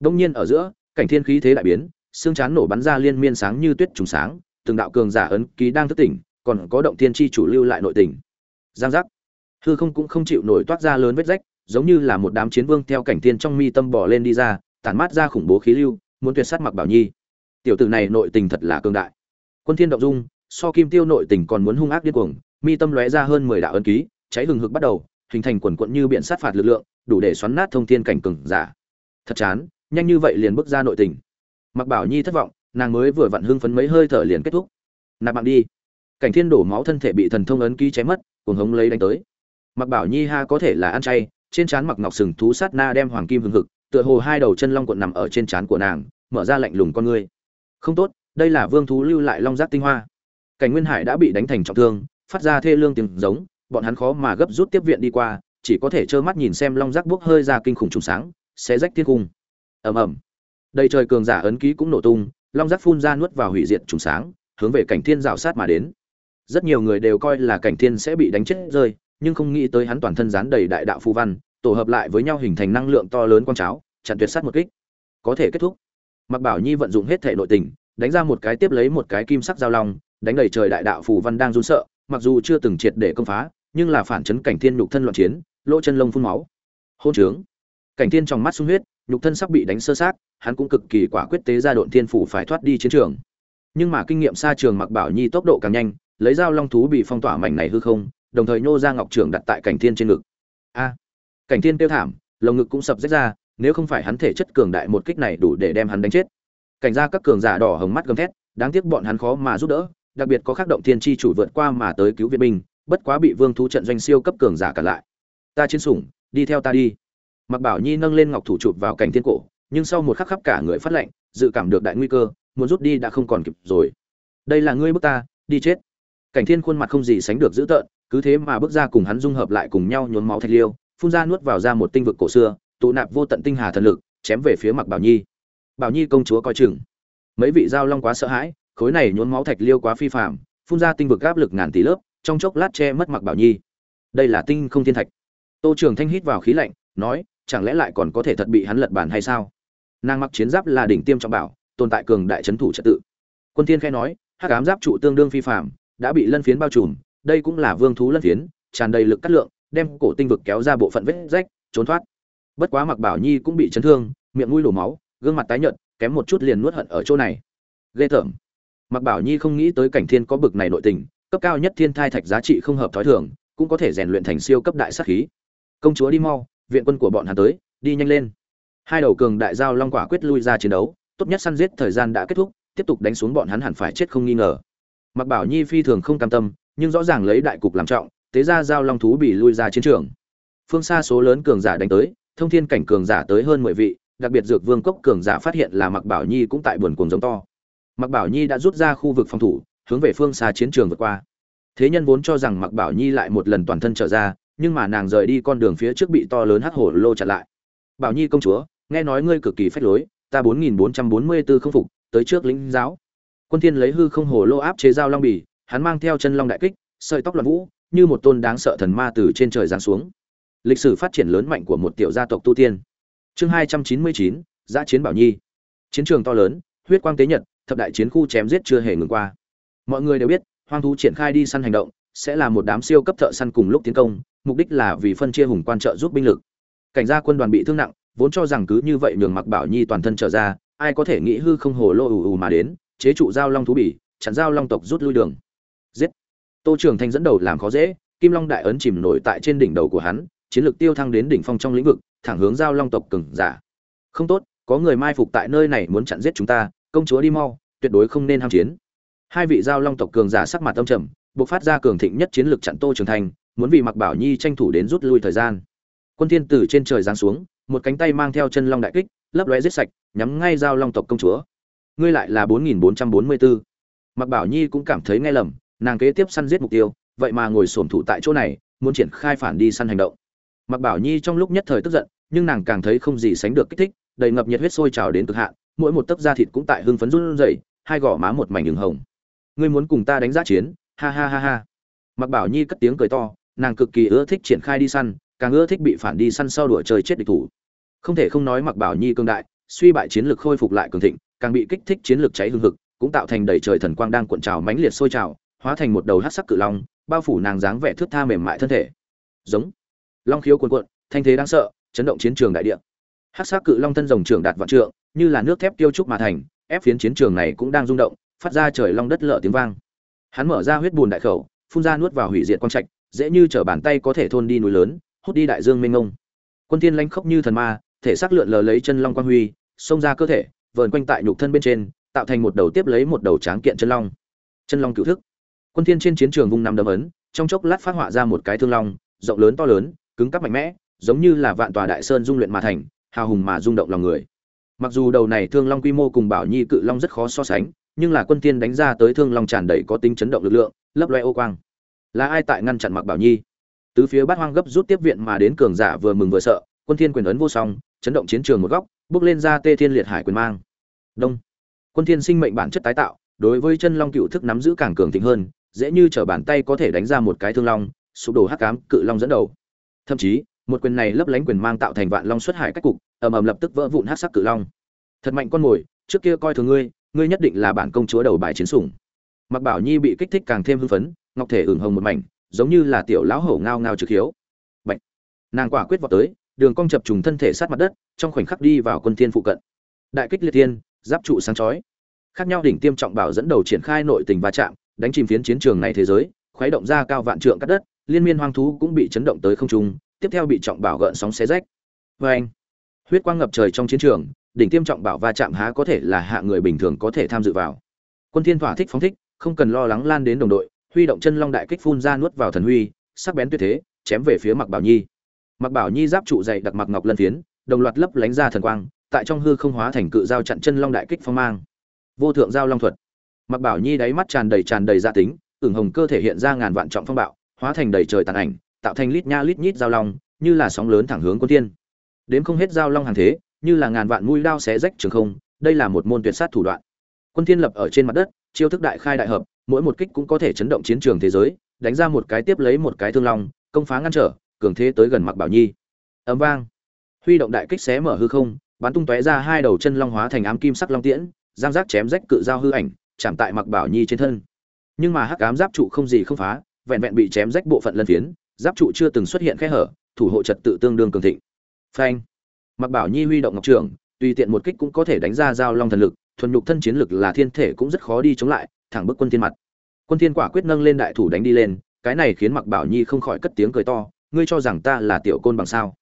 Đông nhiên ở giữa, cảnh thiên khí thế đại biến, xương chán nổ bắn ra liên miên sáng như tuyết trùng sáng, từng đạo cường giả ấn ký đang thức tỉnh, còn có động thiên chi chủ lưu lại nội tình. Giang giác hư không cũng không chịu nổi toát ra lớn vết rách, giống như là một đám chiến vương theo cảnh thiên trong mi tâm bỏ lên đi ra, tản mát ra khủng bố khí lưu, muốn tuyệt sát mặc bảo nhi. Tiểu tử này nội tình thật là cương đại. Quân thiên động dung, so kim tiêu nội tình còn muốn hung ác điên cuồng, mi tâm lóe ra hơn mười đạo ân ký, cháy hừng hực bắt đầu, hình thành quần quận như biển sát phạt lực lượng, đủ để xoắn nát thông thiên cảnh cường giả. Thật chán, nhanh như vậy liền bước ra nội tình. Mặc bảo nhi thất vọng, nàng mới vừa vặn hưng phấn mấy hơi thở liền kết thúc. Nạp mạng đi. Cảnh thiên đổ máu thân thể bị thần thông ấn ký chém mất, cuồng hống lấy đánh tới mặc bảo nhi ha có thể là ăn chay, trên trán mặc ngọc sừng thú sát na đem hoàng kim hừng hực, tựa hồ hai đầu chân long cuộn nằm ở trên trán của nàng, mở ra lạnh lùng con ngươi. Không tốt, đây là vương thú lưu lại long giác tinh hoa. Cảnh nguyên hải đã bị đánh thành trọng thương, phát ra thê lương tiếng giống, bọn hắn khó mà gấp rút tiếp viện đi qua, chỉ có thể trơ mắt nhìn xem long giác bốc hơi ra kinh khủng trùng sáng, xé rách thiên cung. Ầm ầm. Đầy trời cường giả ấn ký cũng nổ tung, long giác phun ra nuốt vào hủy diệt trùng sáng, hướng về cảnh thiên rào sát mà đến. Rất nhiều người đều coi là cảnh thiên sẽ bị đánh chết rơi nhưng không nghĩ tới hắn toàn thân dán đầy đại đạo phù văn tổ hợp lại với nhau hình thành năng lượng to lớn quang cháo chặn tuyệt sát một kích. Có thể kết thúc. Mặc bảo nhi vận dụng hết thể nội tình đánh ra một cái tiếp lấy một cái kim sắc giao long đánh đầy trời đại đạo phù văn đang run sợ mặc dù chưa từng triệt để công phá nhưng là phản chấn cảnh thiên nhục thân loạn chiến lỗ chân lông phun máu. Hôn trướng. Cảnh thiên trong mắt sung huyết nhục thân sắp bị đánh sơ xác, hắn cũng cực kỳ quả quyết tế ra độn thiên phủ phải thoát đi chiến trường. Nhưng mà kinh nghiệm xa trường mặc bảo nhi tốc độ càng nhanh lấy dao long thú bị phong tỏa mảnh này hư không đồng thời nhô ra ngọc trường đặt tại cảnh thiên trên ngực. A, cảnh thiên tiêu thảm, lồng ngực cũng sập rách ra, nếu không phải hắn thể chất cường đại một kích này đủ để đem hắn đánh chết. Cảnh ra các cường giả đỏ hồng mắt gầm thét, đáng tiếc bọn hắn khó mà giúp đỡ, đặc biệt có khắc động thiên chi chủ vượt qua mà tới cứu viện binh, bất quá bị vương thú trận doanh siêu cấp cường giả cản lại. Ta chiến sủng, đi theo ta đi. Mặc bảo nhi nâng lên ngọc thủ chụp vào cảnh thiên cổ, nhưng sau một khắc khắp cả người phát lệnh dự cảm được đại nguy cơ, muốn rút đi đã không còn kịp rồi. Đây là ngươi bước ta, đi chết. Cảnh thiên khuôn mặt không gì sánh được dữ tợn cứ thế mà bước ra cùng hắn dung hợp lại cùng nhau nhuốm máu thạch liêu, phun ra nuốt vào ra một tinh vực cổ xưa, tụ nạp vô tận tinh hà thần lực, chém về phía mặc bảo nhi. Bảo nhi công chúa coi chừng. Mấy vị giao long quá sợ hãi, khối này nhuốm máu thạch liêu quá phi phạm phun ra tinh vực áp lực ngàn tỷ lớp, trong chốc lát che mất mặc bảo nhi. Đây là tinh không thiên thạch. Tô trường thanh hít vào khí lạnh, nói, chẳng lẽ lại còn có thể thật bị hắn lật bàn hay sao? Nàng mặc chiến giáp là đỉnh tiêm trọng bảo, tồn tại cường đại trấn thủ trật tự. Quân thiên khai nói, hắc ám giáp trụ tương đương phi phạm đã bị lân phiến bao trùm đây cũng là vương thú lân phiến, tràn đầy lực cắt lượng, đem cổ tinh vực kéo ra bộ phận vết rách, trốn thoát. Bất quá mặc bảo nhi cũng bị chấn thương, miệng mũi đổ máu, gương mặt tái nhợt, kém một chút liền nuốt hận ở chỗ này. Ghê tởm. Mặc bảo nhi không nghĩ tới cảnh thiên có bực này nội tình, cấp cao nhất thiên thai thạch giá trị không hợp thói thường, cũng có thể rèn luyện thành siêu cấp đại sát khí. Công chúa đi mau, viện quân của bọn hắn tới, đi nhanh lên. Hai đầu cường đại giao long quả quyết lui ra chiến đấu, tốt nhất săn giết thời gian đã kết thúc, tiếp tục đánh xuống bọn hắn hẳn phải chết không nghi ngờ mặc bảo nhi phi thường không cam tâm, nhưng rõ ràng lấy đại cục làm trọng, tế ra giao long thú bị lui ra chiến trường. Phương xa số lớn cường giả đánh tới, thông thiên cảnh cường giả tới hơn mười vị, đặc biệt dược vương cốc cường giả phát hiện là mặc bảo nhi cũng tại buồn cuồng giống to. Mặc bảo nhi đã rút ra khu vực phòng thủ, hướng về phương xa chiến trường vượt qua. Thế nhân vốn cho rằng mặc bảo nhi lại một lần toàn thân trở ra, nhưng mà nàng rời đi con đường phía trước bị to lớn hắc hổ lô chặn lại. Bảo nhi công chúa, nghe nói ngươi cực kỳ phách lối, ta bốn nghìn bốn trăm bốn mươi b ố không phục, tới trước lĩnh giáo quân thiên lấy hư không hồ lô áp chế dao long bì, hắn mang theo chân long đại kích, sợi tóc loạn vũ, như một tôn đáng sợ thần ma từ trên trời giáng xuống. Lịch sử phát triển lớn mạnh của một tiểu gia tộc tu tiên. Chương hai trăm chín mươi chín, giã chiến bảo nhi. Chiến trường to lớn, huyết quang tế nhật, thập đại chiến khu chém giết chưa hề ngừng qua. Mọi người đều biết, hoang thú triển khai đi săn hành động, sẽ là một đám siêu cấp thợ săn cùng lúc tiến công, mục đích là vì phân chia hùng quan trợ giúp binh lực. Cảnh gia quân đoàn bị thương nặng, vốn cho rằng cứ như vậy nhường mặc bảo nhi toàn thân trở ra, ai có thể nghĩ hư không hồ lô ù ù mà đến chế trụ giao long thú bỉ chặn giao long tộc rút lui đường. Giết. Tô trường thanh dẫn đầu làm khó dễ, kim long đại ấn chìm nổi tại trên đỉnh đầu của hắn, chiến lược tiêu thăng đến đỉnh phong trong lĩnh vực, thẳng hướng giao long tộc cừng giả. Không tốt, có người mai phục tại nơi này muốn chặn giết chúng ta, công chúa đi mau, tuyệt đối không nên ham chiến. Hai vị giao long tộc cường giả sắc mặt tâm trầm, buộc phát ra cường thịnh nhất chiến lược chặn tô trường thành muốn vì mặc bảo nhi tranh thủ đến rút lui thời gian. Quân thiên tử trên trời giáng xuống, một cánh tay mang theo chân long đại kích, lấp lóe giết sạch, nhắm ngay giao long tộc công chúa ngươi lại là bốn nghìn bốn trăm bốn mươi bốn mặc bảo nhi cũng cảm thấy nghe lầm, nàng kế tiếp săn giết mục tiêu, vậy mà ngồi xổm thủ tại chỗ này, muốn triển khai phản đi săn hành động. Mặc bảo nhi trong lúc nhất thời tức giận, nhưng nàng càng thấy không gì sánh được kích thích, đầy ngập nhiệt huyết sôi trào đến cực hạn, mỗi một tấc da thịt cũng tại hưng phấn run rẩy, hai gò má một mảnh đường hồng. Ngươi muốn cùng ta đánh giá chiến? Ha ha ha ha. Mặc bảo nhi cất tiếng cười to, nàng cực kỳ ưa thích triển khai đi săn, càng ưa thích bị phản đi săn sau đuổi trời chết địch thủ. Không thể không nói mặc bảo nhi cương đại, suy bại chiến lược khôi phục lại cường thịnh càng bị kích thích chiến lược cháy hương hực, cũng tạo thành đầy trời thần quang đang cuộn trào mãnh liệt sôi trào, hóa thành một đầu hắc sắc cự long, bao phủ nàng dáng vẻ thước tha mềm mại thân thể. Giống. Long khiếu cuồn cuộn, thanh thế đáng sợ, chấn động chiến trường đại địa. Hắc sắc cự long thân rồng trưởng đạt vạn trượng, như là nước thép tiêu trúc mà thành, ép phiến chiến trường này cũng đang rung động, phát ra trời long đất lở tiếng vang. Hắn mở ra huyết bùn đại khẩu, phun ra nuốt vào hủy diệt quang trạch, dễ như trở bàn tay có thể thôn đi núi lớn, hút đi đại dương mênh mông. Quân thiên lanh khốc như thần ma, thể xác lượn lờ lấy chân long quang huy, xông ra cơ thể vờn quanh tại nhục thân bên trên, tạo thành một đầu tiếp lấy một đầu tráng kiện chân long. Chân long cửu thức. Quân thiên trên chiến trường vung năm đấm ấn, trong chốc lát phát họa ra một cái thương long, rộng lớn to lớn, cứng cáp mạnh mẽ, giống như là vạn tòa đại sơn dung luyện mà thành, hào hùng mà rung động lòng người. Mặc dù đầu này thương long quy mô cùng bảo nhi cự long rất khó so sánh, nhưng là quân tiên đánh ra tới thương long tràn đầy có tính chấn động lực lượng, lấp loe ô quang. Là ai tại ngăn chặn mặc bảo nhi? Tứ phía bát hoang gấp rút tiếp viện mà đến cường giả vừa mừng vừa sợ, quân thiên quyền ấn vô song, chấn động chiến trường một góc, bước lên ra tê thiên liệt hải quyền mang đông. Quân thiên sinh mệnh bản chất tái tạo, đối với chân long cựu thức nắm giữ càng cường thịnh hơn, dễ như trở bàn tay có thể đánh ra một cái thương long, sụp đổ hắc ám, cự long dẫn đầu. Thậm chí, một quyền này lấp lánh quyền mang tạo thành vạn long xuất hải cách cục, ầm ầm lập tức vỡ vụn hắc sắc cự long. Thật mạnh con mồi, trước kia coi thường ngươi ngươi nhất định là bản công chúa đầu bài chiến sủng. Mặc bảo nhi bị kích thích càng thêm hưng phấn, ngọc thể ửng hồng một mảnh, giống như là tiểu lão hổ ngao ngao trực hiếu. Bệnh nàng quả quyết vào tới, đường cong chập trùng thân thể sát mặt đất, trong khoảnh khắc đi vào quân thiên phụ cận. Đại kích liệt thiên giáp trụ sáng chói. Khác nhau đỉnh tiêm trọng bảo dẫn đầu triển khai nội tình va chạm, đánh chìm phiến chiến trường này thế giới, khuấy động ra cao vạn trượng cắt đất, liên miên hoang thú cũng bị chấn động tới không trung, tiếp theo bị trọng bảo gợn sóng xé rách. Vê anh huyết quang ngập trời trong chiến trường, đỉnh tiêm trọng bảo va chạm há có thể là hạ người bình thường có thể tham dự vào. Quân thiên thỏa thích phóng thích, không cần lo lắng lan đến đồng đội, huy động chân long đại kích phun ra nuốt vào thần huy, sắc bén tuyệt thế, chém về phía mặc bảo nhi. Mặc bảo nhi giáp trụ dày đặc mặc ngọc lân phiến, đồng loạt lấp lánh ra thần quang tại trong hư không hóa thành cự giao chặn chân long đại kích phong mang. Vô thượng giao long thuật. Mặc bảo nhi đáy mắt tràn đầy tràn đầy gia tính, ửng hồng cơ thể hiện ra ngàn vạn trọng phong bạo, hóa thành đầy trời tàn ảnh, tạo thành lít nha lít nhít giao long, như là sóng lớn thẳng hướng quân tiên đến không hết giao long hàng thế, như là ngàn vạn mũi đao xé rách trường không, đây là một môn tuyệt sát thủ đoạn. Quân tiên lập ở trên mặt đất, chiêu thức đại khai đại hợp, mỗi một kích cũng có thể chấn động chiến trường thế giới, đánh ra một cái tiếp lấy một cái thương long, công phá ngăn trở, cường thế tới gần mặc bảo nhi. Ấm vang. Huy động đại kích xé mở hư không bắn tung tóe ra hai đầu chân long hóa thành ám kim sắc long tiễn, giang giác chém rách cự giao hư ảnh, chạm tại mặc bảo nhi trên thân. Nhưng mà hắc ám giáp trụ không gì không phá, vẹn vẹn bị chém rách bộ phận lân phiến, giáp trụ chưa từng xuất hiện khe hở, thủ hộ trật tự tương đương cường thịnh. Phanh! Mặc bảo nhi huy động ngọc trường tùy tiện một kích cũng có thể đánh ra giao long thần lực, thuần nhục thân chiến lực là thiên thể cũng rất khó đi chống lại, thẳng bức quân thiên mặt. Quân thiên quả quyết nâng lên đại thủ đánh đi lên, cái này khiến mặc bảo nhi không khỏi cất tiếng cười to, ngươi cho rằng ta là tiểu côn bằng sao?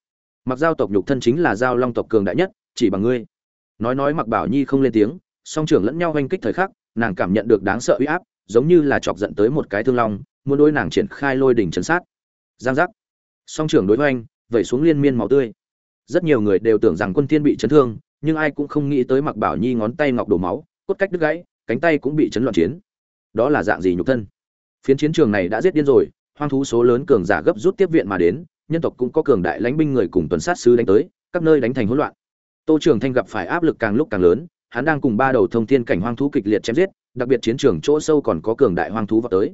Mặc giao tộc nhục thân chính là giao long tộc cường đại nhất chỉ bằng ngươi. Nói nói mặc bảo nhi không lên tiếng, song trưởng lẫn nhau oanh kích thời khắc, nàng cảm nhận được đáng sợ uy áp, giống như là chọc giận tới một cái thương long, muốn đối nàng triển khai lôi đỉnh chấn sát. Giang giác. Song trưởng đối với anh, vẩy xuống liên miên máu tươi. Rất nhiều người đều tưởng rằng quân thiên bị chấn thương, nhưng ai cũng không nghĩ tới mặc bảo nhi ngón tay ngọc đổ máu, cốt cách đứt gãy, cánh tay cũng bị chấn loạn chiến. Đó là dạng gì nhục thân? Phiến chiến trường này đã giết điên rồi, hoang thú số lớn cường giả gấp rút tiếp viện mà đến, nhân tộc cũng có cường đại lãnh binh người cùng tuần sát sứ đánh tới, các nơi đánh thành hỗn loạn tô trường thanh gặp phải áp lực càng lúc càng lớn, hắn đang cùng ba đầu thông thiên cảnh hoang thú kịch liệt chém giết, đặc biệt chiến trường chỗ sâu còn có cường đại hoang thú vọt tới.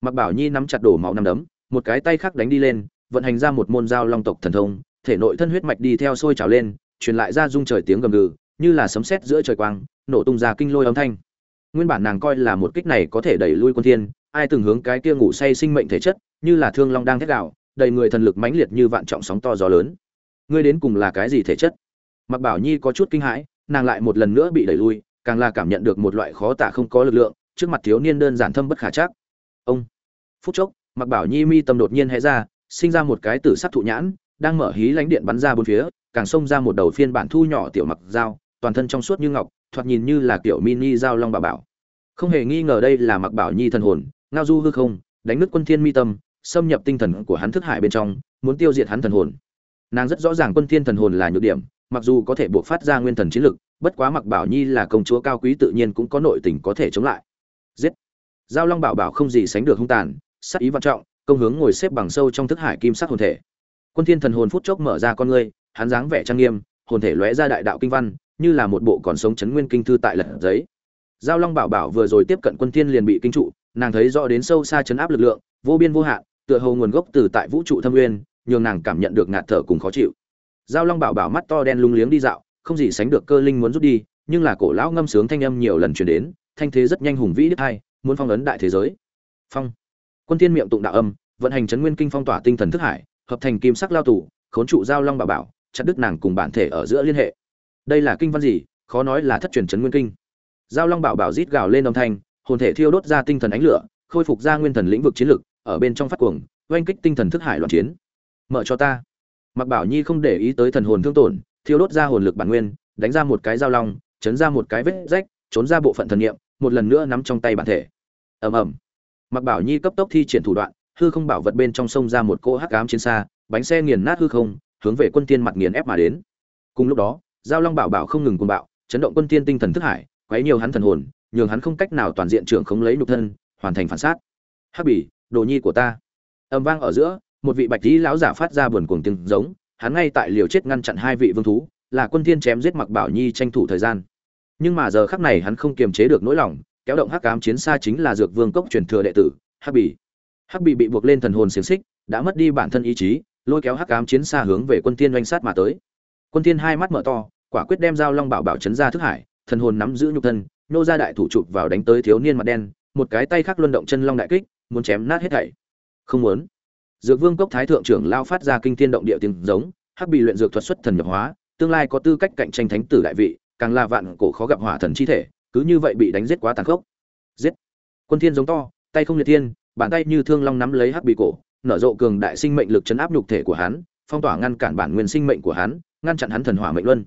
Mặc bảo nhi nắm chặt đổ máu năm đấm, một cái tay khác đánh đi lên, vận hành ra một môn giao long tộc thần thông, thể nội thân huyết mạch đi theo sôi trào lên, truyền lại ra rung trời tiếng gầm gừ, như là sấm sét giữa trời quang, nổ tung ra kinh lôi âm thanh. Nguyên bản nàng coi là một kích này có thể đẩy lui quân thiên, ai từng hướng cái kia ngủ say sinh mệnh thể chất, như là thương long đang thét đảo đầy người thần lực mãnh liệt như vạn trọng sóng to gió lớn. Ngươi đến cùng là cái gì thể chất? Mặc bảo nhi có chút kinh hãi, nàng lại một lần nữa bị đẩy lui, càng là cảm nhận được một loại khó tả không có lực lượng, trước mặt thiếu niên đơn giản thâm bất khả chắc. Ông! Phút chốc, mặc bảo nhi mi tâm đột nhiên hé ra, sinh ra một cái tử sắc thụ nhãn, đang mở hí lánh điện bắn ra bốn phía, càng xông ra một đầu phiên bản thu nhỏ tiểu mặc dao, toàn thân trong suốt như ngọc, thoạt nhìn như là kiểu mini dao long bà bảo. Không hề nghi ngờ đây là mặc bảo nhi thần hồn, ngao du hư không, đánh nứt quân thiên mi tâm, xâm nhập tinh thần của hắn thức hải bên trong, muốn tiêu diệt hắn thần hồn. Nàng rất rõ ràng quân thiên thần hồn là nhược điểm mặc dù có thể buộc phát ra nguyên thần chiến lực, bất quá mặc bảo nhi là công chúa cao quý tự nhiên cũng có nội tình có thể chống lại. Giết! Giao long bảo bảo không gì sánh được hung tàn, sát ý vạn trọng, công hướng ngồi xếp bằng sâu trong thức hải kim sắc hồn thể. Quân thiên thần hồn phút chốc mở ra con ngươi, hắn dáng vẻ trang nghiêm, hồn thể lóe ra đại đạo kinh văn, như là một bộ còn sống chấn nguyên kinh thư tại lật giấy. Giao long bảo bảo vừa rồi tiếp cận quân thiên liền bị kinh trụ, nàng thấy rõ đến sâu xa chấn áp lực lượng, vô biên vô hạn, tựa hồ nguồn gốc từ tại vũ trụ thâm nguyên, nhường nàng cảm nhận được ngạt thở cùng khó chịu giao long bảo bảo mắt to đen lung liếng đi dạo, không gì sánh được cơ linh muốn rút đi, nhưng là cổ lão ngâm sướng thanh âm nhiều lần truyền đến, thanh thế rất nhanh hùng vĩ đức hai, muốn phong ấn đại thế giới. Phong. Quân thiên miệng tụng đạo âm, vận hành chấn nguyên kinh phong tỏa tinh thần thức hải, hợp thành kim sắc lao tù, khốn trụ giao long bảo bảo, chặt đứt nàng cùng bản thể ở giữa liên hệ. Đây là kinh văn gì? Khó nói là thất truyền chấn nguyên kinh. Giao long bảo bảo rít gào lên âm thanh, hồn thể thiêu đốt ra tinh thần ánh lửa, khôi phục ra nguyên thần lĩnh vực chiến lực, ở bên trong phát cuồng, oanh kích tinh thần thức hải loạn chiến. Mở cho ta mặc bảo nhi không để ý tới thần hồn thương tổn, thiêu đốt ra hồn lực bản nguyên, đánh ra một cái giao long, chấn ra một cái vết rách, trốn ra bộ phận thần niệm, một lần nữa nắm trong tay bản thể. Ầm ầm. Mặc bảo nhi cấp tốc thi triển thủ đoạn, hư không bảo vật bên trong sông ra một cỗ hắc ám chiến xa, bánh xe nghiền nát hư không, hướng về quân tiên mặt nghiền ép mà đến. Cùng lúc đó giao long bảo bảo không ngừng cuồng bạo, chấn động quân tiên tinh thần thức hải, quấy nhiều hắn thần hồn, nhường hắn không cách nào toàn diện trưởng khống lấy nhục thân, hoàn thành phản sát. Hắc bỉ, đồ nhi của ta. Âm vang ở giữa một vị bạch lý lão giả phát ra buồn cuồng tiếng giống, hắn ngay tại liều chết ngăn chặn hai vị vương thú, là quân thiên chém giết mặc bảo nhi tranh thủ thời gian. Nhưng mà giờ khắc này hắn không kiềm chế được nỗi lòng, kéo động hắc ám chiến xa chính là dược vương cốc truyền thừa đệ tử, hắc bỉ hắc bỉ bị buộc lên thần hồn xiềng xích, đã mất đi bản thân ý chí, lôi kéo hắc ám chiến xa hướng về quân thiên doanh sát mà tới. Quân thiên hai mắt mở to, quả quyết đem dao long bảo bảo chấn ra thức hải, thần hồn nắm giữ nhục thân, nô ra đại thủ chụp vào đánh tới thiếu niên mặt đen, một cái tay khác luân động chân long đại kích, muốn chém nát hết thảy. Không muốn dược vương cốc thái thượng trưởng lao phát ra kinh thiên động địa tiếng giống, hắc bị luyện dược thuật xuất thần nhập hóa, tương lai có tư cách cạnh tranh thánh tử đại vị, càng là vạn cổ khó gặp hỏa thần chi thể, cứ như vậy bị đánh giết quá tàn khốc. Giết. Quân thiên giống to, tay không liệt thiên, bàn tay như thương long nắm lấy hắc bị cổ, nở rộ cường đại sinh mệnh lực chấn áp nhục thể của hắn, phong tỏa ngăn cản bản nguyên sinh mệnh của hắn, ngăn chặn hắn thần hỏa mệnh luân.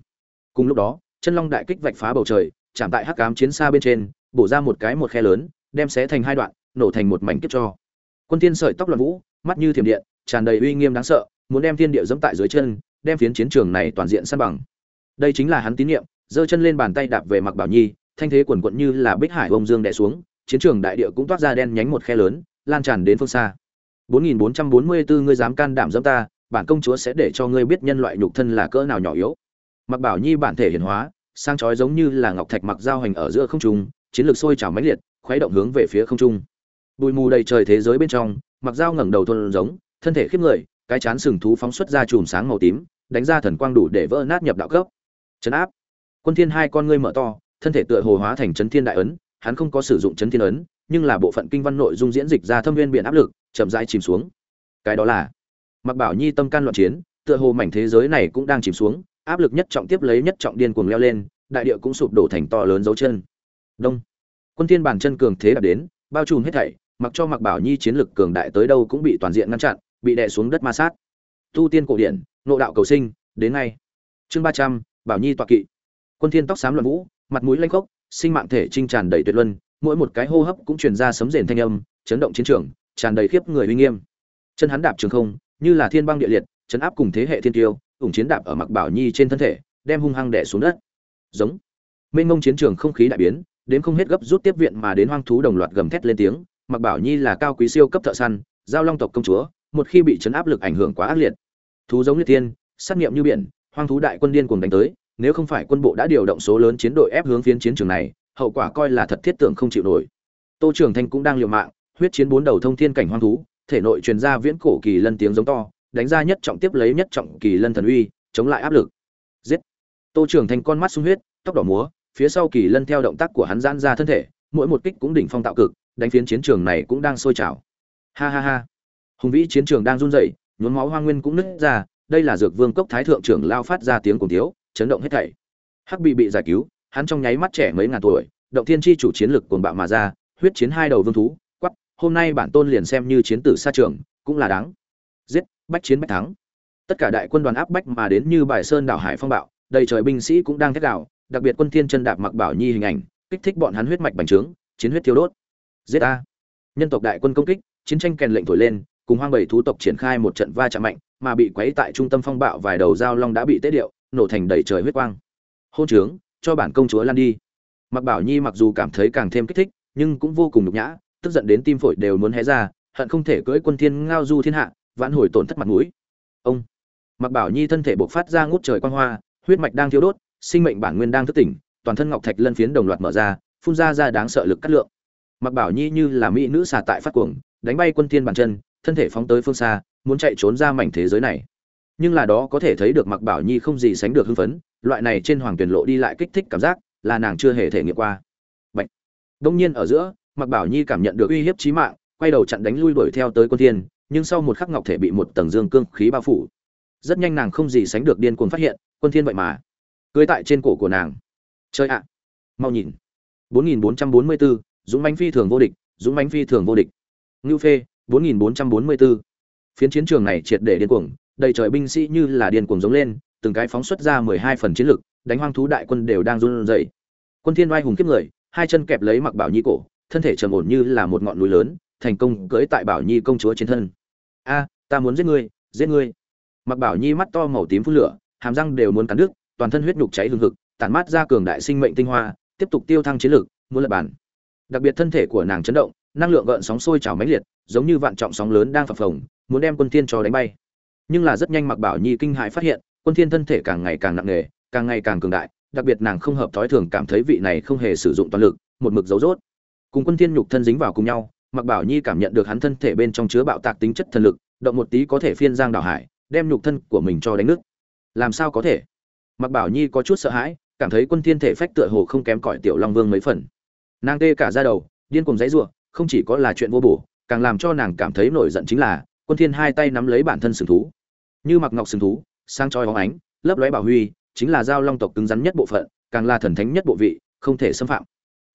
Cùng lúc đó, chân long đại kích vạch phá bầu trời, chạm tại hắc ám chiến xa bên trên, bổ ra một cái một khe lớn, đem xé thành hai đoạn, nổ thành một mảnh kiếp cho quân tiên sợi tóc loạn vũ, mắt như thiểm điện, tràn đầy uy nghiêm đáng sợ, muốn đem thiên địa dẫm tại dưới chân, đem phiến chiến trường này toàn diện san bằng. Đây chính là hắn tín nhiệm, giơ chân lên bàn tay đạp về mặc bảo nhi, thanh thế quần quận như là bích hải bông dương đè xuống, chiến trường đại địa cũng toát ra đen nhánh một khe lớn, lan tràn đến phương xa. 4444 ngươi dám can đảm dẫm ta, bản công chúa sẽ để cho ngươi biết nhân loại nhục thân là cỡ nào nhỏ yếu. Mặc bảo nhi bản thể hiển hóa sang chói giống như là ngọc thạch mặc giao hành ở giữa không trung, chiến lược sôi trào mãnh liệt, khuấy động hướng về phía không trung bụi mù đầy trời thế giới bên trong, mặc dao ngẩng đầu thôn giống, thân thể khiếp người, cái chán sừng thú phóng xuất ra chùm sáng màu tím, đánh ra thần quang đủ để vỡ nát nhập đạo cấp chấn áp. Quân thiên hai con ngươi mở to, thân thể tựa hồ hóa thành chấn thiên đại ấn, hắn không có sử dụng chấn thiên ấn, nhưng là bộ phận kinh văn nội dung diễn dịch ra thâm viên biển áp lực, chậm rãi chìm xuống. Cái đó là mặc bảo nhi tâm can loạn chiến, tựa hồ mảnh thế giới này cũng đang chìm xuống, áp lực nhất trọng tiếp lấy nhất trọng điên cuồng leo lên, đại địa cũng sụp đổ thành to lớn dấu chân. Đông. Quân thiên bàn chân cường thế đạp đến, bao trùm hết thảy mặc cho mặc bảo nhi chiến lực cường đại tới đâu cũng bị toàn diện ngăn chặn, bị đè xuống đất ma sát. Tu tiên cổ điển nội đạo cầu sinh, đến ngay. Chương ba trăm, bảo nhi tọa kỵ. Quân thiên tóc xám luận vũ, mặt mũi lanh khốc, sinh mạng thể trinh tràn đầy tuyệt luân, mỗi một cái hô hấp cũng truyền ra sấm rền thanh âm, chấn động chiến trường, tràn đầy khiếp người uy nghiêm. Chân hắn đạp trường không, như là thiên băng địa liệt, chấn áp cùng thế hệ thiên tiêu, ủng chiến đạp ở mặc bảo nhi trên thân thể, đem hung hăng đè xuống đất. Giống. Mênh mông chiến trường không khí đại biến, đến không hết gấp rút tiếp viện mà đến hoang thú đồng loạt gầm thét lên tiếng mặc bảo nhi là cao quý siêu cấp thợ săn, giao long tộc công chúa, một khi bị chấn áp lực ảnh hưởng quá ác liệt. Thú giống như thiên, sát nghiệm như biển, hoang thú đại quân điên cuồng đánh tới, nếu không phải quân bộ đã điều động số lớn chiến đội ép hướng phiến chiến trường này, hậu quả coi là thật thiết tưởng không chịu nổi. Tô trường thanh cũng đang liều mạng, huyết chiến bốn đầu thông thiên cảnh hoang thú, thể nội truyền ra viễn cổ kỳ lân tiếng giống to, đánh ra nhất trọng tiếp lấy nhất trọng kỳ lân thần uy, chống lại áp lực. Giết! Tô trường thanh con mắt sung huyết, tóc đỏ múa, phía sau kỳ lân theo động tác của hắn giãn ra thân thể, mỗi một kích cũng đỉnh phong tạo cực đánh phiến chiến trường này cũng đang sôi trào. Ha ha ha. Hùng vĩ chiến trường đang run rẩy, nhuốm máu hoang nguyên cũng nứt ra, đây là dược vương cốc thái thượng trưởng lao phát ra tiếng cùng thiếu chấn động hết thảy. Hắc bị bị giải cứu, hắn trong nháy mắt trẻ mấy ngàn tuổi, động thiên chi chủ chiến lực cuồng bạo mà ra, huyết chiến hai đầu vương thú, quắc, hôm nay bản tôn liền xem như chiến tử xa trường, cũng là đáng. Giết, bách chiến bách thắng. Tất cả đại quân đoàn áp bách mà đến như bài sơn đảo hải phong bạo, đầy trời binh sĩ cũng đang thét đảo đặc biệt quân thiên chân đạp mặc bảo nhi hình ảnh, kích thích bọn hắn huyết mạch bành trướng, chiến huyết thiêu đốt giết a. Nhân tộc đại quân công kích, chiến tranh kèn lệnh thổi lên, cùng hoang bảy thú tộc triển khai một trận va chạm mạnh, mà bị quấy tại trung tâm phong bạo vài đầu dao long đã bị tế điệu, nổ thành đầy trời huyết quang. Hôn trướng, cho bản công chúa lan đi. Mặc bảo nhi mặc dù cảm thấy càng thêm kích thích, nhưng cũng vô cùng nhục nhã, tức giận đến tim phổi đều muốn hé ra, hận không thể cưỡi quân thiên ngao du thiên hạ, vãn hồi tổn thất mặt mũi. Ông. Mặc bảo nhi thân thể bộc phát ra ngút trời quang hoa, huyết mạch đang thiêu đốt, sinh mệnh bản nguyên đang thức tỉnh, toàn thân ngọc thạch lân phiến đồng loạt mở ra, phun ra ra đáng sợ lực cắt lượng mặc bảo nhi như là mỹ nữ xà tại phát cuồng đánh bay quân thiên bàn chân thân thể phóng tới phương xa muốn chạy trốn ra mảnh thế giới này. Nhưng là đó có thể thấy được mặc bảo nhi không gì sánh được hưng phấn loại này trên hoàng tuyển lộ đi lại kích thích cảm giác là nàng chưa hề thể nghiệm qua. Bạch. đông nhiên ở giữa mặc bảo nhi cảm nhận được uy hiếp chí mạng quay đầu chặn đánh lui đuổi theo tới quân thiên nhưng sau một khắc ngọc thể bị một tầng dương cương khí bao phủ. Rất nhanh nàng không gì sánh được điên cuồng phát hiện quân thiên vậy mà cưỡi tại trên cổ của nàng. Chơi ạ. Mau nhìn. 4444, dũng mãnh phi thường vô địch, dũng mãnh phi thường vô địch. Ngưu phê 4444. phiến chiến trường này triệt để điên cuồng, đầy trời binh sĩ như là điên cuồng giống lên, từng cái phóng xuất ra 12 phần chiến lực, đánh hoang thú đại quân đều đang run rẩy. Quân thiên oai hùng kiếp người, hai chân kẹp lấy mặc bảo nhi cổ, thân thể trầm ổn như là một ngọn núi lớn, thành công cưỡi tại bảo nhi công chúa trên thân. A, ta muốn giết ngươi giết ngươi. Mặc bảo nhi mắt to màu tím phun lửa, hàm răng đều muốn cắn nước toàn thân huyết nhục cháy hừng hực, tản mát ra cường đại sinh mệnh tinh hoa, tiếp tục tiêu thăng chiến lực, muốn lập bản đặc biệt thân thể của nàng chấn động, năng lượng gợn sóng sôi trào mãnh liệt, giống như vạn trọng sóng lớn đang phập phồng, muốn đem quân thiên cho đánh bay. Nhưng là rất nhanh mặc bảo nhi kinh hãi phát hiện, quân thiên thân thể càng ngày càng nặng nề, càng ngày càng cường đại, đặc biệt nàng không hợp thói thường cảm thấy vị này không hề sử dụng toàn lực, một mực giấu rốt. Cùng quân thiên nhục thân dính vào cùng nhau mặc bảo nhi cảm nhận được hắn thân thể bên trong chứa bạo tạc tính chất thần lực, động một tí có thể phiên giang đảo hải, đem nhục thân của mình cho đánh nước làm sao có thể? Mặc bảo nhi có chút sợ hãi, cảm thấy quân thiên thể phách tựa hồ không kém cỏi tiểu long vương mấy phần nàng tê cả ra đầu, điên cuồng dãy rủa, không chỉ có là chuyện vô bổ, càng làm cho nàng cảm thấy nổi giận chính là, quân thiên hai tay nắm lấy bản thân sừng thú. Như mặc ngọc sừng thú sang chói hóng ánh, lấp lóe bảo huy, chính là giao long tộc cứng rắn nhất bộ phận, càng là thần thánh nhất bộ vị, không thể xâm phạm.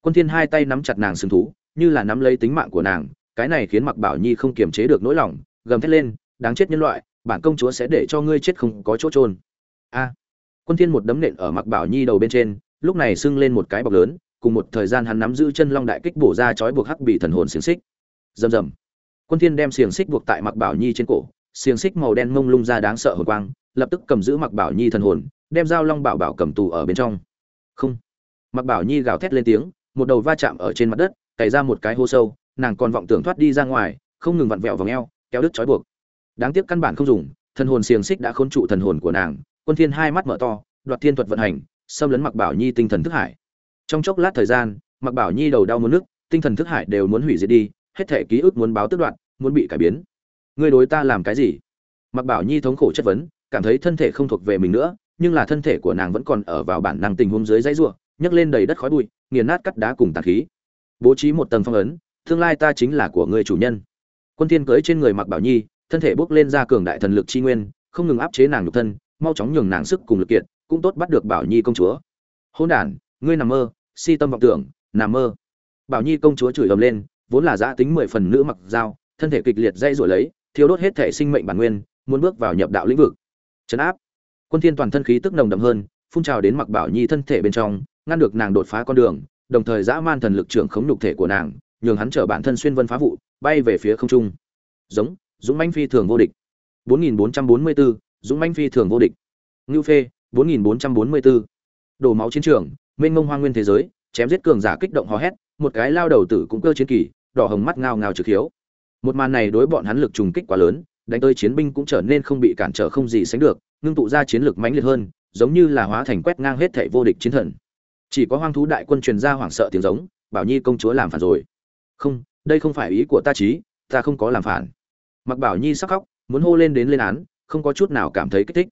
Quân thiên hai tay nắm chặt nàng sừng thú, như là nắm lấy tính mạng của nàng, cái này khiến mặc bảo nhi không kiềm chế được nỗi lòng, gầm thét lên, đáng chết nhân loại, bản công chúa sẽ để cho ngươi chết không có chỗ trôn a. Quân thiên một đấm nện ở mặc bảo nhi đầu bên trên, lúc này sưng lên một cái bọc lớn cùng một thời gian hắn nắm giữ chân long đại kích bổ ra chói buộc hắc bị thần hồn xiềng xích. Rầm rầm. Quân thiên đem xiềng xích buộc tại mặc bảo nhi trên cổ, xiềng xích màu đen mông lung ra đáng sợ hồn quang, lập tức cầm giữ mặc bảo nhi thần hồn, đem dao long bảo bảo cầm tù ở bên trong. Không. Mặc bảo nhi gào thét lên tiếng, một đầu va chạm ở trên mặt đất, cày ra một cái hố sâu, nàng còn vọng tưởng thoát đi ra ngoài, không ngừng vặn vẹo vòng eo, kéo đứt trói buộc. Đáng tiếc căn bản không dùng, thần hồn xiềng xích đã khốn trụ thần hồn của nàng, quân thiên hai mắt mở to, đoạt thiên thuật vận hành, xâm lấn mặc bảo nhi tinh thần thức hải trong chốc lát thời gian mặc bảo nhi đầu đau muốn nước, tinh thần thức hải đều muốn hủy diệt đi, hết thể ký ức muốn báo tức đoạn, muốn bị cải biến. Ngươi đối ta làm cái gì? Mặc bảo nhi thống khổ chất vấn, cảm thấy thân thể không thuộc về mình nữa, nhưng là thân thể của nàng vẫn còn ở vào bản năng tình huống dưới dãy ruộng nhấc lên đầy đất khói bụi, nghiền nát cắt đá cùng tàn khí. Bố trí một tầng phong ấn, tương lai ta chính là của người chủ nhân. Quân thiên cưỡi trên người mặc bảo nhi, thân thể bốc lên ra cường đại thần lực chi nguyên, không ngừng áp chế nàng nhục thân, mau chóng nhường nàng sức cùng lực kiện, cũng tốt bắt được bảo nhi công chúa. Hỗn đản, ngươi nằm mơ si tâm vọng tưởng nằm mơ. Bảo nhi công chúa chửi ầm lên vốn là giã tính mười phần nữ mặc dao thân thể kịch liệt dây rồi lấy thiếu đốt hết thể sinh mệnh bản nguyên muốn bước vào nhập đạo lĩnh vực. Chấn áp. Quân thiên toàn thân khí tức nồng đậm hơn phun trào đến mặc bảo nhi thân thể bên trong ngăn được nàng đột phá con đường đồng thời dã man thần lực trưởng khống nhục thể của nàng nhường hắn trở bản thân xuyên vân phá vụ bay về phía không trung. Giống dũng manh phi thường vô địch. 4444, dũng manh phi thường vô địch. Ngưu phê 4444. đổ máu chiến trường mênh mông hoang nguyên thế giới, chém giết cường giả kích động hò hét, một cái lao đầu tử cũng cơ chiến kỳ, đỏ hồng mắt ngao ngao trực hiếu. Một màn này đối bọn hắn lực trùng kích quá lớn, đánh tới chiến binh cũng trở nên không bị cản trở không gì sánh được, ngưng tụ ra chiến lược mãnh liệt hơn, giống như là hóa thành quét ngang hết thảy vô địch chiến thần. Chỉ có hoang thú đại quân truyền ra hoảng sợ tiếng giống, bảo nhi công chúa làm phản rồi. Không, đây không phải ý của ta chí, ta không có làm phản. Mặc bảo nhi sắc khóc, muốn hô lên đến lên án, không có chút nào cảm thấy kích thích.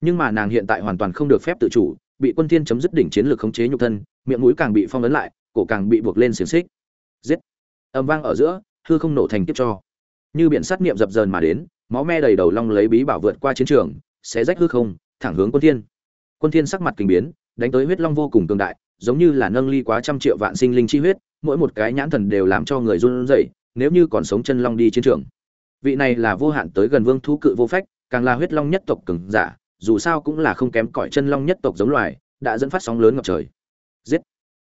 Nhưng mà nàng hiện tại hoàn toàn không được phép tự chủ bị quân thiên chấm dứt đỉnh chiến lược khống chế nhục thân, miệng mũi càng bị phong ấn lại, cổ càng bị buộc lên xiềng xích. Giết! Âm vang ở giữa, hư không nổ thành kiếp cho. Như biển sát niệm dập dờn mà đến, máu me đầy đầu long lấy bí bảo vượt qua chiến trường sẽ rách hư không, thẳng hướng quân thiên. Quân thiên sắc mặt kinh biến, đánh tới huyết long vô cùng cường đại, giống như là nâng ly quá trăm triệu vạn sinh linh chi huyết, mỗi một cái nhãn thần đều làm cho người run rẩy, nếu như còn sống chân long đi chiến trường. Vị này là vô hạn tới gần vương thú cự vô phách, càng là huyết long nhất tộc cường giả dù sao cũng là không kém cỏi chân long nhất tộc giống loài, đã dẫn phát sóng lớn ngập trời. Giết!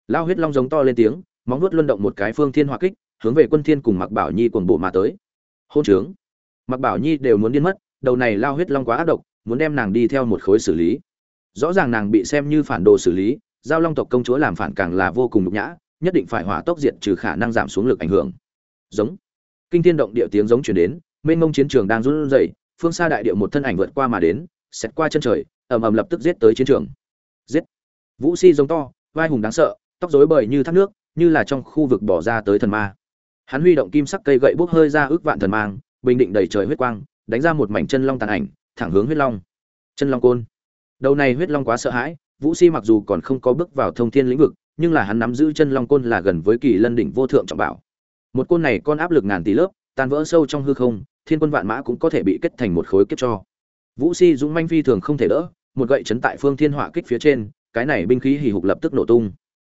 Lao huyết long giống to lên tiếng, móng vuốt luân động một cái phương thiên hỏa kích, hướng về quân thiên cùng mặc bảo nhi cuồng bộ mà tới. Hôn trướng! Mặc bảo nhi đều muốn điên mất, đầu này lao huyết long quá ác độc, muốn đem nàng đi theo một khối xử lý. Rõ ràng nàng bị xem như phản đồ xử lý, giao long tộc công chúa làm phản càng là vô cùng nhục nhã, nhất định phải hỏa tốc diệt trừ khả năng giảm xuống lực ảnh hưởng. Giống! Kinh thiên động địa tiếng giống truyền đến, mênh mông chiến trường đang run rẩy, phương xa đại địa một thân ảnh vượt qua mà đến xẹt qua chân trời, ầm ầm lập tức giết tới chiến trường. Giết. Vũ si giống to, vai hùng đáng sợ, tóc rối bời như thác nước, như là trong khu vực bỏ ra tới thần ma. Hắn huy động kim sắc cây gậy bốc hơi ra ước vạn thần mang, bình định đầy trời huyết quang, đánh ra một mảnh chân long tàn ảnh, thẳng hướng huyết long. Chân long côn. Đầu này huyết long quá sợ hãi, vũ si mặc dù còn không có bước vào thông thiên lĩnh vực, nhưng là hắn nắm giữ chân long côn là gần với kỳ lân đỉnh vô thượng trọng bảo. Một côn này con áp lực ngàn tỷ lớp, tan vỡ sâu trong hư không, thiên quân vạn mã cũng có thể bị kết thành một khối kiếp cho vũ si dũng manh phi thường không thể đỡ, một gậy chấn tại phương thiên hỏa kích phía trên, cái này binh khí hì hục lập tức nổ tung.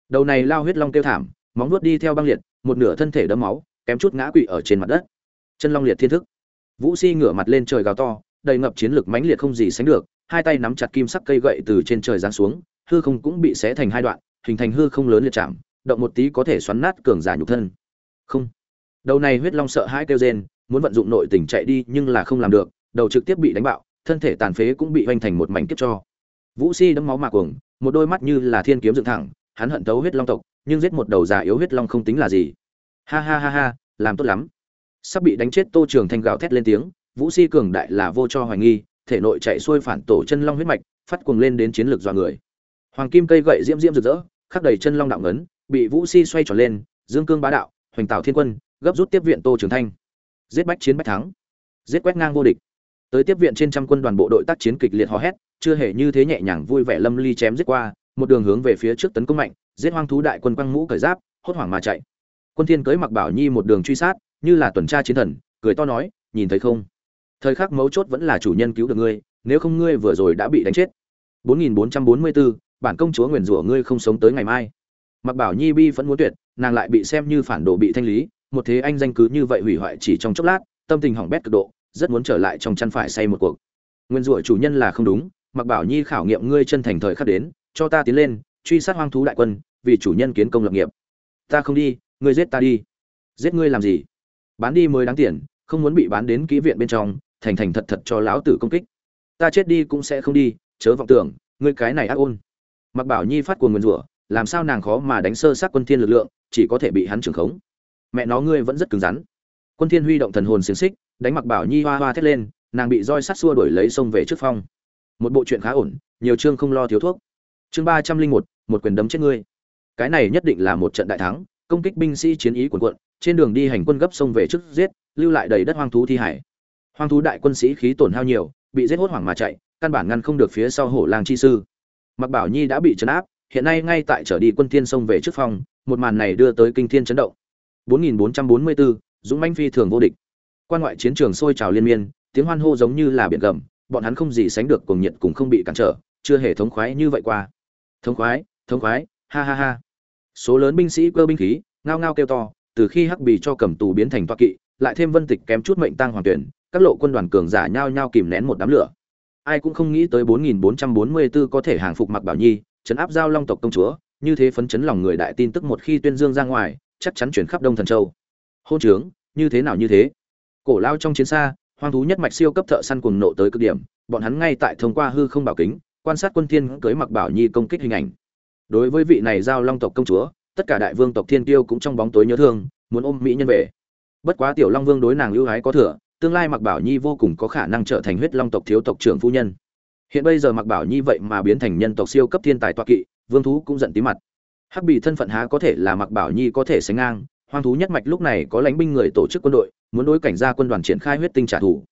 Đầu này lao huyết long kêu thảm, móng nuốt đi theo băng liệt, một nửa thân thể đấm máu, kém chút ngã quỵ ở trên mặt đất. Chân long liệt thiên thức. Vũ si ngửa mặt lên trời gào to, đầy ngập chiến lực mãnh liệt không gì sánh được, hai tay nắm chặt kim sắc cây gậy từ trên trời giáng xuống, hư không cũng bị xé thành hai đoạn, hình thành hư không lớn liệt chạm, động một tí có thể xoắn nát cường giả nhục thân. Không. Đầu này huyết long sợ hãi kêu rên, muốn vận dụng nội tình chạy đi nhưng là không làm được, đầu trực tiếp bị đánh bạo thân thể tàn phế cũng bị vênh thành một mảnh kiếp cho. Vũ si đấm máu mạc cuồng, một đôi mắt như là thiên kiếm dựng thẳng, hắn hận thấu huyết long tộc, nhưng giết một đầu già yếu huyết long không tính là gì. Ha ha ha ha, làm tốt lắm. Sắp bị đánh chết tô trường thanh gào thét lên tiếng, vũ si cường đại là vô cho hoài nghi, thể nội chạy xuôi phản tổ chân long huyết mạch, phát cuồng lên đến chiến lược dọa người. Hoàng kim cây gậy diễm diễm rực rỡ, khắc đầy chân long đạo ngấn, bị vũ si xoay tròn lên, dương cương bá đạo, hoành tạo thiên quân, gấp rút tiếp viện tô trường thanh. Giết bách chiến bách thắng. Giết quét ngang vô địch tới tiếp viện trên trăm quân đoàn bộ đội tác chiến kịch liệt hò hét chưa hề như thế nhẹ nhàng vui vẻ lâm ly chém giết qua một đường hướng về phía trước tấn công mạnh giết hoang thú đại quân quăng mũ cởi giáp hốt hoảng mà chạy. Quân thiên cưới mặc bảo nhi một đường truy sát như là tuần tra chiến thần cười to nói nhìn thấy không? Thời khắc mấu chốt vẫn là chủ nhân cứu được ngươi nếu không ngươi vừa rồi đã bị đánh chết. 4444, bản công chúa nguyền rủa ngươi không sống tới ngày mai. Mặc bảo nhi bi vẫn muốn tuyệt nàng lại bị xem như phản đồ bị thanh lý một thế anh danh cứ như vậy hủy hoại chỉ trong chốc lát tâm tình hỏng bét cực độ rất muốn trở lại trong chăn phải say một cuộc. Nguyên rủa chủ nhân là không đúng, mặc bảo nhi khảo nghiệm ngươi chân thành thời khắc đến, cho ta tiến lên, truy sát hoang thú đại quân, vì chủ nhân kiến công lập nghiệp. Ta không đi, ngươi giết ta đi. Giết ngươi làm gì? Bán đi mới đáng tiền, không muốn bị bán đến kỹ viện bên trong, thành thành thật thật cho lão tử công kích. Ta chết đi cũng sẽ không đi, chớ vọng tưởng, ngươi cái này ác ôn. Mặc bảo nhi phát cuồng nguyên rủa, làm sao nàng khó mà đánh sơ sát quân thiên lực lượng, chỉ có thể bị hắn trưởng khống. Mẹ nó ngươi vẫn rất cứng rắn. Quân thiên huy động thần hồn xiềng xích đánh mặc bảo nhi hoa hoa thét lên nàng bị roi sắt xua đuổi lấy sông về trước phong. Một bộ chuyện khá ổn nhiều chương không lo thiếu thuốc. Chương ba trăm linh một một quyền đấm chết ngươi. Cái này nhất định là một trận đại thắng công kích binh sĩ chiến ý quần quận trên đường đi hành quân gấp sông về trước giết lưu lại đầy đất hoang thú thi hải. Hoang thú đại quân sĩ khí tổn hao nhiều bị giết hốt hoảng mà chạy căn bản ngăn không được phía sau hổ lang chi sư. Mặc bảo nhi đã bị chấn áp hiện nay ngay tại trở đi quân thiên sông về trước phong một màn này đưa tới kinh thiên chấn động. 4444, dũng mãnh phi thường vô địch quan ngoại chiến trường sôi trào liên miên, tiếng hoan hô giống như là biển gầm, bọn hắn không gì sánh được cuồng nhiệt cùng không bị cản trở, chưa hề thống khoái như vậy qua. Thống khoái thống khoái, ha ha ha. Số lớn binh sĩ cơ binh khí, ngao ngao kêu to, từ khi hắc bì cho cầm tù biến thành toa kỵ, lại thêm vân tịch kém chút mệnh tăng hoàng tuyển, các lộ quân đoàn cường giả nhao nhao kìm nén một đám lửa. Ai cũng không nghĩ tới 4444 có thể hàng phục mặc bảo nhi chấn áp giao long tộc công chúa, như thế phấn chấn lòng người đại tin tức một khi tuyên dương ra ngoài, chắc chắn chuyển khắp đông thần châu. Hôn trướng, như thế nào như thế? Cổ lao trong chiến xa, hoang thú nhất mạch siêu cấp thợ săn cuồng nộ tới cực điểm, bọn hắn ngay tại thông qua hư không bảo kính, quan sát quân thiên cưới mặc bảo nhi công kích hình ảnh. Đối với vị này giao long tộc công chúa, tất cả đại vương tộc thiên tiêu cũng trong bóng tối nhớ thương, muốn ôm mỹ nhân về. Bất quá tiểu long vương đối nàng ưu ái có thừa, tương lai mặc bảo nhi vô cùng có khả năng trở thành huyết long tộc thiếu tộc trưởng phu nhân. Hiện bây giờ mặc bảo nhi vậy mà biến thành nhân tộc siêu cấp thiên tài toa kỵ, vương thú cũng giận tí mặt. Hắc bị thân phận há có thể là mặc bảo nhi có thể sánh ngang, hoang thú nhất mạch lúc này có lãnh binh người tổ chức quân đội muốn đối cảnh gia quân đoàn triển khai huyết tinh trả thù.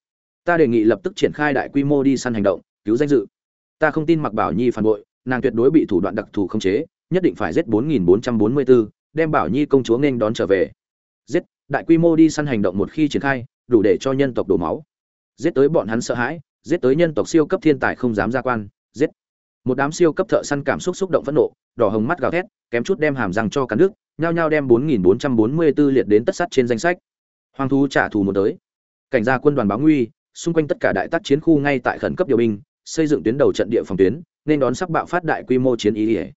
Ta đề nghị lập tức triển khai đại quy mô đi săn hành động cứu danh dự. Ta không tin mặc bảo nhi phản bội nàng tuyệt đối bị thủ đoạn đặc thù khống chế nhất định phải giết 4444, đem bảo nhi công chúa nghênh đón trở về. Giết đại quy mô đi săn hành động một khi triển khai đủ để cho nhân tộc đổ máu. Giết tới bọn hắn sợ hãi giết tới nhân tộc siêu cấp thiên tài không dám ra quan giết. Một đám siêu cấp thợ săn cảm xúc xúc động phẫn nộ đỏ hồng mắt gào thét kém chút đem hàm răng cho cắn nước nhao nhao đem 4444 liệt đến tất sắt trên danh sách hoang thú trả thù một tới. Cảnh gia quân đoàn báo nguy, xung quanh tất cả đại tác chiến khu ngay tại khẩn cấp điều binh, xây dựng tuyến đầu trận địa phòng tuyến, nên đón sắp bạo phát đại quy mô chiến ý ỉa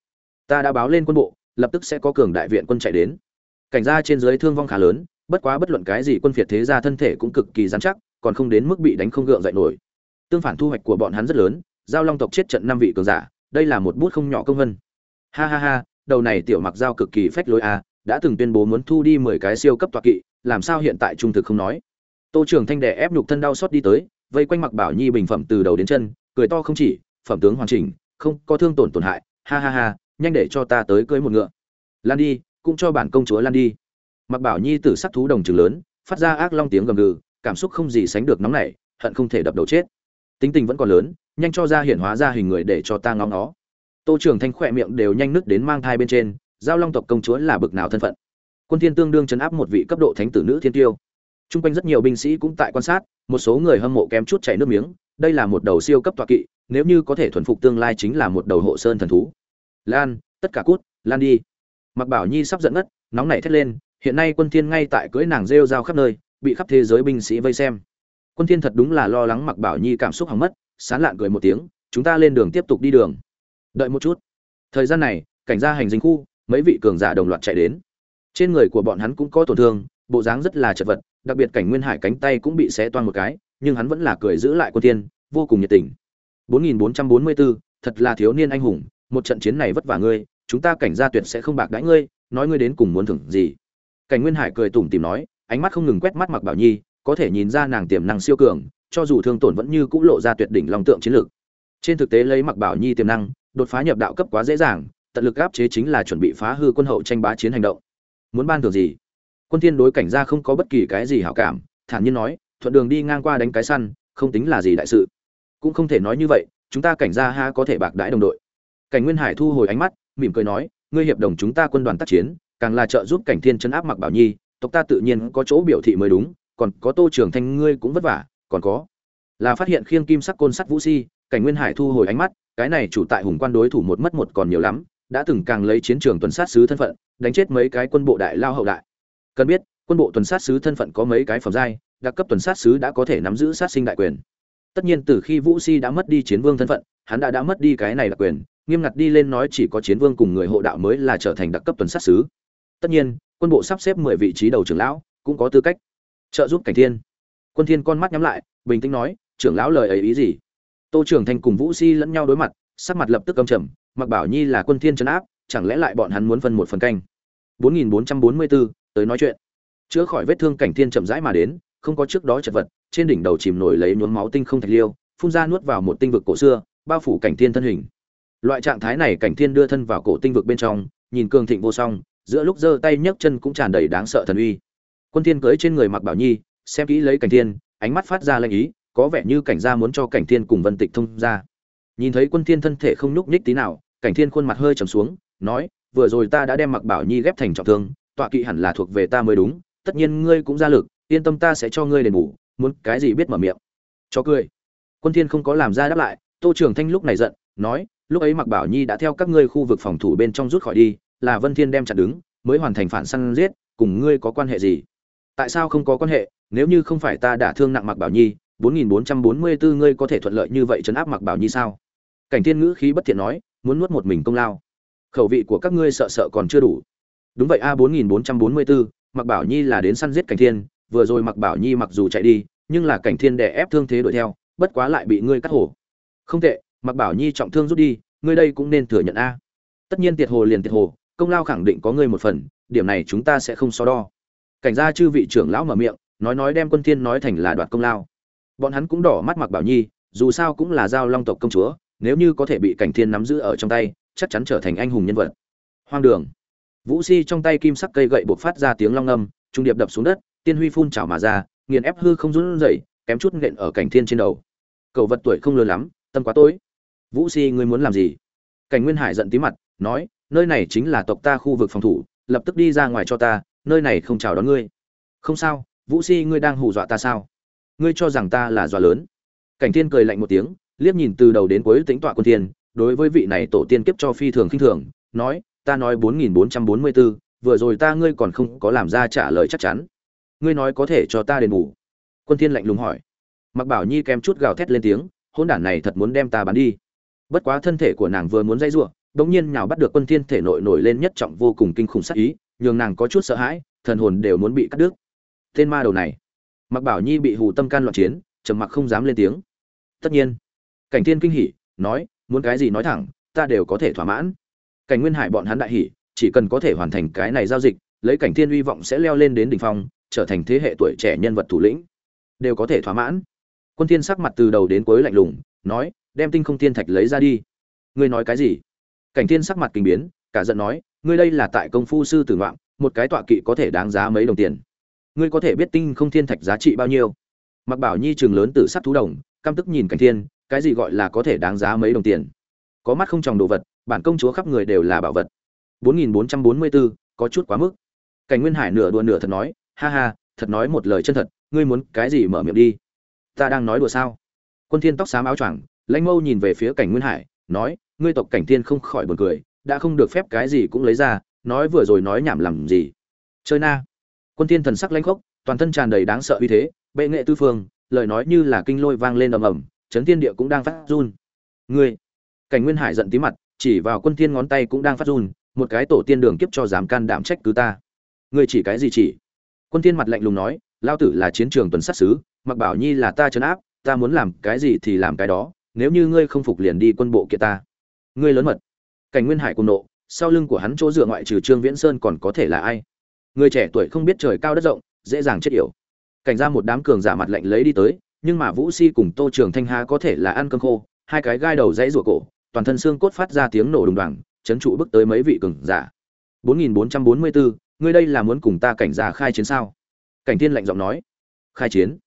ta đã báo lên quân bộ, lập tức sẽ có cường đại viện quân chạy đến. Cảnh gia trên dưới thương vong khá lớn, bất quá bất luận cái gì quân phiệt thế gia thân thể cũng cực kỳ dán chắc, còn không đến mức bị đánh không gượng dậy nổi. Tương phản thu hoạch của bọn hắn rất lớn, giao long tộc chết trận năm vị cường giả, đây là một bút không nhỏ công vân. Ha ha ha, đầu này tiểu mặc giao cực kỳ phách lối a đã từng tuyên bố muốn thu đi mười cái siêu cấp tọa kỵ làm sao hiện tại trung thực không nói. Tô Trường thanh đẻ ép nhục thân đau xót đi tới, vây quanh mặc bảo nhi bình phẩm từ đầu đến chân, cười to không chỉ, phẩm tướng hoàn chỉnh, không có thương tổn tổn hại, ha ha ha, nhanh để cho ta tới cưới một ngựa. Lan đi, cũng cho bản công chúa lan đi. Mặc bảo nhi tử sắc thú đồng trường lớn, phát ra ác long tiếng gầm gừ, cảm xúc không gì sánh được nóng nảy, hận không thể đập đầu chết. Tính tình vẫn còn lớn, nhanh cho ra hiển hóa ra hình người để cho ta ngóng nó tô Trường thanh khỏe miệng đều nhanh nứt đến mang thai bên trên, giao long tộc công chúa là bực nào thân phận quân thiên tương đương chấn áp một vị cấp độ thánh tử nữ thiên tiêu Trung quanh rất nhiều binh sĩ cũng tại quan sát, một số người hâm mộ kém chút chảy nước miếng, đây là một đầu siêu cấp tọa kỵ, nếu như có thể thuần phục tương lai chính là một đầu hộ sơn thần thú. Lan, tất cả cút, lan đi. Mặc Bảo Nhi sắp giận ngất, nóng nảy thét lên, hiện nay quân thiên ngay tại cưỡi nàng rêu rao khắp nơi, bị khắp thế giới binh sĩ vây xem. Quân thiên thật đúng là lo lắng Mặc Bảo Nhi cảm xúc hỏng mất, sán lạn cười một tiếng, chúng ta lên đường tiếp tục đi đường. Đợi một chút. Thời gian này, cảnh gia hành dinh khu, mấy vị cường giả đồng loạt chạy đến. Trên người của bọn hắn cũng có tổn thương, bộ dáng rất là chật vật, đặc biệt cảnh nguyên hải cánh tay cũng bị xé toang một cái nhưng hắn vẫn là cười giữ lại quân tiên vô cùng nhiệt tình. 4444, thật là thiếu niên anh hùng một trận chiến này vất vả ngươi chúng ta cảnh gia tuyệt sẽ không bạc đãi ngươi nói ngươi đến cùng muốn thưởng gì. Cảnh nguyên hải cười tủm tỉm nói ánh mắt không ngừng quét mắt mặc bảo nhi có thể nhìn ra nàng tiềm năng siêu cường cho dù thương tổn vẫn như cũng lộ ra tuyệt đỉnh long tượng chiến lược. Trên thực tế lấy mặc bảo nhi tiềm năng đột phá nhập đạo cấp quá dễ dàng tận lực áp chế chính là chuẩn bị phá hư quân hậu tranh bá chiến hành động muốn ban thưởng gì? Quân thiên đối cảnh gia không có bất kỳ cái gì hảo cảm, thản nhiên nói, thuận đường đi ngang qua đánh cái săn, không tính là gì đại sự. Cũng không thể nói như vậy, chúng ta cảnh gia ha có thể bạc đãi đồng đội. Cảnh nguyên hải thu hồi ánh mắt, mỉm cười nói, ngươi hiệp đồng chúng ta quân đoàn tác chiến, càng là trợ giúp cảnh thiên chấn áp mặc bảo nhi, tộc ta tự nhiên có chỗ biểu thị mới đúng, còn có tô trưởng thanh ngươi cũng vất vả, còn có là phát hiện khiêng kim sắc côn sắt vũ si, cảnh nguyên hải thu hồi ánh mắt, cái này chủ tại hùng quan đối thủ một mất một còn nhiều lắm đã từng càng lấy chiến trường tuần sát sứ thân phận, đánh chết mấy cái quân bộ đại lao hậu đại. Cần biết, quân bộ tuần sát sứ thân phận có mấy cái phẩm giai, đặc cấp tuần sát sứ đã có thể nắm giữ sát sinh đại quyền. Tất nhiên từ khi vũ si đã mất đi chiến vương thân phận, hắn đã đã mất đi cái này đặc quyền, nghiêm ngặt đi lên nói chỉ có chiến vương cùng người hộ đạo mới là trở thành đặc cấp tuần sát sứ. Tất nhiên, quân bộ sắp xếp mười vị trí đầu trưởng lão cũng có tư cách. Trợ giúp cảnh thiên. Quân thiên con mắt nhắm lại, bình tĩnh nói, trưởng lão lời ấy ý gì? Tô trưởng thành cùng vũ si lẫn nhau đối mặt, sắc mặt lập tức âm trầm mặc bảo nhi là quân thiên chấn áp chẳng lẽ lại bọn hắn muốn phân một phần canh? 4444, tới nói chuyện. Chữa khỏi vết thương cảnh thiên chậm rãi mà đến không có trước đó chật vật trên đỉnh đầu chìm nổi lấy nhuốm máu tinh không thạch liêu phun ra nuốt vào một tinh vực cổ xưa bao phủ cảnh thiên thân hình. Loại trạng thái này cảnh thiên đưa thân vào cổ tinh vực bên trong nhìn cường thịnh vô song giữa lúc giơ tay nhấc chân cũng tràn đầy đáng sợ thần uy. Quân thiên cưỡi trên người mặc bảo nhi xem kỹ lấy cảnh thiên ánh mắt phát ra lệnh ý có vẻ như cảnh gia muốn cho cảnh thiên cùng vân tịch thông ra nhìn thấy quân thiên thân thể không nhúc nhích tí nào, cảnh thiên khuôn mặt hơi trầm xuống, nói, vừa rồi ta đã đem mặc bảo nhi ghép thành trọng thương, tọa kỵ hẳn là thuộc về ta mới đúng, tất nhiên ngươi cũng ra lực, yên tâm ta sẽ cho ngươi đền bù, muốn cái gì biết mở miệng. Cho cười. Quân thiên không có làm ra đáp lại, tô trường thanh lúc này giận, nói, lúc ấy mặc bảo nhi đã theo các ngươi khu vực phòng thủ bên trong rút khỏi đi, là vân thiên đem chặn đứng, mới hoàn thành phản săn giết, cùng ngươi có quan hệ gì? Tại sao không có quan hệ? Nếu như không phải ta đả thương nặng mặc bảo nhi 4444 ngươi có thể thuận lợi như vậy chấn áp mặc bảo nhi sao? Cảnh thiên ngữ khí bất thiện nói, muốn nuốt một mình công lao. Khẩu vị của các ngươi sợ sợ còn chưa đủ. Đúng vậy a, bốn nghìn bốn trăm bốn mươi bốn mặc bảo nhi là đến săn giết cảnh thiên, vừa rồi mặc bảo nhi mặc dù chạy đi, nhưng là cảnh thiên đè ép thương thế đuổi theo, bất quá lại bị ngươi cắt hổ. Không tệ mặc bảo nhi trọng thương rút đi, ngươi đây cũng nên thừa nhận a. Tất nhiên tiệt hồ liền tiệt hồ, công lao khẳng định có ngươi một phần, điểm này chúng ta sẽ không so đo. Cảnh gia chư vị trưởng lão mở miệng, nói nói đem quân thiên nói thành là đoạt công lao. Bọn hắn cũng đỏ mắt mặc bảo nhi, dù sao cũng là giao long tộc công chúa nếu như có thể bị cảnh thiên nắm giữ ở trong tay, chắc chắn trở thành anh hùng nhân vật. Hoang đường. Vũ si trong tay kim sắc cây gậy buộc phát ra tiếng long âm, trung điệp đập xuống đất, tiên huy phun trào mà ra, nghiền ép hư không run rẩy, kém chút nện ở cảnh thiên trên đầu. Cậu vật tuổi không lớn lắm, tâm quá tối. Vũ si, ngươi muốn làm gì? Cảnh nguyên hải giận tí mặt, nói, nơi này chính là tộc ta khu vực phòng thủ, lập tức đi ra ngoài cho ta, nơi này không chào đón ngươi. Không sao, vũ si, ngươi đang hù dọa ta sao? Ngươi cho rằng ta là dọa lớn. Cảnh thiên cười lạnh một tiếng liếc nhìn từ đầu đến cuối tính tọa quân thiên, đối với vị này tổ tiên kiếp cho phi thường khinh thường, nói, ta nói bốn nghìn bốn trăm bốn mươi bốn vừa rồi ta ngươi còn không có làm ra trả lời chắc chắn. Ngươi nói có thể cho ta đền bù? Quân thiên lạnh lùng hỏi. Mặc bảo nhi kém chút gào thét lên tiếng hôn đản này thật muốn đem ta bắn đi. Bất quá thân thể của nàng vừa muốn dây rủa đống nhiên nào bắt được quân thiên thể nội nổi lên nhất trọng vô cùng kinh khủng sát ý, nhường nàng có chút sợ hãi, thần hồn đều muốn bị cắt đứt. Tên ma đầu này. Mặc bảo nhi bị hù tâm can loạn chiến, trầm mặc không dám lên tiếng. Tất nhiên cảnh thiên kinh hỉ, nói, muốn cái gì nói thẳng, ta đều có thể thỏa mãn. Cảnh nguyên hải bọn hắn đại hỉ, chỉ cần có thể hoàn thành cái này giao dịch, lấy cảnh thiên uy vọng sẽ leo lên đến đỉnh phong, trở thành thế hệ tuổi trẻ nhân vật thủ lĩnh, đều có thể thỏa mãn. Quân thiên sắc mặt từ đầu đến cuối lạnh lùng, nói, đem tinh không thiên thạch lấy ra đi. Ngươi nói cái gì? Cảnh thiên sắc mặt kinh biến, cả giận nói, ngươi đây là tại công phu sư tử ngoạm một cái tọa kỵ có thể đáng giá mấy đồng tiền. Ngươi có thể biết tinh không thiên thạch giá trị bao nhiêu? Mặc bảo nhi trường lớn tử sắc thú đồng, căm tức nhìn cảnh thiên cái gì gọi là có thể đáng giá mấy đồng tiền? Có mắt không tròng đồ vật bản công chúa khắp người đều là bảo vật. 4444, có chút quá mức. Cảnh nguyên hải nửa đùa nửa thật nói ha ha thật nói một lời chân thật ngươi muốn cái gì mở miệng đi? Ta đang nói đùa sao? Quân thiên tóc xám áo choàng lãnh mâu nhìn về phía cảnh nguyên hải nói ngươi tộc cảnh thiên không khỏi buồn cười đã không được phép cái gì cũng lấy ra nói vừa rồi nói nhảm làm gì? Chơi na. Quân thiên thần sắc lãnh khốc toàn thân tràn đầy đáng sợ uy thế bệ nghệ tư phương lời nói như là kinh lôi vang lên ầm ầm chấn thiên địa cũng đang phát run. Ngươi, cảnh nguyên hải giận tí mặt, chỉ vào quân thiên ngón tay cũng đang phát run, một cái tổ tiên đường kiếp cho dám can đảm trách cứ ta. Ngươi chỉ cái gì chỉ? Quân thiên mặt lạnh lùng nói, lao tử là chiến trường tuần sát sứ, mặc bảo nhi là ta trấn áp, ta muốn làm cái gì thì làm cái đó, nếu như ngươi không phục liền đi quân bộ kia ta. Ngươi lớn mật. Cảnh nguyên hải cùng nộ, sau lưng của hắn chỗ dựa ngoại trừ trương viễn sơn còn có thể là ai? Người trẻ tuổi không biết trời cao đất rộng, dễ dàng chết yểu. Cảnh ra một đám cường giả mặt lạnh lấy đi tới nhưng mà vũ si cùng tô trường thanh hà có thể là ăn cơm khô hai cái gai đầu dãy ruột cổ toàn thân xương cốt phát ra tiếng nổ đùng đoàng chấn trụ bước tới mấy vị cường giả. 4444, ngươi đây là muốn cùng ta cảnh giả khai chiến sao? Cảnh thiên lạnh giọng nói. Khai chiến?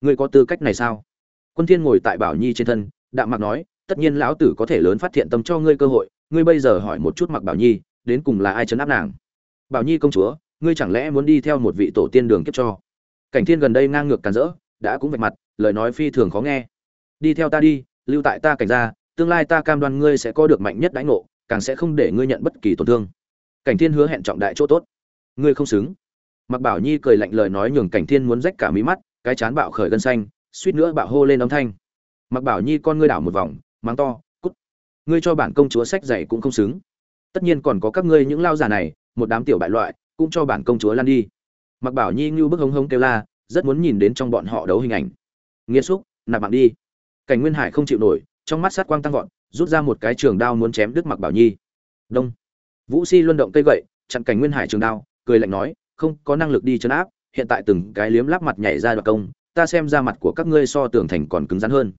Ngươi có tư cách này sao? Quân thiên ngồi tại bảo nhi trên thân đạm mặc nói tất nhiên lão tử có thể lớn phát thiện tâm cho ngươi cơ hội ngươi bây giờ hỏi một chút mặc bảo nhi đến cùng là ai chấn áp nàng? Bảo nhi công chúa ngươi chẳng lẽ muốn đi theo một vị tổ tiên đường kiếp cho? Cảnh thiên gần đây ngang ngược càn rỡ đã cũng vạch mặt, lời nói phi thường khó nghe. Đi theo ta đi, lưu tại ta cảnh gia, tương lai ta cam đoan ngươi sẽ có được mạnh nhất đãi ngộ, càng sẽ không để ngươi nhận bất kỳ tổn thương. Cảnh thiên hứa hẹn trọng đại chỗ tốt. Ngươi không xứng. Mặc bảo nhi cười lạnh lời nói nhường cảnh thiên muốn rách cả mí mắt, cái chán bạo khởi gân xanh, suýt nữa bạo hô lên âm thanh. Mặc bảo nhi con ngươi đảo một vòng mang to, cút! Ngươi cho bản công chúa sách dạy cũng không xứng. Tất nhiên còn có các ngươi những lao giả này, một đám tiểu bại loại, cũng cho bản công chúa lan đi. Mặc bảo nhi như bức hống hống kêu la rất muốn nhìn đến trong bọn họ đấu hình ảnh. Nghiêm xúc, nạp mạng đi. Cảnh nguyên hải không chịu nổi, trong mắt sát quang tăng vọt, rút ra một cái trường đao muốn chém đứt mặc bảo nhi. Đông. Vũ si luân động cây gậy, chặn cảnh nguyên hải trường đao, cười lạnh nói, không, có năng lực đi chấn áp, hiện tại từng cái liếm láp mặt nhảy ra đoạt công, ta xem ra mặt của các ngươi so tường thành còn cứng rắn hơn.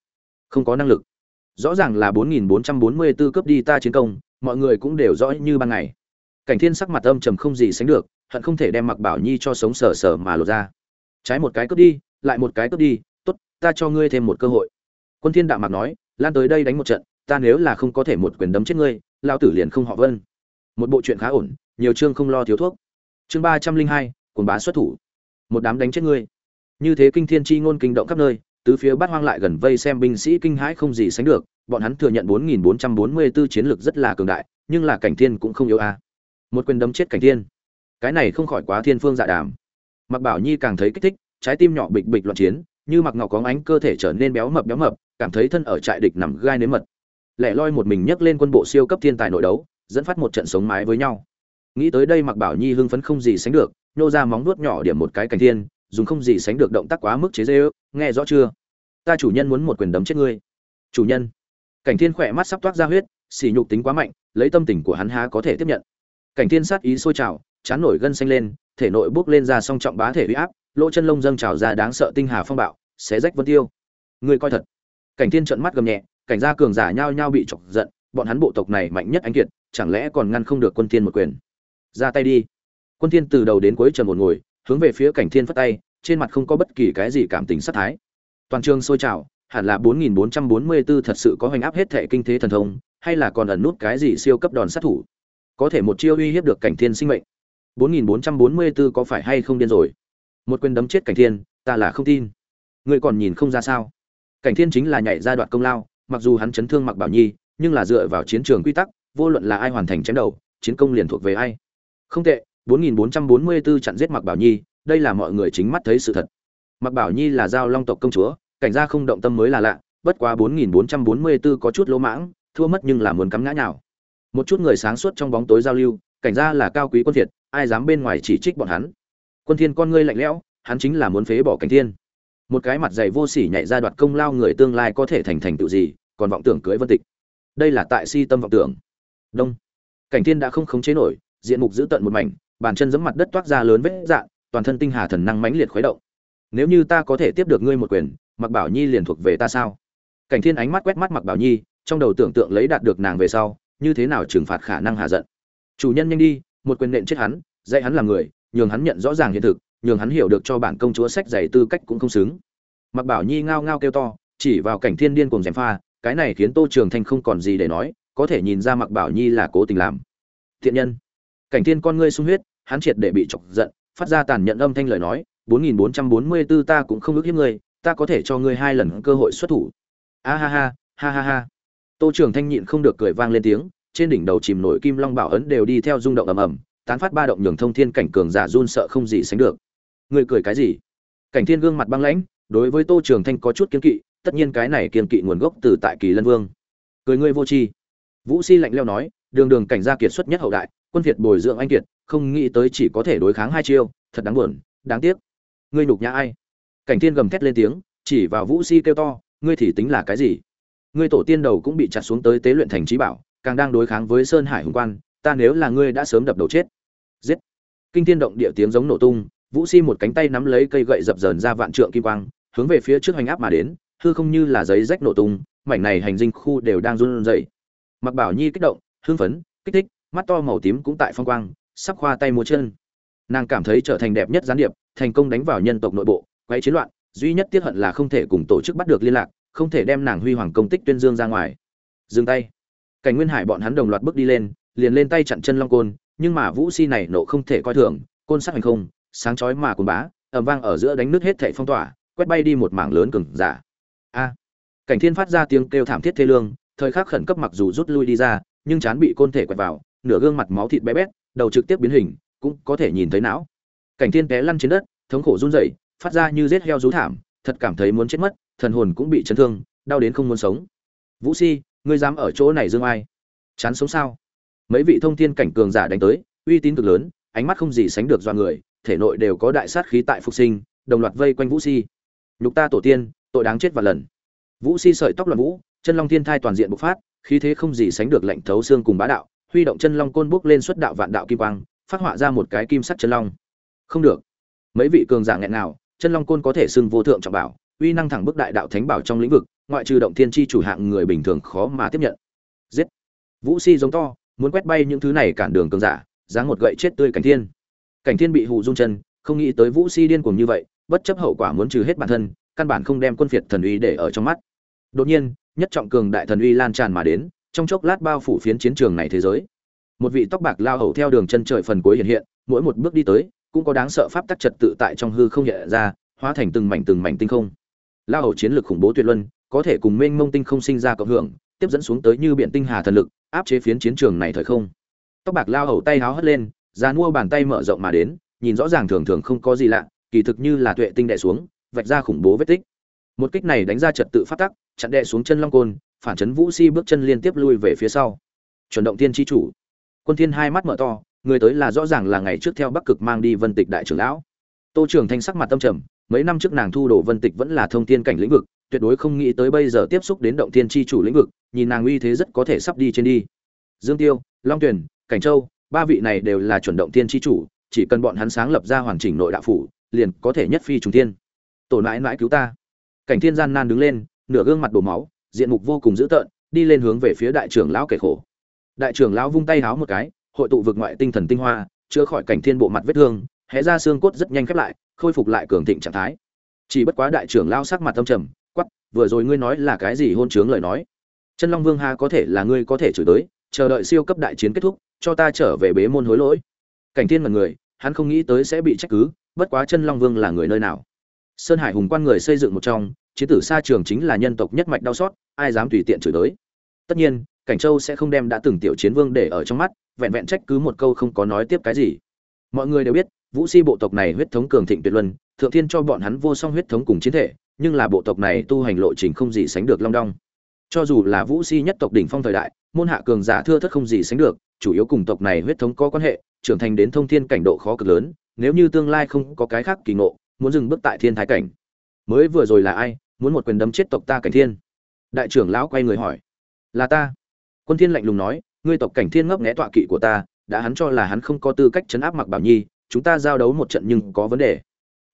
Không có năng lực. Rõ ràng là bốn nghìn bốn trăm bốn mươi 4444 cướp đi ta chiến công, mọi người cũng đều rõ như ban ngày. Cảnh thiên sắc mặt âm trầm không gì sánh được, hận không thể đem mặc bảo nhi cho sống sờ sờ mà lột ra trái một cái cướp đi, lại một cái cướp đi, tốt, ta cho ngươi thêm một cơ hội. Quân thiên đạo mạc nói, lan tới đây đánh một trận, ta nếu là không có thể một quyền đấm chết ngươi lao tử liền không họ vân. Một bộ chuyện khá ổn, nhiều chương không lo thiếu thuốc. Chương ba trăm linh hai quần bá xuất thủ. Một đám đánh chết ngươi. Như thế kinh thiên chi ngôn kinh động khắp nơi, tứ phía bát hoang lại gần vây xem binh sĩ kinh hãi không gì sánh được, bọn hắn thừa nhận 4444 chiến lược rất là cường đại, nhưng là cảnh thiên cũng không yếu a. Một quyền đấm chết cảnh thiên. Cái này không khỏi quá thiên phương dạ đàm mặc bảo nhi càng thấy kích thích trái tim nhỏ bịch bịch loạn chiến như mặc ngọc có ánh cơ thể trở nên béo mập béo mập cảm thấy thân ở trại địch nằm gai nếm mật. Lẻ loi một mình nhấc lên quân bộ siêu cấp thiên tài nội đấu dẫn phát một trận sống mái với nhau. Nghĩ tới đây mặc bảo nhi hưng phấn không gì sánh được nô ra móng nuốt nhỏ điểm một cái cảnh thiên dùng không gì sánh được động tác quá mức chế giễu, nghe rõ chưa? Ta chủ nhân muốn một quyền đấm chết ngươi. Chủ nhân. Cảnh thiên khỏe mắt sắp toát ra huyết sỉ nhục tính quá mạnh lấy tâm tình của hắn há có thể tiếp nhận. Cảnh thiên sát ý sôi trào chán nổi gân xanh lên thể nội bước lên ra song trọng bá thể uy áp, lỗ chân lông dâng trào ra đáng sợ tinh hà phong bạo, xé rách vân tiêu. Ngươi coi thật. Cảnh thiên trợn mắt gầm nhẹ, cảnh gia cường giả nhao nhao bị chọc giận, bọn hắn bộ tộc này mạnh nhất anh kiệt, chẳng lẽ còn ngăn không được quân thiên một quyền? Ra tay đi. Quân thiên từ đầu đến cuối trầm một ngồi, hướng về phía cảnh thiên phất tay, trên mặt không có bất kỳ cái gì cảm tình sát thái. Toàn trường sôi trào, hẳn là 4444 thật sự có hoành áp hết thể kinh thế thần thông, hay là còn ẩn nút cái gì siêu cấp đòn sát thủ? Có thể một chiêu uy hiếp được cảnh thiên sinh mệnh. 4444 có phải hay không điên rồi? Một quyền đấm chết cảnh thiên, ta là không tin. Ngươi còn nhìn không ra sao? Cảnh thiên chính là nhảy ra đoạn công lao, mặc dù hắn chấn thương mặc bảo nhi, nhưng là dựa vào chiến trường quy tắc, vô luận là ai hoàn thành chém đầu, chiến công liền thuộc về ai. Không tệ 4444 chặn giết mặc bảo nhi, đây là mọi người chính mắt thấy sự thật. Mặc bảo nhi là giao long tộc công chúa, cảnh gia không động tâm mới là lạ, bất quá 4444 có chút lỗ mãng, thua mất nhưng là muốn cắm ngã nhào. Một chút người sáng suốt trong bóng tối giao lưu, cảnh gia là cao quý quân việt ai dám bên ngoài chỉ trích bọn hắn? Quân thiên con ngươi lạnh lẽo, hắn chính là muốn phế bỏ cảnh thiên. Một cái mặt dày vô sỉ nhảy ra đoạt công lao người tương lai có thể thành thành tựu gì, còn vọng tưởng cưới vân tịch. Đây là tại si tâm vọng tưởng. Đông. Cảnh thiên đã không khống chế nổi, diện mục giữ tận một mảnh, bàn chân giẫm mặt đất toát ra lớn vết dạn toàn thân tinh hà thần năng mãnh liệt khuấy động. Nếu như ta có thể tiếp được ngươi một quyền mặc bảo nhi liền thuộc về ta sao? Cảnh thiên ánh mắt quét mắt mặc bảo nhi, trong đầu tưởng tượng lấy đạt được nàng về sau, như thế nào trừng phạt khả năng hạ giận. Chủ nhân nhanh đi một quyền nện chết hắn dạy hắn làm người nhường hắn nhận rõ ràng hiện thực nhường hắn hiểu được cho bản công chúa sách giày tư cách cũng không xứng mặc bảo nhi ngao ngao kêu to chỉ vào cảnh thiên điên cùng gièm pha cái này khiến tô trường thanh không còn gì để nói có thể nhìn ra mặc bảo nhi là cố tình làm thiện nhân cảnh thiên con ngươi sung huyết hắn triệt để bị chọc giận phát ra tàn nhẫn âm thanh lời nói 4444 ta cũng không ước hiếp ngươi, ta có thể cho ngươi hai lần cơ hội xuất thủ. A ha ha, ha ha ha. Tô Trường Thanh nhịn không được cười vang lên tiếng, trên đỉnh đầu chìm nổi kim long bảo ấn đều đi theo rung động ầm ầm, tán phát ba động nhường thông thiên cảnh cường giả run sợ không gì sánh được. Ngươi cười cái gì? Cảnh Thiên gương mặt băng lãnh, đối với Tô Trường Thanh có chút kiên kỵ, tất nhiên cái này kiên kỵ nguồn gốc từ tại Kỳ Lân Vương. Cười ngươi vô tri. Vũ Si lạnh lẽo nói, đường đường cảnh gia kiệt xuất nhất hậu đại, quân Việt bồi dưỡng anh kiệt, không nghĩ tới chỉ có thể đối kháng hai chiêu, thật đáng buồn, đáng tiếc. Ngươi nhục nhã ai? Cảnh Thiên gầm thét lên tiếng, chỉ vào Vũ Si kêu to, ngươi thì tính là cái gì? Ngươi tổ tiên đầu cũng bị chặt xuống tới tế luyện thành trí bảo, càng đang đối kháng với Sơn Hải hùng quan, ta nếu là ngươi đã sớm đập đầu chết. Giết! Kinh thiên động địa tiếng giống nổ tung, Vũ Si một cánh tay nắm lấy cây gậy dập dờn ra vạn trượng kim quang, hướng về phía trước hành áp mà đến, hư không như là giấy rách nổ tung, mảnh này hành dinh khu đều đang run rẩy. Mặc Bảo Nhi kích động, hưng phấn, kích thích, mắt to màu tím cũng tại phong quang, sắp khoa tay múa chân. Nàng cảm thấy trở thành đẹp nhất gián điệp, thành công đánh vào nhân tộc nội bộ, quay chiến loạn, duy nhất tiếc hận là không thể cùng tổ chức bắt được liên lạc, không thể đem nàng huy hoàng công tích tuyên dương ra ngoài. Dừng tay. Cảnh Nguyên Hải bọn hắn đồng loạt bước đi lên, liền lên tay chặn chân Long Côn, nhưng mà Vũ Si này nộ không thể coi thường, côn sắc hành không, sáng chói mà cuồng bá, ầm vang ở giữa đánh nứt hết thảy phong tỏa, quét bay đi một mảng lớn cừng giả. A! Cảnh Thiên phát ra tiếng kêu thảm thiết thê lương, thời khắc khẩn cấp mặc dù rút lui đi ra, nhưng chán bị côn thể quẹt vào, nửa gương mặt máu thịt bé bét, đầu trực tiếp biến hình, cũng có thể nhìn thấy não. Cảnh Thiên té lăn trên đất, thống khổ run rẩy, phát ra như rết heo rú thảm, thật cảm thấy muốn chết mất, thần hồn cũng bị chấn thương, đau đến không muốn sống. Vũ Si, ngươi dám ở chỗ này dương ai? Chán sống sao? Mấy vị thông thiên cảnh cường giả đánh tới, uy tín cực lớn, ánh mắt không gì sánh được do người, thể nội đều có đại sát khí tại phục sinh, đồng loạt vây quanh Vũ Si. nhục ta tổ tiên, tội đáng chết và lần. Vũ Si sợi tóc loạn vũ, chân long thiên thai toàn diện bộc phát, khí thế không gì sánh được lạnh thấu xương cùng bá đạo, huy động chân long côn bước lên xuất đạo vạn đạo kim quang, phát họa ra một cái kim sắt chân long. Không được. Mấy vị cường giả nghẹn nào, chân long côn có thể xưng vô thượng trọng bảo, uy năng thẳng bức đại đạo thánh bảo trong lĩnh vực, ngoại trừ động thiên chi chủ hạng người bình thường khó mà tiếp nhận. Giết. Vũ Si giống to, muốn quét bay những thứ này cản đường cường giả, dáng một gậy chết tươi cảnh thiên. Cảnh thiên bị hù rung chân, không nghĩ tới Vũ Si điên cuồng như vậy, bất chấp hậu quả muốn trừ hết bản thân, căn bản không đem quân phiệt thần uy để ở trong mắt. Đột nhiên, nhất trọng cường đại thần uy lan tràn mà đến, trong chốc lát bao phủ phiến chiến trường này thế giới. Một vị tóc bạc lao hầu theo đường chân trời phần cuối hiện hiện, mỗi một bước đi tới, cũng có đáng sợ pháp tắc trật tự tại trong hư không hiện ra, hóa thành từng mảnh từng mảnh tinh không la hầu chiến lược khủng bố tuyệt luân, có thể cùng mênh mông tinh không sinh ra cộng hưởng, tiếp dẫn xuống tới như biển tinh hà thần lực, áp chế phiến chiến trường này thời không. Tóc bạc lao hầu tay háo hất lên, ra mua bàn tay mở rộng mà đến, nhìn rõ ràng thường thường không có gì lạ, kỳ thực như là tuệ tinh đẻ xuống, vạch ra khủng bố vết tích. Một kích này đánh ra trật tự phát tắc, chặn đè xuống chân long côn, phản chấn Vũ Si bước chân liên tiếp lui về phía sau. Chuẩn động tiên chi chủ. Quân Thiên hai mắt mở to, người tới là rõ ràng là ngày trước theo Bắc Cực mang đi Vân Tịch đại trưởng lão. Tô Trường Thanh sắc mặt tâm trầm, mấy năm trước nàng thu đồ Vân Tịch vẫn là thông thiên cảnh lĩnh vực, tuyệt đối không nghĩ tới bây giờ tiếp xúc đến động thiên chi chủ lĩnh vực, nhìn nàng uy thế rất có thể sắp đi trên đi. Dương Tiêu, Long tuyền Cảnh Châu, ba vị này đều là chuẩn động thiên chi chủ, chỉ cần bọn hắn sáng lập ra hoàn chỉnh nội đạo phủ, liền có thể nhất phi trùng thiên. Tổ nãi nãi cứu ta. Cảnh Thiên gian nan đứng lên, nửa gương mặt đổ máu, diện mục vô cùng dữ tợn, đi lên hướng về phía đại trưởng lão kẻ khổ. Đại trưởng lão vung tay háo một cái, hội tụ vực ngoại tinh thần tinh hoa, chữa khỏi cảnh thiên bộ mặt vết thương, hé ra xương cốt rất nhanh khép lại, khôi phục lại cường thịnh trạng thái. Chỉ bất quá đại trưởng lao sắc mặt tâm trầm, quắp vừa rồi ngươi nói là cái gì hôn chướng lời nói? Chân Long Vương ha có thể là ngươi có thể chửi tới, chờ đợi siêu cấp đại chiến kết thúc, cho ta trở về bế môn hối lỗi. Cảnh Thiên là người, hắn không nghĩ tới sẽ bị trách cứ, bất quá Chân Long Vương là người nơi nào? Sơn Hải hùng quan người xây dựng một trong, chiến tử xa trường chính là nhân tộc nhất mạch đau xót, ai dám tùy tiện chửi tới. Tất nhiên, Cảnh Châu sẽ không đem đã từng tiểu chiến vương để ở trong mắt, vẹn vẹn trách cứ một câu không có nói tiếp cái gì. Mọi người đều biết, Vũ Si bộ tộc này huyết thống cường thịnh tuyệt luân, thượng thiên cho bọn hắn vô song huyết thống cùng chiến thể, nhưng là bộ tộc này tu hành lộ trình không gì sánh được long đong. Cho dù là Vũ Si nhất tộc đỉnh phong thời đại, môn hạ cường giả thưa thớt không gì sánh được, chủ yếu cùng tộc này huyết thống có quan hệ, trưởng thành đến thông thiên cảnh độ khó cực lớn, nếu như tương lai không có cái khác kỳ ngộ, muốn dừng bước tại thiên thái cảnh. Mới vừa rồi là ai, muốn một quyền đấm chết tộc ta cảnh thiên? Đại trưởng lão quay người hỏi. Là ta. Quân Thiên lạnh lùng nói, ngươi tộc cảnh thiên ngấp nghé tọa kỵ của ta, đã hắn cho là hắn không có tư cách chấn áp Mặc Bảo Nhi, chúng ta giao đấu một trận nhưng có vấn đề.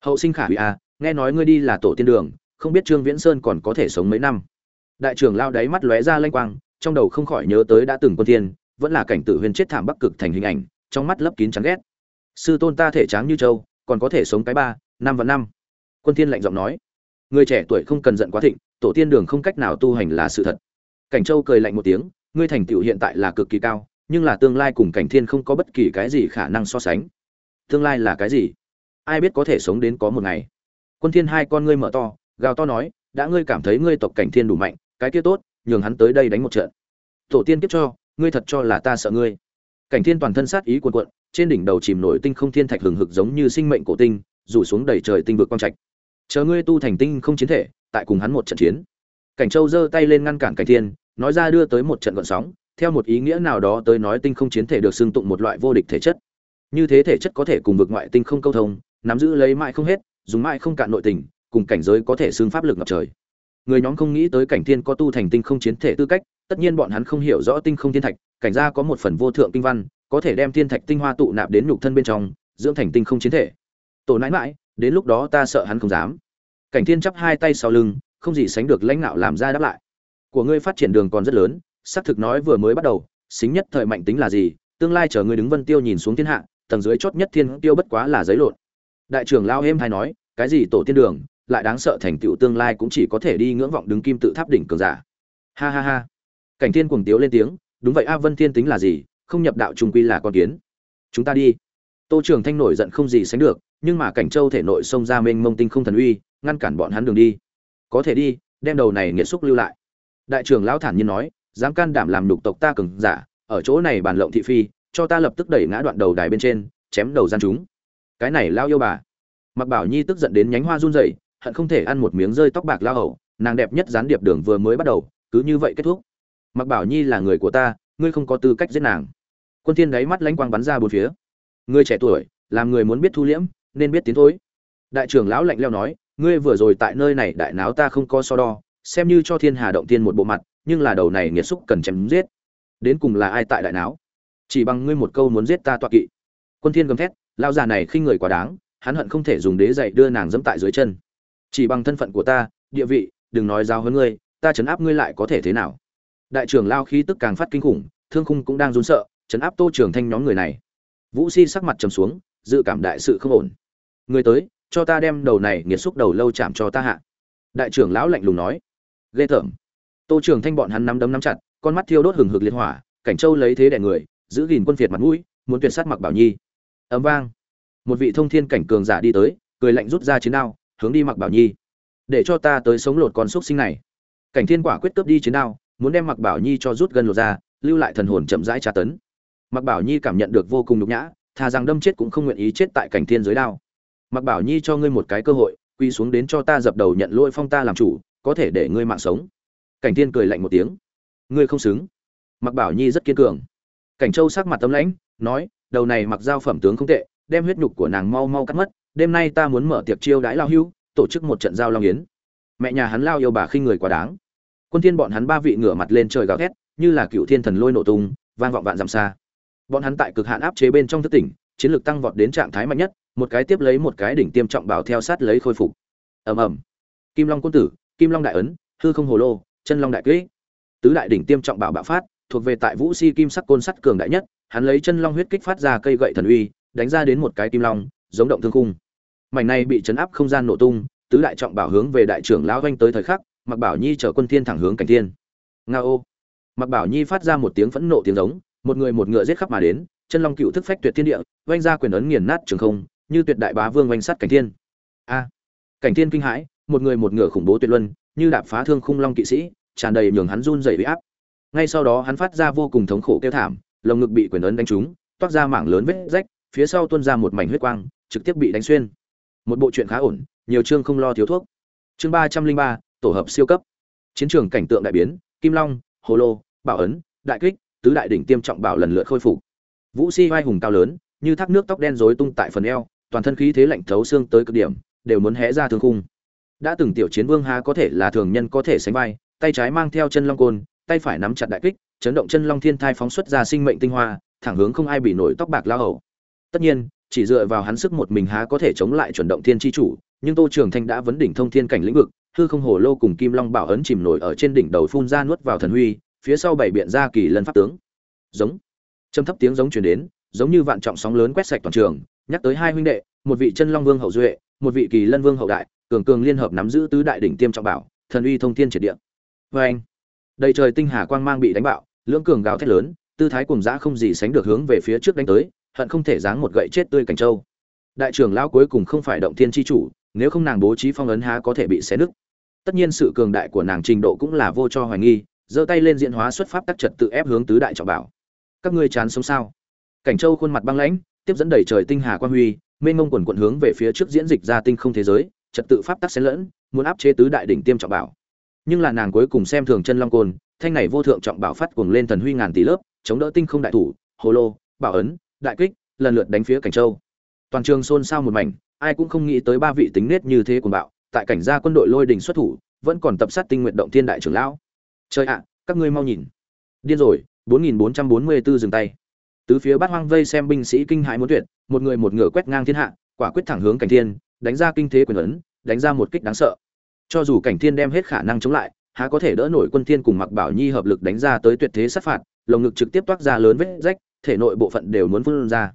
Hậu sinh khả hủy à, nghe nói ngươi đi là tổ tiên đường, không biết Trương Viễn Sơn còn có thể sống mấy năm. Đại trưởng lao đáy mắt lóe ra lanh quang, trong đầu không khỏi nhớ tới đã từng quân thiên, vẫn là cảnh tự huyền chết thảm bắc cực thành hình ảnh, trong mắt lấp kín chán ghét. Sư tôn ta thể tráng như châu, còn có thể sống cái ba, năm và năm. Quân thiên lạnh giọng nói, người trẻ tuổi không cần giận quá thịnh, tổ tiên đường không cách nào tu hành là sự thật. Cảnh Châu cười lạnh một tiếng, ngươi thành tựu hiện tại là cực kỳ cao, nhưng là tương lai cùng Cảnh Thiên không có bất kỳ cái gì khả năng so sánh. Tương lai là cái gì? ai biết có thể sống đến có một ngày? Quân thiên hai con ngươi mở to, gào to nói, đã ngươi cảm thấy ngươi tộc cảnh thiên đủ mạnh, cái kia tốt, nhường hắn tới đây đánh một trận. Tổ tiên kiếp cho, ngươi thật cho là ta sợ ngươi. Cảnh thiên toàn thân sát ý cuồn cuộn, trên đỉnh đầu chìm nổi tinh không thiên thạch hừng hực giống như sinh mệnh cổ tinh, rủ xuống đầy trời tinh vực quang trạch. Chờ ngươi tu thành tinh không chiến thể, tại cùng hắn một trận chiến. Cảnh châu giơ tay lên ngăn cản cảnh thiên, nói ra đưa tới một trận gợn sóng, theo một ý nghĩa nào đó tới nói tinh không chiến thể được xưng tụng một loại vô địch thể chất như thế thể chất có thể cùng vực ngoại tinh không câu thông, nắm giữ lấy mãi không hết, dùng mãi không cạn nội tình, cùng cảnh giới có thể xưng pháp lực ngập trời. Người nhóm không nghĩ tới cảnh thiên có tu thành tinh không chiến thể tư cách, tất nhiên bọn hắn không hiểu rõ tinh không thiên thạch, cảnh gia có một phần vô thượng kinh văn, có thể đem thiên thạch tinh hoa tụ nạp đến nhục thân bên trong, dưỡng thành tinh không chiến thể. Tổ nãi mãi đến lúc đó ta sợ hắn không dám. Cảnh thiên chắp hai tay sau lưng, không gì sánh được lãnh đạo làm ra đáp lại. Của ngươi phát triển đường còn rất lớn, xác thực nói vừa mới bắt đầu, xính nhất thời mạnh tính là gì, tương lai chờ ngươi đứng vân tiêu nhìn xuống thiên hạ tầng dưới chót nhất thiên tiêu bất quá là giấy lộn. Đại trưởng lao êm hay nói, cái gì tổ tiên đường, lại đáng sợ thành tựu tương lai cũng chỉ có thể đi ngưỡng vọng đứng kim tự tháp đỉnh cường giả. Ha ha ha. Cảnh thiên cuồng tiếu lên tiếng, đúng vậy a vân thiên tính là gì, không nhập đạo trung quy là con kiến. Chúng ta đi. Tô trường thanh nổi giận không gì sánh được, nhưng mà cảnh châu thể nội xông ra mênh mông tinh không thần uy, ngăn cản bọn hắn đường đi. Có thể đi, đem đầu này nghiệt xúc lưu lại. Đại trưởng lão thản nhiên nói, dám can đảm làm đục tộc ta cường giả, ở chỗ này bàn lộng thị phi cho ta lập tức đẩy ngã đoạn đầu đài bên trên, chém đầu gian chúng. Cái này lao yêu bà. Mặc bảo nhi tức giận đến nhánh hoa run rẩy, hận không thể ăn một miếng rơi tóc bạc lao hậu nàng đẹp nhất gián điệp đường vừa mới bắt đầu, cứ như vậy kết thúc. Mặc bảo nhi là người của ta, ngươi không có tư cách giết nàng. Quân thiên đáy mắt lánh quang bắn ra bốn phía. Ngươi trẻ tuổi, làm người muốn biết thu liễm, nên biết tiến thối. Đại trưởng lão lạnh lẽo nói, ngươi vừa rồi tại nơi này đại náo ta không có so đo, xem như cho thiên hà động tiên một bộ mặt, nhưng là đầu này nghiệt xúc cần chém giết. Đến cùng là ai tại đại náo? Chỉ bằng ngươi một câu muốn giết ta tọa kỵ. Quân thiên gầm thét, lão già này khinh người quá đáng, hắn hận không thể dùng đế dạy đưa nàng dẫm tại dưới chân. Chỉ bằng thân phận của ta, địa vị, đừng nói giao hơn ngươi, ta chấn áp ngươi lại có thể thế nào? Đại trưởng lao khí tức càng phát kinh khủng, thương khung cũng đang run sợ, chấn áp tô trường thanh nhóm người này. Vũ si sắc mặt trầm xuống, dự cảm đại sự không ổn. Người tới, cho ta đem đầu này nghiệt xúc đầu lâu chạm cho ta hạ. Đại trưởng lão lạnh lùng nói. Ghê tởm. Tô trường thanh bọn hắn nắm đấm nắm chặt, con mắt thiêu đốt hừng hực liệt hỏa, cảnh châu lấy thế đẻ người giữ gìn quân phiệt mặt mũi, muốn tuyệt sát mặc bảo nhi. Ấm vang. Một vị thông thiên cảnh cường giả đi tới, cười lạnh rút ra chiến đao, hướng đi mặc bảo nhi. Để cho ta tới sống lột con xúc sinh này. Cảnh thiên quả quyết cướp đi chiến đao, muốn đem mặc bảo nhi cho rút gần lột ra, lưu lại thần hồn chậm rãi tra tấn. Mặc bảo nhi cảm nhận được vô cùng nhục nhã thà rằng đâm chết cũng không nguyện ý chết tại cảnh thiên dưới đao. Mặc bảo nhi cho ngươi một cái cơ hội, quy xuống đến cho ta dập đầu nhận lỗi phong ta làm chủ, có thể để ngươi mạng sống. Cảnh thiên cười lạnh một tiếng. Ngươi không xứng. Mặc bảo nhi rất kiên cường cảnh châu sắc mặt tấm lãnh, nói, đầu này mặc giao phẩm tướng không tệ, đem huyết nhục của nàng mau mau cắt mất, đêm nay ta muốn mở tiệc chiêu đãi lao hưu, tổ chức một trận giao long yến. Mẹ nhà hắn lao yêu bà khinh người quá đáng. Quân thiên bọn hắn ba vị ngửa mặt lên trời gào thét, như là cựu thiên thần lôi nổ tung, vang vọng vạn dặm xa. Bọn hắn tại cực hạn áp chế bên trong thất tỉnh, chiến lược tăng vọt đến trạng thái mạnh nhất, một cái tiếp lấy một cái đỉnh tiêm trọng bảo theo sát lấy khôi phục. Ầm ầm. Kim long quân tử, kim long đại ấn, hư không hồ lô, chân long đại kỹ tứ đại đỉnh tiêm trọng bảo bạo phát thuộc về tại vũ si kim sắc côn sắt cường đại nhất, hắn lấy chân long huyết kích phát ra cây gậy thần uy, đánh ra đến một cái kim long, giống động thương khung. Mảnh này bị chấn áp không gian nổ tung, tứ đại trọng bảo hướng về đại trưởng lão doanh tới thời khắc mặc bảo nhi chở quân thiên thẳng hướng cảnh thiên. Nga ô mặc bảo nhi phát ra một tiếng phẫn nộ tiếng giống, một người một ngựa giết khắp mà đến, chân long cựu thức phách tuyệt thiên địa doanh ra quyền ấn nghiền nát trường không, như tuyệt đại bá vương oanh sát cảnh thiên. A! Cảnh thiên kinh hãi, một người một ngựa khủng bố tuyệt luân, như đạp phá thương khung long kỵ sĩ, tràn đầy nhường hắn run rẩy bị áp ngay sau đó hắn phát ra vô cùng thống khổ kêu thảm, lồng ngực bị quyền ấn đánh trúng, toát ra mảng lớn vết rách, phía sau tuôn ra một mảnh huyết quang, trực tiếp bị đánh xuyên. Một bộ chuyện khá ổn, nhiều chương không lo thiếu thuốc. Chương ba trăm linh ba, tổ hợp siêu cấp. Chiến trường cảnh tượng đại biến, kim long, hồ lô, bảo ấn, đại kích, tứ đại đỉnh tiêm trọng bảo lần lượt khôi phục. Vũ si vai hùng cao lớn, như thác nước tóc đen rối tung tại phần eo, toàn thân khí thế lạnh thấu xương tới cực điểm, đều muốn hé ra thương khung. Đã từng tiểu chiến vương há có thể là thường nhân có thể sánh vai, tay trái mang theo chân long côn tay phải nắm chặt đại kích, chấn động chân long thiên thai phóng xuất ra sinh mệnh tinh hoa, thẳng hướng không ai bị nổi tóc bạc lao hầu. Tất nhiên, chỉ dựa vào hắn sức một mình há có thể chống lại chuẩn động thiên chi chủ, nhưng tô trường thanh đã vấn đỉnh thông thiên cảnh lĩnh vực, hư không hồ lô cùng kim long bảo ấn chìm nổi ở trên đỉnh đầu phun ra nuốt vào thần huy, phía sau bảy biện ra kỳ lân pháp tướng. Giống. Trầm thấp tiếng giống truyền đến, giống như vạn trọng sóng lớn quét sạch toàn trường, nhắc tới hai huynh đệ, một vị chân long vương hậu duệ, một vị kỳ lân vương hậu đại, cường cường liên hợp nắm giữ tứ đại đỉnh tiêm trọng bảo, thần uy thông thiên triệt địa. Vê anh đầy trời tinh hà quang mang bị đánh bạo, lưỡng cường gào thét lớn, tư thái cùng dã không gì sánh được hướng về phía trước đánh tới, hận không thể giáng một gậy chết tươi cảnh châu. Đại trưởng lão cuối cùng không phải động thiên chi chủ, nếu không nàng bố trí phong ấn há có thể bị xé nứt. Tất nhiên sự cường đại của nàng trình độ cũng là vô cho hoài nghi, giơ tay lên diễn hóa xuất pháp tắc trật tự ép hướng tứ đại trọng bảo. Các ngươi chán sống sao? Cảnh châu khuôn mặt băng lãnh, tiếp dẫn đầy trời tinh hà quan huy, mênh mông quần quận hướng về phía trước diễn dịch ra tinh không thế giới, trật tự pháp tắc xen lẫn, muốn áp chế tứ đại đỉnh tiêm trọng bảo nhưng là nàng cuối cùng xem thường chân long côn, thanh này vô thượng trọng bảo phát cuồng lên thần huy ngàn tỷ lớp, chống đỡ tinh không đại thủ, hồ lô, bảo ấn, đại kích, lần lượt đánh phía cảnh châu. Toàn trường xôn xao một mảnh, ai cũng không nghĩ tới ba vị tính nết như thế của bạo, tại cảnh gia quân đội lôi đình xuất thủ, vẫn còn tập sát tinh nguyện động thiên đại trưởng lão. Trời ạ, các ngươi mau nhìn. Điên rồi 4444 dừng tay. Tứ phía bát hoang vây xem binh sĩ kinh hãi muốn tuyệt, một người một ngựa quét ngang thiên hạ, quả quyết thẳng hướng cảnh thiên, đánh ra kinh thế quyền ấn, đánh ra một kích đáng sợ cho dù cảnh thiên đem hết khả năng chống lại, há có thể đỡ nổi quân thiên cùng mặc bảo nhi hợp lực đánh ra tới tuyệt thế sát phạt, lồng ngực trực tiếp toát ra lớn vết rách, thể nội bộ phận đều muốn phun ra.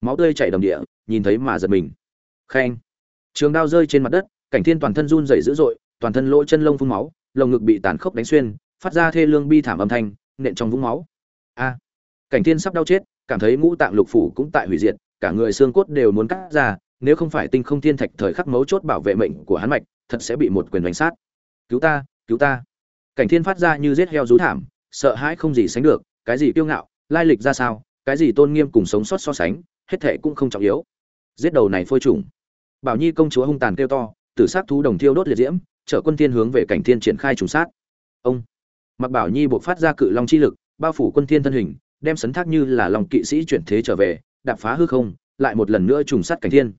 Máu tươi chảy đồng địa, nhìn thấy mà giật mình. Khen trường đao rơi trên mặt đất, cảnh thiên toàn thân run rẩy dữ dội, toàn thân lỗ chân lông phun máu, lồng ngực bị tàn khốc đánh xuyên, phát ra thê lương bi thảm âm thanh, nện trong vũng máu. A. Cảnh thiên sắp đau chết, cảm thấy ngũ tạng lục phủ cũng tại hủy diệt, cả người xương cốt đều muốn cắt ra, nếu không phải tinh không thiên thạch thời khắc mấu chốt bảo vệ mệnh của hắn mạch thật sẽ bị một quyền đánh sát. Cứu ta cứu ta. Cảnh thiên phát ra như giết heo rú thảm, sợ hãi không gì sánh được, cái gì kiêu ngạo, lai lịch ra sao, cái gì tôn nghiêm cùng sống sót so sánh, hết thệ cũng không trọng yếu. Giết đầu này phôi trùng. Bảo nhi công chúa hung tàn kêu to, tử sát thú đồng thiêu đốt liệt diễm, chở quân thiên hướng về cảnh thiên triển khai trùng sát. Ông. Mặc bảo nhi buộc phát ra cự long chi lực, bao phủ quân thiên thân hình, đem sấn thác như là lòng kỵ sĩ chuyển thế trở về, đạp phá hư không, lại một lần nữa trùng sát cảnh thiên.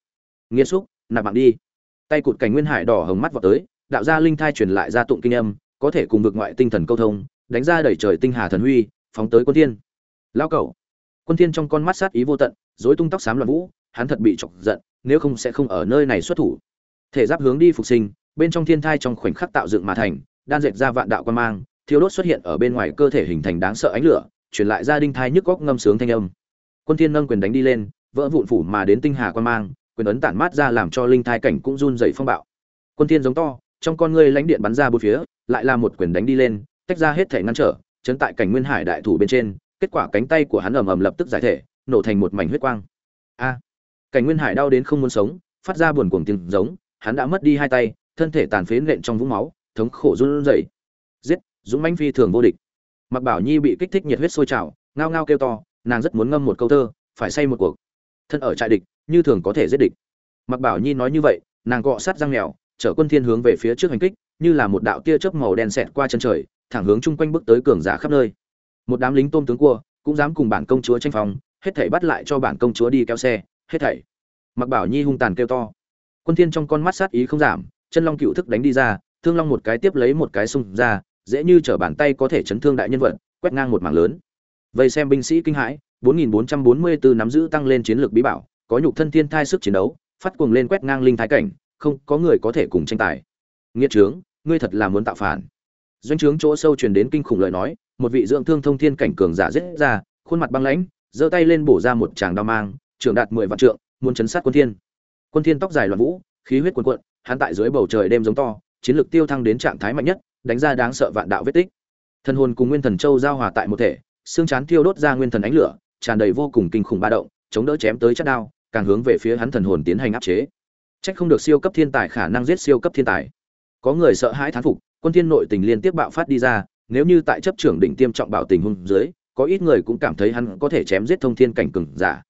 Nghiệt xúc, nạp mạng đi tay cụt cảnh nguyên hải đỏ hồng mắt vào tới, đạo gia linh thai truyền lại ra tụng kinh âm, có thể cùng vực ngoại tinh thần câu thông, đánh ra đẩy trời tinh hà thần huy, phóng tới quân thiên. Lao cẩu, quân thiên trong con mắt sát ý vô tận, rối tung tóc xám loạn vũ, hắn thật bị chọc giận, nếu không sẽ không ở nơi này xuất thủ. Thể giáp hướng đi phục sinh, bên trong thiên thai trong khoảnh khắc tạo dựng mà thành, đan dệt ra vạn đạo quan mang thiếu đốt xuất hiện ở bên ngoài cơ thể hình thành đáng sợ ánh lửa, truyền lại ra đinh thai nhức góc ngâm sướng thanh âm. Quân thiên nâng quyền đánh đi lên, vỡ vụn phủ mà đến tinh hà quan mang quyền ấn tản mát ra làm cho linh thai cảnh cũng run rẩy phong bạo. Quân thiên giống to, trong con ngươi lãnh điện bắn ra bốn phía, lại là một quyền đánh đi lên, tách ra hết thể ngăn trở, chấn tại cảnh nguyên hải đại thủ bên trên, kết quả cánh tay của hắn ầm ầm lập tức giải thể, nổ thành một mảnh huyết quang. A! Cảnh nguyên hải đau đến không muốn sống, phát ra buồn cuồng tiếng giống, hắn đã mất đi hai tay, thân thể tàn phế nện trong vũng máu, thống khổ run rẩy. Giết! Dũng mãnh phi thường vô địch. Mặc bảo nhi bị kích thích nhiệt huyết sôi trào, ngao ngao kêu to, nàng rất muốn ngâm một câu thơ, phải say một cuộc thân ở trại địch, như thường có thể giết địch. Mặc bảo nhi nói như vậy, nàng gọ sát răng mèo chở quân thiên hướng về phía trước hành kích, như là một đạo tia chớp màu đen xẹt qua chân trời, thẳng hướng chung quanh bước tới cường giả khắp nơi. Một đám lính tôm tướng cua, cũng dám cùng bản công chúa tranh phòng hết thảy bắt lại cho bản công chúa đi kéo xe, hết thảy. Mặc bảo nhi hung tàn kêu to. Quân thiên trong con mắt sát ý không giảm, chân long cựu thức đánh đi ra, thương long một cái tiếp lấy một cái xung ra, dễ như trở bàn tay có thể chấn thương đại nhân vật, quét ngang một mảng lớn. Vây xem binh sĩ kinh hãi 4444 nắm giữ tăng lên chiến lược bí bảo, có nhục thân thiên thai sức chiến đấu, phát cuồng lên quét ngang linh thái cảnh, không có người có thể cùng tranh tài. Nghiệt trướng, ngươi thật là muốn tạo phản. Doanh trướng chỗ sâu truyền đến kinh khủng lời nói, một vị dưỡng thương thông thiên cảnh cường giả giết ra, khuôn mặt băng lãnh, giơ tay lên bổ ra một tràng đao mang, trưởng đạt mười vạn trượng, muốn chấn sát quân thiên. Quân thiên tóc dài loạn vũ, khí huyết cuồn cuộn, hắn tại dưới bầu trời đêm giống to, chiến lược tiêu thăng đến trạng thái mạnh nhất, đánh ra đáng sợ vạn đạo vết tích. Thần hồn cùng nguyên thần châu giao hòa tại một thể, xương chán thiêu đốt ra nguyên thần ánh lửa tràn đầy vô cùng kinh khủng ba động, chống đỡ chém tới chất đao, càng hướng về phía hắn thần hồn tiến hành áp chế. Trách không được siêu cấp thiên tài khả năng giết siêu cấp thiên tài. Có người sợ hãi thán phục, quân thiên nội tình liên tiếp bạo phát đi ra, nếu như tại chấp trưởng đỉnh tiêm trọng bảo tình huống dưới, có ít người cũng cảm thấy hắn có thể chém giết thông thiên cảnh cường giả.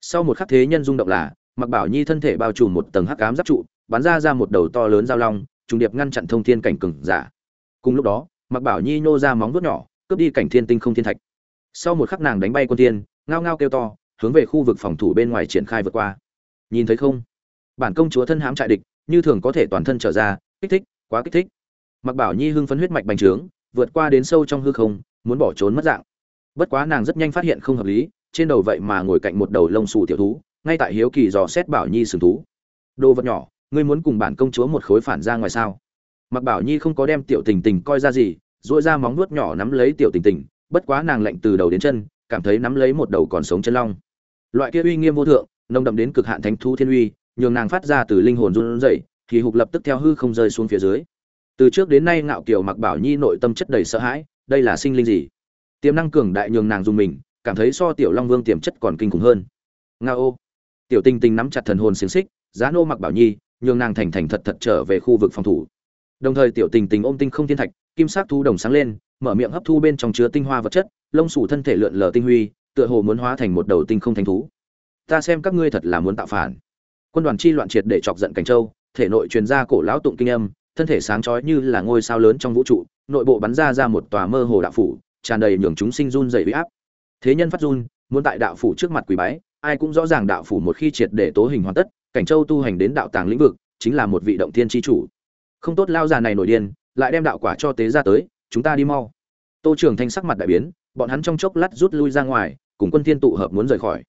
Sau một khắc thế nhân rung động là mặc bảo nhi thân thể bao trùm một tầng hắc ám giáp trụ, bắn ra ra một đầu to lớn giao long, trùng điệp ngăn chặn thông thiên cảnh cường giả. Cùng lúc đó mặc bảo nhi nô ra móng vuốt nhỏ, cướp đi cảnh thiên tinh không thiên thạch. Sau một khắc nàng đánh bay quân thiên ngao ngao kêu to, hướng về khu vực phòng thủ bên ngoài triển khai vượt qua. Nhìn thấy không? Bản công chúa thân hám trại địch, như thường có thể toàn thân trở ra, kích thích, quá kích thích. Mặc bảo nhi hưng phấn huyết mạch bành trướng, vượt qua đến sâu trong hư không, muốn bỏ trốn mất dạng. Bất quá nàng rất nhanh phát hiện không hợp lý, trên đầu vậy mà ngồi cạnh một đầu lông xù tiểu thú, ngay tại hiếu kỳ dò xét bảo nhi sừng thú. Đồ vật nhỏ, ngươi muốn cùng bản công chúa một khối phản ra ngoài sao? Mặc bảo nhi không có đem tiểu tình tình coi ra gì dội ra móng nuốt nhỏ nắm lấy tiểu tình tình, bất quá nàng lạnh từ đầu đến chân cảm thấy nắm lấy một đầu còn sống chân long. Loại kia uy nghiêm vô thượng, nồng đậm đến cực hạn thánh thú thiên uy, nhường nàng phát ra từ linh hồn run rẩy, thì hục lập tức theo hư không rơi xuống phía dưới. Từ trước đến nay ngạo kiều mặc bảo nhi nội tâm chất đầy sợ hãi, đây là sinh linh gì? Tiềm năng cường đại nhường nàng dùng mình, cảm thấy so tiểu long vương tiềm chất còn kinh khủng hơn. Nga ô. Tiểu tình tình nắm chặt thần hồn xiềng xích, giá nô mặc bảo nhi, nhường nàng thành thành thật thật trở về khu vực phòng thủ. Đồng thời tiểu tình tình ôm tinh không thiên thạch, kim sắc thu đồng sáng lên mở miệng hấp thu bên trong chứa tinh hoa vật chất, lông sủ thân thể lượn lờ tinh huy, tựa hồ muốn hóa thành một đầu tinh không thánh thú. Ta xem các ngươi thật là muốn tạo phản. Quân đoàn chi loạn triệt để chọc giận cảnh châu, thể nội truyền ra cổ lão tụng kinh âm, thân thể sáng chói như là ngôi sao lớn trong vũ trụ, nội bộ bắn ra ra một tòa mơ hồ đạo phủ, tràn đầy nhường chúng sinh run dày uy áp. Thế nhân phát run, muốn tại đạo phủ trước mặt quỳ bái, ai cũng rõ ràng đạo phủ một khi triệt để tố hình hoàn tất, cảnh châu tu hành đến đạo tàng lĩnh vực, chính là một vị động thiên tri chủ. Không tốt lao già này nổi điên, lại đem đạo quả cho tế ra tới chúng ta đi mau. Tô trưởng thanh sắc mặt đại biến, bọn hắn trong chốc lát rút lui ra ngoài, cùng quân thiên tụ hợp muốn rời khỏi.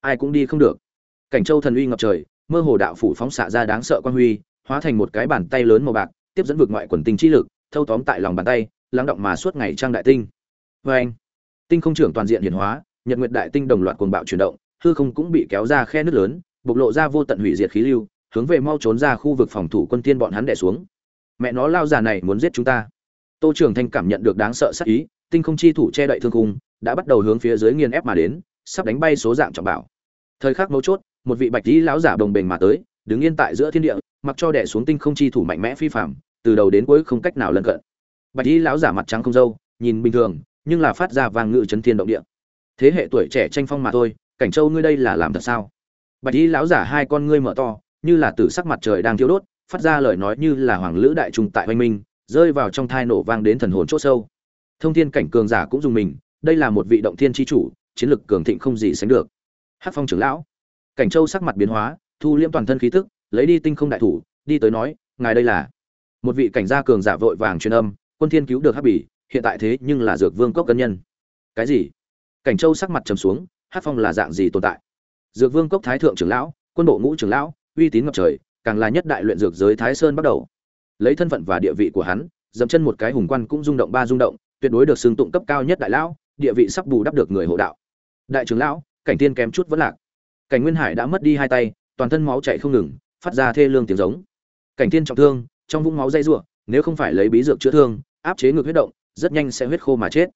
Ai cũng đi không được. Cảnh châu thần uy ngập trời, mơ hồ đạo phủ phóng xạ ra đáng sợ quan huy, hóa thành một cái bàn tay lớn màu bạc, tiếp dẫn vượt ngoại quần tinh chi lực, thâu tóm tại lòng bàn tay, lắng động mà suốt ngày trang đại tinh. Vê anh, tinh không trưởng toàn diện hiển hóa, nhật nguyệt đại tinh đồng loạt cuồng bạo chuyển động, hư không cũng bị kéo ra khe nứt lớn, bộc lộ ra vô tận hủy diệt khí lưu, hướng về mau trốn ra khu vực phòng thủ quân tiên bọn hắn đè xuống. Mẹ nó, lao già này muốn giết chúng ta tô Trường thanh cảm nhận được đáng sợ sát ý tinh không chi thủ che đậy thương khung, đã bắt đầu hướng phía dưới nghiền ép mà đến sắp đánh bay số dạng trọng bảo. Thời khắc mấu chốt một vị bạch y lão giả đồng bền mà tới đứng yên tại giữa thiên địa mặc cho đè xuống tinh không chi thủ mạnh mẽ phi phàm, từ đầu đến cuối không cách nào lân cận. Bạch y lão giả mặt trắng không râu, nhìn bình thường nhưng là phát ra vàng ngự chấn thiên động địa. Thế hệ tuổi trẻ tranh phong mà thôi cảnh châu ngươi đây là làm thật sao? Bạch y lão giả hai con ngươi mở to như là tự sắc mặt trời đang thiêu đốt phát ra lời nói như là hoàng lữ đại trung tại hoành minh rơi vào trong thai nổ vang đến thần hồn chốt sâu. Thông thiên cảnh cường giả cũng dùng mình, đây là một vị động thiên chi chủ, chiến lực cường thịnh không gì sánh được. Hát phong trưởng lão, cảnh châu sắc mặt biến hóa, thu liễm toàn thân khí tức, lấy đi tinh không đại thủ, đi tới nói, ngài đây là? Một vị cảnh gia cường giả vội vàng truyền âm, quân thiên cứu được hắc bỉ, hiện tại thế nhưng là dược vương cốc cân nhân. Cái gì? Cảnh châu sắc mặt trầm xuống hát phong là dạng gì tồn tại? Dược vương cốc thái thượng trưởng lão, quân bộ ngũ trưởng lão, uy tín ngập trời, càng là nhất đại luyện dược giới thái sơn bắt đầu lấy thân phận và địa vị của hắn, dẫm chân một cái hùng quan cũng rung động ba rung động, tuyệt đối được xưng tụng cấp cao nhất đại lão, địa vị sắp bù đắp được người hộ đạo. Đại trưởng lão, cảnh tiên kém chút vẫn lạc. Cảnh nguyên hải đã mất đi hai tay, toàn thân máu chảy không ngừng, phát ra thê lương tiếng giống. Cảnh tiên trọng thương, trong vũng máu dây rủa, nếu không phải lấy bí dược chữa thương, áp chế ngược huyết động, rất nhanh sẽ huyết khô mà chết.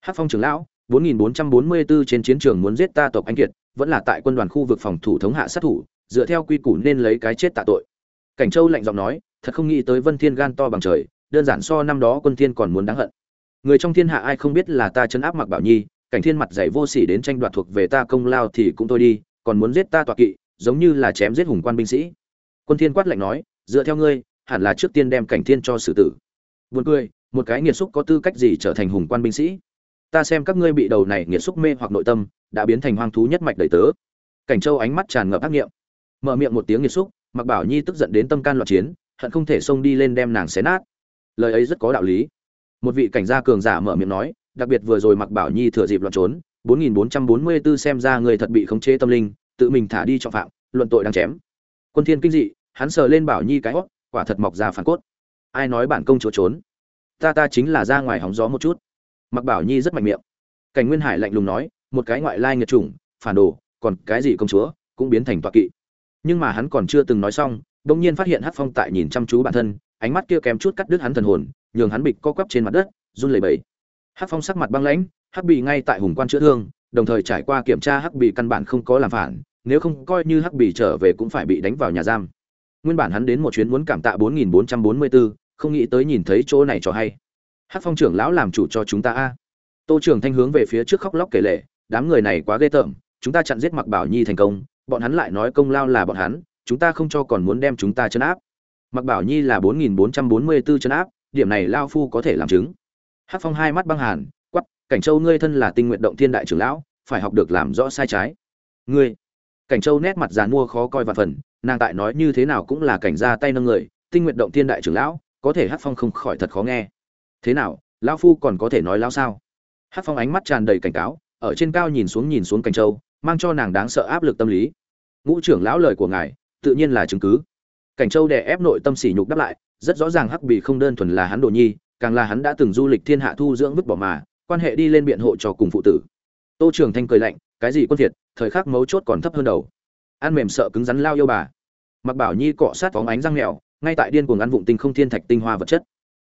Hắc phong trưởng lão 4444 trên chiến trường muốn giết ta tộc anh kiệt, vẫn là tại quân đoàn khu vực phòng thủ thống hạ sát thủ, dựa theo quy củ nên lấy cái chết tạ tội. Cảnh châu lạnh giọng nói thật không nghĩ tới vân thiên gan to bằng trời, đơn giản so năm đó quân thiên còn muốn đáng hận. Người trong thiên hạ ai không biết là ta chấn áp mặc bảo nhi, cảnh thiên mặt dày vô sỉ đến tranh đoạt thuộc về ta công lao thì cũng thôi đi, còn muốn giết ta tọa kỵ, giống như là chém giết hùng quan binh sĩ. Quân thiên quát lạnh nói, dựa theo ngươi, hẳn là trước tiên đem cảnh thiên cho xử tử. Buồn cười, một cái nghiệt xúc có tư cách gì trở thành hùng quan binh sĩ? Ta xem các ngươi bị đầu này nghiệt xúc mê hoặc nội tâm, đã biến thành hoang thú nhất mạch đầy tớ. Cảnh châu ánh mắt tràn ngập ác niệm. mở miệng một tiếng nghiệt xúc mặc bảo nhi tức giận đến tâm can loạn chiến hận không thể xông đi lên đem nàng xé nát. Lời ấy rất có đạo lý. Một vị cảnh gia cường giả mở miệng nói, đặc biệt vừa rồi mặc bảo nhi thừa dịp loạn trốn 4444 xem ra người thật bị khống chế tâm linh, tự mình thả đi trọng phạm, luận tội đang chém. Quân thiên kinh dị, hắn sờ lên bảo nhi cái hót quả thật mọc ra phản cốt. Ai nói bản công chúa trốn? Ta ta chính là ra ngoài hóng gió một chút. Mặc bảo nhi rất mạnh miệng. Cảnh nguyên hải lạnh lùng nói, một cái ngoại lai nghiệt chủng, phản đồ, còn cái gì công chúa, cũng biến thành toa kỵ. Nhưng mà hắn còn chưa từng nói xong đông nhiên phát hiện hắc phong tại nhìn chăm chú bản thân ánh mắt kia kém chút cắt đứt hắn thần hồn nhường hắn bịch co quắp trên mặt đất run lẩy bẩy. Hắc phong sắc mặt băng lãnh hắc Bì ngay tại hùng quan chữa thương đồng thời trải qua kiểm tra hắc Bì căn bản không có làm phản nếu không coi như hắc Bì trở về cũng phải bị đánh vào nhà giam. Nguyên bản hắn đến một chuyến muốn cảm tạ 4444, không nghĩ tới nhìn thấy chỗ này cho hay. Hắc phong trưởng lão làm chủ cho chúng ta a. Tô trưởng thanh hướng về phía trước khóc lóc kể lệ đám người này quá ghê tởm chúng ta chặn giết mặc bảo nhi thành công bọn hắn lại nói công lao là bọn hắn chúng ta không cho còn muốn đem chúng ta chấn áp. Mặc bảo nhi là 4444 chấn áp, điểm này lao phu có thể làm chứng. Hắc phong hai mắt băng hàn quắp cảnh châu ngươi thân là tinh nguyện động thiên đại trưởng lão, phải học được làm rõ sai trái. Ngươi, cảnh châu nét mặt giàn mua khó coi và phần, nàng tại nói như thế nào cũng là cảnh ra tay nâng người, tinh nguyện động thiên đại trưởng lão, có thể hát phong không khỏi thật khó nghe. Thế nào lão phu còn có thể nói lão sao? Hát phong ánh mắt tràn đầy cảnh cáo, ở trên cao nhìn xuống nhìn xuống cảnh châu, mang cho nàng đáng sợ áp lực tâm lý. Ngũ trưởng lão lời của ngài tự nhiên là chứng cứ. Cảnh châu đè ép nội tâm sỉ nhục đáp lại rất rõ ràng hắc Bì không đơn thuần là hắn đồ nhi càng là hắn đã từng du lịch thiên hạ thu dưỡng vứt bỏ mà quan hệ đi lên biện hộ cho cùng phụ tử. Tô trường thanh cười lạnh cái gì quân phiệt, thời khắc mấu chốt còn thấp hơn đầu. Ăn mềm sợ cứng rắn lao yêu bà. Mặc bảo nhi cọ sát phóng ánh răng nẹo, ngay tại điên cuồng ăn vụng tinh không thiên thạch tinh hoa vật chất.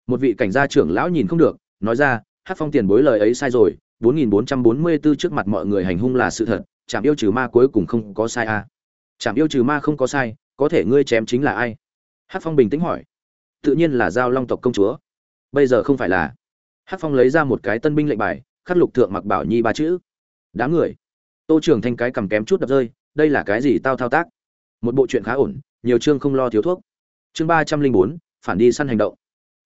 Một vị cảnh gia trưởng lão nhìn không được nói ra hát phong tiền bối lời ấy sai rồi 4444 trước mặt mọi người hành hung là sự thật chạm yêu trừ ma cuối cùng không có sai a chạm yêu trừ ma không có sai, có thể ngươi chém chính là ai? Hát phong bình tĩnh hỏi. Tự nhiên là giao long tộc công chúa. Bây giờ không phải là. Hát phong lấy ra một cái tân binh lệnh bài, khắc lục thượng mặc bảo nhi ba chữ. Đám người. Tô trưởng thanh cái cầm kém chút đập rơi, đây là cái gì tao thao tác? Một bộ chuyện khá ổn, nhiều chương không lo thiếu thuốc. Chương ba trăm linh bốn, phản đi săn hành động.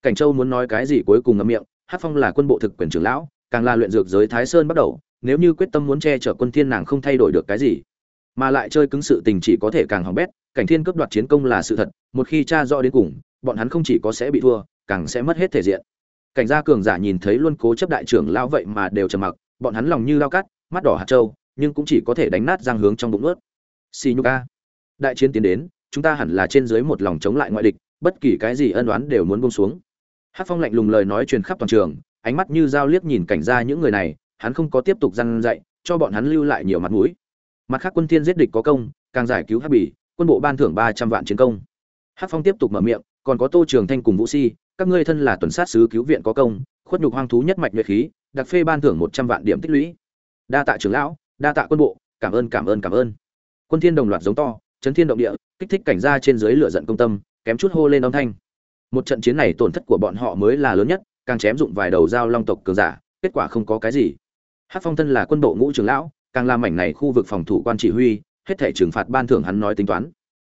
Cảnh châu muốn nói cái gì cuối cùng ngậm miệng hát phong là quân bộ thực quyền trưởng lão, càng là luyện dược giới thái sơn bắt đầu, nếu như quyết tâm muốn che chở quân thiên nàng không thay đổi được cái gì mà lại chơi cứng sự tình chỉ có thể càng hỏng bét, cảnh thiên cướp đoạt chiến công là sự thật, một khi tra rõ đến cùng, bọn hắn không chỉ có sẽ bị thua, càng sẽ mất hết thể diện. Cảnh gia cường giả nhìn thấy luôn cố chấp đại trưởng lao vậy mà đều trầm mặc, bọn hắn lòng như lao cắt, mắt đỏ hạt trâu nhưng cũng chỉ có thể đánh nát giang hướng trong bụng ướt xì nhu ca đại chiến tiến đến, chúng ta hẳn là trên dưới một lòng chống lại ngoại địch, bất kỳ cái gì ân oán đều muốn buông xuống. Hát phong lạnh lùng lời nói truyền khắp toàn trường, ánh mắt như dao liếc nhìn cảnh gia những người này, hắn không có tiếp tục răn dạy, cho bọn hắn lưu lại nhiều mặt mũi mặt khác quân thiên giết địch có công, càng giải cứu hắc bỉ, quân bộ ban thưởng ba trăm vạn chiến công. Hắc phong tiếp tục mở miệng, còn có tô trường thanh cùng vũ si, các ngươi thân là tuần sát sứ cứu viện có công, khuất nhục hoang thú nhất mạch nguyệt khí, đặc phê ban thưởng một trăm vạn điểm tích lũy. Đa tạ trưởng lão, đa tạ quân bộ, cảm ơn cảm ơn cảm ơn. Quân thiên đồng loạt giống to, chấn thiên động địa, kích thích cảnh gia trên dưới lửa giận công tâm, kém chút hô lên âm thanh. Một trận chiến này tổn thất của bọn họ mới là lớn nhất, càng chém dụng vài đầu dao long tộc cường giả, kết quả không có cái gì. Hát phong thân là quân bộ ngũ trưởng lão càng làm mảnh này khu vực phòng thủ quan chỉ huy, hết thể trừng phạt ban thưởng hắn nói tính toán.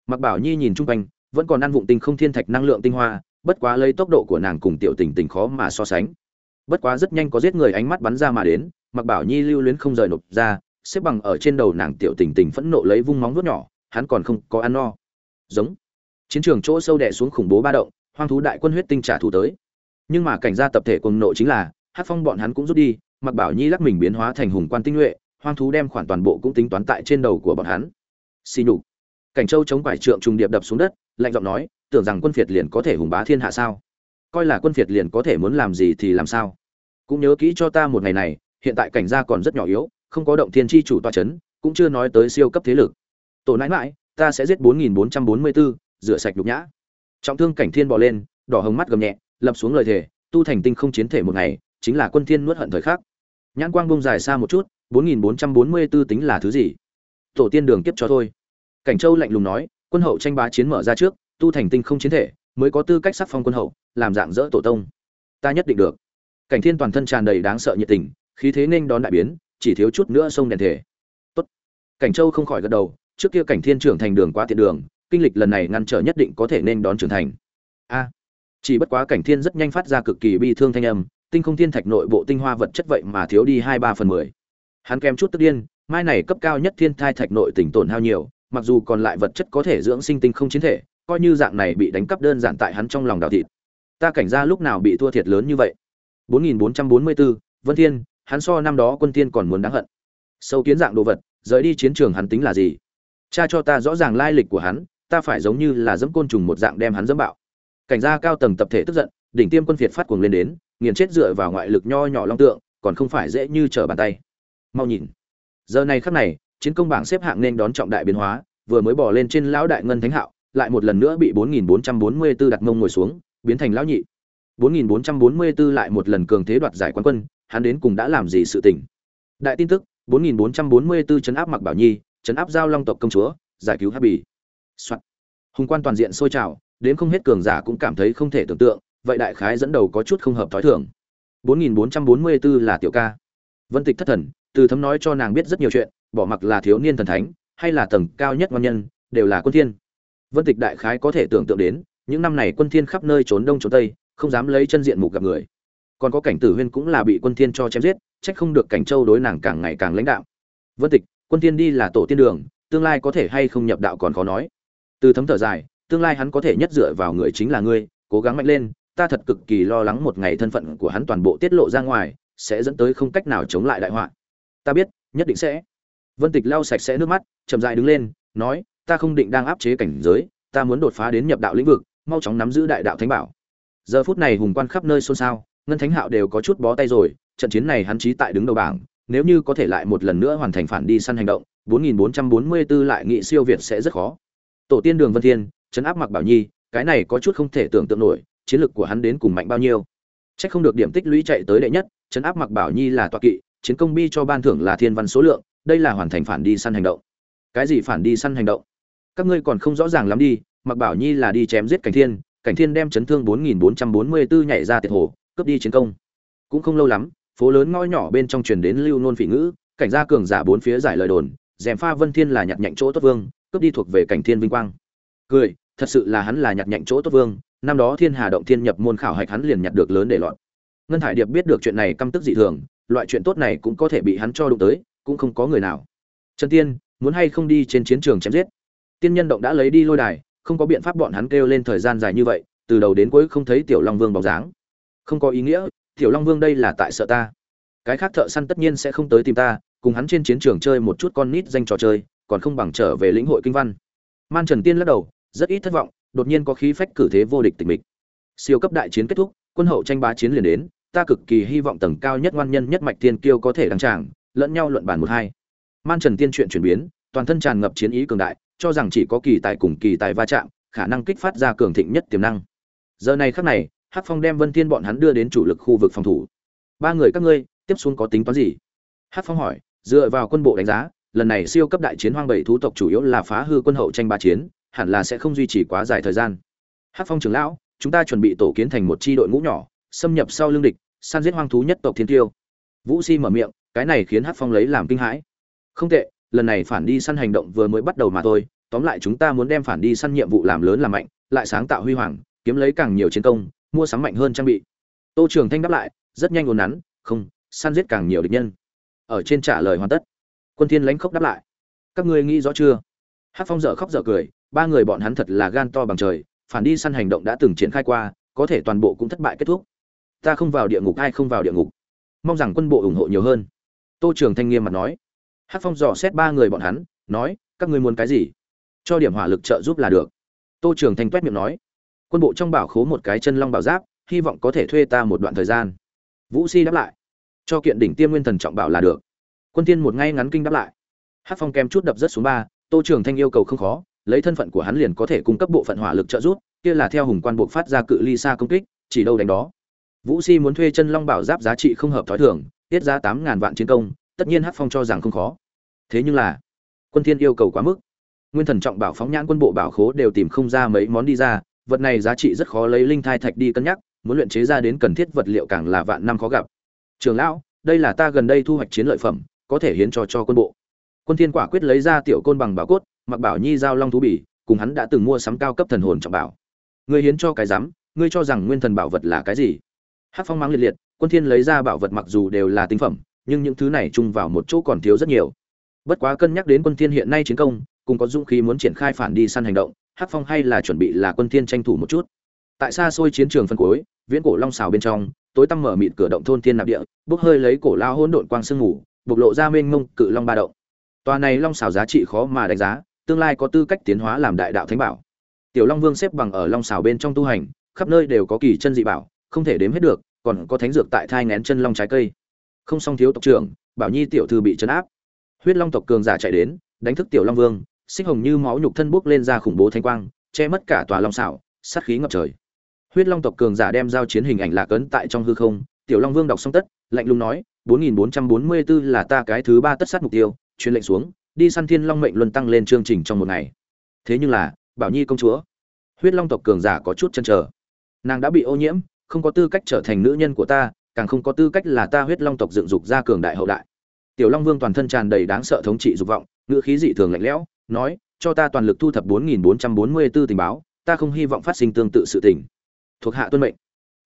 Mặc bảo nhi nhìn chung quanh, vẫn còn ăn vụng tinh không thiên thạch năng lượng tinh hoa, bất quá lấy tốc độ của nàng cùng tiểu tình tình khó mà so sánh. Bất quá rất nhanh có giết người ánh mắt bắn ra mà đến, mặc bảo nhi lưu luyến không rời nộp ra, xếp bằng ở trên đầu nàng tiểu tình tình phẫn nộ lấy vung móng vuốt nhỏ, hắn còn không có ăn no. Giống. Chiến trường chỗ sâu đè xuống khủng bố ba động, hoang thú đại quân huyết tinh trả thù tới. Nhưng mà cảnh gia tập thể cuồng nộ chính là hát phong bọn hắn cũng rút đi, mặc bảo nhi lắc mình biến hóa thành hùng quan tinh nhuệ hoang thú đem khoản toàn bộ cũng tính toán tại trên đầu của bọn hắn. Xì nhục. Cảnh châu chống quải trượng trùng điệp đập xuống đất, lạnh giọng nói, tưởng rằng quân phiệt liền có thể hùng bá thiên hạ sao? Coi là quân phiệt liền có thể muốn làm gì thì làm sao? Cũng nhớ kỹ cho ta một ngày này, hiện tại cảnh gia còn rất nhỏ yếu, không có động thiên chi chủ toa chấn, cũng chưa nói tới siêu cấp thế lực. Tổ nãi mãi ta sẽ giết bốn nghìn bốn trăm bốn mươi bốn rửa sạch nhục nhã. Trọng thương cảnh thiên bò lên, đỏ hồng mắt gầm nhẹ, lập xuống lời thề, tu thành tinh không chiến thể một ngày, chính là quân thiên nuốt hận thời khắc. Nhãn quang bung dài xa một chút 4444 tính là thứ gì? Tổ tiên đường kiếp cho thôi. Cảnh châu lạnh lùng nói, quân hậu tranh bá chiến mở ra trước, tu thành tinh không chiến thể, mới có tư cách sắc phong quân hậu, làm dạng dỡ tổ tông. Ta nhất định được. Cảnh thiên toàn thân tràn đầy đáng sợ nhiệt tình, khí thế nên đón đại biến, chỉ thiếu chút nữa sông đèn thể. Tốt. Cảnh châu không khỏi gật đầu, trước kia cảnh thiên trưởng thành đường quá tiện đường, kinh lịch lần này ngăn trở nhất định có thể nên đón trưởng thành. A. Chỉ bất quá cảnh thiên rất nhanh phát ra cực kỳ bi thương thanh âm, tinh không thiên thạch nội bộ tinh hoa vật chất vậy mà thiếu đi hai ba phần mười hắn kèm chút tức điên mai này cấp cao nhất thiên thai thạch nội tỉnh tổn hao nhiều mặc dù còn lại vật chất có thể dưỡng sinh tinh không chiến thể coi như dạng này bị đánh cắp đơn giản tại hắn trong lòng đào thịt ta cảnh ra lúc nào bị thua thiệt lớn như vậy 4444, Vân Thiên, hắn so năm đó quân thiên còn muốn đáng hận. Sâu kiến dạng đồ vật, rời đi chiến trường hắn tính là gì? Cha cho ta rõ ràng lai lịch của hắn, ta phải giống như là dẫm côn trùng một dạng đem hắn dẫm bạo. Cảnh gia cao tầng tập thể tức giận, đỉnh tiêm quân phiệt phát cuồng lên đến, nghiền chết dựa vào ngoại lực nho nhỏ long tượng, còn không phải dễ như trở bàn tay. Mau nhìn. Giờ này khắc này, chiến công bảng xếp hạng nên đón trọng đại biến hóa, vừa mới bỏ lên trên lão đại ngân thánh hạo, lại một lần nữa bị 4444 đặt mông ngồi xuống, biến thành lão nhị. 4444 lại một lần cường thế đoạt giải quán quân, hắn đến cùng đã làm gì sự tình. Đại tin tức, 4444 chấn áp Mặc Bảo Nhi, chấn áp giao long tộc công chúa, giải cứu Happy. Soạn. Hùng quan toàn diện sôi trào, đến không hết cường giả cũng cảm thấy không thể tưởng tượng, vậy đại khái dẫn đầu có chút không hợp thói thường. 4444 là tiểu ca. Vân Tịch thất thần, từ thấm nói cho nàng biết rất nhiều chuyện, bỏ mặc là thiếu niên thần thánh, hay là tầng cao nhất ngon nhân, đều là quân thiên. Vân Tịch đại khái có thể tưởng tượng đến, những năm này quân thiên khắp nơi trốn đông trốn tây, không dám lấy chân diện mục gặp người. Còn có cảnh Tử Huyên cũng là bị quân thiên cho chém giết, trách không được cảnh Châu đối nàng càng ngày càng lãnh đạo. Vân Tịch, quân thiên đi là tổ tiên đường, tương lai có thể hay không nhập đạo còn khó nói. Từ thấm thở dài, tương lai hắn có thể nhất dựa vào người chính là ngươi, cố gắng mạnh lên, ta thật cực kỳ lo lắng một ngày thân phận của hắn toàn bộ tiết lộ ra ngoài, sẽ dẫn tới không cách nào chống lại đại họa. Ta biết, nhất định sẽ. Vân Tịch lau sạch sẽ nước mắt, chậm rãi đứng lên, nói, ta không định đang áp chế cảnh giới, ta muốn đột phá đến nhập đạo lĩnh vực, mau chóng nắm giữ đại đạo thánh bảo. Giờ phút này hùng quan khắp nơi xôn xao, ngân thánh hạo đều có chút bó tay rồi, trận chiến này hắn chí tại đứng đầu bảng, nếu như có thể lại một lần nữa hoàn thành phản đi săn hành động, 4444 lại nghị siêu việt sẽ rất khó. Tổ tiên Đường Vân Thiên, chấn áp Mặc Bảo Nhi, cái này có chút không thể tưởng tượng nổi, chiến lực của hắn đến cùng mạnh bao nhiêu. Chắc không được điểm tích lũy chạy tới đệ nhất, trấn áp Mặc Bảo Nhi là tọa kỵ, chiến công bi cho ban thưởng là thiên văn số lượng, đây là hoàn thành phản đi săn hành động. Cái gì phản đi săn hành động? các ngươi còn không rõ ràng lắm đi mặc bảo nhi là đi chém giết cảnh thiên cảnh thiên đem chấn thương 4444 nhảy ra tiệt hồ cướp đi chiến công cũng không lâu lắm phố lớn ngõ nhỏ bên trong truyền đến lưu nôn phỉ ngữ cảnh gia cường giả bốn phía giải lời đồn dèm pha vân thiên là nhặt nhạnh chỗ tốt vương cướp đi thuộc về cảnh thiên vinh quang cười thật sự là hắn là nhặt nhạnh chỗ tốt vương năm đó thiên hà động thiên nhập môn khảo hạch hắn liền nhặt được lớn để lọt ngân hải điệp biết được chuyện này căm tức dị thường loại chuyện tốt này cũng có thể bị hắn cho đụng tới, cũng không có người nào. Trần tiên, muốn hay không đi trên chiến trường chém giết? Tiên nhân động đã lấy đi lôi đài, không có biện pháp bọn hắn kêu lên thời gian dài như vậy, từ đầu đến cuối không thấy tiểu long vương bóng dáng. Không có ý nghĩa, tiểu long vương đây là tại sợ ta. Cái khác thợ săn tất nhiên sẽ không tới tìm ta, cùng hắn trên chiến trường chơi một chút con nít danh trò chơi, còn không bằng trở về lĩnh hội kinh văn. Man trần tiên lắc đầu, rất ít thất vọng, đột nhiên có khí phách cử thế vô địch tình mịch. Siêu cấp đại chiến kết thúc, quân hậu tranh bá chiến liền đến ta cực kỳ hy vọng tầng cao nhất ngoan nhân nhất mạch tiên kiêu có thể đăng tràng, lẫn nhau luận bàn một hai. Man trần tiên chuyện chuyển biến, toàn thân tràn ngập chiến ý cường đại, cho rằng chỉ có kỳ tài cùng kỳ tài va chạm, khả năng kích phát ra cường thịnh nhất tiềm năng. Giờ này khắc này, hắc phong đem vân thiên bọn hắn đưa đến chủ lực khu vực phòng thủ. Ba người các ngươi, tiếp xuống có tính toán gì? Hắc phong hỏi, dựa vào quân bộ đánh giá, lần này siêu cấp đại chiến hoang bảy thú tộc chủ yếu là phá hư quân hậu tranh ba chiến, hẳn là sẽ không duy trì quá dài thời gian. Hắc phong trưởng lão, chúng ta chuẩn bị tổ kiến thành một chi đội ngũ nhỏ xâm nhập sau lương địch săn giết hoang thú nhất tộc thiên tiêu. Vũ si mở miệng, cái này khiến hắc phong lấy làm kinh hãi. Không tệ, lần này phản đi săn hành động vừa mới bắt đầu mà thôi, tóm lại chúng ta muốn đem phản đi săn nhiệm vụ làm lớn làm mạnh, lại sáng tạo huy hoàng, kiếm lấy càng nhiều chiến công, mua sắm mạnh hơn trang bị. Tô trường thanh đáp lại, rất nhanh ồn nắn không, săn giết càng nhiều địch nhân. Ở trên trả lời hoàn tất. Quân thiên lãnh khốc đáp lại. Các ngươi nghĩ rõ chưa? Hát phong dở khóc dở cười, ba người bọn hắn thật là gan to bằng trời, phản đi săn hành động đã từng triển khai qua, có thể toàn bộ cũng thất bại kết thúc ta không vào địa ngục, ai không vào địa ngục? Mong rằng quân bộ ủng hộ nhiều hơn. Tô trường thanh nghiêm mặt nói. Hát phong dò xét ba người bọn hắn, nói, các ngươi muốn cái gì? Cho điểm hỏa lực trợ giúp là được. Tô trường thanh toét miệng nói. Quân bộ trong bảo khố một cái chân long bảo giáp, hy vọng có thể thuê ta một đoạn thời gian. Vũ si đáp lại. Cho kiện đỉnh tiêm nguyên thần trọng bảo là được. Quân tiên một ngay ngắn kinh đáp lại. Hát phong kèm chút đập rất xuống ba, tô trường thanh yêu cầu không khó, lấy thân phận của hắn liền có thể cung cấp bộ phận hỏa lực trợ giúp, kia là theo hùng quan buộc phát ra cự ly xa công kích, chỉ đâu đánh đó vũ si muốn thuê chân long bảo giáp giá trị không hợp thói thường, tiết ra tám ngàn vạn chiến công, tất nhiên hát phong cho rằng không khó. Thế nhưng là, quân thiên yêu cầu quá mức. Nguyên thần trọng bảo phóng nhãn quân bộ bảo khố đều tìm không ra mấy món đi ra, vật này giá trị rất khó lấy linh thai thạch đi cân nhắc, muốn luyện chế ra đến cần thiết vật liệu càng là vạn năm khó gặp. Trường lão, đây là ta gần đây thu hoạch chiến lợi phẩm, có thể hiến cho cho quân bộ. Quân thiên quả quyết lấy ra tiểu côn bằng bảo cốt, mặc bảo nhi giao long thú bỉ cùng hắn đã từng mua sắm cao cấp thần hồn trọng bảo. Ngươi hiến cho cái dám ngươi cho rằng nguyên thần bảo vật là cái gì? Hắc phong mang liệt liệt, quân thiên lấy ra bảo vật mặc dù đều là tinh phẩm, nhưng những thứ này chung vào một chỗ còn thiếu rất nhiều. Bất quá cân nhắc đến quân thiên hiện nay chiến công, cùng có dũng khí muốn triển khai phản đi săn hành động, hắc phong hay là chuẩn bị là quân thiên tranh thủ một chút. Tại xa xôi chiến trường phân cuối, viễn cổ long xào bên trong, tối tăm mở mịt cửa động thôn thiên nạp địa, bốc hơi lấy cổ lao hỗn độn quang sương ngủ bộc lộ ra mênh mông cự long ba động. Tòa này long xào giá trị khó mà đánh giá, tương lai có tư cách tiến hóa làm đại đạo thánh bảo. Tiểu long vương xếp bằng ở long xào bên trong tu hành, khắp nơi đều có kỳ chân dị bảo không thể đếm hết được, còn có thánh dược tại thai ngén chân long trái cây. Không song thiếu tộc trưởng, bảo nhi tiểu thư bị chấn áp. Huyết long tộc cường giả chạy đến, đánh thức tiểu long vương, xích hồng như máu nhục thân bốc lên ra khủng bố thanh quang, che mất cả tòa long xảo, sát khí ngập trời. Huyết long tộc cường giả đem giao chiến hình ảnh lạc ấn tại trong hư không, tiểu long vương đọc xong tất, lạnh lùng nói 4444 là ta cái thứ ba tất sát mục tiêu, truyền lệnh xuống, đi săn thiên long mệnh luân tăng lên chương trình trong một ngày. Thế nhưng là, bảo nhi công chúa, huyết long tộc cường giả có chút chân chờ. Nàng đã bị ô nhiễm không có tư cách trở thành nữ nhân của ta, càng không có tư cách là ta huyết long tộc dựng dục ra cường đại hậu đại. Tiểu long vương toàn thân tràn đầy đáng sợ thống trị dục vọng, ngữ khí dị thường lạnh lẽo, nói, cho ta toàn lực thu thập 4444 tình báo, ta không hy vọng phát sinh tương tự sự tình. Thuộc hạ tuân mệnh.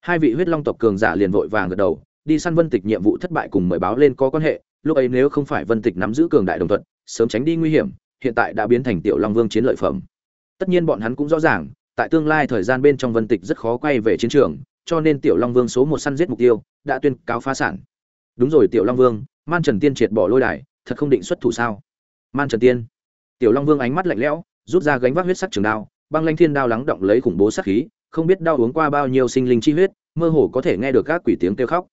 Hai vị huyết long tộc cường giả liền vội vàng gật đầu, đi săn vân tịch nhiệm vụ thất bại cùng mời báo lên có quan hệ, lúc ấy nếu không phải vân tịch nắm giữ cường đại đồng thuận, sớm tránh đi nguy hiểm, hiện tại đã biến thành tiểu long vương chiến lợi phẩm. Tất nhiên bọn hắn cũng rõ ràng, tại tương lai thời gian bên trong vân tịch rất khó quay về chiến trường cho nên tiểu long vương số một săn giết mục tiêu, đã tuyên cáo phá sản. Đúng rồi tiểu long vương, man trần tiên triệt bỏ lôi đài, thật không định xuất thủ sao? Man trần tiên. Tiểu long vương ánh mắt lạnh lẽo, rút ra gánh vác huyết sắc trường đao, băng lanh thiên đao lắng động lấy khủng bố sắc khí, không biết đau uống qua bao nhiêu sinh linh chi huyết, mơ hồ có thể nghe được các quỷ tiếng kêu khóc.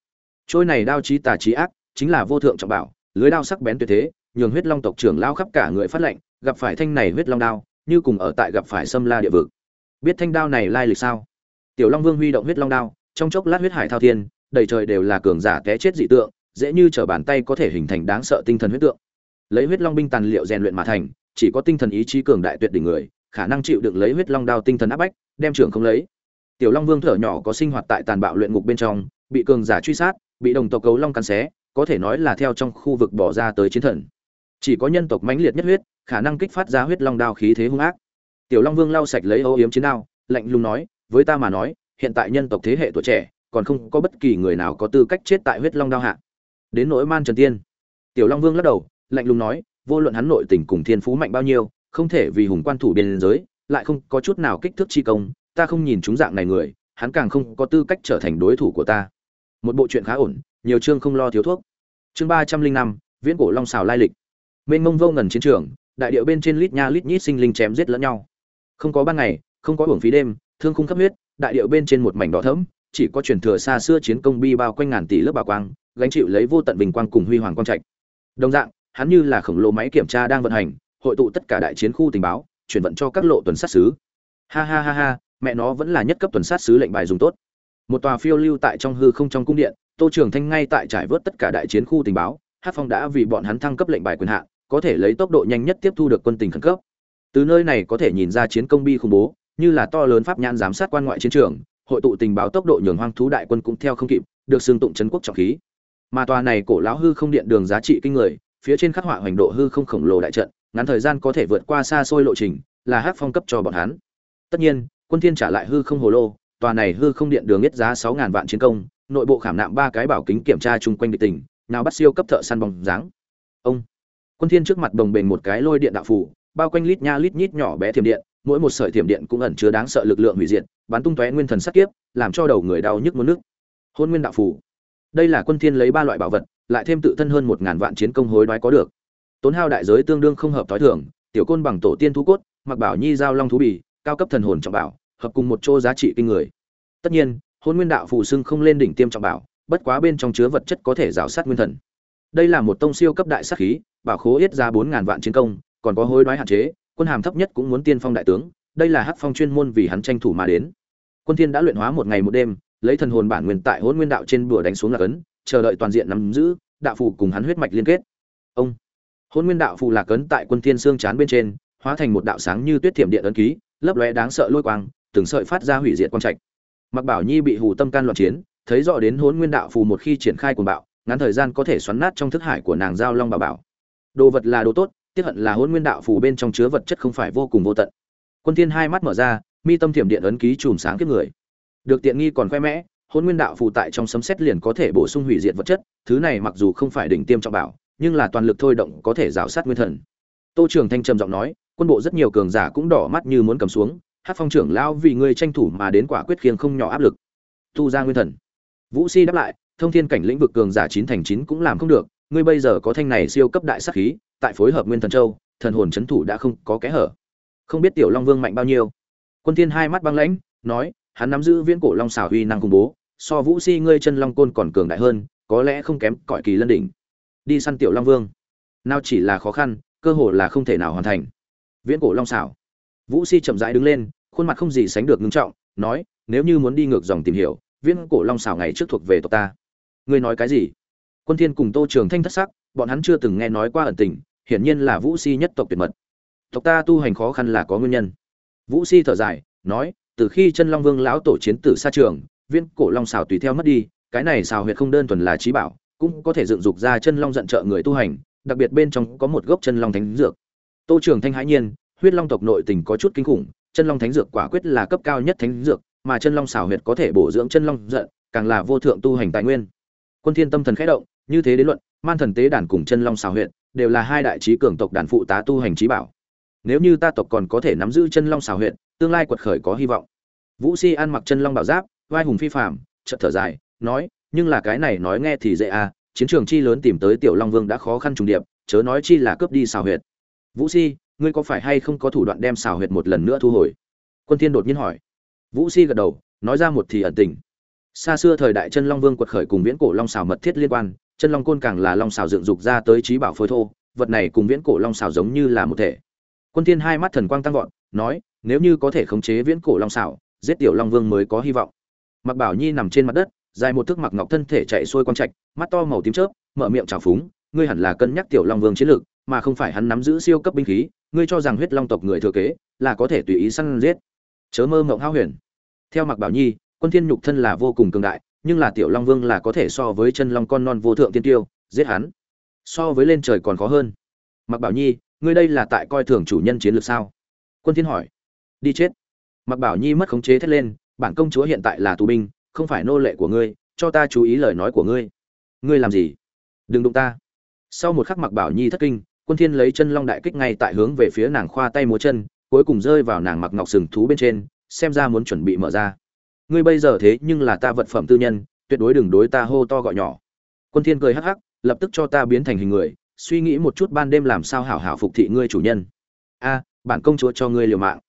Trôi này đao chí tà chí ác, chính là vô thượng trọng bảo, lưới đao sắc bén tuyệt thế, nhường huyết long tộc trưởng lao khắp cả người phát lệnh, gặp phải thanh này huyết long đao, như cùng ở tại gặp phải sâm la địa vực. Biết thanh đao này lai lịch sao? Tiểu long vương huy động huyết long đao, trong chốc lát huyết hải thao thiên, đầy trời đều là cường giả té chết dị tượng, dễ như trở bàn tay có thể hình thành đáng sợ tinh thần huyết tượng. Lấy huyết long binh tàn liệu rèn luyện mà thành, chỉ có tinh thần ý chí cường đại tuyệt đỉnh người, khả năng chịu được lấy huyết long đao tinh thần áp bách, đem trưởng không lấy. Tiểu long vương thở nhỏ có sinh hoạt tại tàn bạo luyện ngục bên trong, bị cường giả truy sát, bị đồng tộc cấu long cắn xé, có thể nói là theo trong khu vực bỏ ra tới chiến thần. Chỉ có nhân tộc mãnh liệt nhất huyết, khả năng kích phát ra huyết long đao khí thế hung ác. Tiểu long vương lau sạch lấy âu yếm chiến đao, lạnh lùng nói với ta mà nói, hiện tại nhân tộc thế hệ tuổi trẻ, còn không có bất kỳ người nào có tư cách chết tại huyết long đao hạ. Đến nỗi man trần tiên. Tiểu long vương lắc đầu, lạnh lùng nói, vô luận hắn nội tình cùng thiên phú mạnh bao nhiêu, không thể vì hùng quan thủ biên giới, lại không có chút nào kích thước chi công, ta không nhìn chúng dạng này người, hắn càng không có tư cách trở thành đối thủ của ta. Một bộ chuyện khá ổn, nhiều chương không lo thiếu thuốc. Chương ba trăm linh năm, viễn cổ long xào lai lịch. Mênh mông vô ngần chiến trường, đại điệu bên trên lít nha lít nhít sinh linh chém giết lẫn nhau. Không có ban ngày, không có hưởng phí đêm thương khung cấp huyết, đại điệu bên trên một mảnh đỏ thẫm, chỉ có truyền thừa xa xưa chiến công bi bao quanh ngàn tỷ lớp bà quang, gánh chịu lấy vô tận bình quang cùng huy hoàng quang trạch. Đồng dạng, hắn như là khổng lồ máy kiểm tra đang vận hành, hội tụ tất cả đại chiến khu tình báo, chuyển vận cho các lộ tuần sát sứ ha ha ha ha, mẹ nó vẫn là nhất cấp tuần sát sứ lệnh bài dùng tốt. Một tòa phiêu lưu tại trong hư không trong cung điện, tô trường thanh ngay tại trải vớt tất cả đại chiến khu tình báo, hát phong đã vì bọn hắn thăng cấp lệnh bài quyền hạn, có thể lấy tốc độ nhanh nhất tiếp thu được quân tình khẩn cấp. Từ nơi này có thể nhìn ra chiến công bi khủng bố như là to lớn pháp nhãn giám sát quan ngoại chiến trường, hội tụ tình báo tốc độ nhường hoang thú đại quân cũng theo không kịp, được xương tụng trấn quốc trọng khí. Mà tòa này cổ lão hư không điện đường giá trị kinh người, phía trên khắc họa hoành độ hư không khổng lồ đại trận, ngắn thời gian có thể vượt qua xa xôi lộ trình, là hắc phong cấp cho bọn hắn. Tất nhiên, quân thiên trả lại hư không hồ lô, tòa này hư không điện đường nhất giá sáu ngàn vạn chiến công, nội bộ khảm nạm ba cái bảo kính kiểm tra chung quanh địch tình, nào bắt siêu cấp thợ săn bóng dáng. Ông, quân thiên trước mặt đồng bền một cái lôi điện đạo phủ bao quanh lít nha lít nhít nhỏ bé thiểm điện mỗi một sợi thiểm điện cũng ẩn chứa đáng sợ lực lượng hủy diệt, bắn tung tóe nguyên thần sát kiếp, làm cho đầu người đau nhức muốn nước hôn nguyên đạo phủ đây là quân thiên lấy ba loại bảo vật, lại thêm tự thân hơn một ngàn vạn chiến công hối đoái có được. Tốn hao đại giới tương đương không hợp tối thường, tiểu côn bằng tổ tiên thú cốt, mặc bảo nhi giao long thú bì, cao cấp thần hồn trọng bảo, hợp cùng một chỗ giá trị kinh người. Tất nhiên, hôn nguyên đạo phù xưng không lên đỉnh tiêm trọng bảo, bất quá bên trong chứa vật chất có thể rào sát nguyên thần. Đây là một tông siêu cấp đại sát khí, bảo khố yết ra bốn ngàn vạn chiến công, còn có hối đoái hạn chế quân hàm thấp nhất cũng muốn tiên phong đại tướng, đây là hắc phong chuyên môn vì hắn tranh thủ mà đến. Quân thiên đã luyện hóa một ngày một đêm, lấy thần hồn bản nguyên tại hồn nguyên đạo trên bùa đánh xuống là cấn chờ đợi toàn diện nắm giữ, đạo phù cùng hắn huyết mạch liên kết. Ông hồn nguyên đạo phù là cấn tại quân thiên xương chán bên trên, hóa thành một đạo sáng như tuyết thiểm điện ấn ký, lấp lóe đáng sợ lôi quang, từng sợi phát ra hủy diệt quang trạch. Mặc bảo nhi bị hù tâm can loạn chiến, thấy rõ đến hồn nguyên đạo phù một khi triển khai cuồng bạo, ngắn thời gian có thể xoắn nát trong thức hải của nàng giao long bảo bảo. Đồ vật là đồ tốt tiếc hận là hôn nguyên đạo phù bên trong chứa vật chất không phải vô cùng vô tận. Quân thiên hai mắt mở ra, mi tâm thiểm điện ấn ký chùm sáng kiếp người. Được tiện nghi còn khoe mẽ hôn nguyên đạo phù tại trong sấm xét liền có thể bổ sung hủy diệt vật chất, thứ này mặc dù không phải đỉnh tiêm trọng bảo, nhưng là toàn lực thôi động có thể rào sát nguyên thần. Tô trường thanh trầm giọng nói, quân bộ rất nhiều cường giả cũng đỏ mắt như muốn cầm xuống, hát phong trưởng lão vì ngươi tranh thủ mà đến quả quyết khiêng không nhỏ áp lực. Tu ra nguyên thần. Vũ si đáp lại, thông thiên cảnh lĩnh vực cường giả chín thành chín cũng làm không được, ngươi bây giờ có thanh này siêu cấp đại sát khí tại phối hợp nguyên thần châu, thần hồn chấn thủ đã không có kẽ hở. Không biết tiểu long vương mạnh bao nhiêu. Quân thiên hai mắt băng lãnh, nói, hắn nắm giữ viễn cổ long xảo huy năng khủng bố, so vũ si ngươi chân long côn còn cường đại hơn, có lẽ không kém cõi kỳ lân đỉnh. Đi săn tiểu long vương. Nào chỉ là khó khăn, cơ hồ là không thể nào hoàn thành. Viễn cổ long xảo. Vũ si chậm rãi đứng lên, khuôn mặt không gì sánh được ngưng trọng, nói, nếu như muốn đi ngược dòng tìm hiểu, viễn cổ long xảo ngày trước thuộc về tộc ta. Ngươi nói cái gì? Quân thiên cùng tô trường thanh thất sắc, bọn hắn chưa từng nghe nói qua ẩn tình hiển nhiên là vũ si nhất tộc tuyệt mật. Tộc ta tu hành khó khăn là có nguyên nhân. Vũ si thở dài, nói, từ khi chân long vương lão tổ chiến tử xa trường, viên cổ long xào tùy theo mất đi, cái này xào huyệt không đơn thuần là trí bảo, cũng có thể dựng dục ra chân long giận trợ người tu hành, đặc biệt bên trong có một gốc chân long thánh dược. Tô trường thanh hãi nhiên, huyết long tộc nội tình có chút kinh khủng, chân long thánh dược quả quyết là cấp cao nhất thánh dược, mà chân long xào huyệt có thể bổ dưỡng chân long giận, càng là vô thượng tu hành tài nguyên. Quân thiên tâm thần khẽ động, như thế đến luận, man thần tế đàn cùng chân long xào huyệt đều là hai đại trí cường tộc đàn phụ tá tu hành trí bảo. Nếu như ta tộc còn có thể nắm giữ chân long xào huyện tương lai quật khởi có hy vọng. Vũ si ăn mặc chân long bảo giáp, vai hùng phi phạm chợt thở dài, nói, nhưng là cái này nói nghe thì dễ à chiến trường chi lớn tìm tới tiểu long vương đã khó khăn trùng điệp, chớ nói chi là cướp đi xào huyệt. Vũ si, ngươi có phải hay không có thủ đoạn đem xào huyệt một lần nữa thu hồi? Quân thiên đột nhiên hỏi. Vũ si gật đầu, nói ra một thì ẩn tình. Xa xưa thời đại chân long vương quật khởi cùng viễn cổ long xào mật thiết liên quan chân long côn càng là long xào dựng dục ra tới trí bảo phôi thô, vật này cùng viễn cổ long xào giống như là một thể. Quân thiên hai mắt thần quang tăng vọt, nói, nếu như có thể khống chế viễn cổ long xào, giết tiểu long vương mới có hy vọng. Mặc bảo nhi nằm trên mặt đất, dài một thước mặc ngọc thân thể chạy xuôi quang trạch, mắt to màu tím chớp, mở miệng trào phúng, ngươi hẳn là cân nhắc tiểu long vương chiến lược, mà không phải hắn nắm giữ siêu cấp binh khí, ngươi cho rằng huyết long tộc người thừa kế, là có thể tùy ý săn giết. Chớ mơ mộng hao huyền. Theo mặc bảo nhi, quân thiên nhục thân là vô cùng cường đại nhưng là tiểu long vương là có thể so với chân long con non vô thượng tiên tiêu, giết hắn. So với lên trời còn khó hơn. Mặc bảo nhi, ngươi đây là tại coi thường chủ nhân chiến lược sao? Quân thiên hỏi. Đi chết. Mặc bảo nhi mất khống chế thét lên, bản công chúa hiện tại là tù binh, không phải nô lệ của ngươi, cho ta chú ý lời nói của ngươi. Ngươi làm gì? Đừng đụng ta. Sau một khắc mặc bảo nhi thất kinh, quân thiên lấy chân long đại kích ngay tại hướng về phía nàng khoa tay múa chân, cuối cùng rơi vào nàng mặc ngọc sừng thú bên trên, xem ra muốn chuẩn bị mở ra ngươi bây giờ thế nhưng là ta vật phẩm tư nhân, tuyệt đối đừng đối ta hô to gọi nhỏ. Quân thiên cười hắc hắc, lập tức cho ta biến thành hình người, suy nghĩ một chút ban đêm làm sao hảo hảo phục thị ngươi chủ nhân. A, bản công chúa cho ngươi liều mạng.